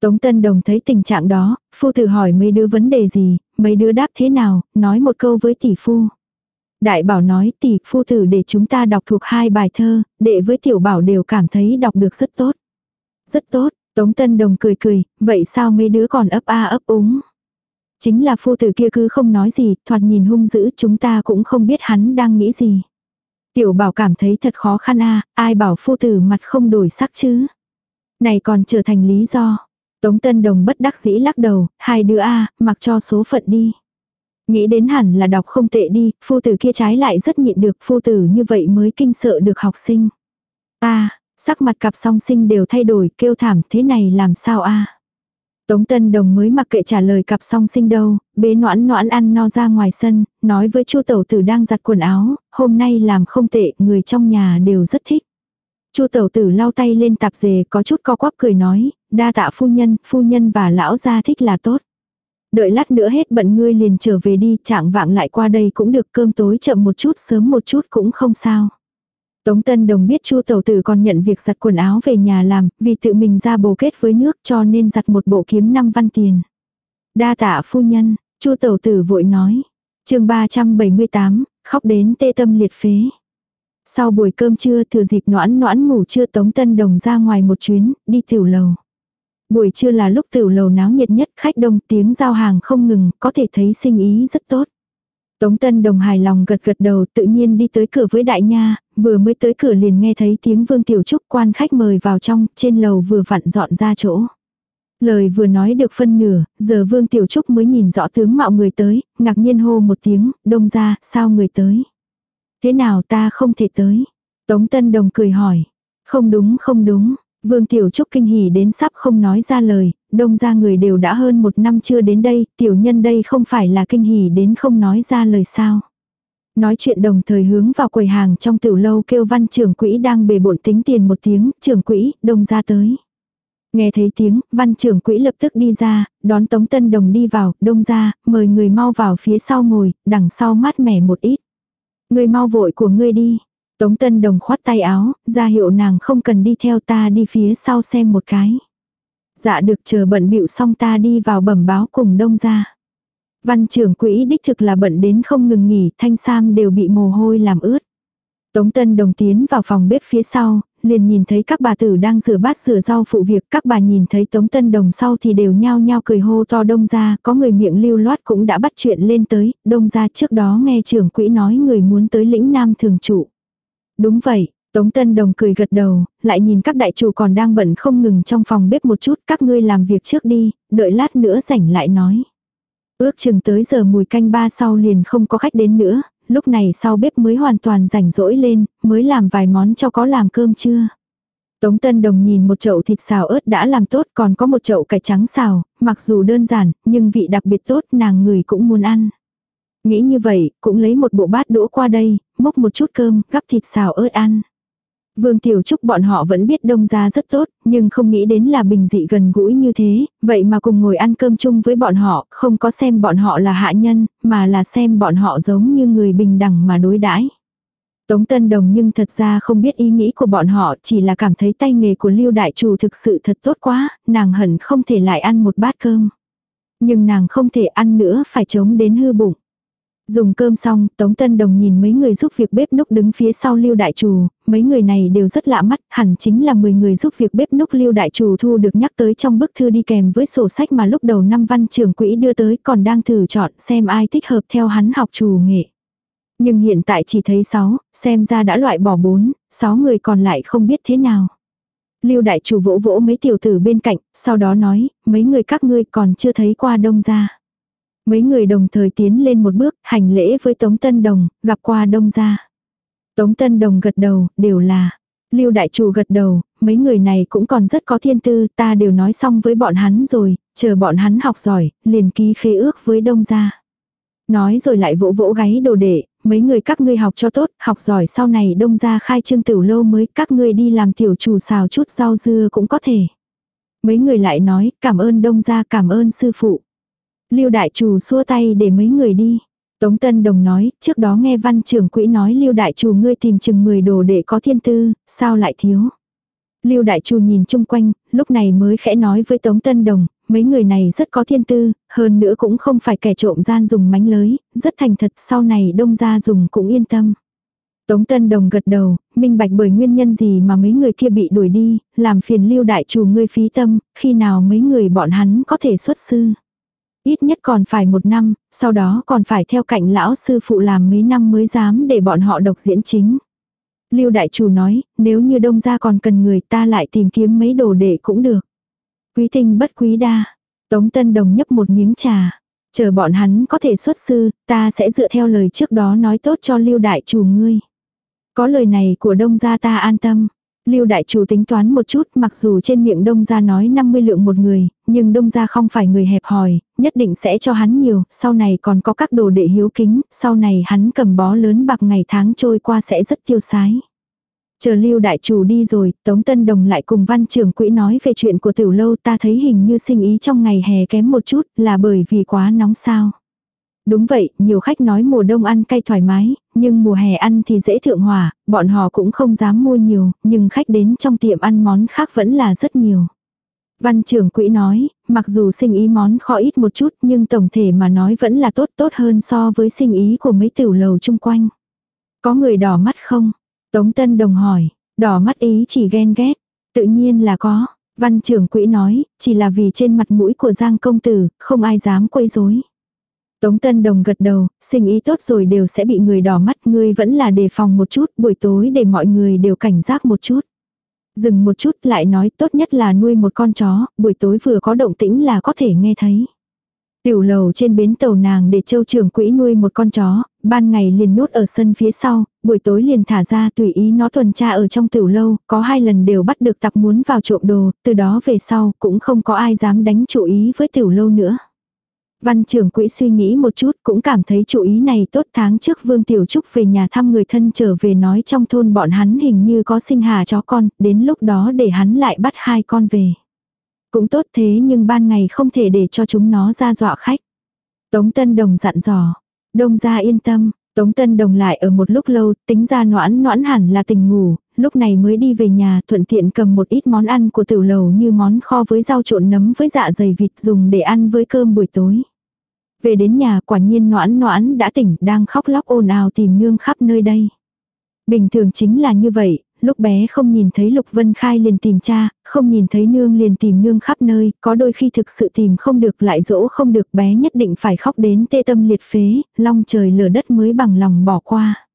Tống Tân Đồng thấy tình trạng đó, phu tử hỏi mấy đứa vấn đề gì, mấy đứa đáp thế nào, nói một câu với tỷ phu. Đại bảo nói tỷ phu tử để chúng ta đọc thuộc hai bài thơ, đệ với tiểu bảo đều cảm thấy đọc được rất tốt. Rất tốt, Tống Tân Đồng cười cười, vậy sao mấy đứa còn ấp a ấp úng. Chính là phu tử kia cứ không nói gì, thoạt nhìn hung dữ chúng ta cũng không biết hắn đang nghĩ gì. Tiểu bảo cảm thấy thật khó khăn a ai bảo phu tử mặt không đổi sắc chứ. Này còn trở thành lý do. Tống Tân Đồng bất đắc dĩ lắc đầu, hai đứa a mặc cho số phận đi. Nghĩ đến hẳn là đọc không tệ đi, phu tử kia trái lại rất nhịn được, phu tử như vậy mới kinh sợ được học sinh. a sắc mặt cặp song sinh đều thay đổi, kêu thảm thế này làm sao a Tống Tân Đồng mới mặc kệ trả lời cặp song sinh đâu, bế noãn noãn ăn no ra ngoài sân, nói với chu tẩu tử đang giặt quần áo, hôm nay làm không tệ, người trong nhà đều rất thích. chu tẩu tử lau tay lên tạp dề có chút co quắp cười nói, đa tạ phu nhân, phu nhân và lão gia thích là tốt. Đợi lát nữa hết bận ngươi liền trở về đi, trạng vạng lại qua đây cũng được cơm tối chậm một chút sớm một chút cũng không sao. Tống Tân Đồng biết Chu Tẩu Tử còn nhận việc giặt quần áo về nhà làm, vì tự mình ra bồ kết với nước cho nên giặt một bộ kiếm năm văn tiền. Đa tạ phu nhân, Chu Tẩu Tử vội nói. chương 378, khóc đến tê tâm liệt phế. Sau buổi cơm trưa thừa dịp noãn noãn ngủ trưa Tống Tân Đồng ra ngoài một chuyến, đi tiểu lầu. Buổi trưa là lúc tiểu lầu náo nhiệt nhất, khách đông tiếng giao hàng không ngừng, có thể thấy sinh ý rất tốt. Tống Tân Đồng hài lòng gật gật đầu tự nhiên đi tới cửa với đại nha, vừa mới tới cửa liền nghe thấy tiếng Vương Tiểu Trúc quan khách mời vào trong, trên lầu vừa vặn dọn ra chỗ. Lời vừa nói được phân nửa, giờ Vương Tiểu Trúc mới nhìn rõ tướng mạo người tới, ngạc nhiên hô một tiếng, đông ra, sao người tới. Thế nào ta không thể tới. Tống Tân Đồng cười hỏi. Không đúng không đúng, Vương Tiểu Trúc kinh hỉ đến sắp không nói ra lời, đông ra người đều đã hơn một năm chưa đến đây, tiểu nhân đây không phải là kinh hỉ đến không nói ra lời sao. Nói chuyện đồng thời hướng vào quầy hàng trong tiểu lâu kêu văn trưởng quỹ đang bề bộn tính tiền một tiếng, trưởng quỹ, đông ra tới. Nghe thấy tiếng, văn trưởng quỹ lập tức đi ra, đón Tống Tân Đồng đi vào, đông ra, mời người mau vào phía sau ngồi, đằng sau mát mẻ một ít. Người mau vội của ngươi đi. Tống Tân Đồng khoát tay áo, ra hiệu nàng không cần đi theo ta đi phía sau xem một cái. Dạ được chờ bận bịu xong ta đi vào bẩm báo cùng đông ra. Văn trưởng quỹ đích thực là bận đến không ngừng nghỉ, thanh sam đều bị mồ hôi làm ướt. Tống Tân Đồng tiến vào phòng bếp phía sau, liền nhìn thấy các bà tử đang rửa bát rửa rau phụ việc. Các bà nhìn thấy Tống Tân Đồng sau thì đều nhao nhao cười hô to đông ra, có người miệng lưu loát cũng đã bắt chuyện lên tới, đông ra trước đó nghe trưởng quỹ nói người muốn tới lĩnh nam thường trụ. Đúng vậy, Tống Tân Đồng cười gật đầu, lại nhìn các đại chủ còn đang bận không ngừng trong phòng bếp một chút, các ngươi làm việc trước đi, đợi lát nữa rảnh lại nói. Ước chừng tới giờ mùi canh ba sau liền không có khách đến nữa, lúc này sau bếp mới hoàn toàn rảnh rỗi lên, mới làm vài món cho có làm cơm chưa. Tống Tân Đồng nhìn một chậu thịt xào ớt đã làm tốt còn có một chậu cải trắng xào, mặc dù đơn giản, nhưng vị đặc biệt tốt nàng người cũng muốn ăn. Nghĩ như vậy, cũng lấy một bộ bát đũa qua đây, múc một chút cơm, gắp thịt xào ớt ăn. Vương Tiểu Trúc bọn họ vẫn biết đông gia rất tốt, nhưng không nghĩ đến là bình dị gần gũi như thế, vậy mà cùng ngồi ăn cơm chung với bọn họ, không có xem bọn họ là hạ nhân, mà là xem bọn họ giống như người bình đẳng mà đối đãi. Tống Tân Đồng nhưng thật ra không biết ý nghĩ của bọn họ, chỉ là cảm thấy tay nghề của Lưu Đại Chủ thực sự thật tốt quá, nàng hẳn không thể lại ăn một bát cơm. Nhưng nàng không thể ăn nữa phải chống đến hư bụng. Dùng cơm xong, Tống Tân Đồng nhìn mấy người giúp việc bếp núc đứng phía sau Lưu Đại Trù, mấy người này đều rất lạ mắt, hẳn chính là 10 người giúp việc bếp núc Lưu Đại Trù thu được nhắc tới trong bức thư đi kèm với sổ sách mà lúc đầu năm văn trưởng quỹ đưa tới còn đang thử chọn xem ai thích hợp theo hắn học trù nghệ. Nhưng hiện tại chỉ thấy 6, xem ra đã loại bỏ 4, 6 người còn lại không biết thế nào. Lưu Đại Trù vỗ vỗ mấy tiểu tử bên cạnh, sau đó nói, mấy người các ngươi còn chưa thấy qua đông ra. Mấy người đồng thời tiến lên một bước, hành lễ với Tống Tân Đồng, gặp qua đông gia. Tống Tân Đồng gật đầu, đều là. Lưu Đại Chủ gật đầu, mấy người này cũng còn rất có thiên tư, ta đều nói xong với bọn hắn rồi, chờ bọn hắn học giỏi, liền ký khế ước với đông gia. Nói rồi lại vỗ vỗ gáy đồ đệ, mấy người các ngươi học cho tốt, học giỏi sau này đông gia khai trương tiểu lâu mới các ngươi đi làm tiểu chủ xào chút rau dưa cũng có thể. Mấy người lại nói, cảm ơn đông gia cảm ơn sư phụ. Lưu đại chủ xua tay để mấy người đi. Tống Tân Đồng nói, trước đó nghe văn trưởng quỹ nói Lưu đại chủ ngươi tìm chừng 10 đồ để có thiên tư, sao lại thiếu. Lưu đại chủ nhìn chung quanh, lúc này mới khẽ nói với Tống Tân Đồng, mấy người này rất có thiên tư, hơn nữa cũng không phải kẻ trộm gian dùng mánh lới, rất thành thật sau này đông ra dùng cũng yên tâm. Tống Tân Đồng gật đầu, minh bạch bởi nguyên nhân gì mà mấy người kia bị đuổi đi, làm phiền lưu đại chủ ngươi phí tâm, khi nào mấy người bọn hắn có thể xuất sư. Ít nhất còn phải một năm, sau đó còn phải theo cạnh lão sư phụ làm mấy năm mới dám để bọn họ độc diễn chính. Lưu đại chủ nói, nếu như đông gia còn cần người ta lại tìm kiếm mấy đồ để cũng được. Quý tinh bất quý đa. Tống Tân Đồng nhấp một miếng trà. Chờ bọn hắn có thể xuất sư, ta sẽ dựa theo lời trước đó nói tốt cho lưu đại chủ ngươi. Có lời này của đông gia ta an tâm. Lưu đại chủ tính toán một chút mặc dù trên miệng đông gia nói 50 lượng một người, nhưng đông gia không phải người hẹp hòi, nhất định sẽ cho hắn nhiều, sau này còn có các đồ đệ hiếu kính, sau này hắn cầm bó lớn bạc ngày tháng trôi qua sẽ rất tiêu sái. Chờ lưu đại chủ đi rồi, Tống Tân Đồng lại cùng văn trưởng quỹ nói về chuyện của tiểu lâu ta thấy hình như sinh ý trong ngày hè kém một chút là bởi vì quá nóng sao. Đúng vậy, nhiều khách nói mùa đông ăn cay thoải mái, nhưng mùa hè ăn thì dễ thượng hỏa, bọn họ cũng không dám mua nhiều, nhưng khách đến trong tiệm ăn món khác vẫn là rất nhiều. Văn trưởng quỹ nói, mặc dù sinh ý món khó ít một chút nhưng tổng thể mà nói vẫn là tốt tốt hơn so với sinh ý của mấy tiểu lầu chung quanh. Có người đỏ mắt không? Tống Tân Đồng hỏi, đỏ mắt ý chỉ ghen ghét. Tự nhiên là có. Văn trưởng quỹ nói, chỉ là vì trên mặt mũi của Giang công tử, không ai dám quấy rối. Tống Tân Đồng gật đầu, sinh ý tốt rồi đều sẽ bị người đỏ mắt, ngươi vẫn là đề phòng một chút, buổi tối để mọi người đều cảnh giác một chút. Dừng một chút lại nói tốt nhất là nuôi một con chó, buổi tối vừa có động tĩnh là có thể nghe thấy. Tiểu lầu trên bến tàu nàng để châu trưởng quỹ nuôi một con chó, ban ngày liền nhốt ở sân phía sau, buổi tối liền thả ra tùy ý nó tuần tra ở trong tiểu lâu, có hai lần đều bắt được tặc muốn vào trộm đồ, từ đó về sau cũng không có ai dám đánh chủ ý với tiểu lâu nữa. Văn trưởng quỹ suy nghĩ một chút cũng cảm thấy chủ ý này tốt tháng trước Vương Tiểu Trúc về nhà thăm người thân trở về nói trong thôn bọn hắn hình như có sinh hà chó con, đến lúc đó để hắn lại bắt hai con về. Cũng tốt thế nhưng ban ngày không thể để cho chúng nó ra dọa khách. Tống Tân Đồng dặn dò. Đông ra yên tâm, Tống Tân Đồng lại ở một lúc lâu, tính ra noãn noãn hẳn là tình ngủ, lúc này mới đi về nhà thuận tiện cầm một ít món ăn của tiểu lầu như món kho với rau trộn nấm với dạ dày vịt dùng để ăn với cơm buổi tối. Về đến nhà quả nhiên noãn noãn đã tỉnh đang khóc lóc ồn ào tìm nương khắp nơi đây. Bình thường chính là như vậy, lúc bé không nhìn thấy Lục Vân Khai liền tìm cha, không nhìn thấy nương liền tìm nương khắp nơi, có đôi khi thực sự tìm không được lại dỗ không được bé nhất định phải khóc đến tê tâm liệt phế, long trời lở đất mới bằng lòng bỏ qua.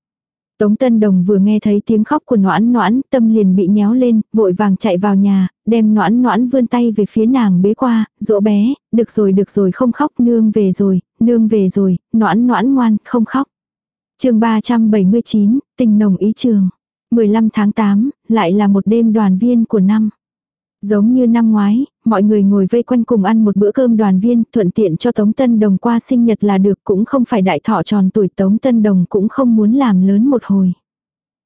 Tống Tân Đồng vừa nghe thấy tiếng khóc của noãn noãn, tâm liền bị nhéo lên, vội vàng chạy vào nhà, đem noãn noãn vươn tay về phía nàng bế qua, dỗ bé, được rồi được rồi không khóc, nương về rồi, nương về rồi, noãn noãn ngoan, không khóc. chương 379, tình nồng ý trường. 15 tháng 8, lại là một đêm đoàn viên của năm. Giống như năm ngoái, mọi người ngồi vây quanh cùng ăn một bữa cơm đoàn viên, thuận tiện cho Tống Tân Đồng qua sinh nhật là được cũng không phải đại thọ tròn tuổi Tống Tân Đồng cũng không muốn làm lớn một hồi.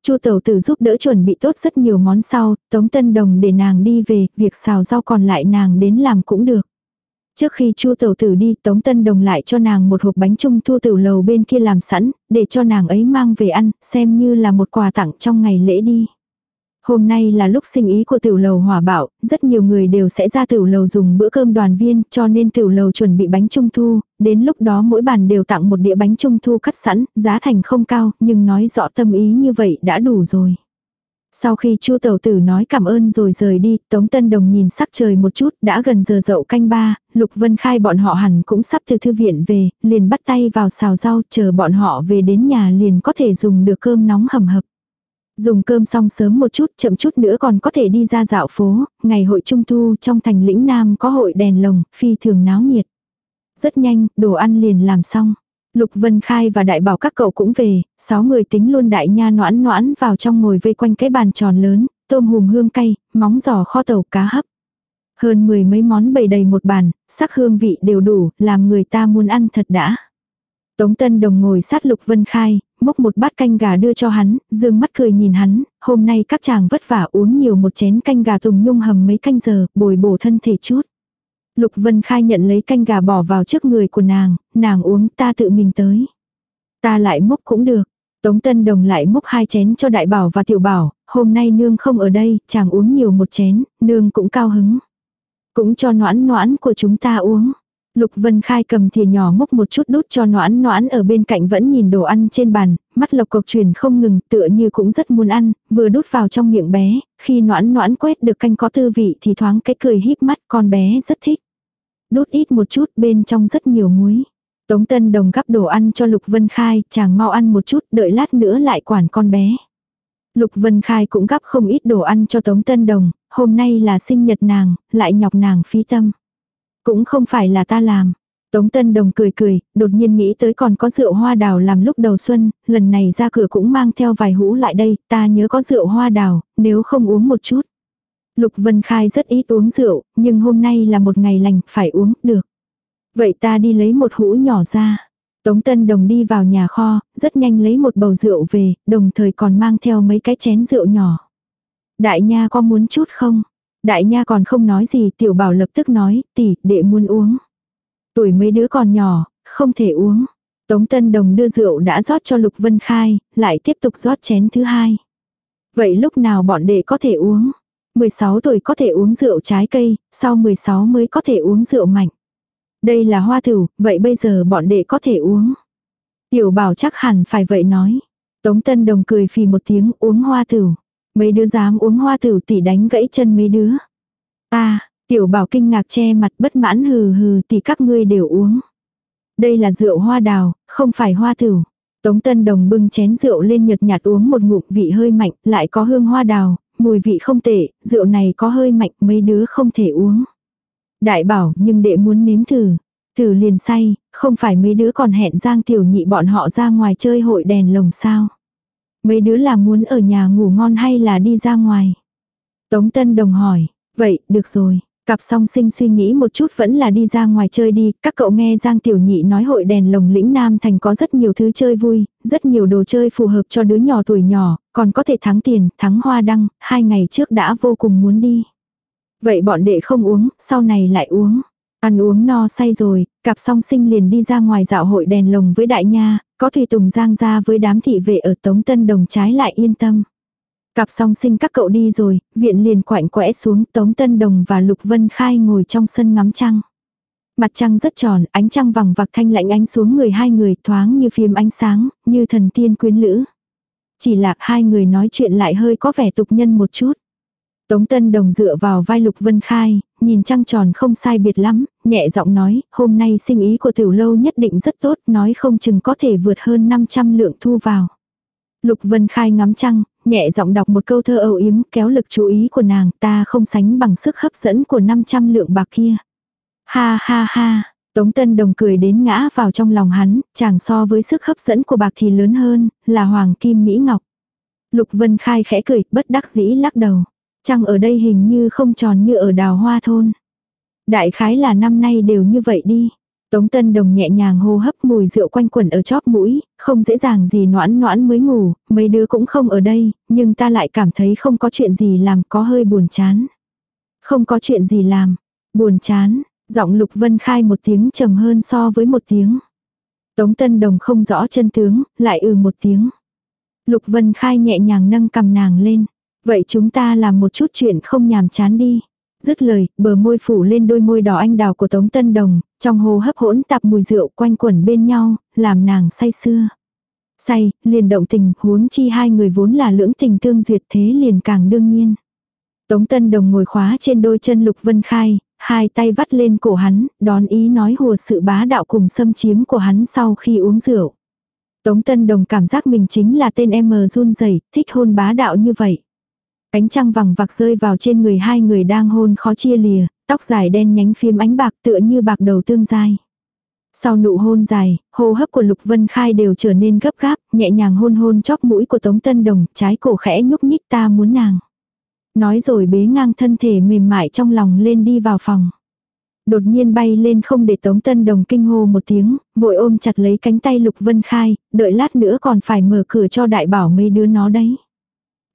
Chu tẩu tử giúp đỡ chuẩn bị tốt rất nhiều món sau, Tống Tân Đồng để nàng đi về, việc xào rau còn lại nàng đến làm cũng được. Trước khi Chu Tẩu Tử đi, Tống Tân Đồng lại cho nàng một hộp bánh trung thu tiểu lầu bên kia làm sẵn, để cho nàng ấy mang về ăn, xem như là một quà tặng trong ngày lễ đi. Hôm nay là lúc sinh ý của tiểu lầu hỏa bạo, rất nhiều người đều sẽ ra tiểu lầu dùng bữa cơm đoàn viên, cho nên tiểu lầu chuẩn bị bánh trung thu, đến lúc đó mỗi bàn đều tặng một đĩa bánh trung thu cắt sẵn, giá thành không cao, nhưng nói rõ tâm ý như vậy đã đủ rồi. Sau khi Chu Tẩu Tử nói cảm ơn rồi rời đi, Tống Tân Đồng nhìn sắc trời một chút, đã gần giờ dậu canh ba, Lục Vân Khai bọn họ hẳn cũng sắp từ thư viện về, liền bắt tay vào xào rau, chờ bọn họ về đến nhà liền có thể dùng được cơm nóng hầm hập. Dùng cơm xong sớm một chút, chậm chút nữa còn có thể đi ra dạo phố, ngày hội trung thu trong thành lĩnh Nam có hội đèn lồng, phi thường náo nhiệt. Rất nhanh, đồ ăn liền làm xong. Lục Vân Khai và đại bảo các cậu cũng về, sáu người tính luôn đại nha noãn noãn vào trong ngồi vây quanh cái bàn tròn lớn, tôm hùm hương cay, móng giò kho tàu cá hấp. Hơn mười mấy món bày đầy một bàn, sắc hương vị đều đủ, làm người ta muốn ăn thật đã. Tống Tân Đồng ngồi sát Lục Vân Khai, múc một bát canh gà đưa cho hắn, dương mắt cười nhìn hắn, hôm nay các chàng vất vả uống nhiều một chén canh gà tùng nhung hầm mấy canh giờ, bồi bổ thân thể chút. Lục Vân Khai nhận lấy canh gà bỏ vào trước người của nàng, nàng uống ta tự mình tới. Ta lại múc cũng được. Tống Tân Đồng lại múc hai chén cho đại bảo và tiểu bảo, hôm nay nương không ở đây, chàng uống nhiều một chén, nương cũng cao hứng. Cũng cho noãn noãn của chúng ta uống. Lục Vân Khai cầm thìa nhỏ múc một chút đút cho noãn noãn ở bên cạnh vẫn nhìn đồ ăn trên bàn, mắt lộc cộc truyền không ngừng tựa như cũng rất muốn ăn, vừa đút vào trong miệng bé, khi noãn noãn quét được canh có tư vị thì thoáng cái cười híp mắt con bé rất thích. Đút ít một chút bên trong rất nhiều muối. Tống Tân Đồng gắp đồ ăn cho Lục Vân Khai, chàng mau ăn một chút, đợi lát nữa lại quản con bé. Lục Vân Khai cũng gắp không ít đồ ăn cho Tống Tân Đồng, hôm nay là sinh nhật nàng, lại nhọc nàng phí tâm. Cũng không phải là ta làm. Tống Tân Đồng cười cười, đột nhiên nghĩ tới còn có rượu hoa đào làm lúc đầu xuân, lần này ra cửa cũng mang theo vài hũ lại đây, ta nhớ có rượu hoa đào, nếu không uống một chút. Lục Vân Khai rất ít uống rượu, nhưng hôm nay là một ngày lành, phải uống, được. Vậy ta đi lấy một hũ nhỏ ra. Tống Tân Đồng đi vào nhà kho, rất nhanh lấy một bầu rượu về, đồng thời còn mang theo mấy cái chén rượu nhỏ. Đại nha có muốn chút không? Đại nha còn không nói gì, tiểu bảo lập tức nói, tỷ, đệ muốn uống. Tuổi mấy đứa còn nhỏ, không thể uống. Tống Tân Đồng đưa rượu đã rót cho Lục Vân Khai, lại tiếp tục rót chén thứ hai. Vậy lúc nào bọn đệ có thể uống? 16 tuổi có thể uống rượu trái cây, sau 16 mới có thể uống rượu mạnh. Đây là hoa thử, vậy bây giờ bọn đệ có thể uống. Tiểu bảo chắc hẳn phải vậy nói. Tống Tân Đồng cười phì một tiếng uống hoa thử. Mấy đứa dám uống hoa thử tỷ đánh gãy chân mấy đứa. Ta, tiểu bảo kinh ngạc che mặt bất mãn hừ hừ tỷ các ngươi đều uống. Đây là rượu hoa đào, không phải hoa thử. Tống Tân Đồng bưng chén rượu lên nhợt nhạt uống một ngụm vị hơi mạnh, lại có hương hoa đào, mùi vị không tệ, rượu này có hơi mạnh mấy đứa không thể uống. Đại bảo nhưng đệ muốn nếm thử. Thử liền say, không phải mấy đứa còn hẹn Giang Tiểu Nhị bọn họ ra ngoài chơi hội đèn lồng sao. Mấy đứa là muốn ở nhà ngủ ngon hay là đi ra ngoài. Tống Tân Đồng hỏi, vậy, được rồi. Cặp song sinh suy nghĩ một chút vẫn là đi ra ngoài chơi đi, các cậu nghe Giang Tiểu Nhị nói hội đèn lồng lĩnh Nam Thành có rất nhiều thứ chơi vui, rất nhiều đồ chơi phù hợp cho đứa nhỏ tuổi nhỏ, còn có thể thắng tiền, thắng hoa đăng, hai ngày trước đã vô cùng muốn đi. Vậy bọn đệ không uống, sau này lại uống. Ăn uống no say rồi, cặp song sinh liền đi ra ngoài dạo hội đèn lồng với đại nha, có thủy Tùng Giang ra với đám thị vệ ở Tống Tân Đồng trái lại yên tâm. Cặp song sinh các cậu đi rồi, viện liền quạnh quẽ xuống Tống Tân Đồng và Lục Vân Khai ngồi trong sân ngắm trăng. Mặt trăng rất tròn, ánh trăng vằng vặc thanh lạnh ánh xuống người hai người thoáng như phim ánh sáng, như thần tiên quyến lữ. Chỉ là hai người nói chuyện lại hơi có vẻ tục nhân một chút. Tống Tân Đồng dựa vào vai Lục Vân Khai, nhìn trăng tròn không sai biệt lắm, nhẹ giọng nói, hôm nay sinh ý của tiểu lâu nhất định rất tốt, nói không chừng có thể vượt hơn 500 lượng thu vào. Lục Vân Khai ngắm trăng, nhẹ giọng đọc một câu thơ âu yếm kéo lực chú ý của nàng ta không sánh bằng sức hấp dẫn của 500 lượng bạc kia. Ha ha ha, Tống Tân Đồng cười đến ngã vào trong lòng hắn, chàng so với sức hấp dẫn của bạc thì lớn hơn, là Hoàng Kim Mỹ Ngọc. Lục Vân Khai khẽ cười, bất đắc dĩ lắc đầu. Trăng ở đây hình như không tròn như ở đào hoa thôn. Đại khái là năm nay đều như vậy đi. Tống Tân Đồng nhẹ nhàng hô hấp mùi rượu quanh quẩn ở chóp mũi, không dễ dàng gì noãn noãn mới ngủ, mấy đứa cũng không ở đây, nhưng ta lại cảm thấy không có chuyện gì làm có hơi buồn chán. Không có chuyện gì làm, buồn chán, giọng Lục Vân Khai một tiếng trầm hơn so với một tiếng. Tống Tân Đồng không rõ chân tướng, lại ừ một tiếng. Lục Vân Khai nhẹ nhàng nâng cầm nàng lên. Vậy chúng ta làm một chút chuyện không nhàm chán đi. Dứt lời, bờ môi phủ lên đôi môi đỏ anh đào của Tống Tân Đồng, trong hồ hấp hỗn tạp mùi rượu quanh quẩn bên nhau, làm nàng say sưa. Say, liền động tình, huống chi hai người vốn là lưỡng tình tương duyệt thế liền càng đương nhiên. Tống Tân Đồng ngồi khóa trên đôi chân Lục Vân Khai, hai tay vắt lên cổ hắn, đón ý nói hùa sự bá đạo cùng xâm chiếm của hắn sau khi uống rượu. Tống Tân Đồng cảm giác mình chính là tên em run rẩy thích hôn bá đạo như vậy cánh trăng vằng vặc rơi vào trên người hai người đang hôn khó chia lìa, tóc dài đen nhánh phim ánh bạc tựa như bạc đầu tương dai. Sau nụ hôn dài, hô hấp của Lục Vân Khai đều trở nên gấp gáp, nhẹ nhàng hôn hôn chóp mũi của Tống Tân Đồng, trái cổ khẽ nhúc nhích ta muốn nàng. Nói rồi bế ngang thân thể mềm mại trong lòng lên đi vào phòng. Đột nhiên bay lên không để Tống Tân Đồng kinh hô một tiếng, vội ôm chặt lấy cánh tay Lục Vân Khai, đợi lát nữa còn phải mở cửa cho đại bảo mấy đứa nó đấy.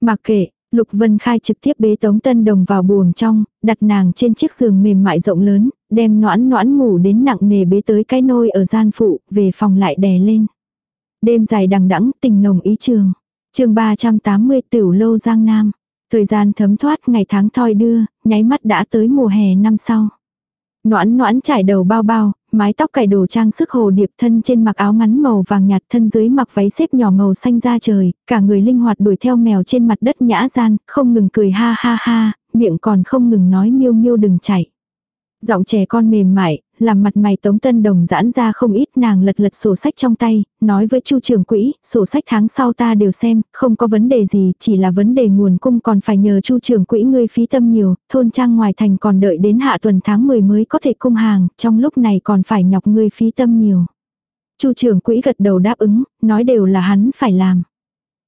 Mặc kệ, Lục Vân Khai trực tiếp bế Tống Tân Đồng vào buồng trong, đặt nàng trên chiếc giường mềm mại rộng lớn, đem noãn noãn ngủ đến nặng nề bế tới cái nôi ở gian phụ, về phòng lại đè lên. Đêm dài đằng đẵng tình nồng ý trường. chương 380 Tiểu Lâu Giang Nam. Thời gian thấm thoát ngày tháng thoi đưa, nháy mắt đã tới mùa hè năm sau. Noãn noãn trải đầu bao bao, mái tóc cài đồ trang sức hồ điệp thân trên mặc áo ngắn màu vàng nhạt thân dưới mặc váy xếp nhỏ màu xanh da trời, cả người linh hoạt đuổi theo mèo trên mặt đất nhã gian, không ngừng cười ha ha ha, miệng còn không ngừng nói miêu miêu đừng chạy. Giọng trẻ con mềm mại, làm mặt mày Tống Tân Đồng giãn ra không ít nàng lật lật sổ sách trong tay, nói với Chu trưởng quỹ, sổ sách tháng sau ta đều xem, không có vấn đề gì, chỉ là vấn đề nguồn cung còn phải nhờ Chu trưởng quỹ ngươi phí tâm nhiều, thôn trang ngoài thành còn đợi đến hạ tuần tháng 10 mới có thể cung hàng, trong lúc này còn phải nhọc ngươi phí tâm nhiều. Chu trưởng quỹ gật đầu đáp ứng, nói đều là hắn phải làm.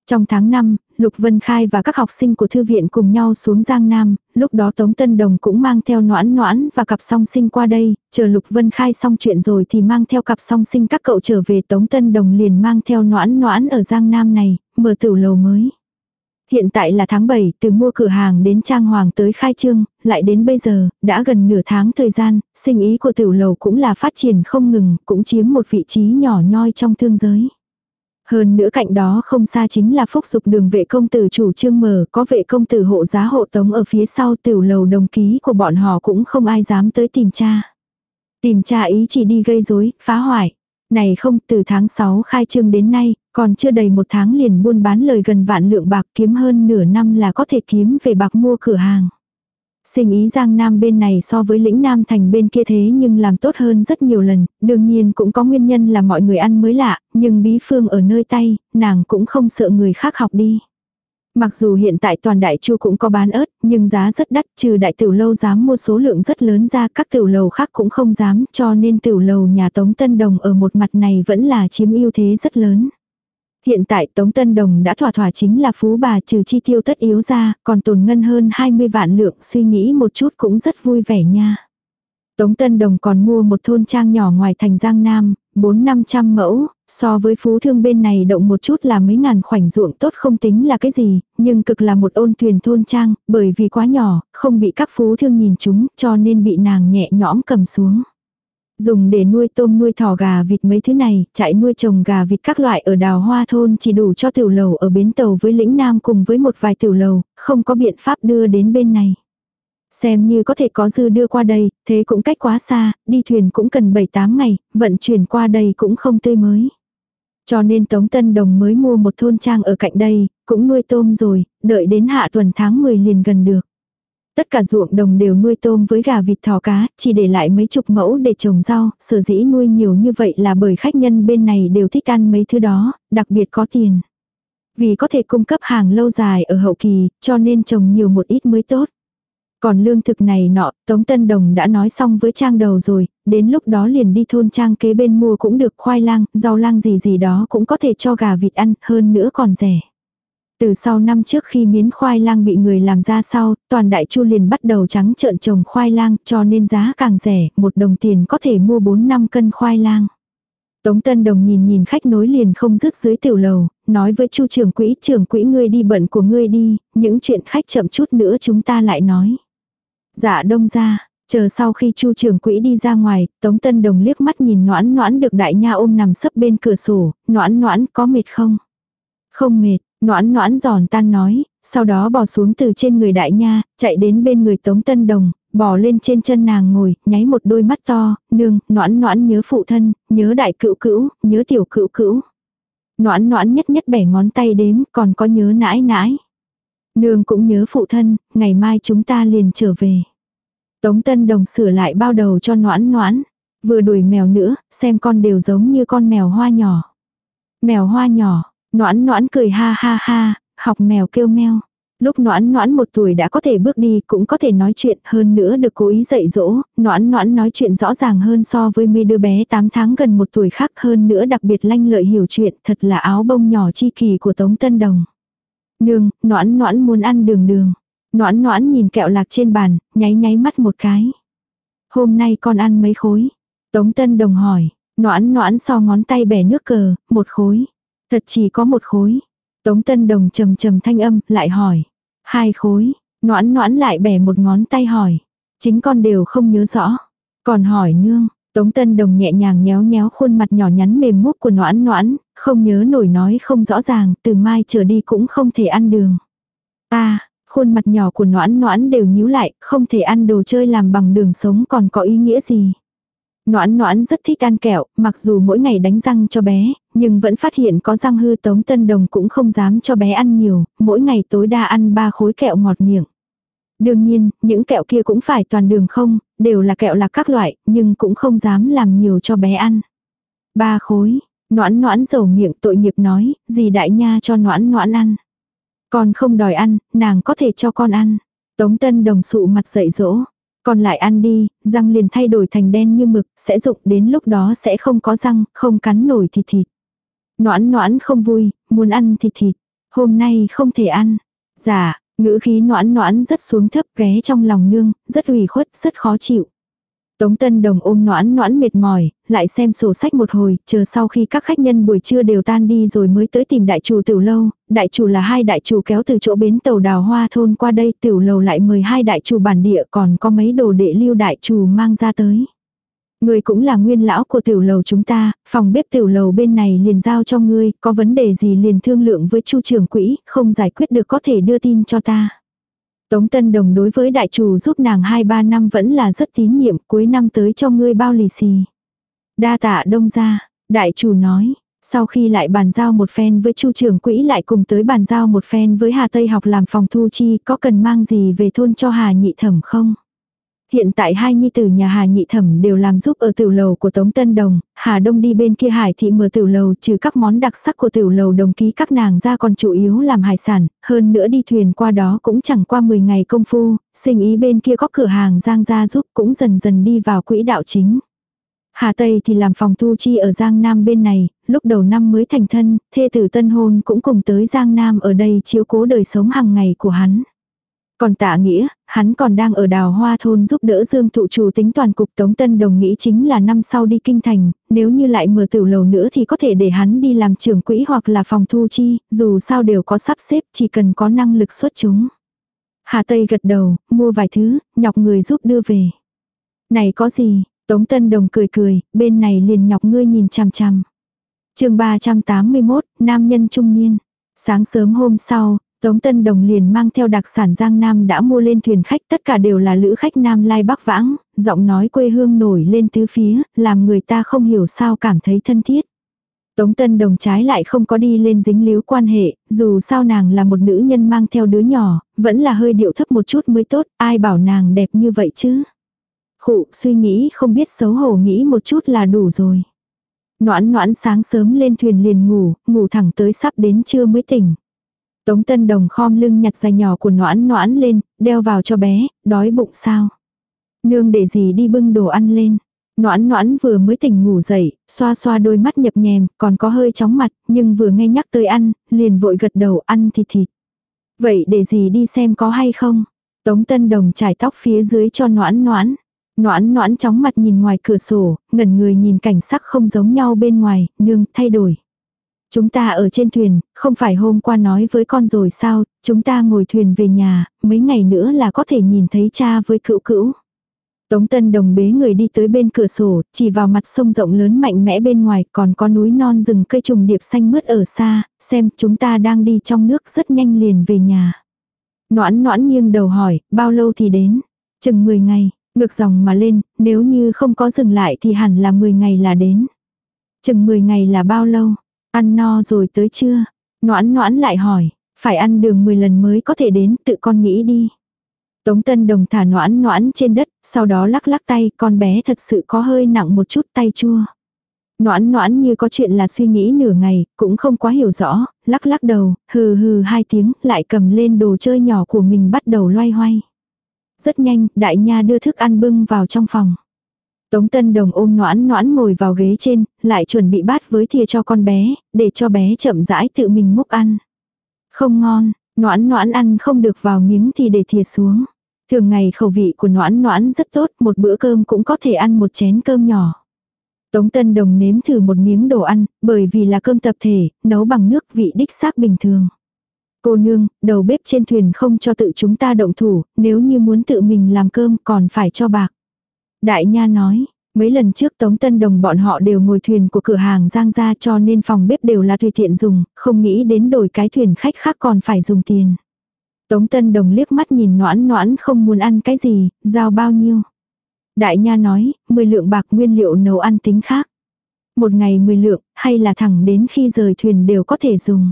Trong tháng 5, Lục Vân Khai và các học sinh của thư viện cùng nhau xuống Giang Nam, lúc đó Tống Tân Đồng cũng mang theo noãn noãn và cặp song sinh qua đây, chờ Lục Vân Khai xong chuyện rồi thì mang theo cặp song sinh các cậu trở về Tống Tân Đồng liền mang theo noãn noãn ở Giang Nam này, mở tửu lầu mới. Hiện tại là tháng 7, từ mua cửa hàng đến trang hoàng tới khai trương, lại đến bây giờ, đã gần nửa tháng thời gian, sinh ý của tiểu lầu cũng là phát triển không ngừng, cũng chiếm một vị trí nhỏ nhoi trong thương giới. Hơn nữa cạnh đó không xa chính là phúc dục đường vệ công tử chủ trương mở, có vệ công tử hộ giá hộ tống ở phía sau tiểu lầu đồng ký của bọn họ cũng không ai dám tới tìm cha. Tìm cha ý chỉ đi gây rối, phá hoại. Này không, từ tháng 6 khai trương đến nay, còn chưa đầy một tháng liền buôn bán lời gần vạn lượng bạc kiếm hơn nửa năm là có thể kiếm về bạc mua cửa hàng. Sinh ý Giang Nam bên này so với lĩnh Nam thành bên kia thế nhưng làm tốt hơn rất nhiều lần, đương nhiên cũng có nguyên nhân là mọi người ăn mới lạ, nhưng bí phương ở nơi tay, nàng cũng không sợ người khác học đi. Mặc dù hiện tại toàn đại chu cũng có bán ớt, nhưng giá rất đắt, trừ đại tiểu lâu dám mua số lượng rất lớn ra, các tiểu lầu khác cũng không dám, cho nên tiểu lầu nhà Tống Tân Đồng ở một mặt này vẫn là chiếm ưu thế rất lớn. Hiện tại Tống Tân Đồng đã thỏa thỏa chính là phú bà trừ chi tiêu tất yếu ra, còn tồn ngân hơn 20 vạn lượng suy nghĩ một chút cũng rất vui vẻ nha. Tống Tân Đồng còn mua một thôn trang nhỏ ngoài thành Giang Nam, 4-500 mẫu, so với phú thương bên này động một chút là mấy ngàn khoảnh ruộng tốt không tính là cái gì, nhưng cực là một ôn thuyền thôn trang, bởi vì quá nhỏ, không bị các phú thương nhìn chúng, cho nên bị nàng nhẹ nhõm cầm xuống. Dùng để nuôi tôm nuôi thỏ gà vịt mấy thứ này, chạy nuôi trồng gà vịt các loại ở đào hoa thôn chỉ đủ cho tiểu lầu ở bến tàu với lĩnh nam cùng với một vài tiểu lầu, không có biện pháp đưa đến bên này. Xem như có thể có dư đưa qua đây, thế cũng cách quá xa, đi thuyền cũng cần 7-8 ngày, vận chuyển qua đây cũng không tươi mới. Cho nên Tống Tân Đồng mới mua một thôn trang ở cạnh đây, cũng nuôi tôm rồi, đợi đến hạ tuần tháng 10 liền gần được. Tất cả ruộng đồng đều nuôi tôm với gà vịt thỏ cá, chỉ để lại mấy chục mẫu để trồng rau, sở dĩ nuôi nhiều như vậy là bởi khách nhân bên này đều thích ăn mấy thứ đó, đặc biệt có tiền. Vì có thể cung cấp hàng lâu dài ở hậu kỳ, cho nên trồng nhiều một ít mới tốt. Còn lương thực này nọ, Tống Tân Đồng đã nói xong với trang đầu rồi, đến lúc đó liền đi thôn trang kế bên mua cũng được khoai lang, rau lang gì gì đó cũng có thể cho gà vịt ăn, hơn nữa còn rẻ. Từ sau năm trước khi miến khoai lang bị người làm ra sau, toàn đại chu liền bắt đầu trắng trợn trồng khoai lang cho nên giá càng rẻ, một đồng tiền có thể mua 4 năm cân khoai lang. Tống Tân Đồng nhìn nhìn khách nối liền không dứt dưới tiểu lầu, nói với chu trưởng quỹ trưởng quỹ ngươi đi bận của ngươi đi, những chuyện khách chậm chút nữa chúng ta lại nói. Dạ đông ra, chờ sau khi chu trưởng quỹ đi ra ngoài, Tống Tân Đồng liếc mắt nhìn noãn noãn được đại nha ôm nằm sấp bên cửa sổ, noãn noãn có mệt không? Không mệt, Noãn noãn giòn tan nói, sau đó bò xuống từ trên người đại nha, chạy đến bên người Tống Tân Đồng, bò lên trên chân nàng ngồi, nháy một đôi mắt to, nương, noãn noãn nhớ phụ thân, nhớ đại cựu cữu, nhớ tiểu cựu cữu. Noãn noãn nhất nhất bẻ ngón tay đếm, còn có nhớ nãi nãi. Nương cũng nhớ phụ thân, ngày mai chúng ta liền trở về. Tống Tân Đồng sửa lại bao đầu cho noãn noãn, vừa đuổi mèo nữa, xem con đều giống như con mèo hoa nhỏ. Mèo hoa nhỏ, Noãn noãn cười ha ha ha, học mèo kêu meo. Lúc noãn noãn một tuổi đã có thể bước đi cũng có thể nói chuyện hơn nữa được cố ý dạy dỗ, noãn noãn nói chuyện rõ ràng hơn so với mấy đứa bé 8 tháng gần một tuổi khác hơn nữa đặc biệt lanh lợi hiểu chuyện thật là áo bông nhỏ chi kỳ của Tống Tân Đồng. Nương, noãn noãn muốn ăn đường đường. Noãn noãn nhìn kẹo lạc trên bàn, nháy nháy mắt một cái. Hôm nay con ăn mấy khối? Tống Tân Đồng hỏi, noãn noãn so ngón tay bẻ nước cờ, một khối. Thật chỉ có một khối. Tống Tân Đồng trầm trầm thanh âm, lại hỏi. Hai khối. Noãn noãn lại bẻ một ngón tay hỏi. Chính con đều không nhớ rõ. Còn hỏi nương. Tống Tân Đồng nhẹ nhàng nhéo nhéo khuôn mặt nhỏ nhắn mềm mút của noãn noãn, không nhớ nổi nói không rõ ràng, từ mai trở đi cũng không thể ăn đường. Ta, khuôn mặt nhỏ của noãn noãn đều nhíu lại, không thể ăn đồ chơi làm bằng đường sống còn có ý nghĩa gì. Noãn noãn rất thích ăn kẹo, mặc dù mỗi ngày đánh răng cho bé, nhưng vẫn phát hiện có răng hư Tống Tân Đồng cũng không dám cho bé ăn nhiều, mỗi ngày tối đa ăn ba khối kẹo ngọt miệng. Đương nhiên, những kẹo kia cũng phải toàn đường không, đều là kẹo lạc các loại, nhưng cũng không dám làm nhiều cho bé ăn. Ba khối, noãn noãn dầu miệng tội nghiệp nói, gì đại nha cho noãn noãn ăn. Con không đòi ăn, nàng có thể cho con ăn. Tống tân đồng sụ mặt dậy dỗ. Còn lại ăn đi, răng liền thay đổi thành đen như mực, sẽ rụng đến lúc đó sẽ không có răng, không cắn nổi thịt thịt. Noãn noãn không vui, muốn ăn thịt thịt. Hôm nay không thể ăn. Dạ, ngữ khí noãn noãn rất xuống thấp ghé trong lòng nương, rất ủy khuất, rất khó chịu. Tống Tân Đồng ôm noãn noãn mệt mỏi, lại xem sổ sách một hồi, chờ sau khi các khách nhân buổi trưa đều tan đi rồi mới tới tìm đại chủ tiểu lâu, đại chủ là hai đại chủ kéo từ chỗ bến tàu đào hoa thôn qua đây tiểu lầu lại mời hai đại chủ bản địa còn có mấy đồ đệ lưu đại chủ mang ra tới. Người cũng là nguyên lão của tiểu lầu chúng ta, phòng bếp tiểu lầu bên này liền giao cho ngươi, có vấn đề gì liền thương lượng với chu trưởng quỹ, không giải quyết được có thể đưa tin cho ta. Tống Tân Đồng đối với đại chủ giúp nàng 2-3 năm vẫn là rất tín nhiệm, cuối năm tới cho ngươi bao lì xì. Đa tạ đông ra, đại chủ nói, sau khi lại bàn giao một phen với chu trưởng quỹ lại cùng tới bàn giao một phen với Hà Tây học làm phòng thu chi, có cần mang gì về thôn cho Hà nhị thẩm không? Hiện tại hai nhi tử nhà Hà Nhị Thẩm đều làm giúp ở tiểu lầu của Tống Tân Đồng, Hà Đông đi bên kia Hải Thị mở tiểu lầu trừ các món đặc sắc của tiểu lầu đồng ký các nàng ra còn chủ yếu làm hải sản, hơn nữa đi thuyền qua đó cũng chẳng qua 10 ngày công phu, sinh ý bên kia có cửa hàng Giang ra giúp cũng dần dần đi vào quỹ đạo chính. Hà Tây thì làm phòng thu chi ở Giang Nam bên này, lúc đầu năm mới thành thân, thê tử tân hôn cũng cùng tới Giang Nam ở đây chiếu cố đời sống hàng ngày của hắn. Còn tạ nghĩa, hắn còn đang ở đào hoa thôn giúp đỡ Dương Thụ Chủ tính toàn cục Tống Tân Đồng nghĩ chính là năm sau đi kinh thành, nếu như lại mở tiểu lầu nữa thì có thể để hắn đi làm trưởng quỹ hoặc là phòng thu chi, dù sao đều có sắp xếp chỉ cần có năng lực xuất chúng. Hà Tây gật đầu, mua vài thứ, nhọc người giúp đưa về. Này có gì, Tống Tân Đồng cười cười, bên này liền nhọc ngươi nhìn chằm chằm. chương 381, Nam nhân trung niên. Sáng sớm hôm sau, Tống Tân Đồng liền mang theo đặc sản Giang Nam đã mua lên thuyền khách tất cả đều là lữ khách Nam lai Bắc vãng, giọng nói quê hương nổi lên tứ phía, làm người ta không hiểu sao cảm thấy thân thiết. Tống Tân Đồng trái lại không có đi lên dính líu quan hệ, dù sao nàng là một nữ nhân mang theo đứa nhỏ, vẫn là hơi điệu thấp một chút mới tốt, ai bảo nàng đẹp như vậy chứ. Khụ suy nghĩ không biết xấu hổ nghĩ một chút là đủ rồi. Noãn noãn sáng sớm lên thuyền liền ngủ, ngủ thẳng tới sắp đến trưa mới tỉnh. Tống Tân Đồng khom lưng nhặt giày nhỏ của noãn noãn lên, đeo vào cho bé, đói bụng sao. Nương để gì đi bưng đồ ăn lên. Noãn noãn vừa mới tỉnh ngủ dậy, xoa xoa đôi mắt nhập nhèm, còn có hơi chóng mặt, nhưng vừa nghe nhắc tới ăn, liền vội gật đầu ăn thịt thịt. Vậy để gì đi xem có hay không? Tống Tân Đồng trải tóc phía dưới cho noãn noãn. Noãn noãn chóng mặt nhìn ngoài cửa sổ, ngẩn người nhìn cảnh sắc không giống nhau bên ngoài, nương thay đổi. Chúng ta ở trên thuyền, không phải hôm qua nói với con rồi sao, chúng ta ngồi thuyền về nhà, mấy ngày nữa là có thể nhìn thấy cha với cữu cữu. Tống Tân Đồng bế người đi tới bên cửa sổ, chỉ vào mặt sông rộng lớn mạnh mẽ bên ngoài, còn có núi non rừng cây trùng điệp xanh mướt ở xa, xem chúng ta đang đi trong nước rất nhanh liền về nhà. Noãn noãn nghiêng đầu hỏi, bao lâu thì đến? Chừng 10 ngày, ngược dòng mà lên, nếu như không có dừng lại thì hẳn là 10 ngày là đến. Chừng 10 ngày là bao lâu? Ăn no rồi tới chưa? Noãn noãn lại hỏi, phải ăn đường 10 lần mới có thể đến, tự con nghĩ đi. Tống Tân Đồng thả noãn noãn trên đất, sau đó lắc lắc tay, con bé thật sự có hơi nặng một chút tay chua. Noãn noãn như có chuyện là suy nghĩ nửa ngày, cũng không quá hiểu rõ, lắc lắc đầu, hừ hừ hai tiếng, lại cầm lên đồ chơi nhỏ của mình bắt đầu loay hoay. Rất nhanh, đại nha đưa thức ăn bưng vào trong phòng. Tống Tân Đồng ôm noãn noãn ngồi vào ghế trên, lại chuẩn bị bát với thìa cho con bé, để cho bé chậm rãi tự mình múc ăn. Không ngon, noãn noãn ăn không được vào miếng thì để thìa xuống. Thường ngày khẩu vị của noãn noãn rất tốt, một bữa cơm cũng có thể ăn một chén cơm nhỏ. Tống Tân Đồng nếm thử một miếng đồ ăn, bởi vì là cơm tập thể, nấu bằng nước vị đích xác bình thường. Cô nương, đầu bếp trên thuyền không cho tự chúng ta động thủ, nếu như muốn tự mình làm cơm còn phải cho bạc. Đại Nha nói, mấy lần trước Tống Tân Đồng bọn họ đều ngồi thuyền của cửa hàng Giang ra cho nên phòng bếp đều là tùy tiện dùng, không nghĩ đến đổi cái thuyền khách khác còn phải dùng tiền. Tống Tân Đồng liếc mắt nhìn noãn noãn không muốn ăn cái gì, giao bao nhiêu. Đại Nha nói, 10 lượng bạc nguyên liệu nấu ăn tính khác. Một ngày 10 lượng, hay là thẳng đến khi rời thuyền đều có thể dùng.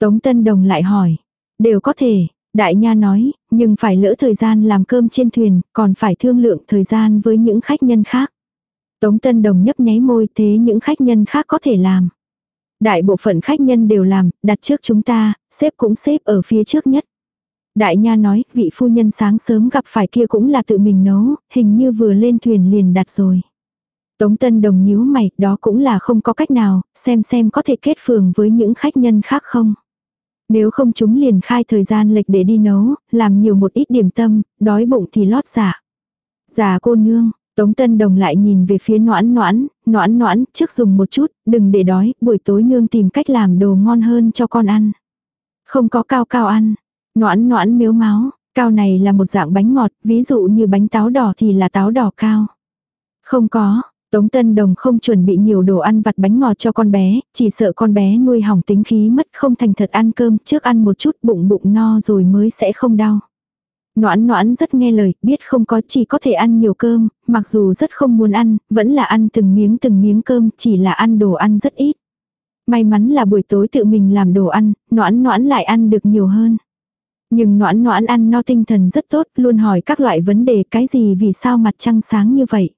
Tống Tân Đồng lại hỏi, đều có thể, Đại nha nói, nhưng phải lỡ thời gian làm cơm trên thuyền, còn phải thương lượng thời gian với những khách nhân khác. Tống Tân Đồng nhấp nháy môi thế những khách nhân khác có thể làm. Đại bộ phận khách nhân đều làm, đặt trước chúng ta, xếp cũng xếp ở phía trước nhất. Đại nha nói, vị phu nhân sáng sớm gặp phải kia cũng là tự mình nấu, hình như vừa lên thuyền liền đặt rồi. Tống Tân Đồng nhíu mày, đó cũng là không có cách nào, xem xem có thể kết phường với những khách nhân khác không. Nếu không chúng liền khai thời gian lệch để đi nấu, làm nhiều một ít điểm tâm, đói bụng thì lót giả. Giả cô nương, Tống Tân Đồng lại nhìn về phía noãn noãn, noãn noãn, trước dùng một chút, đừng để đói, buổi tối nương tìm cách làm đồ ngon hơn cho con ăn. Không có cao cao ăn. Noãn noãn miếu máu, cao này là một dạng bánh ngọt, ví dụ như bánh táo đỏ thì là táo đỏ cao. Không có, Tống Tân Đồng không chuẩn bị nhiều đồ ăn vặt bánh ngọt cho con bé, chỉ sợ con bé nuôi hỏng tính khí mất không thành thật ăn cơm, trước ăn một chút bụng bụng no rồi mới sẽ không đau. Noãn noãn rất nghe lời, biết không có chỉ có thể ăn nhiều cơm, mặc dù rất không muốn ăn, vẫn là ăn từng miếng từng miếng cơm, chỉ là ăn đồ ăn rất ít. May mắn là buổi tối tự mình làm đồ ăn, noãn noãn lại ăn được nhiều hơn. Nhưng noãn noãn ăn no tinh thần rất tốt, luôn hỏi các loại vấn đề cái gì vì sao mặt trăng sáng như vậy.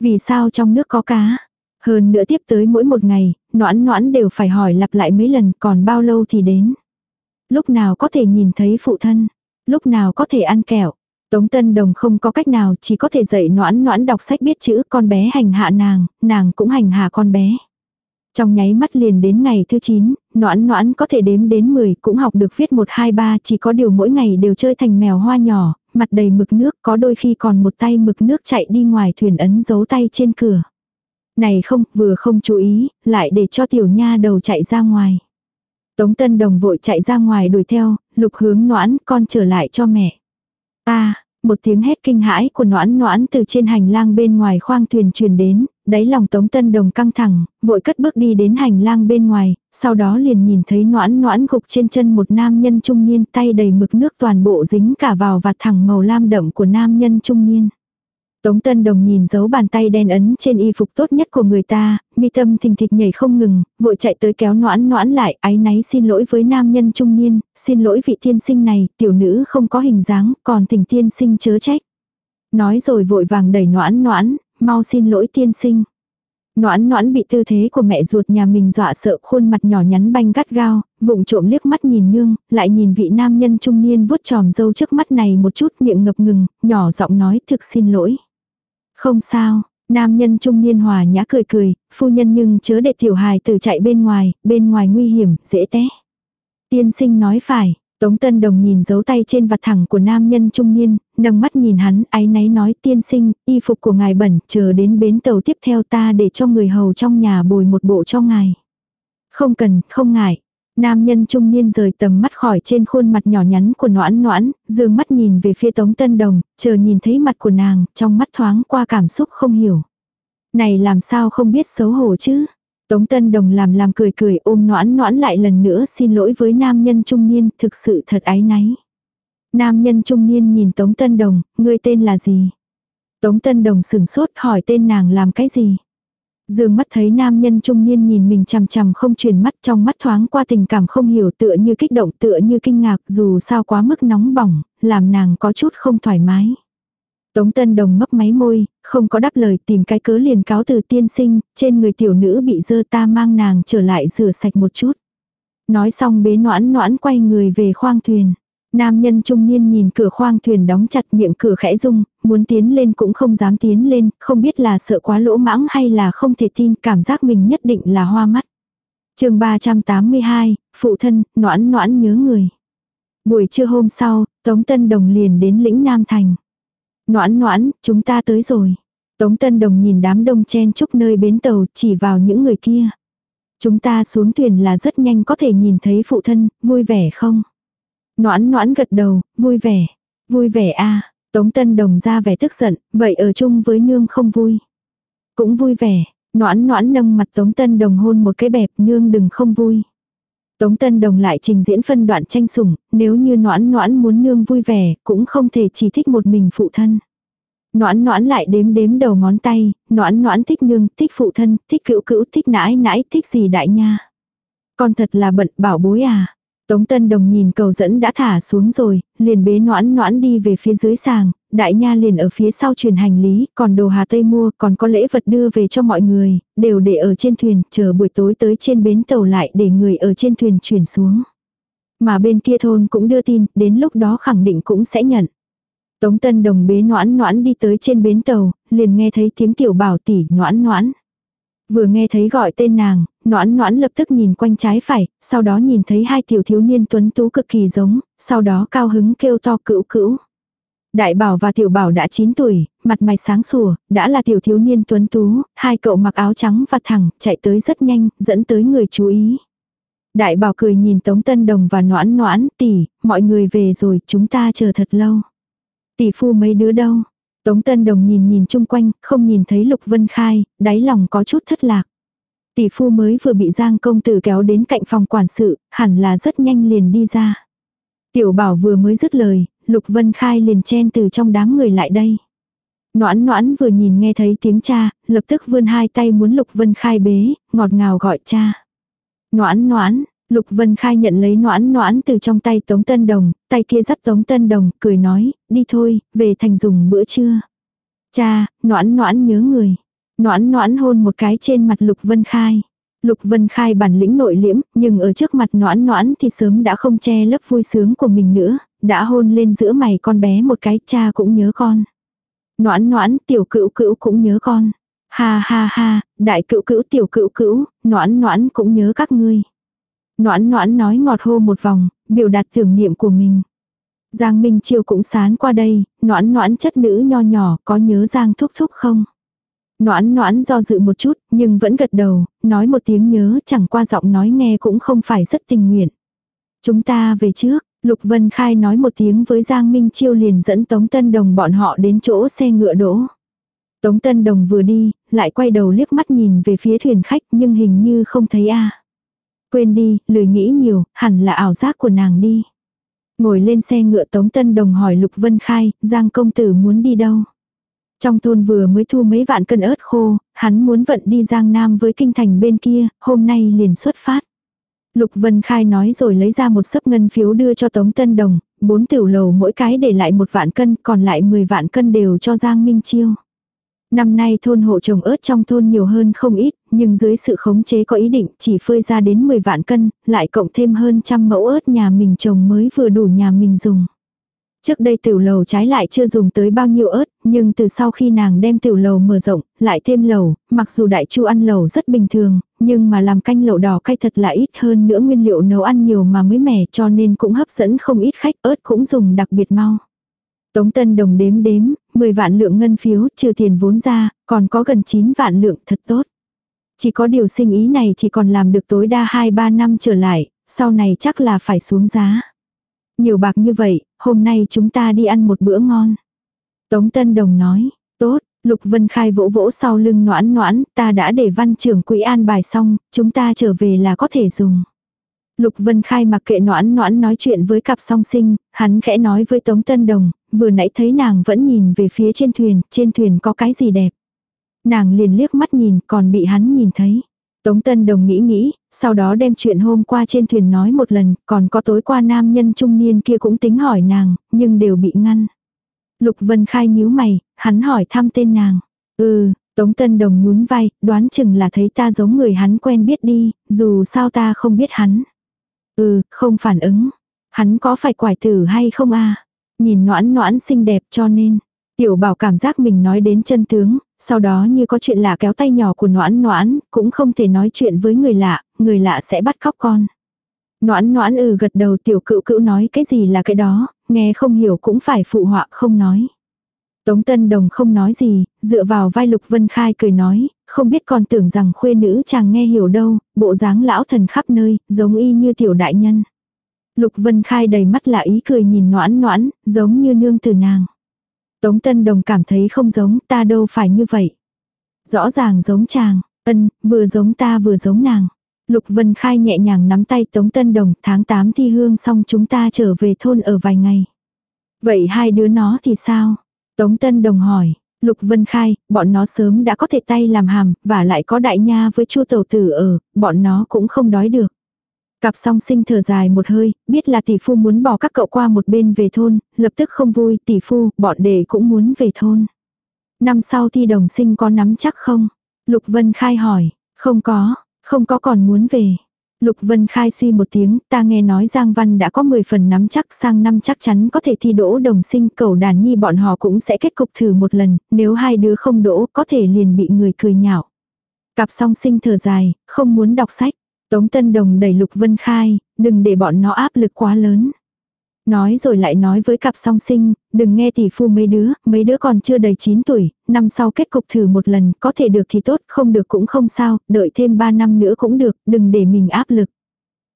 Vì sao trong nước có cá? Hơn nữa tiếp tới mỗi một ngày, noãn noãn đều phải hỏi lặp lại mấy lần còn bao lâu thì đến. Lúc nào có thể nhìn thấy phụ thân, lúc nào có thể ăn kẹo. Tống Tân Đồng không có cách nào chỉ có thể dạy noãn noãn đọc sách biết chữ con bé hành hạ nàng, nàng cũng hành hạ con bé. Trong nháy mắt liền đến ngày thứ 9, noãn noãn có thể đếm đến 10 cũng học được viết 1 2 3 chỉ có điều mỗi ngày đều chơi thành mèo hoa nhỏ, mặt đầy mực nước có đôi khi còn một tay mực nước chạy đi ngoài thuyền ấn dấu tay trên cửa. Này không, vừa không chú ý, lại để cho tiểu nha đầu chạy ra ngoài. Tống Tân Đồng vội chạy ra ngoài đuổi theo, lục hướng noãn con trở lại cho mẹ. ta một tiếng hét kinh hãi của noãn noãn từ trên hành lang bên ngoài khoang thuyền truyền đến, đáy lòng Tống Tân Đồng căng thẳng, vội cất bước đi đến hành lang bên ngoài, sau đó liền nhìn thấy noãn noãn gục trên chân một nam nhân trung niên tay đầy mực nước toàn bộ dính cả vào vạt thẳng màu lam đậm của nam nhân trung niên. Tống Tân Đồng nhìn dấu bàn tay đen ấn trên y phục tốt nhất của người ta, mi tâm thình thịch nhảy không ngừng, vội chạy tới kéo noãn noãn lại, ái náy xin lỗi với nam nhân trung niên, xin lỗi vị tiên sinh này, tiểu nữ không có hình dáng, còn thỉnh tiên sinh chớ trách. Nói rồi vội vàng đẩy noãn noãn, mau xin lỗi tiên sinh. Noãn noãn bị tư thế của mẹ ruột nhà mình dọa sợ khuôn mặt nhỏ nhắn banh gắt gao, vụng trộm liếc mắt nhìn nương, lại nhìn vị nam nhân trung niên vuốt tròm dâu trước mắt này một chút miệng ngập ngừng, nhỏ giọng nói thực xin lỗi. Không sao, nam nhân trung niên hòa nhã cười cười, phu nhân nhưng chớ để tiểu hài từ chạy bên ngoài, bên ngoài nguy hiểm, dễ té. Tiên sinh nói phải, Tống Tân Đồng nhìn dấu tay trên vặt thẳng của nam nhân trung niên, nâng mắt nhìn hắn, áy náy nói tiên sinh, y phục của ngài bẩn, chờ đến bến tàu tiếp theo ta để cho người hầu trong nhà bồi một bộ cho ngài. Không cần, không ngại. Nam nhân trung niên rời tầm mắt khỏi trên khuôn mặt nhỏ nhắn của noãn noãn, dương mắt nhìn về phía Tống Tân Đồng, chờ nhìn thấy mặt của nàng, trong mắt thoáng qua cảm xúc không hiểu. Này làm sao không biết xấu hổ chứ? Tống Tân Đồng làm làm cười cười ôm noãn noãn lại lần nữa xin lỗi với nam nhân trung niên, thực sự thật ái náy. Nam nhân trung niên nhìn Tống Tân Đồng, ngươi tên là gì? Tống Tân Đồng sừng sốt hỏi tên nàng làm cái gì? Dương mắt thấy nam nhân trung niên nhìn mình chằm chằm không truyền mắt trong mắt thoáng qua tình cảm không hiểu tựa như kích động tựa như kinh ngạc dù sao quá mức nóng bỏng, làm nàng có chút không thoải mái. Tống Tân Đồng mấp máy môi, không có đáp lời tìm cái cớ liền cáo từ tiên sinh, trên người tiểu nữ bị dơ ta mang nàng trở lại rửa sạch một chút. Nói xong bế noãn noãn quay người về khoang thuyền. Nam nhân trung niên nhìn cửa khoang thuyền đóng chặt miệng cửa khẽ rung, muốn tiến lên cũng không dám tiến lên, không biết là sợ quá lỗ mãng hay là không thể tin, cảm giác mình nhất định là hoa mắt. chương 382, phụ thân, noãn noãn nhớ người. Buổi trưa hôm sau, Tống Tân Đồng liền đến lĩnh Nam Thành. Noãn noãn, chúng ta tới rồi. Tống Tân Đồng nhìn đám đông chen chúc nơi bến tàu chỉ vào những người kia. Chúng ta xuống thuyền là rất nhanh có thể nhìn thấy phụ thân, vui vẻ không? Noãn noãn gật đầu, vui vẻ. Vui vẻ a Tống Tân Đồng ra vẻ tức giận, vậy ở chung với nương không vui. Cũng vui vẻ, noãn noãn nâng mặt Tống Tân Đồng hôn một cái bẹp nương đừng không vui. Tống Tân Đồng lại trình diễn phân đoạn tranh sủng, nếu như noãn noãn muốn nương vui vẻ, cũng không thể chỉ thích một mình phụ thân. Noãn noãn lại đếm đếm đầu ngón tay, noãn noãn thích nương, thích phụ thân, thích cữu cữu, thích nãi nãi, thích gì đại nha. Con thật là bận bảo bối à. Tống Tân Đồng nhìn cầu dẫn đã thả xuống rồi, liền bế noãn noãn đi về phía dưới sàng, đại nha liền ở phía sau truyền hành lý, còn đồ Hà Tây mua, còn có lễ vật đưa về cho mọi người, đều để ở trên thuyền, chờ buổi tối tới trên bến tàu lại để người ở trên thuyền chuyển xuống. Mà bên kia thôn cũng đưa tin, đến lúc đó khẳng định cũng sẽ nhận. Tống Tân Đồng bế noãn noãn đi tới trên bến tàu, liền nghe thấy tiếng tiểu bảo tỷ noãn noãn. Vừa nghe thấy gọi tên nàng, noãn noãn lập tức nhìn quanh trái phải, sau đó nhìn thấy hai tiểu thiếu niên tuấn tú cực kỳ giống, sau đó cao hứng kêu to cữu cữu. Đại bảo và tiểu bảo đã 9 tuổi, mặt mày sáng sủa, đã là tiểu thiếu niên tuấn tú, hai cậu mặc áo trắng và thẳng, chạy tới rất nhanh, dẫn tới người chú ý. Đại bảo cười nhìn Tống Tân Đồng và noãn noãn, tỷ, mọi người về rồi, chúng ta chờ thật lâu. Tỷ phu mấy đứa đâu? Tống Tân Đồng nhìn nhìn chung quanh, không nhìn thấy Lục Vân Khai, đáy lòng có chút thất lạc. Tỷ phu mới vừa bị Giang công tử kéo đến cạnh phòng quản sự, hẳn là rất nhanh liền đi ra. Tiểu bảo vừa mới dứt lời, Lục Vân Khai liền chen từ trong đám người lại đây. Noãn noãn vừa nhìn nghe thấy tiếng cha, lập tức vươn hai tay muốn Lục Vân Khai bế, ngọt ngào gọi cha. Noãn noãn, Lục Vân Khai nhận lấy noãn noãn từ trong tay Tống Tân Đồng, tay kia dắt Tống Tân Đồng, cười nói, đi thôi, về thành dùng bữa trưa. Cha, noãn noãn nhớ người. Noãn noãn hôn một cái trên mặt Lục Vân Khai. Lục Vân Khai bản lĩnh nội liễm, nhưng ở trước mặt noãn noãn thì sớm đã không che lấp vui sướng của mình nữa, đã hôn lên giữa mày con bé một cái, cha cũng nhớ con. Noãn noãn, tiểu cữu cữu cũng nhớ con. Ha ha ha, đại cữu cữu tiểu cữu cữu, noãn noãn cũng nhớ các ngươi. Noãn noãn nói ngọt hô một vòng, biểu đạt tưởng niệm của mình. Giang Minh Chiêu cũng sán qua đây, noãn noãn chất nữ nho nhỏ, có nhớ Giang thúc thúc không? Noãn noãn do dự một chút, nhưng vẫn gật đầu, nói một tiếng nhớ chẳng qua giọng nói nghe cũng không phải rất tình nguyện. Chúng ta về trước, Lục Vân Khai nói một tiếng với Giang Minh Chiêu liền dẫn Tống Tân Đồng bọn họ đến chỗ xe ngựa đỗ. Tống Tân Đồng vừa đi, lại quay đầu liếc mắt nhìn về phía thuyền khách nhưng hình như không thấy a. Quên đi, lười nghĩ nhiều, hẳn là ảo giác của nàng đi. Ngồi lên xe ngựa Tống Tân Đồng hỏi Lục Vân Khai, Giang công tử muốn đi đâu? Trong thôn vừa mới thu mấy vạn cân ớt khô, hắn muốn vận đi Giang Nam với kinh thành bên kia, hôm nay liền xuất phát. Lục Vân Khai nói rồi lấy ra một sấp ngân phiếu đưa cho Tống Tân Đồng, bốn tiểu lầu mỗi cái để lại một vạn cân, còn lại 10 vạn cân đều cho Giang Minh Chiêu. Năm nay thôn hộ trồng ớt trong thôn nhiều hơn không ít, nhưng dưới sự khống chế có ý định chỉ phơi ra đến 10 vạn cân, lại cộng thêm hơn trăm mẫu ớt nhà mình trồng mới vừa đủ nhà mình dùng. Trước đây tiểu lầu trái lại chưa dùng tới bao nhiêu ớt, nhưng từ sau khi nàng đem tiểu lầu mở rộng, lại thêm lầu, mặc dù đại chu ăn lầu rất bình thường, nhưng mà làm canh lẩu đỏ cay thật là ít hơn nữa nguyên liệu nấu ăn nhiều mà mới mẻ cho nên cũng hấp dẫn không ít khách ớt cũng dùng đặc biệt mau. Tống Tân Đồng đếm đếm, 10 vạn lượng ngân phiếu trừ tiền vốn ra, còn có gần 9 vạn lượng thật tốt. Chỉ có điều sinh ý này chỉ còn làm được tối đa 2-3 năm trở lại, sau này chắc là phải xuống giá. Nhiều bạc như vậy, hôm nay chúng ta đi ăn một bữa ngon. Tống Tân Đồng nói, tốt, Lục Vân Khai vỗ vỗ sau lưng noãn noãn, ta đã để văn trưởng quỹ an bài xong, chúng ta trở về là có thể dùng. Lục Vân Khai mặc kệ noãn noãn nói chuyện với cặp song sinh, hắn khẽ nói với Tống Tân Đồng, vừa nãy thấy nàng vẫn nhìn về phía trên thuyền, trên thuyền có cái gì đẹp. Nàng liền liếc mắt nhìn, còn bị hắn nhìn thấy. Tống Tân Đồng nghĩ nghĩ, sau đó đem chuyện hôm qua trên thuyền nói một lần, còn có tối qua nam nhân trung niên kia cũng tính hỏi nàng, nhưng đều bị ngăn. Lục Vân Khai nhíu mày, hắn hỏi thăm tên nàng. Ừ, Tống Tân Đồng nhún vai, đoán chừng là thấy ta giống người hắn quen biết đi, dù sao ta không biết hắn. Ừ, không phản ứng. Hắn có phải quải tử hay không a Nhìn noãn noãn xinh đẹp cho nên. Tiểu bảo cảm giác mình nói đến chân tướng, sau đó như có chuyện lạ kéo tay nhỏ của noãn noãn, cũng không thể nói chuyện với người lạ, người lạ sẽ bắt cóc con. Noãn noãn ừ gật đầu tiểu cựu cựu nói cái gì là cái đó, nghe không hiểu cũng phải phụ họa không nói. Tống Tân Đồng không nói gì, dựa vào vai Lục Vân Khai cười nói, không biết còn tưởng rằng khuê nữ chàng nghe hiểu đâu, bộ dáng lão thần khắp nơi, giống y như tiểu đại nhân. Lục Vân Khai đầy mắt là ý cười nhìn noãn noãn, giống như nương từ nàng. Tống Tân Đồng cảm thấy không giống ta đâu phải như vậy. Rõ ràng giống chàng, ân, vừa giống ta vừa giống nàng. Lục Vân Khai nhẹ nhàng nắm tay Tống Tân Đồng tháng 8 thi hương xong chúng ta trở về thôn ở vài ngày. Vậy hai đứa nó thì sao? Tống Tân Đồng hỏi, Lục Vân Khai, bọn nó sớm đã có thể tay làm hàm, và lại có đại nha với chu tàu tử ở, bọn nó cũng không đói được. Cặp song sinh thở dài một hơi, biết là tỷ phu muốn bỏ các cậu qua một bên về thôn, lập tức không vui, tỷ phu, bọn đệ cũng muốn về thôn. Năm sau thi đồng sinh có nắm chắc không? Lục Vân Khai hỏi, không có, không có còn muốn về. Lục Vân Khai suy một tiếng, ta nghe nói Giang Văn đã có 10 phần nắm chắc sang năm chắc chắn có thể thi đỗ đồng sinh cầu đàn nhi bọn họ cũng sẽ kết cục thử một lần, nếu hai đứa không đỗ có thể liền bị người cười nhạo. Cặp song sinh thở dài, không muốn đọc sách. Tống Tân Đồng đẩy Lục Vân Khai, đừng để bọn nó áp lực quá lớn. Nói rồi lại nói với cặp song sinh, đừng nghe tỷ phu mấy đứa, mấy đứa còn chưa đầy 9 tuổi, năm sau kết cục thử một lần, có thể được thì tốt, không được cũng không sao, đợi thêm 3 năm nữa cũng được, đừng để mình áp lực.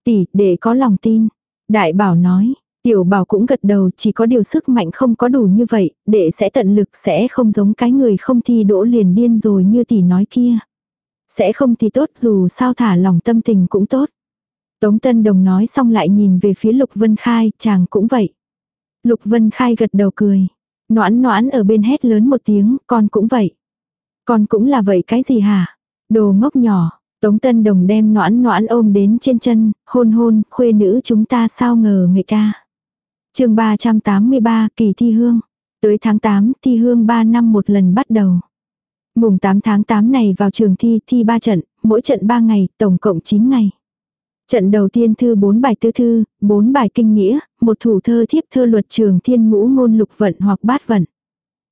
Tỷ, để có lòng tin. Đại bảo nói, tiểu bảo cũng gật đầu, chỉ có điều sức mạnh không có đủ như vậy, đệ sẽ tận lực sẽ không giống cái người không thi đỗ liền điên rồi như tỷ nói kia. Sẽ không thì tốt dù sao thả lòng tâm tình cũng tốt. Tống Tân Đồng nói xong lại nhìn về phía Lục Vân Khai, chàng cũng vậy. Lục Vân Khai gật đầu cười. Noãn noãn ở bên hét lớn một tiếng, con cũng vậy. Con cũng là vậy cái gì hả? Đồ ngốc nhỏ, Tống Tân Đồng đem noãn noãn ôm đến trên chân, hôn hôn, khuê nữ chúng ta sao ngờ người ta. chương 383 kỳ thi hương. Tới tháng 8 thi hương 3 năm một lần bắt đầu. Mùng 8 tháng 8 này vào trường thi thi 3 trận, mỗi trận 3 ngày, tổng cộng 9 ngày. Trận đầu tiên thư 4 bài tư thư, 4 bài kinh nghĩa, một thủ thơ thiếp thơ luật trường thiên ngũ ngôn lục vận hoặc bát vận.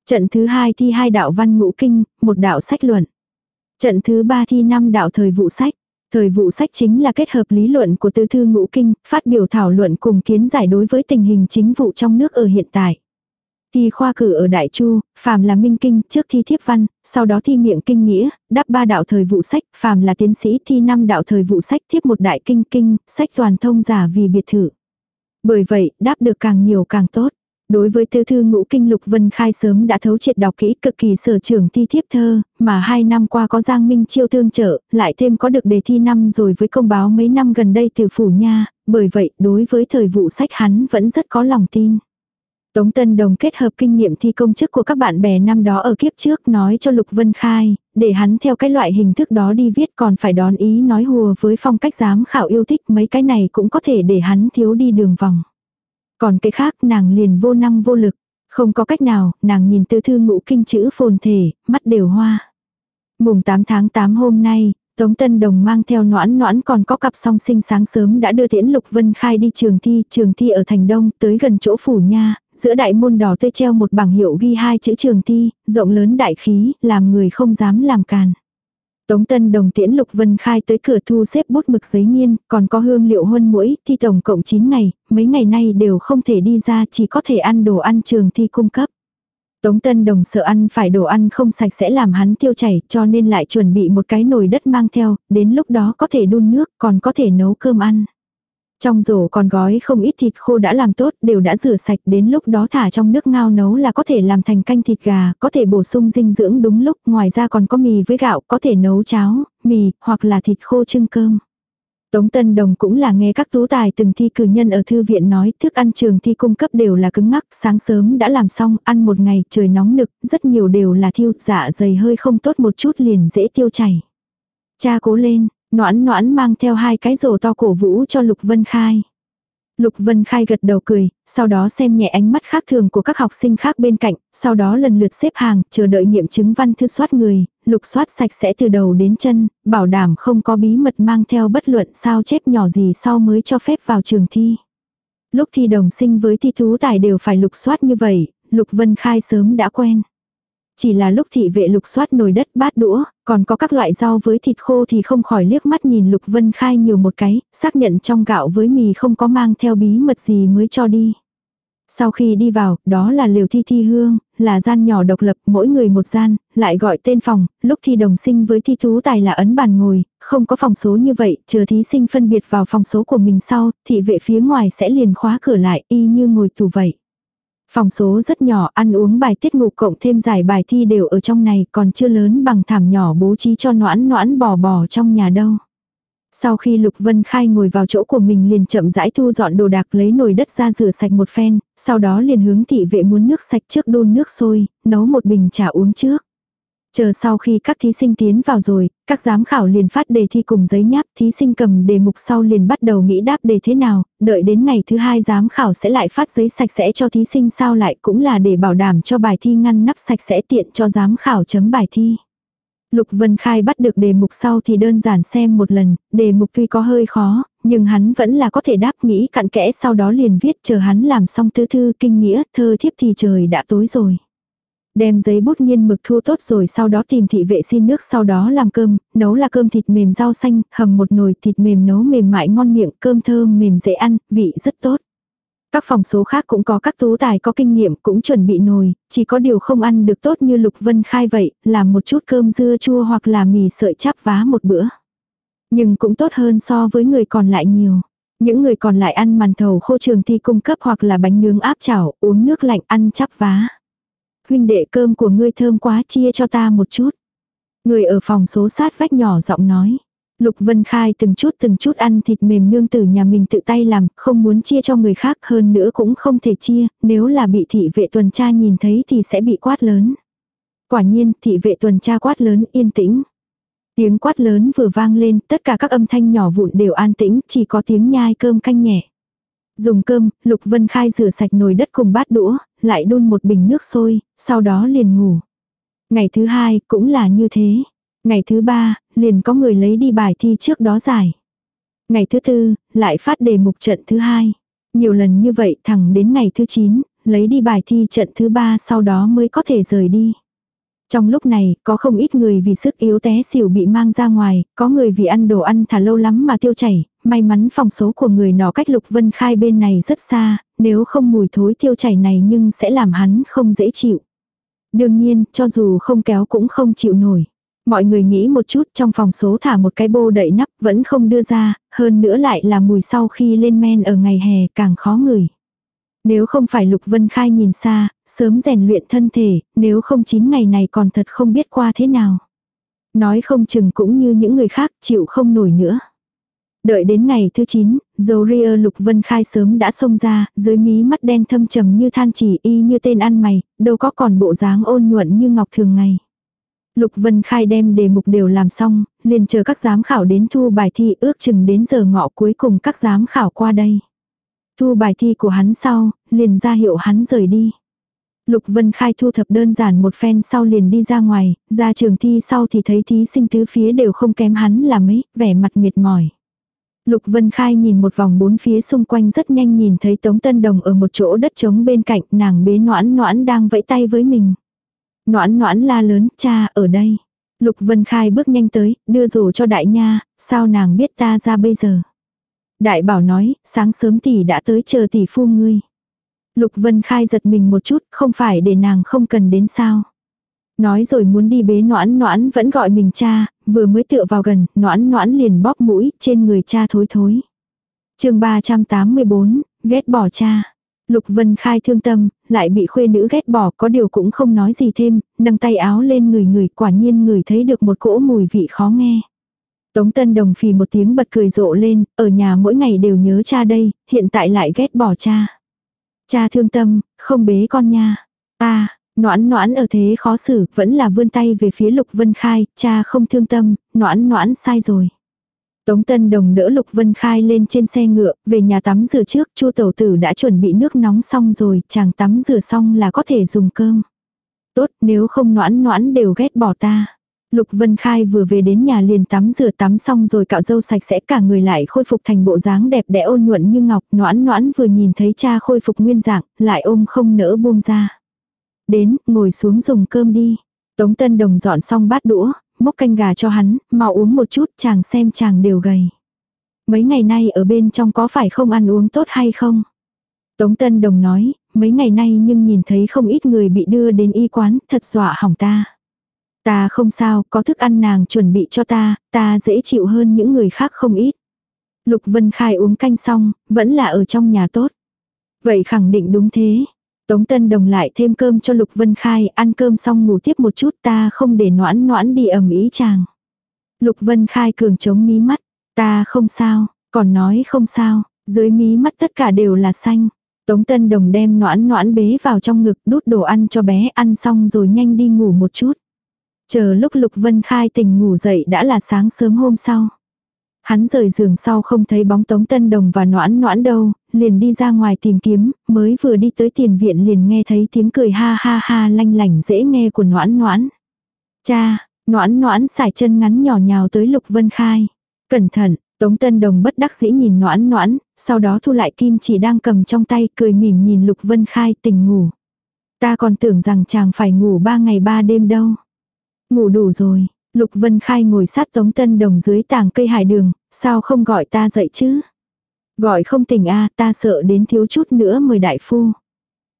Trận thứ hai thi hai đạo văn ngũ kinh, một đạo sách luận. Trận thứ ba thi năm đạo thời vụ sách. Thời vụ sách chính là kết hợp lý luận của tư thư ngũ kinh, phát biểu thảo luận cùng kiến giải đối với tình hình chính vụ trong nước ở hiện tại. Thi khoa cử ở Đại Chu, phàm là minh kinh, trước thi thiếp văn, sau đó thi miệng kinh nghĩa, đáp ba đạo thời vụ sách, phàm là tiến sĩ thi năm đạo thời vụ sách thiếp một đại kinh kinh, sách toàn thông giả vì biệt thự. Bởi vậy, đáp được càng nhiều càng tốt. Đối với tư thư ngũ kinh lục vân khai sớm đã thấu triệt đọc kỹ cực kỳ sở trường thi thiếp thơ, mà hai năm qua có Giang Minh chiêu thương trợ, lại thêm có được đề thi năm rồi với công báo mấy năm gần đây từ phủ nha, bởi vậy đối với thời vụ sách hắn vẫn rất có lòng tin. Tống Tân Đồng kết hợp kinh nghiệm thi công chức của các bạn bè năm đó ở kiếp trước nói cho Lục Vân Khai, để hắn theo cái loại hình thức đó đi viết còn phải đón ý nói hùa với phong cách giám khảo yêu thích mấy cái này cũng có thể để hắn thiếu đi đường vòng. Còn cái khác nàng liền vô năng vô lực, không có cách nào, nàng nhìn tư thư ngũ kinh chữ phồn thể, mắt đều hoa. Mùng 8 tháng 8 hôm nay, Tống Tân Đồng mang theo noãn noãn còn có cặp song sinh sáng sớm đã đưa tiễn Lục Vân Khai đi trường thi, trường thi ở thành đông, tới gần chỗ phủ nha, giữa đại môn đỏ tươi treo một bảng hiệu ghi hai chữ trường thi, rộng lớn đại khí, làm người không dám làm càn. Tống Tân Đồng tiễn Lục Vân Khai tới cửa thu xếp bút mực giấy nghiên, còn có hương liệu huân mũi, thi tổng cộng 9 ngày, mấy ngày nay đều không thể đi ra chỉ có thể ăn đồ ăn trường thi cung cấp. Tống Tân Đồng sợ ăn phải đồ ăn không sạch sẽ làm hắn tiêu chảy cho nên lại chuẩn bị một cái nồi đất mang theo, đến lúc đó có thể đun nước còn có thể nấu cơm ăn. Trong rổ còn gói không ít thịt khô đã làm tốt, đều đã rửa sạch, đến lúc đó thả trong nước ngao nấu là có thể làm thành canh thịt gà, có thể bổ sung dinh dưỡng đúng lúc, ngoài ra còn có mì với gạo, có thể nấu cháo, mì, hoặc là thịt khô trưng cơm. Tống Tân Đồng cũng là nghe các tú tài từng thi cử nhân ở thư viện nói thức ăn trường thi cung cấp đều là cứng ngắc, sáng sớm đã làm xong, ăn một ngày, trời nóng nực, rất nhiều đều là thiêu, dạ dày hơi không tốt một chút liền dễ tiêu chảy. Cha cố lên, noãn noãn mang theo hai cái rổ to cổ vũ cho Lục Vân Khai. Lục Vân Khai gật đầu cười, sau đó xem nhẹ ánh mắt khác thường của các học sinh khác bên cạnh, sau đó lần lượt xếp hàng, chờ đợi nghiệm chứng văn thư soát người, lục soát sạch sẽ từ đầu đến chân, bảo đảm không có bí mật mang theo bất luận sao chép nhỏ gì sau mới cho phép vào trường thi. Lúc thi đồng sinh với thi thú tài đều phải lục soát như vậy, Lục Vân Khai sớm đã quen. Chỉ là lúc thị vệ lục soát nồi đất bát đũa, còn có các loại rau với thịt khô thì không khỏi liếc mắt nhìn Lục Vân Khai nhiều một cái, xác nhận trong gạo với mì không có mang theo bí mật gì mới cho đi. Sau khi đi vào, đó là liều thi thi hương, là gian nhỏ độc lập, mỗi người một gian, lại gọi tên phòng, lúc thi đồng sinh với thi thú tài là ấn bàn ngồi, không có phòng số như vậy, chờ thí sinh phân biệt vào phòng số của mình sau, thị vệ phía ngoài sẽ liền khóa cửa lại, y như ngồi tù vậy. Phòng số rất nhỏ, ăn uống bài tiết ngủ cộng thêm giải bài thi đều ở trong này, còn chưa lớn bằng thảm nhỏ bố trí cho noãn noãn bò bò trong nhà đâu. Sau khi Lục Vân Khai ngồi vào chỗ của mình liền chậm rãi thu dọn đồ đạc lấy nồi đất ra rửa sạch một phen, sau đó liền hướng thị vệ muốn nước sạch trước đun nước sôi, nấu một bình trà uống trước. Chờ sau khi các thí sinh tiến vào rồi, các giám khảo liền phát đề thi cùng giấy nháp, thí sinh cầm đề mục sau liền bắt đầu nghĩ đáp đề thế nào, đợi đến ngày thứ hai giám khảo sẽ lại phát giấy sạch sẽ cho thí sinh sao lại cũng là để bảo đảm cho bài thi ngăn nắp sạch sẽ tiện cho giám khảo chấm bài thi. Lục Vân Khai bắt được đề mục sau thì đơn giản xem một lần, đề mục tuy có hơi khó, nhưng hắn vẫn là có thể đáp nghĩ cặn kẽ sau đó liền viết chờ hắn làm xong tứ thư kinh nghĩa thơ thiếp thì trời đã tối rồi. Đem giấy bút nghiên mực thu tốt rồi sau đó tìm thị vệ xin nước sau đó làm cơm, nấu là cơm thịt mềm rau xanh, hầm một nồi thịt mềm nấu mềm mại ngon miệng, cơm thơm mềm dễ ăn, vị rất tốt. Các phòng số khác cũng có các tú tài có kinh nghiệm cũng chuẩn bị nồi, chỉ có điều không ăn được tốt như Lục Vân Khai vậy, làm một chút cơm dưa chua hoặc là mì sợi chắp vá một bữa. Nhưng cũng tốt hơn so với người còn lại nhiều. Những người còn lại ăn màn thầu khô trường thi cung cấp hoặc là bánh nướng áp chảo, uống nước lạnh ăn chắp vá. Huynh đệ cơm của ngươi thơm quá chia cho ta một chút. Người ở phòng số sát vách nhỏ giọng nói. Lục Vân Khai từng chút từng chút ăn thịt mềm nương tử nhà mình tự tay làm, không muốn chia cho người khác hơn nữa cũng không thể chia, nếu là bị thị vệ tuần tra nhìn thấy thì sẽ bị quát lớn. Quả nhiên, thị vệ tuần tra quát lớn yên tĩnh. Tiếng quát lớn vừa vang lên, tất cả các âm thanh nhỏ vụn đều an tĩnh, chỉ có tiếng nhai cơm canh nhẹ. Dùng cơm, Lục Vân Khai rửa sạch nồi đất cùng bát đũa, lại đun một bình nước sôi, sau đó liền ngủ. Ngày thứ hai cũng là như thế. Ngày thứ ba, liền có người lấy đi bài thi trước đó giải. Ngày thứ tư, lại phát đề mục trận thứ hai. Nhiều lần như vậy thẳng đến ngày thứ chín, lấy đi bài thi trận thứ ba sau đó mới có thể rời đi. Trong lúc này, có không ít người vì sức yếu té xỉu bị mang ra ngoài, có người vì ăn đồ ăn thả lâu lắm mà tiêu chảy, may mắn phòng số của người nó cách Lục Vân Khai bên này rất xa, nếu không mùi thối tiêu chảy này nhưng sẽ làm hắn không dễ chịu. Đương nhiên, cho dù không kéo cũng không chịu nổi. Mọi người nghĩ một chút trong phòng số thả một cái bô đậy nắp vẫn không đưa ra, hơn nữa lại là mùi sau khi lên men ở ngày hè càng khó ngửi. Nếu không phải Lục Vân Khai nhìn xa, sớm rèn luyện thân thể, nếu không chín ngày này còn thật không biết qua thế nào. Nói không chừng cũng như những người khác chịu không nổi nữa. Đợi đến ngày thứ 9, dầu ria Lục Vân Khai sớm đã xông ra, dưới mí mắt đen thâm trầm như than chỉ y như tên ăn mày, đâu có còn bộ dáng ôn nhuận như ngọc thường ngày. Lục Vân Khai đem đề mục đều làm xong, liền chờ các giám khảo đến thu bài thi ước chừng đến giờ ngọ cuối cùng các giám khảo qua đây. Thu bài thi của hắn sau, liền ra hiệu hắn rời đi. Lục Vân Khai thu thập đơn giản một phen sau liền đi ra ngoài, ra trường thi sau thì thấy thí sinh tứ phía đều không kém hắn là mấy, vẻ mặt mệt mỏi. Lục Vân Khai nhìn một vòng bốn phía xung quanh rất nhanh nhìn thấy Tống Tân Đồng ở một chỗ đất trống bên cạnh nàng bế noãn noãn đang vẫy tay với mình. Noãn noãn la lớn, cha, ở đây. Lục Vân Khai bước nhanh tới, đưa rổ cho đại nha, sao nàng biết ta ra bây giờ. Đại bảo nói, sáng sớm tỷ đã tới chờ tỷ phu ngươi. Lục Vân Khai giật mình một chút, không phải để nàng không cần đến sao. Nói rồi muốn đi bế noãn noãn vẫn gọi mình cha, vừa mới tựa vào gần, noãn noãn liền bóp mũi, trên người cha thối thối. chương 384, ghét bỏ cha. Lục Vân Khai thương tâm, lại bị khuê nữ ghét bỏ có điều cũng không nói gì thêm, nâng tay áo lên người người quả nhiên người thấy được một cỗ mùi vị khó nghe. Tống Tân Đồng phì một tiếng bật cười rộ lên, ở nhà mỗi ngày đều nhớ cha đây, hiện tại lại ghét bỏ cha. Cha thương tâm, không bế con nha. Ta, noãn noãn ở thế khó xử, vẫn là vươn tay về phía Lục Vân Khai, cha không thương tâm, noãn noãn sai rồi. Tống Tân Đồng đỡ Lục Vân Khai lên trên xe ngựa, về nhà tắm rửa trước, Chu Tẩu Tử đã chuẩn bị nước nóng xong rồi, chàng tắm rửa xong là có thể dùng cơm. Tốt, nếu không noãn noãn đều ghét bỏ ta. Lục Vân Khai vừa về đến nhà liền tắm rửa tắm xong rồi cạo râu sạch sẽ cả người lại khôi phục thành bộ dáng đẹp đẽ ôn nhuận như ngọc. Noãn noãn vừa nhìn thấy cha khôi phục nguyên dạng, lại ôm không nỡ buông ra. Đến, ngồi xuống dùng cơm đi. Tống Tân Đồng dọn xong bát đũa, mốc canh gà cho hắn, mau uống một chút chàng xem chàng đều gầy. Mấy ngày nay ở bên trong có phải không ăn uống tốt hay không? Tống Tân Đồng nói, mấy ngày nay nhưng nhìn thấy không ít người bị đưa đến y quán, thật dọa hỏng ta. Ta không sao, có thức ăn nàng chuẩn bị cho ta, ta dễ chịu hơn những người khác không ít. Lục Vân Khai uống canh xong, vẫn là ở trong nhà tốt. Vậy khẳng định đúng thế. Tống Tân Đồng lại thêm cơm cho Lục Vân Khai, ăn cơm xong ngủ tiếp một chút ta không để noãn noãn đi ẩm ý chàng. Lục Vân Khai cường chống mí mắt, ta không sao, còn nói không sao, dưới mí mắt tất cả đều là xanh. Tống Tân Đồng đem noãn noãn bế vào trong ngực đút đồ ăn cho bé ăn xong rồi nhanh đi ngủ một chút. Chờ lúc Lục Vân Khai tỉnh ngủ dậy đã là sáng sớm hôm sau. Hắn rời giường sau không thấy bóng Tống Tân Đồng và noãn noãn đâu, liền đi ra ngoài tìm kiếm, mới vừa đi tới tiền viện liền nghe thấy tiếng cười ha ha ha lanh lảnh dễ nghe của noãn noãn. Cha, noãn noãn xài chân ngắn nhỏ nhào tới Lục Vân Khai. Cẩn thận, Tống Tân Đồng bất đắc dĩ nhìn noãn noãn, sau đó thu lại kim chỉ đang cầm trong tay cười mỉm nhìn Lục Vân Khai tỉnh ngủ. Ta còn tưởng rằng chàng phải ngủ ba ngày ba đêm đâu. Ngủ đủ rồi, Lục Vân Khai ngồi sát Tống Tân Đồng dưới tảng cây hải đường, sao không gọi ta dậy chứ? Gọi không tỉnh a ta sợ đến thiếu chút nữa mời đại phu.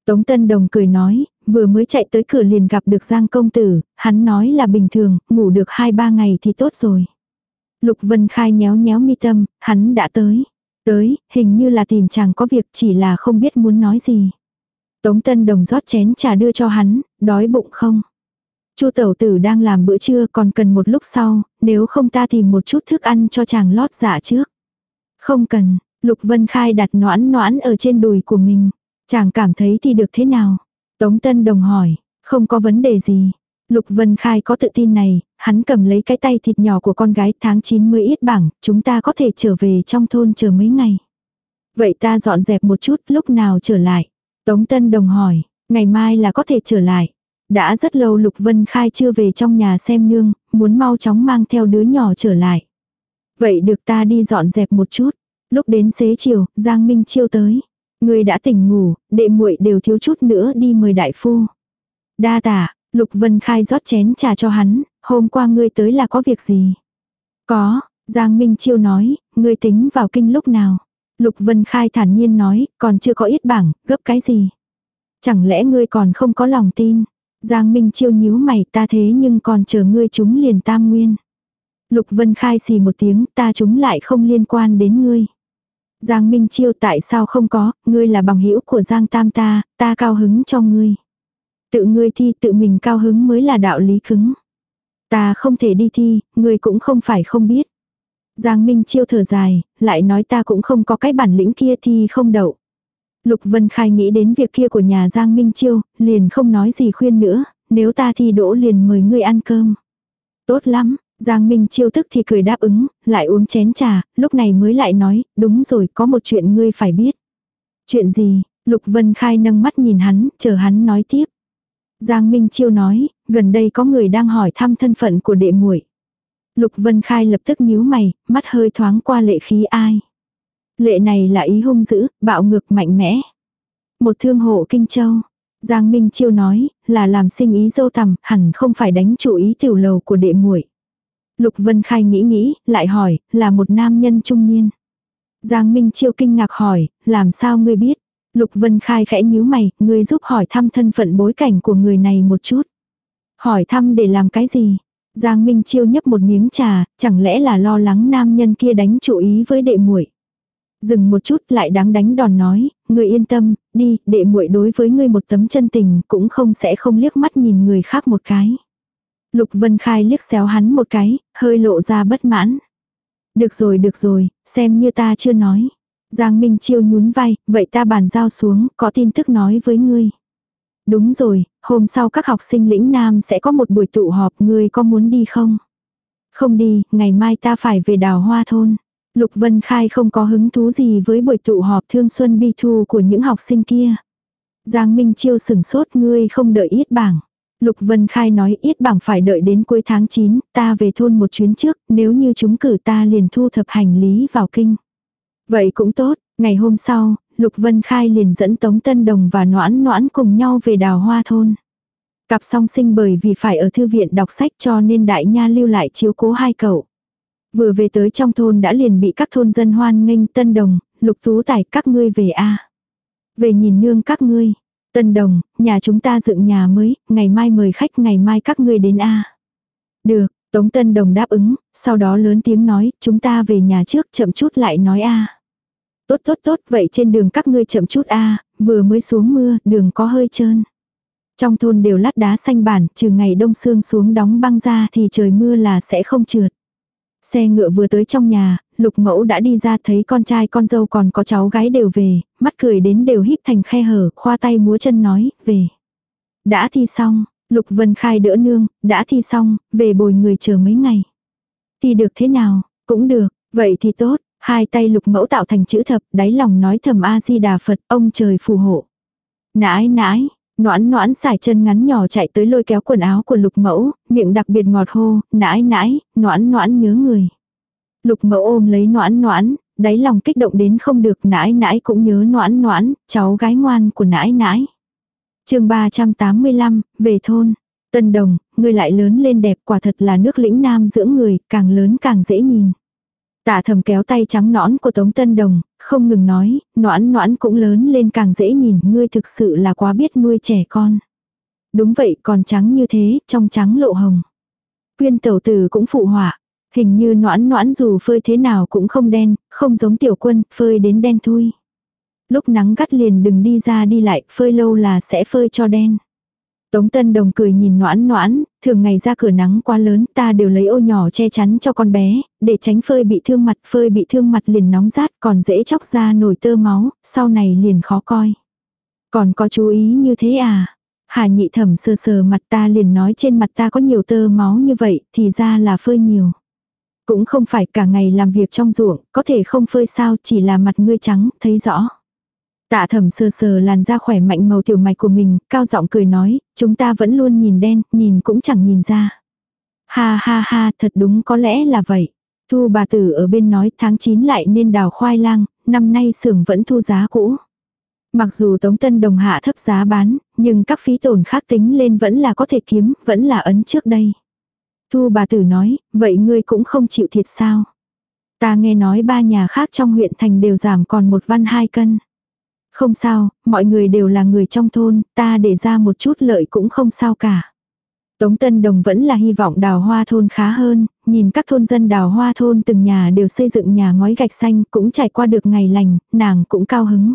Tống Tân Đồng cười nói, vừa mới chạy tới cửa liền gặp được Giang công tử, hắn nói là bình thường, ngủ được 2-3 ngày thì tốt rồi. Lục Vân Khai nhéo nhéo mi tâm, hắn đã tới. Tới, hình như là tìm chàng có việc chỉ là không biết muốn nói gì. Tống Tân Đồng rót chén trà đưa cho hắn, đói bụng không? Chu tẩu tử đang làm bữa trưa còn cần một lúc sau, nếu không ta tìm một chút thức ăn cho chàng lót dạ trước. Không cần, Lục Vân Khai đặt noãn noãn ở trên đùi của mình. Chàng cảm thấy thì được thế nào? Tống Tân Đồng hỏi, không có vấn đề gì. Lục Vân Khai có tự tin này, hắn cầm lấy cái tay thịt nhỏ của con gái tháng 9 mới ít bảng, chúng ta có thể trở về trong thôn chờ mấy ngày. Vậy ta dọn dẹp một chút, lúc nào trở lại? Tống Tân Đồng hỏi, ngày mai là có thể trở lại. Đã rất lâu Lục Vân Khai chưa về trong nhà xem nương, muốn mau chóng mang theo đứa nhỏ trở lại. Vậy được ta đi dọn dẹp một chút. Lúc đến xế chiều, Giang Minh Chiêu tới. Người đã tỉnh ngủ, đệ muội đều thiếu chút nữa đi mời đại phu. Đa tả, Lục Vân Khai rót chén trà cho hắn, hôm qua ngươi tới là có việc gì? Có, Giang Minh Chiêu nói, ngươi tính vào kinh lúc nào? Lục Vân Khai thản nhiên nói, còn chưa có ít bảng, gấp cái gì? Chẳng lẽ ngươi còn không có lòng tin? Giang Minh Chiêu nhíu mày ta thế nhưng còn chờ ngươi chúng liền tam nguyên. Lục Vân Khai xì một tiếng ta chúng lại không liên quan đến ngươi. Giang Minh Chiêu tại sao không có, ngươi là bằng hữu của Giang Tam ta, ta cao hứng cho ngươi. Tự ngươi thi tự mình cao hứng mới là đạo lý cứng. Ta không thể đi thi, ngươi cũng không phải không biết. Giang Minh Chiêu thở dài, lại nói ta cũng không có cái bản lĩnh kia thi không đậu. Lục Vân Khai nghĩ đến việc kia của nhà Giang Minh Chiêu, liền không nói gì khuyên nữa, nếu ta thi đỗ liền mời ngươi ăn cơm. Tốt lắm, Giang Minh Chiêu tức thì cười đáp ứng, lại uống chén trà, lúc này mới lại nói, đúng rồi, có một chuyện ngươi phải biết. Chuyện gì? Lục Vân Khai nâng mắt nhìn hắn, chờ hắn nói tiếp. Giang Minh Chiêu nói, gần đây có người đang hỏi thăm thân phận của đệ muội. Lục Vân Khai lập tức nhíu mày, mắt hơi thoáng qua lệ khí ai. Lệ này là ý hung dữ, bạo ngược mạnh mẽ. Một thương hộ Kinh Châu. Giang Minh Chiêu nói, là làm sinh ý dâu tầm, hẳn không phải đánh chủ ý tiểu lầu của đệ muội. Lục Vân Khai nghĩ nghĩ, lại hỏi, là một nam nhân trung niên. Giang Minh Chiêu kinh ngạc hỏi, làm sao ngươi biết? Lục Vân Khai khẽ nhíu mày, ngươi giúp hỏi thăm thân phận bối cảnh của người này một chút. Hỏi thăm để làm cái gì? Giang Minh Chiêu nhấp một miếng trà, chẳng lẽ là lo lắng nam nhân kia đánh chủ ý với đệ muội. Dừng một chút lại đáng đánh đòn nói, người yên tâm, đi, để muội đối với ngươi một tấm chân tình cũng không sẽ không liếc mắt nhìn người khác một cái. Lục Vân Khai liếc xéo hắn một cái, hơi lộ ra bất mãn. Được rồi được rồi, xem như ta chưa nói. Giang Minh Chiêu nhún vai, vậy ta bàn giao xuống, có tin tức nói với ngươi. Đúng rồi, hôm sau các học sinh lĩnh Nam sẽ có một buổi tụ họp, ngươi có muốn đi không? Không đi, ngày mai ta phải về đào hoa thôn. Lục Vân Khai không có hứng thú gì với buổi tụ họp thương xuân bi thu của những học sinh kia. Giang Minh Chiêu sừng sốt ngươi không đợi ít bảng. Lục Vân Khai nói ít bảng phải đợi đến cuối tháng 9, ta về thôn một chuyến trước, nếu như chúng cử ta liền thu thập hành lý vào kinh. Vậy cũng tốt, ngày hôm sau, Lục Vân Khai liền dẫn Tống Tân Đồng và Noãn Noãn cùng nhau về đào hoa thôn. Cặp song sinh bởi vì phải ở thư viện đọc sách cho nên đại nha lưu lại chiếu cố hai cậu. Vừa về tới trong thôn đã liền bị các thôn dân hoan nghênh Tân Đồng, Lục Tú Tài các ngươi về a Về nhìn nương các ngươi. Tân Đồng, nhà chúng ta dựng nhà mới, ngày mai mời khách ngày mai các ngươi đến a Được, Tống Tân Đồng đáp ứng, sau đó lớn tiếng nói, chúng ta về nhà trước chậm chút lại nói a Tốt tốt tốt, vậy trên đường các ngươi chậm chút a vừa mới xuống mưa, đường có hơi trơn. Trong thôn đều lát đá xanh bản, trừ ngày đông sương xuống đóng băng ra thì trời mưa là sẽ không trượt. Xe ngựa vừa tới trong nhà, lục mẫu đã đi ra thấy con trai con dâu còn có cháu gái đều về, mắt cười đến đều híp thành khe hở, khoa tay múa chân nói, về. Đã thi xong, Lục Vân Khai đỡ nương, đã thi xong, về bồi người chờ mấy ngày. Thi được thế nào, cũng được, vậy thì tốt, hai tay lục mẫu tạo thành chữ thập, đáy lòng nói thầm A-di-đà Phật, ông trời phù hộ. Nãi nãi, noãn noãn xài chân ngắn nhỏ chạy tới lôi kéo quần áo của lục mẫu, miệng đặc biệt ngọt hô, nãi nãi, noãn noãn nhớ người. Lục mẫu ôm lấy noãn noãn, đáy lòng kích động đến không được nãi nãi cũng nhớ noãn noãn, cháu gái ngoan của nãi nãi. chương 385, về thôn. Tân đồng, người lại lớn lên đẹp quả thật là nước lĩnh nam dưỡng người, càng lớn càng dễ nhìn. Tạ thầm kéo tay trắng nõn của Tống Tân Đồng, không ngừng nói, noãn noãn cũng lớn lên càng dễ nhìn, ngươi thực sự là quá biết nuôi trẻ con. Đúng vậy, còn trắng như thế, trong trắng lộ hồng. Quyên tẩu tử cũng phụ họa, hình như noãn noãn dù phơi thế nào cũng không đen, không giống tiểu quân, phơi đến đen thui. Lúc nắng gắt liền đừng đi ra đi lại, phơi lâu là sẽ phơi cho đen. Tống Tân Đồng cười nhìn noãn noãn, thường ngày ra cửa nắng quá lớn ta đều lấy ô nhỏ che chắn cho con bé, để tránh phơi bị thương mặt, phơi bị thương mặt liền nóng rát còn dễ chóc ra nổi tơ máu, sau này liền khó coi. Còn có chú ý như thế à? Hà nhị thẩm sờ sờ mặt ta liền nói trên mặt ta có nhiều tơ máu như vậy, thì ra là phơi nhiều. Cũng không phải cả ngày làm việc trong ruộng, có thể không phơi sao, chỉ là mặt ngươi trắng, thấy rõ. Tạ thầm sờ sờ làn da khỏe mạnh màu tiểu mạch của mình, cao giọng cười nói, chúng ta vẫn luôn nhìn đen, nhìn cũng chẳng nhìn ra. Ha ha ha, thật đúng có lẽ là vậy. Thu bà tử ở bên nói tháng 9 lại nên đào khoai lang, năm nay xưởng vẫn thu giá cũ. Mặc dù Tống Tân Đồng hạ thấp giá bán, nhưng các phí tổn khác tính lên vẫn là có thể kiếm, vẫn là ấn trước đây. Thu bà tử nói, vậy ngươi cũng không chịu thiệt sao? Ta nghe nói ba nhà khác trong huyện thành đều giảm còn một văn hai cân. Không sao, mọi người đều là người trong thôn, ta để ra một chút lợi cũng không sao cả. Tống Tân Đồng vẫn là hy vọng đào hoa thôn khá hơn, nhìn các thôn dân đào hoa thôn từng nhà đều xây dựng nhà ngói gạch xanh cũng trải qua được ngày lành, nàng cũng cao hứng.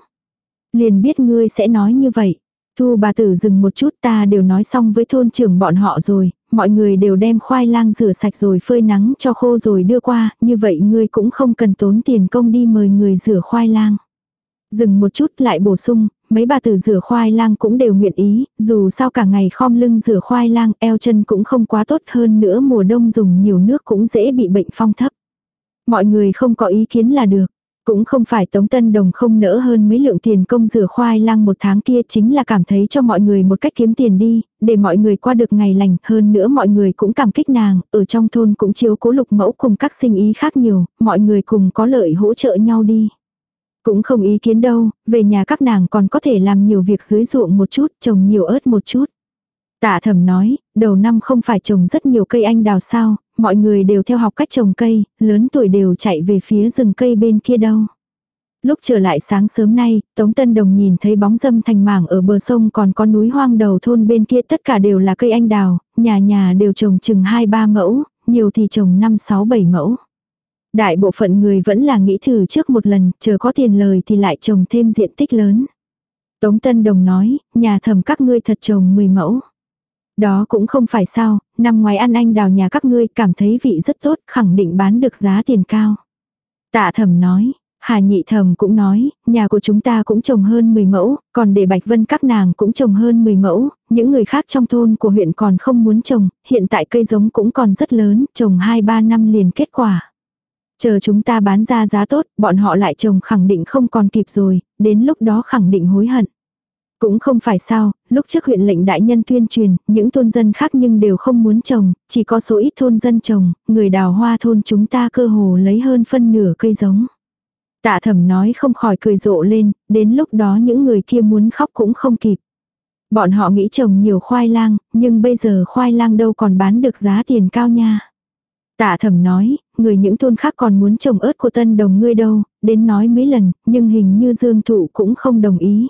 Liền biết ngươi sẽ nói như vậy. Thu bà tử dừng một chút ta đều nói xong với thôn trưởng bọn họ rồi, mọi người đều đem khoai lang rửa sạch rồi phơi nắng cho khô rồi đưa qua, như vậy ngươi cũng không cần tốn tiền công đi mời người rửa khoai lang. Dừng một chút lại bổ sung, mấy bà tử rửa khoai lang cũng đều nguyện ý, dù sao cả ngày khom lưng rửa khoai lang, eo chân cũng không quá tốt hơn nữa mùa đông dùng nhiều nước cũng dễ bị bệnh phong thấp. Mọi người không có ý kiến là được. Cũng không phải Tống Tân Đồng không nỡ hơn mấy lượng tiền công rửa khoai lang một tháng kia chính là cảm thấy cho mọi người một cách kiếm tiền đi, để mọi người qua được ngày lành, hơn nữa mọi người cũng cảm kích nàng, ở trong thôn cũng chiếu cố lục mẫu cùng các sinh ý khác nhiều, mọi người cùng có lợi hỗ trợ nhau đi. Cũng không ý kiến đâu, về nhà các nàng còn có thể làm nhiều việc dưới ruộng một chút, trồng nhiều ớt một chút. Tạ thẩm nói, đầu năm không phải trồng rất nhiều cây anh đào sao, mọi người đều theo học cách trồng cây, lớn tuổi đều chạy về phía rừng cây bên kia đâu. Lúc trở lại sáng sớm nay, Tống Tân Đồng nhìn thấy bóng dâm thành mảng ở bờ sông còn có núi hoang đầu thôn bên kia tất cả đều là cây anh đào, nhà nhà đều trồng chừng 2-3 mẫu, nhiều thì trồng 5-6-7 mẫu. Đại bộ phận người vẫn là nghĩ thử trước một lần, chờ có tiền lời thì lại trồng thêm diện tích lớn. Tống Tân Đồng nói, nhà thầm các ngươi thật trồng 10 mẫu. Đó cũng không phải sao, năm ngoái ăn anh đào nhà các ngươi cảm thấy vị rất tốt, khẳng định bán được giá tiền cao. Tạ thầm nói, Hà nhị thầm cũng nói, nhà của chúng ta cũng trồng hơn 10 mẫu, còn để Bạch Vân các nàng cũng trồng hơn 10 mẫu, những người khác trong thôn của huyện còn không muốn trồng, hiện tại cây giống cũng còn rất lớn, trồng 2-3 năm liền kết quả. Chờ chúng ta bán ra giá tốt, bọn họ lại trồng khẳng định không còn kịp rồi, đến lúc đó khẳng định hối hận. Cũng không phải sao, lúc trước huyện lệnh đại nhân tuyên truyền, những thôn dân khác nhưng đều không muốn trồng, chỉ có số ít thôn dân trồng, người đào hoa thôn chúng ta cơ hồ lấy hơn phân nửa cây giống. Tạ thẩm nói không khỏi cười rộ lên, đến lúc đó những người kia muốn khóc cũng không kịp. Bọn họ nghĩ trồng nhiều khoai lang, nhưng bây giờ khoai lang đâu còn bán được giá tiền cao nha. Tạ thẩm nói, người những thôn khác còn muốn trồng ớt của tân đồng ngươi đâu, đến nói mấy lần, nhưng hình như dương thụ cũng không đồng ý.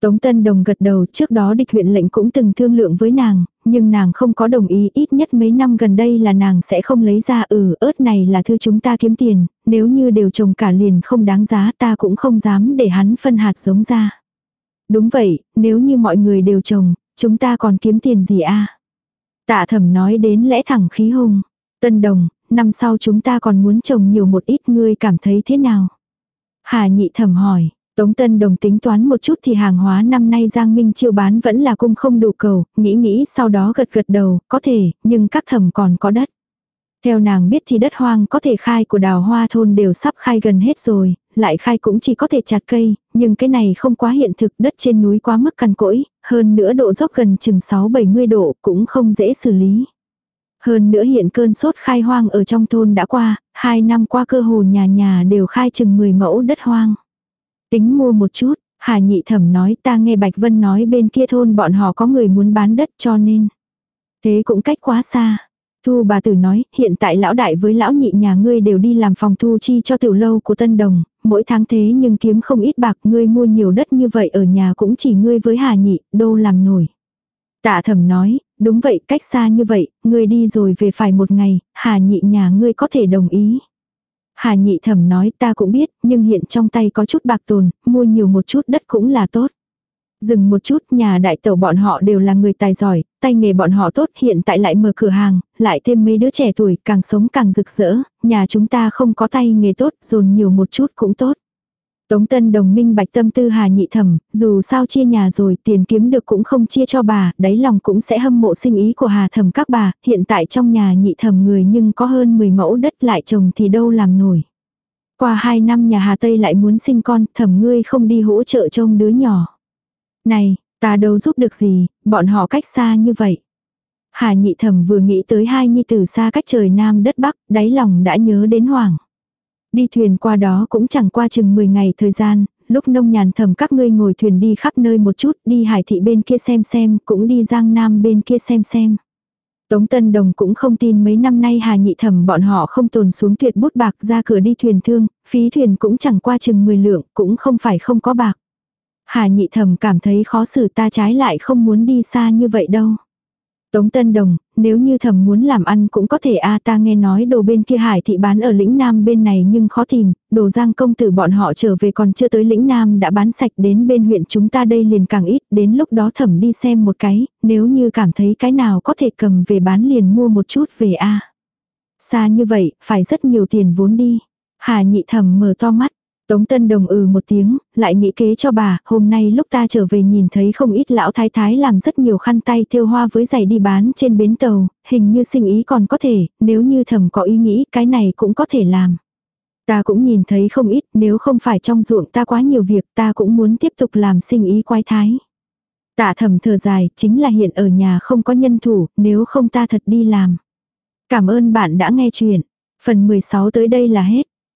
Tống Tân Đồng gật đầu trước đó địch huyện lệnh cũng từng thương lượng với nàng, nhưng nàng không có đồng ý ít nhất mấy năm gần đây là nàng sẽ không lấy ra ừ ớt này là thư chúng ta kiếm tiền, nếu như đều trồng cả liền không đáng giá ta cũng không dám để hắn phân hạt giống ra. Đúng vậy, nếu như mọi người đều trồng, chúng ta còn kiếm tiền gì à? a Tạ thẩm nói đến lẽ thẳng khí hùng. Tân Đồng, năm sau chúng ta còn muốn trồng nhiều một ít ngươi cảm thấy thế nào? Hà nhị thẩm hỏi, Tống Tân Đồng tính toán một chút thì hàng hóa năm nay Giang Minh chiêu bán vẫn là cung không đủ cầu, nghĩ nghĩ sau đó gật gật đầu, có thể, nhưng các thẩm còn có đất. Theo nàng biết thì đất hoang có thể khai của đào hoa thôn đều sắp khai gần hết rồi, lại khai cũng chỉ có thể chặt cây, nhưng cái này không quá hiện thực đất trên núi quá mức cằn cỗi, hơn nữa độ dốc gần chừng 6-70 độ cũng không dễ xử lý. Hơn nữa hiện cơn sốt khai hoang ở trong thôn đã qua, hai năm qua cơ hồ nhà nhà đều khai chừng 10 mẫu đất hoang. Tính mua một chút, Hà nhị thẩm nói ta nghe Bạch Vân nói bên kia thôn bọn họ có người muốn bán đất cho nên. Thế cũng cách quá xa. Thu bà tử nói, hiện tại lão đại với lão nhị nhà ngươi đều đi làm phòng thu chi cho tiểu lâu của Tân Đồng, mỗi tháng thế nhưng kiếm không ít bạc ngươi mua nhiều đất như vậy ở nhà cũng chỉ ngươi với Hà nhị, đâu làm nổi. Tạ thẩm nói, đúng vậy cách xa như vậy, ngươi đi rồi về phải một ngày, Hà nhị nhà ngươi có thể đồng ý. Hà nhị thẩm nói ta cũng biết, nhưng hiện trong tay có chút bạc tồn, mua nhiều một chút đất cũng là tốt. Dừng một chút, nhà đại tẩu bọn họ đều là người tài giỏi, tay nghề bọn họ tốt, hiện tại lại mở cửa hàng, lại thêm mấy đứa trẻ tuổi, càng sống càng rực rỡ, nhà chúng ta không có tay nghề tốt, dồn nhiều một chút cũng tốt. Tống Tân Đồng minh bạch tâm tư Hà Nhị Thẩm, dù sao chia nhà rồi, tiền kiếm được cũng không chia cho bà, đáy lòng cũng sẽ hâm mộ sinh ý của Hà Thẩm các bà, hiện tại trong nhà Nhị Thẩm người nhưng có hơn 10 mẫu đất lại trồng thì đâu làm nổi. Qua 2 năm nhà Hà Tây lại muốn sinh con, Thẩm ngươi không đi hỗ trợ trông đứa nhỏ. Này, ta đâu giúp được gì, bọn họ cách xa như vậy. Hà Nhị Thẩm vừa nghĩ tới hai nhi tử xa cách trời Nam đất Bắc, đáy lòng đã nhớ đến Hoàng. Đi thuyền qua đó cũng chẳng qua chừng 10 ngày thời gian, lúc nông nhàn thầm các ngươi ngồi thuyền đi khắp nơi một chút, đi hải thị bên kia xem xem, cũng đi giang nam bên kia xem xem. Tống Tân Đồng cũng không tin mấy năm nay Hà Nhị Thẩm bọn họ không tồn xuống tuyệt bút bạc ra cửa đi thuyền thương, phí thuyền cũng chẳng qua chừng 10 lượng, cũng không phải không có bạc. Hà Nhị Thẩm cảm thấy khó xử ta trái lại không muốn đi xa như vậy đâu. Tống Tân Đồng, nếu như thầm muốn làm ăn cũng có thể a ta nghe nói đồ bên kia hải thị bán ở lĩnh Nam bên này nhưng khó tìm, đồ giang công tử bọn họ trở về còn chưa tới lĩnh Nam đã bán sạch đến bên huyện chúng ta đây liền càng ít, đến lúc đó thầm đi xem một cái, nếu như cảm thấy cái nào có thể cầm về bán liền mua một chút về a Xa như vậy, phải rất nhiều tiền vốn đi. Hà nhị thầm mở to mắt, Tống Tân Đồng ừ một tiếng, lại nghĩ kế cho bà, hôm nay lúc ta trở về nhìn thấy không ít lão thái thái làm rất nhiều khăn tay thêu hoa với giày đi bán trên bến tàu, hình như sinh ý còn có thể, nếu như thầm có ý nghĩ cái này cũng có thể làm. Ta cũng nhìn thấy không ít, nếu không phải trong ruộng ta quá nhiều việc ta cũng muốn tiếp tục làm sinh ý quái thái. Tạ thầm thở dài, chính là hiện ở nhà không có nhân thủ, nếu không ta thật đi làm. Cảm ơn bạn đã nghe chuyện. Phần 16 tới đây là hết.